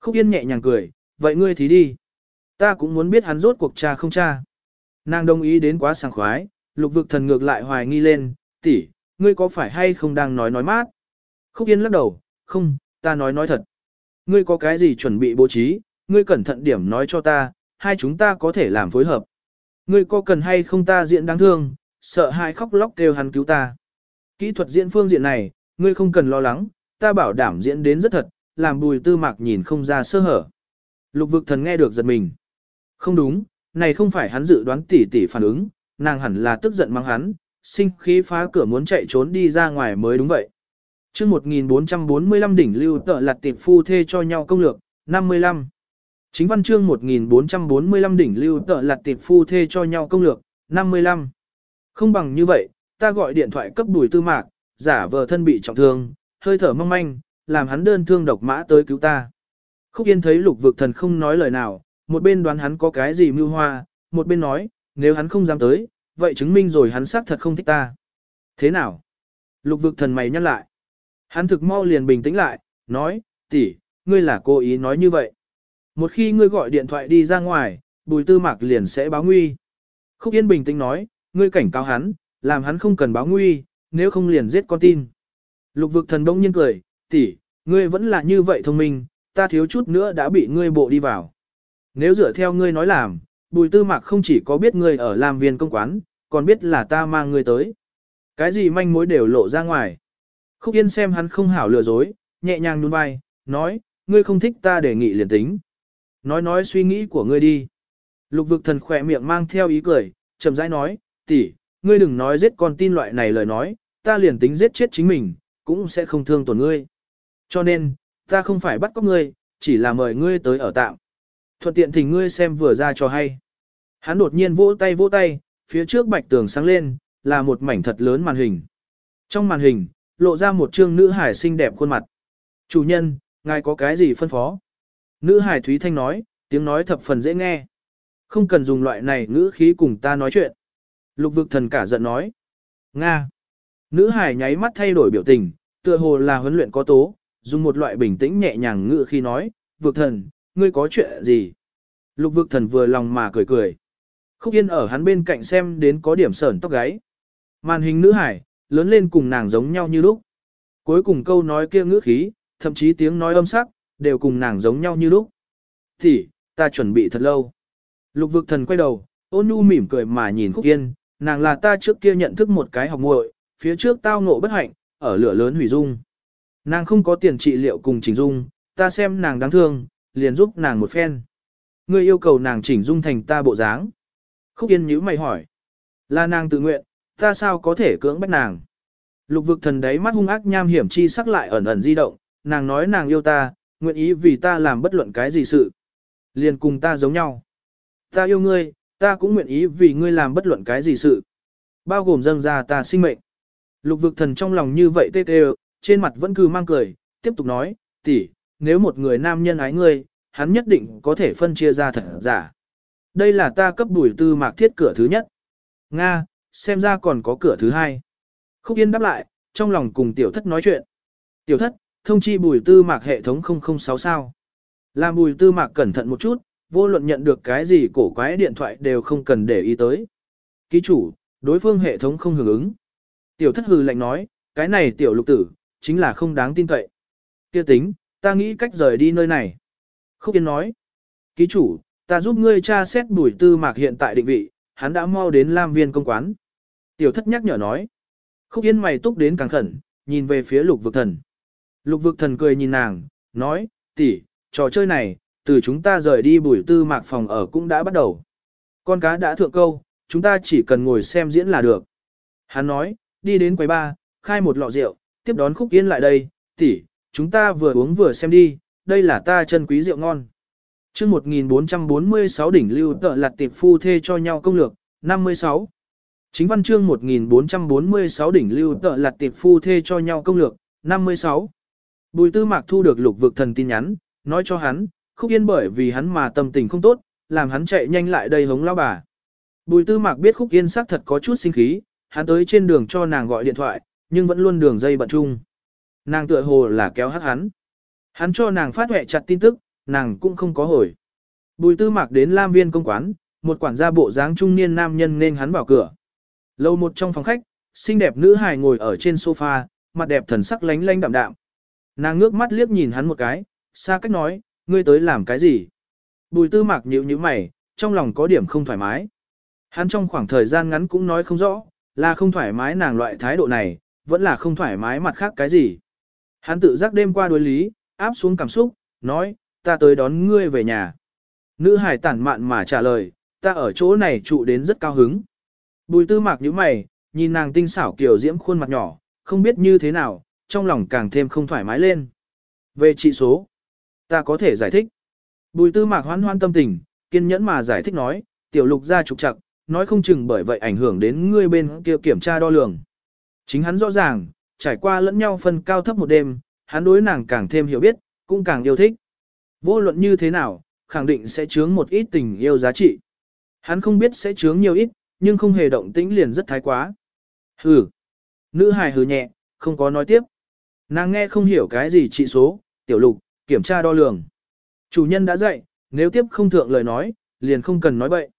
Khúc Yên nhẹ nhàng cười, vậy ngươi thì đi. Ta cũng muốn biết hắn rốt cuộc cha không cha. Nàng đồng ý đến quá sảng khoái, lục vực thần ngược lại hoài nghi lên, tỷ, ngươi có phải hay không đang nói nói mát? Khúc Yên lắc đầu, không, ta nói nói thật. Ngươi có cái gì chuẩn bị bố trí, ngươi cẩn thận điểm nói cho ta, hai chúng ta có thể làm phối hợp. Ngươi có cần hay không ta diện đáng thương, sợ hai khóc lóc kêu hắn cứu ta. Kỹ thuật diễn phương diện này, ngươi không cần lo lắng, ta bảo đảm diễn đến rất thật, làm bùi tư mạc nhìn không ra sơ hở. Lục vực thần nghe được giật mình. Không đúng, này không phải hắn dự đoán tỉ tỉ phản ứng, nàng hẳn là tức giận mang hắn, sinh khí phá cửa muốn chạy trốn đi ra ngoài mới đúng vậy. Trước 1445 đỉnh lưu tợ lặt tiệp phu thê cho nhau công lược, 55. Chính văn chương 1445 đỉnh lưu tợ lặt tiệp phu thê cho nhau công lược, 55. Không bằng như vậy, ta gọi điện thoại cấp đùi tư mạc, giả vờ thân bị trọng thương, hơi thở mong manh, làm hắn đơn thương độc mã tới cứu ta. Khúc Yên thấy lục vực thần không nói lời nào, một bên đoán hắn có cái gì mưu hoa, một bên nói, nếu hắn không dám tới, vậy chứng minh rồi hắn xác thật không thích ta. Thế nào? Lục vực thần mày nhắc lại. Hắn thực mau liền bình tĩnh lại, nói, tỷ, ngươi là cố ý nói như vậy. Một khi ngươi gọi điện thoại đi ra ngoài, bùi tư mạc liền sẽ báo nguy. Khúc Yên bình tĩnh nói, ngươi cảnh cáo hắn, làm hắn không cần báo nguy, nếu không liền giết con tin. Lục vực thần đông nhiên cười, tỷ, ngươi vẫn là như vậy thông minh, ta thiếu chút nữa đã bị ngươi bộ đi vào. Nếu dựa theo ngươi nói làm, bùi tư mạc không chỉ có biết ngươi ở làm viên công quán, còn biết là ta mang ngươi tới. Cái gì manh mối đều lộ ra ngoài. Khúc Yên xem hắn không hảo lừa dối, nhẹ nhàng nhún vai, nói, ngươi không thích ta đề nghị liền tính. Nói nói suy nghĩ của ngươi đi. Lục vực thần khỏe miệng mang theo ý cười, chậm rãi nói, tỷ, ngươi đừng nói giết con tin loại này lời nói, ta liền tính giết chết chính mình, cũng sẽ không thương tổn ngươi. Cho nên, ta không phải bắt cóc ngươi, chỉ là mời ngươi tới ở tạm. Thuận tiện thỉnh ngươi xem vừa ra cho hay. Hắn đột nhiên vỗ tay vỗ tay, phía trước bạch tường sáng lên, là một mảnh thật lớn màn hình. Trong màn hình, lộ ra một trương nữ hải xinh đẹp khuôn mặt. Chủ nhân, ngài có cái gì phân phó? Nữ hải Thúy Thanh nói, tiếng nói thập phần dễ nghe. Không cần dùng loại này ngữ khí cùng ta nói chuyện. Lục vực thần cả giận nói. Nga. Nữ hải nháy mắt thay đổi biểu tình, tựa hồ là huấn luyện có tố, dùng một loại bình tĩnh nhẹ nhàng ngữ khi nói, vực thần, ngươi có chuyện gì? Lục vực thần vừa lòng mà cười cười. Khúc Yên ở hắn bên cạnh xem đến có điểm sởn tóc gáy. Màn hình nữ hải, lớn lên cùng nàng giống nhau như lúc. Cuối cùng câu nói kia ngữ khí, thậm chí tiếng nói âm sắc, đều cùng nàng giống nhau như lúc. Thì, ta chuẩn bị thật lâu. Lục vực thần quay đầu, ôn nhu mỉm cười mà nhìn Khúc Yên, nàng là ta trước kia nhận thức một cái học muội phía trước tao ngộ bất hạnh, ở lửa lớn hủy dung. Nàng không có tiền trị liệu cùng chỉnh dung, ta xem nàng đáng thương, liền giúp nàng một phen. Ngươi yêu cầu nàng chỉnh dung thành ta bộ dáng. Khúc Yên nhíu mày hỏi. Là nàng tự nguyện, ta sao có thể cưỡng bắt nàng? Lục vực thần đấy mắt hung ác nham hiểm chi sắc lại ẩn ẩn di động, nàng nói nàng yêu ta, nguyện ý vì ta làm bất luận cái gì sự. Liền cùng ta giống nhau. Ta yêu ngươi, ta cũng nguyện ý vì ngươi làm bất luận cái gì sự. Bao gồm dâng ra ta sinh mệnh. Lục vực thần trong lòng như vậy tê tê, trên mặt vẫn cứ mang cười, tiếp tục nói, tỷ, nếu một người nam nhân ái ngươi, hắn nhất định có thể phân chia ra thật giả. Đây là ta cấp đuổi tư mạc thiết cửa thứ nhất. Nga, xem ra còn có cửa thứ hai. Khúc Yên đáp lại, trong lòng cùng tiểu thất nói chuyện. Tiểu thất, thông chi bùi tư mạc hệ thống 006 sao. Làm bùi tư mạc cẩn thận một chút, vô luận nhận được cái gì cổ quái điện thoại đều không cần để ý tới. Ký chủ, đối phương hệ thống không hưởng ứng. Tiểu thất hừ lạnh nói, cái này tiểu lục tử, chính là không đáng tin cậy. Kia tính, ta nghĩ cách rời đi nơi này. Khúc Yên nói, ký chủ, ta giúp ngươi tra xét bùi tư mạc hiện tại định vị, hắn đã mau đến Lam Viên công quán. Tiểu thất nhắc nhở nói, Khúc Yên mày túc đến càng khẩn, nhìn về phía lục vực thần. Lục vực thần cười nhìn nàng, nói, tỷ, trò chơi này, từ chúng ta rời đi bùi tư mạc phòng ở cũng đã bắt đầu. Con cá đã thượng câu, chúng ta chỉ cần ngồi xem diễn là được. Hắn nói, đi đến quầy ba, khai một lọ rượu, tiếp đón Khúc Yên lại đây, tỷ, chúng ta vừa uống vừa xem đi, đây là ta chân quý rượu ngon. chương 1446 đỉnh lưu tợ lạt tiệp phu thê cho nhau công lược, 56. Chính văn chương 1446 đỉnh lưu tợ lạt tiệp phu thê cho nhau công lược, 56. Bùi tư mạc thu được lục vực thần tin nhắn, nói cho hắn, khúc yên bởi vì hắn mà tâm tình không tốt, làm hắn chạy nhanh lại đây hống lao bà. Bùi tư mạc biết khúc yên xác thật có chút sinh khí, hắn tới trên đường cho nàng gọi điện thoại, nhưng vẫn luôn đường dây bận chung. Nàng tựa hồ là kéo hát hắn. Hắn cho nàng phát huệ chặt tin tức, nàng cũng không có hồi. Bùi tư mạc đến Lam Viên công quán, một quản gia bộ dáng trung niên nam nhân nên hắn vào cửa. Lâu một trong phòng khách, xinh đẹp nữ hài ngồi ở trên sofa, mặt đẹp thần sắc lánh lánh đạm đạm. Nàng ngước mắt liếc nhìn hắn một cái, xa cách nói, ngươi tới làm cái gì? Bùi tư mạc nhíu như mày, trong lòng có điểm không thoải mái. Hắn trong khoảng thời gian ngắn cũng nói không rõ, là không thoải mái nàng loại thái độ này, vẫn là không thoải mái mặt khác cái gì. Hắn tự giác đêm qua đối lý, áp xuống cảm xúc, nói, ta tới đón ngươi về nhà. Nữ hải tản mạn mà trả lời, ta ở chỗ này trụ đến rất cao hứng. Bùi tư mạc như mày, nhìn nàng tinh xảo kiểu diễm khuôn mặt nhỏ, không biết như thế nào, trong lòng càng thêm không thoải mái lên. Về trị số, ta có thể giải thích. Bùi tư mạc hoan hoan tâm tình, kiên nhẫn mà giải thích nói, tiểu lục ra trục trặc, nói không chừng bởi vậy ảnh hưởng đến ngươi bên kia kiểm tra đo lường. Chính hắn rõ ràng, trải qua lẫn nhau phân cao thấp một đêm, hắn đối nàng càng thêm hiểu biết, cũng càng yêu thích. Vô luận như thế nào, khẳng định sẽ chướng một ít tình yêu giá trị. Hắn không biết sẽ chướng nhiều ít, nhưng không hề động tĩnh liền rất thái quá. Hừ. Nữ hài hừ nhẹ, không có nói tiếp. Nàng nghe không hiểu cái gì trị số, tiểu lục, kiểm tra đo lường. Chủ nhân đã dạy, nếu tiếp không thượng lời nói, liền không cần nói bậy.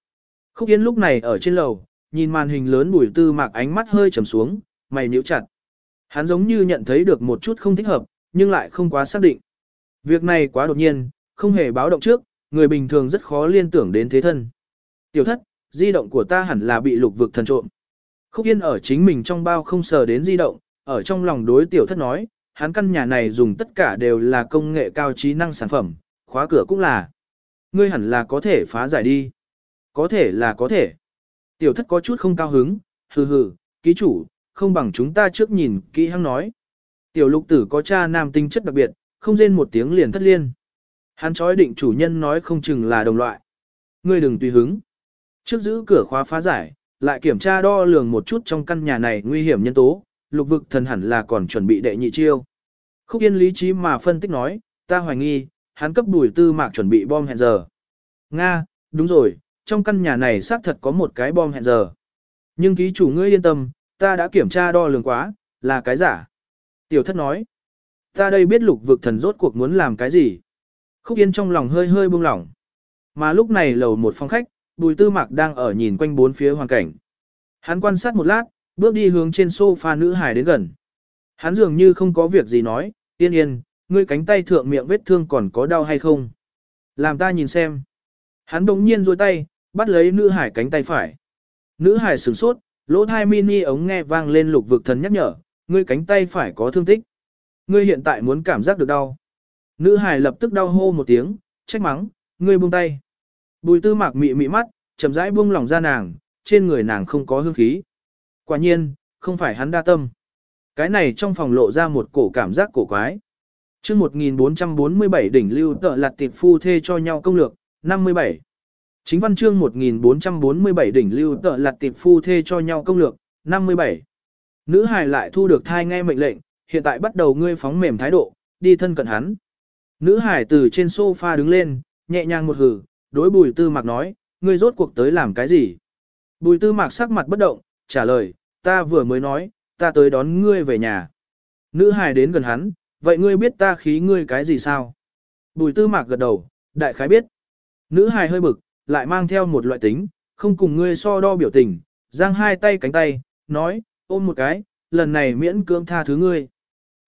Khúc Yên lúc này ở trên lầu, nhìn màn hình lớn bùi tư mạc ánh mắt hơi trầm xuống, mày níu chặt. Hắn giống như nhận thấy được một chút không thích hợp, nhưng lại không quá xác định. Việc này quá đột nhiên, không hề báo động trước, người bình thường rất khó liên tưởng đến thế thân. Tiểu thất, di động của ta hẳn là bị lục vực thần trộm. Khúc Yên ở chính mình trong bao không sờ đến di động, ở trong lòng đối tiểu thất nói, hắn căn nhà này dùng tất cả đều là công nghệ cao trí năng sản phẩm, khóa cửa cũng là. Ngươi hẳn là có thể phá giải đi. Có thể là có thể. Tiểu thất có chút không cao hứng, hừ hừ, ký chủ, không bằng chúng ta trước nhìn kỹ hăng nói. Tiểu lục tử có cha nam tinh chất đặc biệt, không rên một tiếng liền thất liên. Hắn chói định chủ nhân nói không chừng là đồng loại. Ngươi đừng tùy hứng. Trước giữ cửa khóa phá giải, lại kiểm tra đo lường một chút trong căn nhà này nguy hiểm nhân tố, lục vực thần hẳn là còn chuẩn bị đệ nhị chiêu. Khúc yên lý trí mà phân tích nói, ta hoài nghi, hắn cấp đuổi tư mạc chuẩn bị bom hẹn giờ. Nga, đúng rồi, trong căn nhà này xác thật có một cái bom hẹn giờ. Nhưng ký chủ ngươi yên tâm, ta đã kiểm tra đo lường quá, là cái giả. Tiểu thất nói, ta đây biết lục vực thần rốt cuộc muốn làm cái gì. Khúc yên trong lòng hơi hơi buông lỏng. mà lúc này lầu một phòng khách, bùi tư mạc đang ở nhìn quanh bốn phía hoàn cảnh. Hắn quan sát một lát, bước đi hướng trên sofa nữ hải đến gần. Hắn dường như không có việc gì nói, yên yên, ngươi cánh tay thượng miệng vết thương còn có đau hay không? Làm ta nhìn xem. Hắn bỗng nhiên dôi tay, bắt lấy nữ hải cánh tay phải. Nữ hải sửng sốt, lỗ thai mini ống nghe vang lên lục vực thần nhắc nhở, ngươi cánh tay phải có thương tích. Ngươi hiện tại muốn cảm giác được đau. Nữ hải lập tức đau hô một tiếng, trách mắng, ngươi buông tay. Bùi tư mạc mị mị mắt, chậm rãi buông lỏng ra nàng, trên người nàng không có hương khí. Quả nhiên, không phải hắn đa tâm. Cái này trong phòng lộ ra một cổ cảm giác cổ quái. chương 1447 đỉnh lưu tợ lạt tiệp phu thê cho nhau công lược, 57. Chính văn chương 1447 đỉnh lưu tợ lạt tiệp phu thê cho nhau công lược, 57. Nữ hài lại thu được thai nghe mệnh lệnh, hiện tại bắt đầu ngươi phóng mềm thái độ, đi thân cận hắn. Nữ hải từ trên sofa đứng lên, nhẹ nhàng một hử, đối bùi tư mạc nói, ngươi rốt cuộc tới làm cái gì? Bùi tư mạc sắc mặt bất động, trả lời, ta vừa mới nói, ta tới đón ngươi về nhà. Nữ hài đến gần hắn, vậy ngươi biết ta khí ngươi cái gì sao? Bùi tư mạc gật đầu, đại khái biết. Nữ hài hơi bực, lại mang theo một loại tính, không cùng ngươi so đo biểu tình, giang hai tay cánh tay, nói, ôm một cái, lần này miễn cưỡng tha thứ ngươi.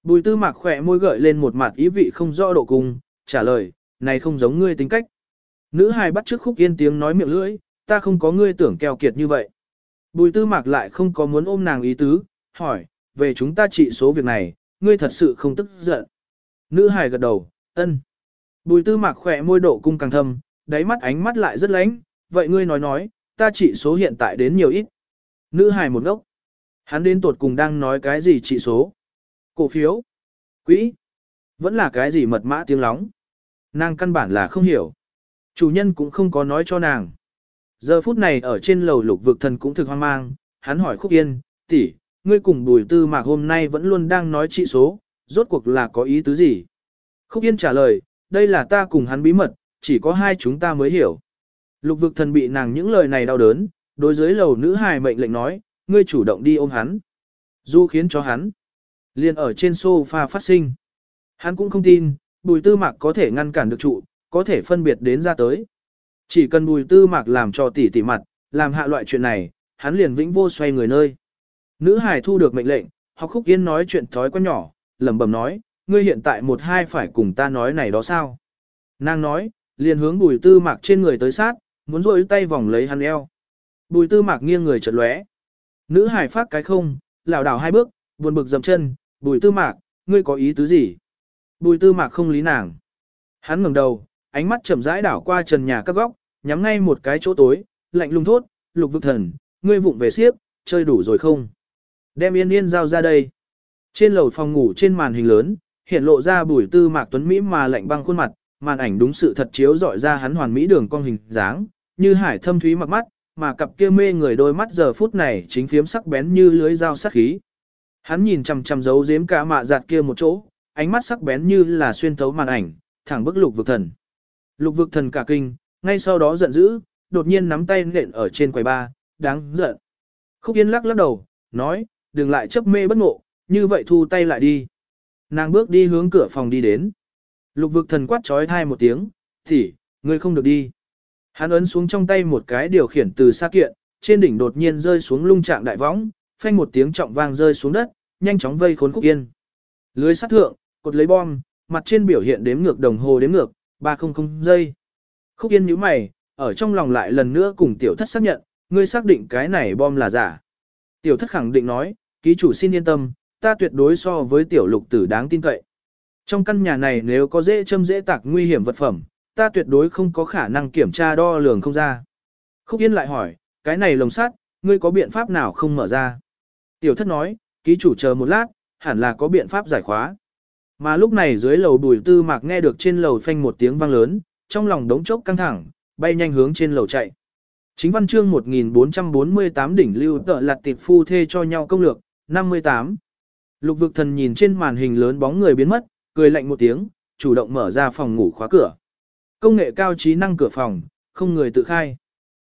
Bùi tư mạc khỏe môi gợi lên một mặt ý vị không rõ độ cung, trả lời, này không giống ngươi tính cách. Nữ hài bắt trước khúc yên tiếng nói miệng lưỡi, ta không có ngươi tưởng keo kiệt như vậy. Bùi tư mạc lại không có muốn ôm nàng ý tứ, hỏi, về chúng ta trị số việc này, ngươi thật sự không tức giận. Nữ hài gật đầu, ân. Bùi tư mạc khỏe môi độ cung càng thâm, đáy mắt ánh mắt lại rất lánh, vậy ngươi nói nói, ta trị số hiện tại đến nhiều ít. Nữ hài một ngốc. Hắn đến tột cùng đang nói cái gì trị số. Cổ phiếu, quỹ, vẫn là cái gì mật mã tiếng lóng. Nàng căn bản là không hiểu. Chủ nhân cũng không có nói cho nàng. Giờ phút này ở trên lầu lục vực thần cũng thực hoang mang, hắn hỏi Khúc Yên, tỷ, ngươi cùng bùi tư mạc hôm nay vẫn luôn đang nói trị số, rốt cuộc là có ý tứ gì? Khúc Yên trả lời, đây là ta cùng hắn bí mật, chỉ có hai chúng ta mới hiểu. Lục vực thần bị nàng những lời này đau đớn, đối dưới lầu nữ hài mệnh lệnh nói, ngươi chủ động đi ôm hắn. Du khiến cho hắn. Liền ở trên sofa phát sinh. Hắn cũng không tin, bùi tư mạc có thể ngăn cản được trụ, có thể phân biệt đến ra tới. Chỉ cần bùi tư mạc làm cho tỷ tỷ mặt, làm hạ loại chuyện này, hắn liền vĩnh vô xoay người nơi. Nữ hải thu được mệnh lệnh, học khúc yên nói chuyện thói quen nhỏ, lẩm bẩm nói, ngươi hiện tại một hai phải cùng ta nói này đó sao. Nàng nói, liền hướng bùi tư mạc trên người tới sát, muốn rôi tay vòng lấy hắn eo. Bùi tư mạc nghiêng người chợt lóe. Nữ hải phát cái không, lảo đảo hai bước, buồn bực dầm chân, bùi tư mạc, ngươi có ý tứ gì? Bùi tư mạc không lý nàng. Hắn ngẩng đầu, ánh mắt chậm rãi đảo qua trần nhà các góc, nhắm ngay một cái chỗ tối, lạnh lùng thốt, lục vực thần, ngươi vụng về siếp, chơi đủ rồi không? Đem yên yên giao ra đây. Trên lầu phòng ngủ trên màn hình lớn, hiện lộ ra bùi tư mạc tuấn Mỹ mà lạnh băng khuôn mặt, màn ảnh đúng sự thật chiếu dọi ra hắn hoàn mỹ đường cong hình dáng, như hải thâm thúy mặc mắt, mà cặp kia mê người đôi mắt giờ phút này chính phiếm sắc bén như lưới dao sắc khí. Hắn nhìn chằm chằm giấu giếm cả mạ giạt kia một chỗ, ánh mắt sắc bén như là xuyên thấu màn ảnh, thẳng bức lục vực thần. Lục vực thần cả kinh, ngay sau đó giận dữ, đột nhiên nắm tay nện ở trên quầy ba, đáng giận. Khúc Yên lắc lắc đầu, nói, đừng lại chấp mê bất ngộ, như vậy thu tay lại đi. Nàng bước đi hướng cửa phòng đi đến. Lục vực thần quát trói thai một tiếng, thì, ngươi không được đi. Hắn ấn xuống trong tay một cái điều khiển từ xa kiện, trên đỉnh đột nhiên rơi xuống lung trạng đại võng, phanh một tiếng trọng vang rơi xuống đất, nhanh chóng vây khốn Khúc Yên. Lưới sát thượng, cột lấy bom, mặt trên biểu hiện đếm ngược đồng hồ đếm ngược, 300 giây. Khúc Yên nhíu mày, ở trong lòng lại lần nữa cùng tiểu thất xác nhận, ngươi xác định cái này bom là giả. Tiểu thất khẳng định nói, ký chủ xin yên tâm, ta tuyệt đối so với tiểu lục tử đáng tin cậy. Trong căn nhà này nếu có dễ châm dễ tạc nguy hiểm vật phẩm, ta tuyệt đối không có khả năng kiểm tra đo lường không ra. Khúc Yên lại hỏi, cái này lồng sắt, ngươi có biện pháp nào không mở ra? Tiểu thất nói, ký chủ chờ một lát, hẳn là có biện pháp giải khóa. Mà lúc này dưới lầu bùi tư mạc nghe được trên lầu phanh một tiếng vang lớn, trong lòng đống chốc căng thẳng, bay nhanh hướng trên lầu chạy. Chính văn chương 1448 đỉnh lưu tợ lặt tiệp phu thê cho nhau công lược, 58. Lục vực thần nhìn trên màn hình lớn bóng người biến mất, cười lạnh một tiếng, chủ động mở ra phòng ngủ khóa cửa. Công nghệ cao trí năng cửa phòng, không người tự khai.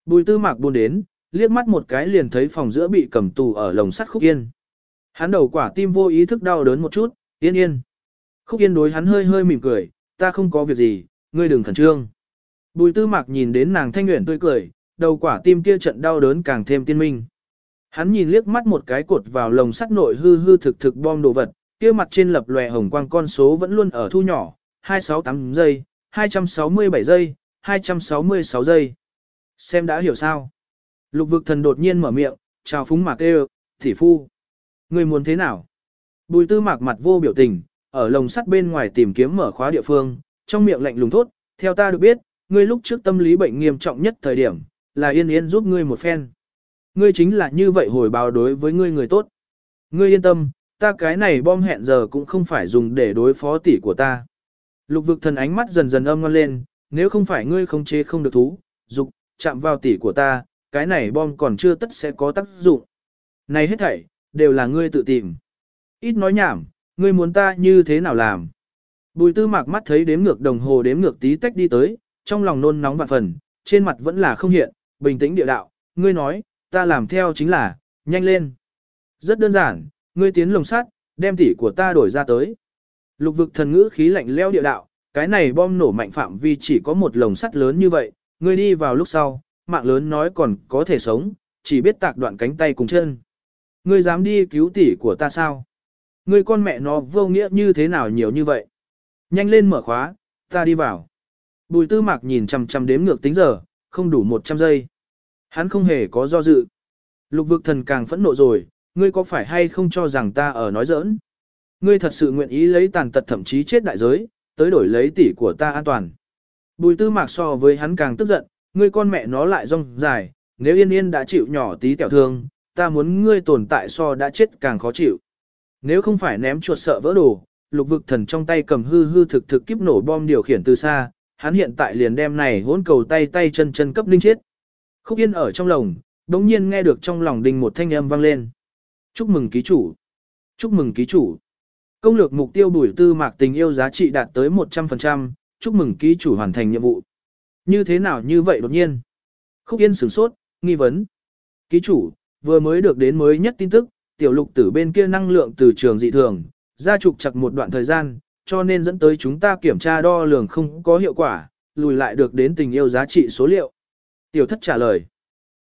Bùi tư mạc buôn đến, liếc mắt một cái liền thấy phòng giữa bị cầm tù ở lồng sắt khúc yên. Hắn đầu quả tim vô ý thức đau đớn một chút, yên yên. Khúc yên đối hắn hơi hơi mỉm cười, ta không có việc gì, ngươi đừng khẩn trương. Bùi tư mạc nhìn đến nàng thanh nguyện tươi cười, đầu quả tim kia trận đau đớn càng thêm tiên minh. Hắn nhìn liếc mắt một cái cột vào lồng sắt nội hư hư thực thực bom đồ vật, kia mặt trên lập lòe hồng quang con số vẫn luôn ở thu nhỏ, 268 giây, 267 giây, 266 giây. Xem đã hiểu sao? Lục vực thần đột nhiên mở miệng, chào phúng mạc kêu, thị phu. Người muốn thế nào? Bùi tư mạc mặt vô biểu tình, ở lồng sắt bên ngoài tìm kiếm mở khóa địa phương, trong miệng lạnh lùng thốt, theo ta được biết, ngươi lúc trước tâm lý bệnh nghiêm trọng nhất thời điểm, là yên yên giúp ngươi một phen. Ngươi chính là như vậy hồi báo đối với ngươi người tốt. Ngươi yên tâm, ta cái này bom hẹn giờ cũng không phải dùng để đối phó tỷ của ta. Lục vực thần ánh mắt dần dần âm ngon lên, nếu không phải ngươi không chế không được thú, dục, chạm vào tỷ của ta, cái này bom còn chưa tất sẽ có tác dụng. Này hết thảy, đều là ngươi tự tìm. Ít nói nhảm, ngươi muốn ta như thế nào làm. Bùi tư mạc mắt thấy đếm ngược đồng hồ đếm ngược tí tách đi tới, trong lòng nôn nóng vạn phần, trên mặt vẫn là không hiện, bình tĩnh địa đạo, ngươi nói, ta làm theo chính là, nhanh lên. Rất đơn giản, ngươi tiến lồng sắt, đem tỷ của ta đổi ra tới. Lục vực thần ngữ khí lạnh leo địa đạo, cái này bom nổ mạnh phạm vi chỉ có một lồng sắt lớn như vậy, ngươi đi vào lúc sau, mạng lớn nói còn có thể sống, chỉ biết tạc đoạn cánh tay cùng chân. Ngươi dám đi cứu tỷ của ta sao? Ngươi con mẹ nó vô nghĩa như thế nào nhiều như vậy? Nhanh lên mở khóa, ta đi vào. Bùi tư mạc nhìn chằm chằm đếm ngược tính giờ, không đủ 100 giây. Hắn không hề có do dự. Lục vực thần càng phẫn nộ rồi, ngươi có phải hay không cho rằng ta ở nói giỡn? Ngươi thật sự nguyện ý lấy tàn tật thậm chí chết đại giới, tới đổi lấy tỷ của ta an toàn. Bùi tư mạc so với hắn càng tức giận, ngươi con mẹ nó lại rong dài, nếu yên yên đã chịu nhỏ tí tẹo thương, ta muốn ngươi tồn tại so đã chết càng khó chịu. Nếu không phải ném chuột sợ vỡ đồ, lục vực thần trong tay cầm hư hư thực thực kiếp nổ bom điều khiển từ xa, hắn hiện tại liền đem này hỗn cầu tay tay chân chân cấp ninh chết. Khúc yên ở trong lồng, đống nhiên nghe được trong lòng đình một thanh âm vang lên. Chúc mừng ký chủ. Chúc mừng ký chủ. Công lược mục tiêu bùi tư mạc tình yêu giá trị đạt tới 100%, chúc mừng ký chủ hoàn thành nhiệm vụ. Như thế nào như vậy đột nhiên? Khúc Yên sửng sốt, nghi vấn. Ký chủ, vừa mới được đến mới nhất tin tức, tiểu lục tử bên kia năng lượng từ trường dị thường, ra trục chặt một đoạn thời gian, cho nên dẫn tới chúng ta kiểm tra đo lường không có hiệu quả, lùi lại được đến tình yêu giá trị số liệu. Tiểu thất trả lời.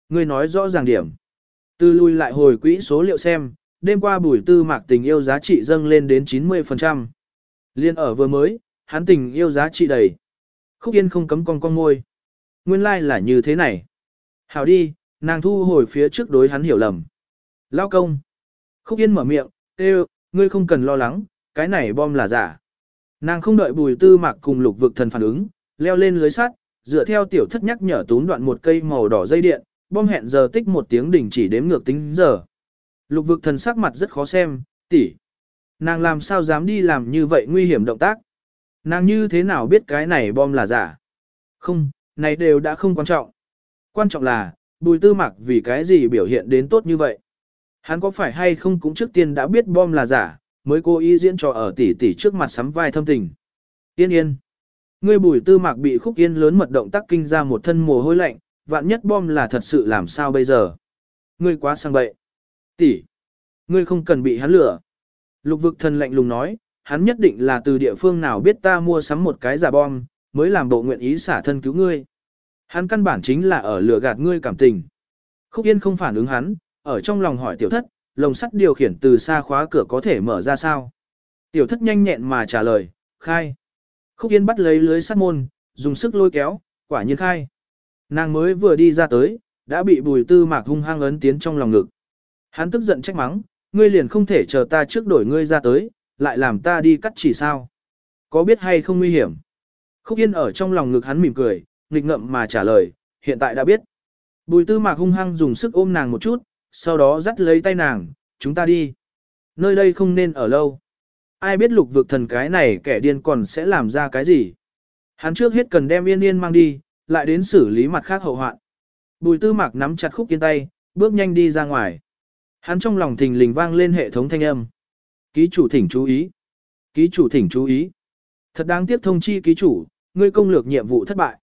Ngươi nói rõ ràng điểm. Từ lùi lại hồi quỹ số liệu xem, đêm qua bùi tư mạc tình yêu giá trị dâng lên đến 90%. Liên ở vừa mới, hắn tình yêu giá trị đầy. Khúc Yên không cấm con con môi. Nguyên lai like là như thế này. Hảo đi, nàng thu hồi phía trước đối hắn hiểu lầm. Lao công. Khúc Yên mở miệng, kêu, ngươi không cần lo lắng, cái này bom là giả. Nàng không đợi bùi tư mạc cùng lục vực thần phản ứng, leo lên lưới sắt, dựa theo tiểu thất nhắc nhở tún đoạn một cây màu đỏ dây điện, bom hẹn giờ tích một tiếng đỉnh chỉ đếm ngược tính giờ. Lục vực thần sắc mặt rất khó xem, tỷ, Nàng làm sao dám đi làm như vậy nguy hiểm động tác. Nàng như thế nào biết cái này bom là giả? Không, này đều đã không quan trọng. Quan trọng là, bùi tư mạc vì cái gì biểu hiện đến tốt như vậy? Hắn có phải hay không cũng trước tiên đã biết bom là giả, mới cố ý diễn trò ở tỷ tỷ trước mặt sắm vai thâm tình. Yên yên. Ngươi bùi tư mạc bị khúc yên lớn mật động tác kinh ra một thân mồ hôi lạnh, vạn nhất bom là thật sự làm sao bây giờ? Ngươi quá sang bậy. Tỷ. Ngươi không cần bị hắn lửa. Lục vực thần lạnh lùng nói, hắn nhất định là từ địa phương nào biết ta mua sắm một cái giả bom, mới làm bộ nguyện ý xả thân cứu ngươi. Hắn căn bản chính là ở lừa gạt ngươi cảm tình. Khúc Yên không phản ứng hắn, ở trong lòng hỏi tiểu thất, lồng sắt điều khiển từ xa khóa cửa có thể mở ra sao? Tiểu thất nhanh nhẹn mà trả lời, khai. Khúc Yên bắt lấy lưới sắt môn, dùng sức lôi kéo, quả nhiên khai. Nàng mới vừa đi ra tới, đã bị bùi tư mạc hung hăng ấn tiến trong lòng ngực. Hắn tức giận trách mắng, ngươi liền không thể chờ ta trước đổi ngươi ra tới, lại làm ta đi cắt chỉ sao. Có biết hay không nguy hiểm? Khúc Yên ở trong lòng ngực hắn mỉm cười, nghịch ngậm mà trả lời, hiện tại đã biết. Bùi tư mạc hung hăng dùng sức ôm nàng một chút, sau đó dắt lấy tay nàng, chúng ta đi. Nơi đây không nên ở lâu. Ai biết lục vực thần cái này kẻ điên còn sẽ làm ra cái gì. Hắn trước hết cần đem yên yên mang đi, lại đến xử lý mặt khác hậu hoạn. Bùi tư mạc nắm chặt khúc yên tay, bước nhanh đi ra ngoài. Hắn trong lòng thình lình vang lên hệ thống thanh âm. Ký chủ thỉnh chú ý. Ký chủ thỉnh chú ý. Thật đáng tiếc thông chi ký chủ, ngươi công lược nhiệm vụ thất bại.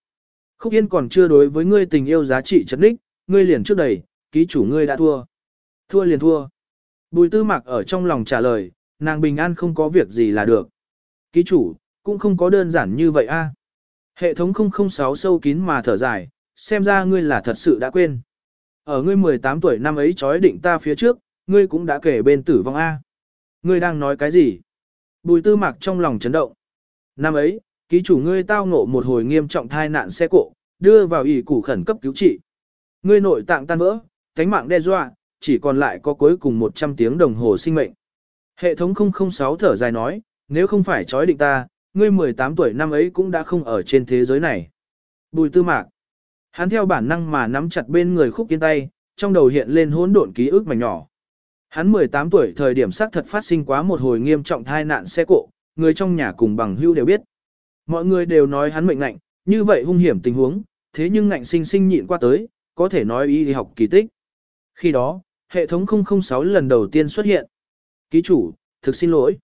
Khúc Yên còn chưa đối với ngươi tình yêu giá trị chấn đích, ngươi liền trước đầy, ký chủ ngươi đã thua. Thua liền thua. Bùi tư mạc ở trong lòng trả lời, nàng bình an không có việc gì là được. Ký chủ, cũng không có đơn giản như vậy a à. Hệ thống 006 sâu kín mà thở dài, xem ra ngươi là thật sự đã quên. Ở ngươi 18 tuổi năm ấy trói định ta phía trước, ngươi cũng đã kể bên tử vong A. À. Ngươi đang nói cái gì? Bùi tư mạc trong lòng chấn động. Năm ấy, ký chủ ngươi tao ngộ một hồi nghiêm trọng thai nạn xe cộ, đưa vào ỷ củ khẩn cấp cứu trị. Ngươi nội tạng tan vỡ, cánh mạng đe dọa, chỉ còn lại có cuối cùng 100 tiếng đồng hồ sinh mệnh. Hệ thống 006 thở dài nói, nếu không phải trói định ta, ngươi 18 tuổi năm ấy cũng đã không ở trên thế giới này. Bùi tư mạc. Hắn theo bản năng mà nắm chặt bên người khúc kiên tay, trong đầu hiện lên hỗn độn ký ức mảnh nhỏ. Hắn 18 tuổi thời điểm xác thật phát sinh quá một hồi nghiêm trọng thai nạn xe cộ, người trong nhà cùng bằng hưu đều biết. Mọi người đều nói hắn mệnh ngạnh, như vậy hung hiểm tình huống, thế nhưng ngạnh sinh sinh nhịn qua tới, có thể nói y học kỳ tích. Khi đó, hệ thống 006 lần đầu tiên xuất hiện. Ký chủ, thực xin lỗi.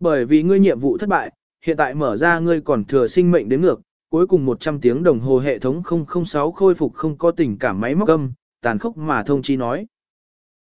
Bởi vì ngươi nhiệm vụ thất bại, hiện tại mở ra ngươi còn thừa sinh mệnh đến ngược, cuối cùng 100 tiếng đồng hồ hệ thống 006 khôi phục không có tình cảm máy móc âm, tàn khốc mà thông chi nói.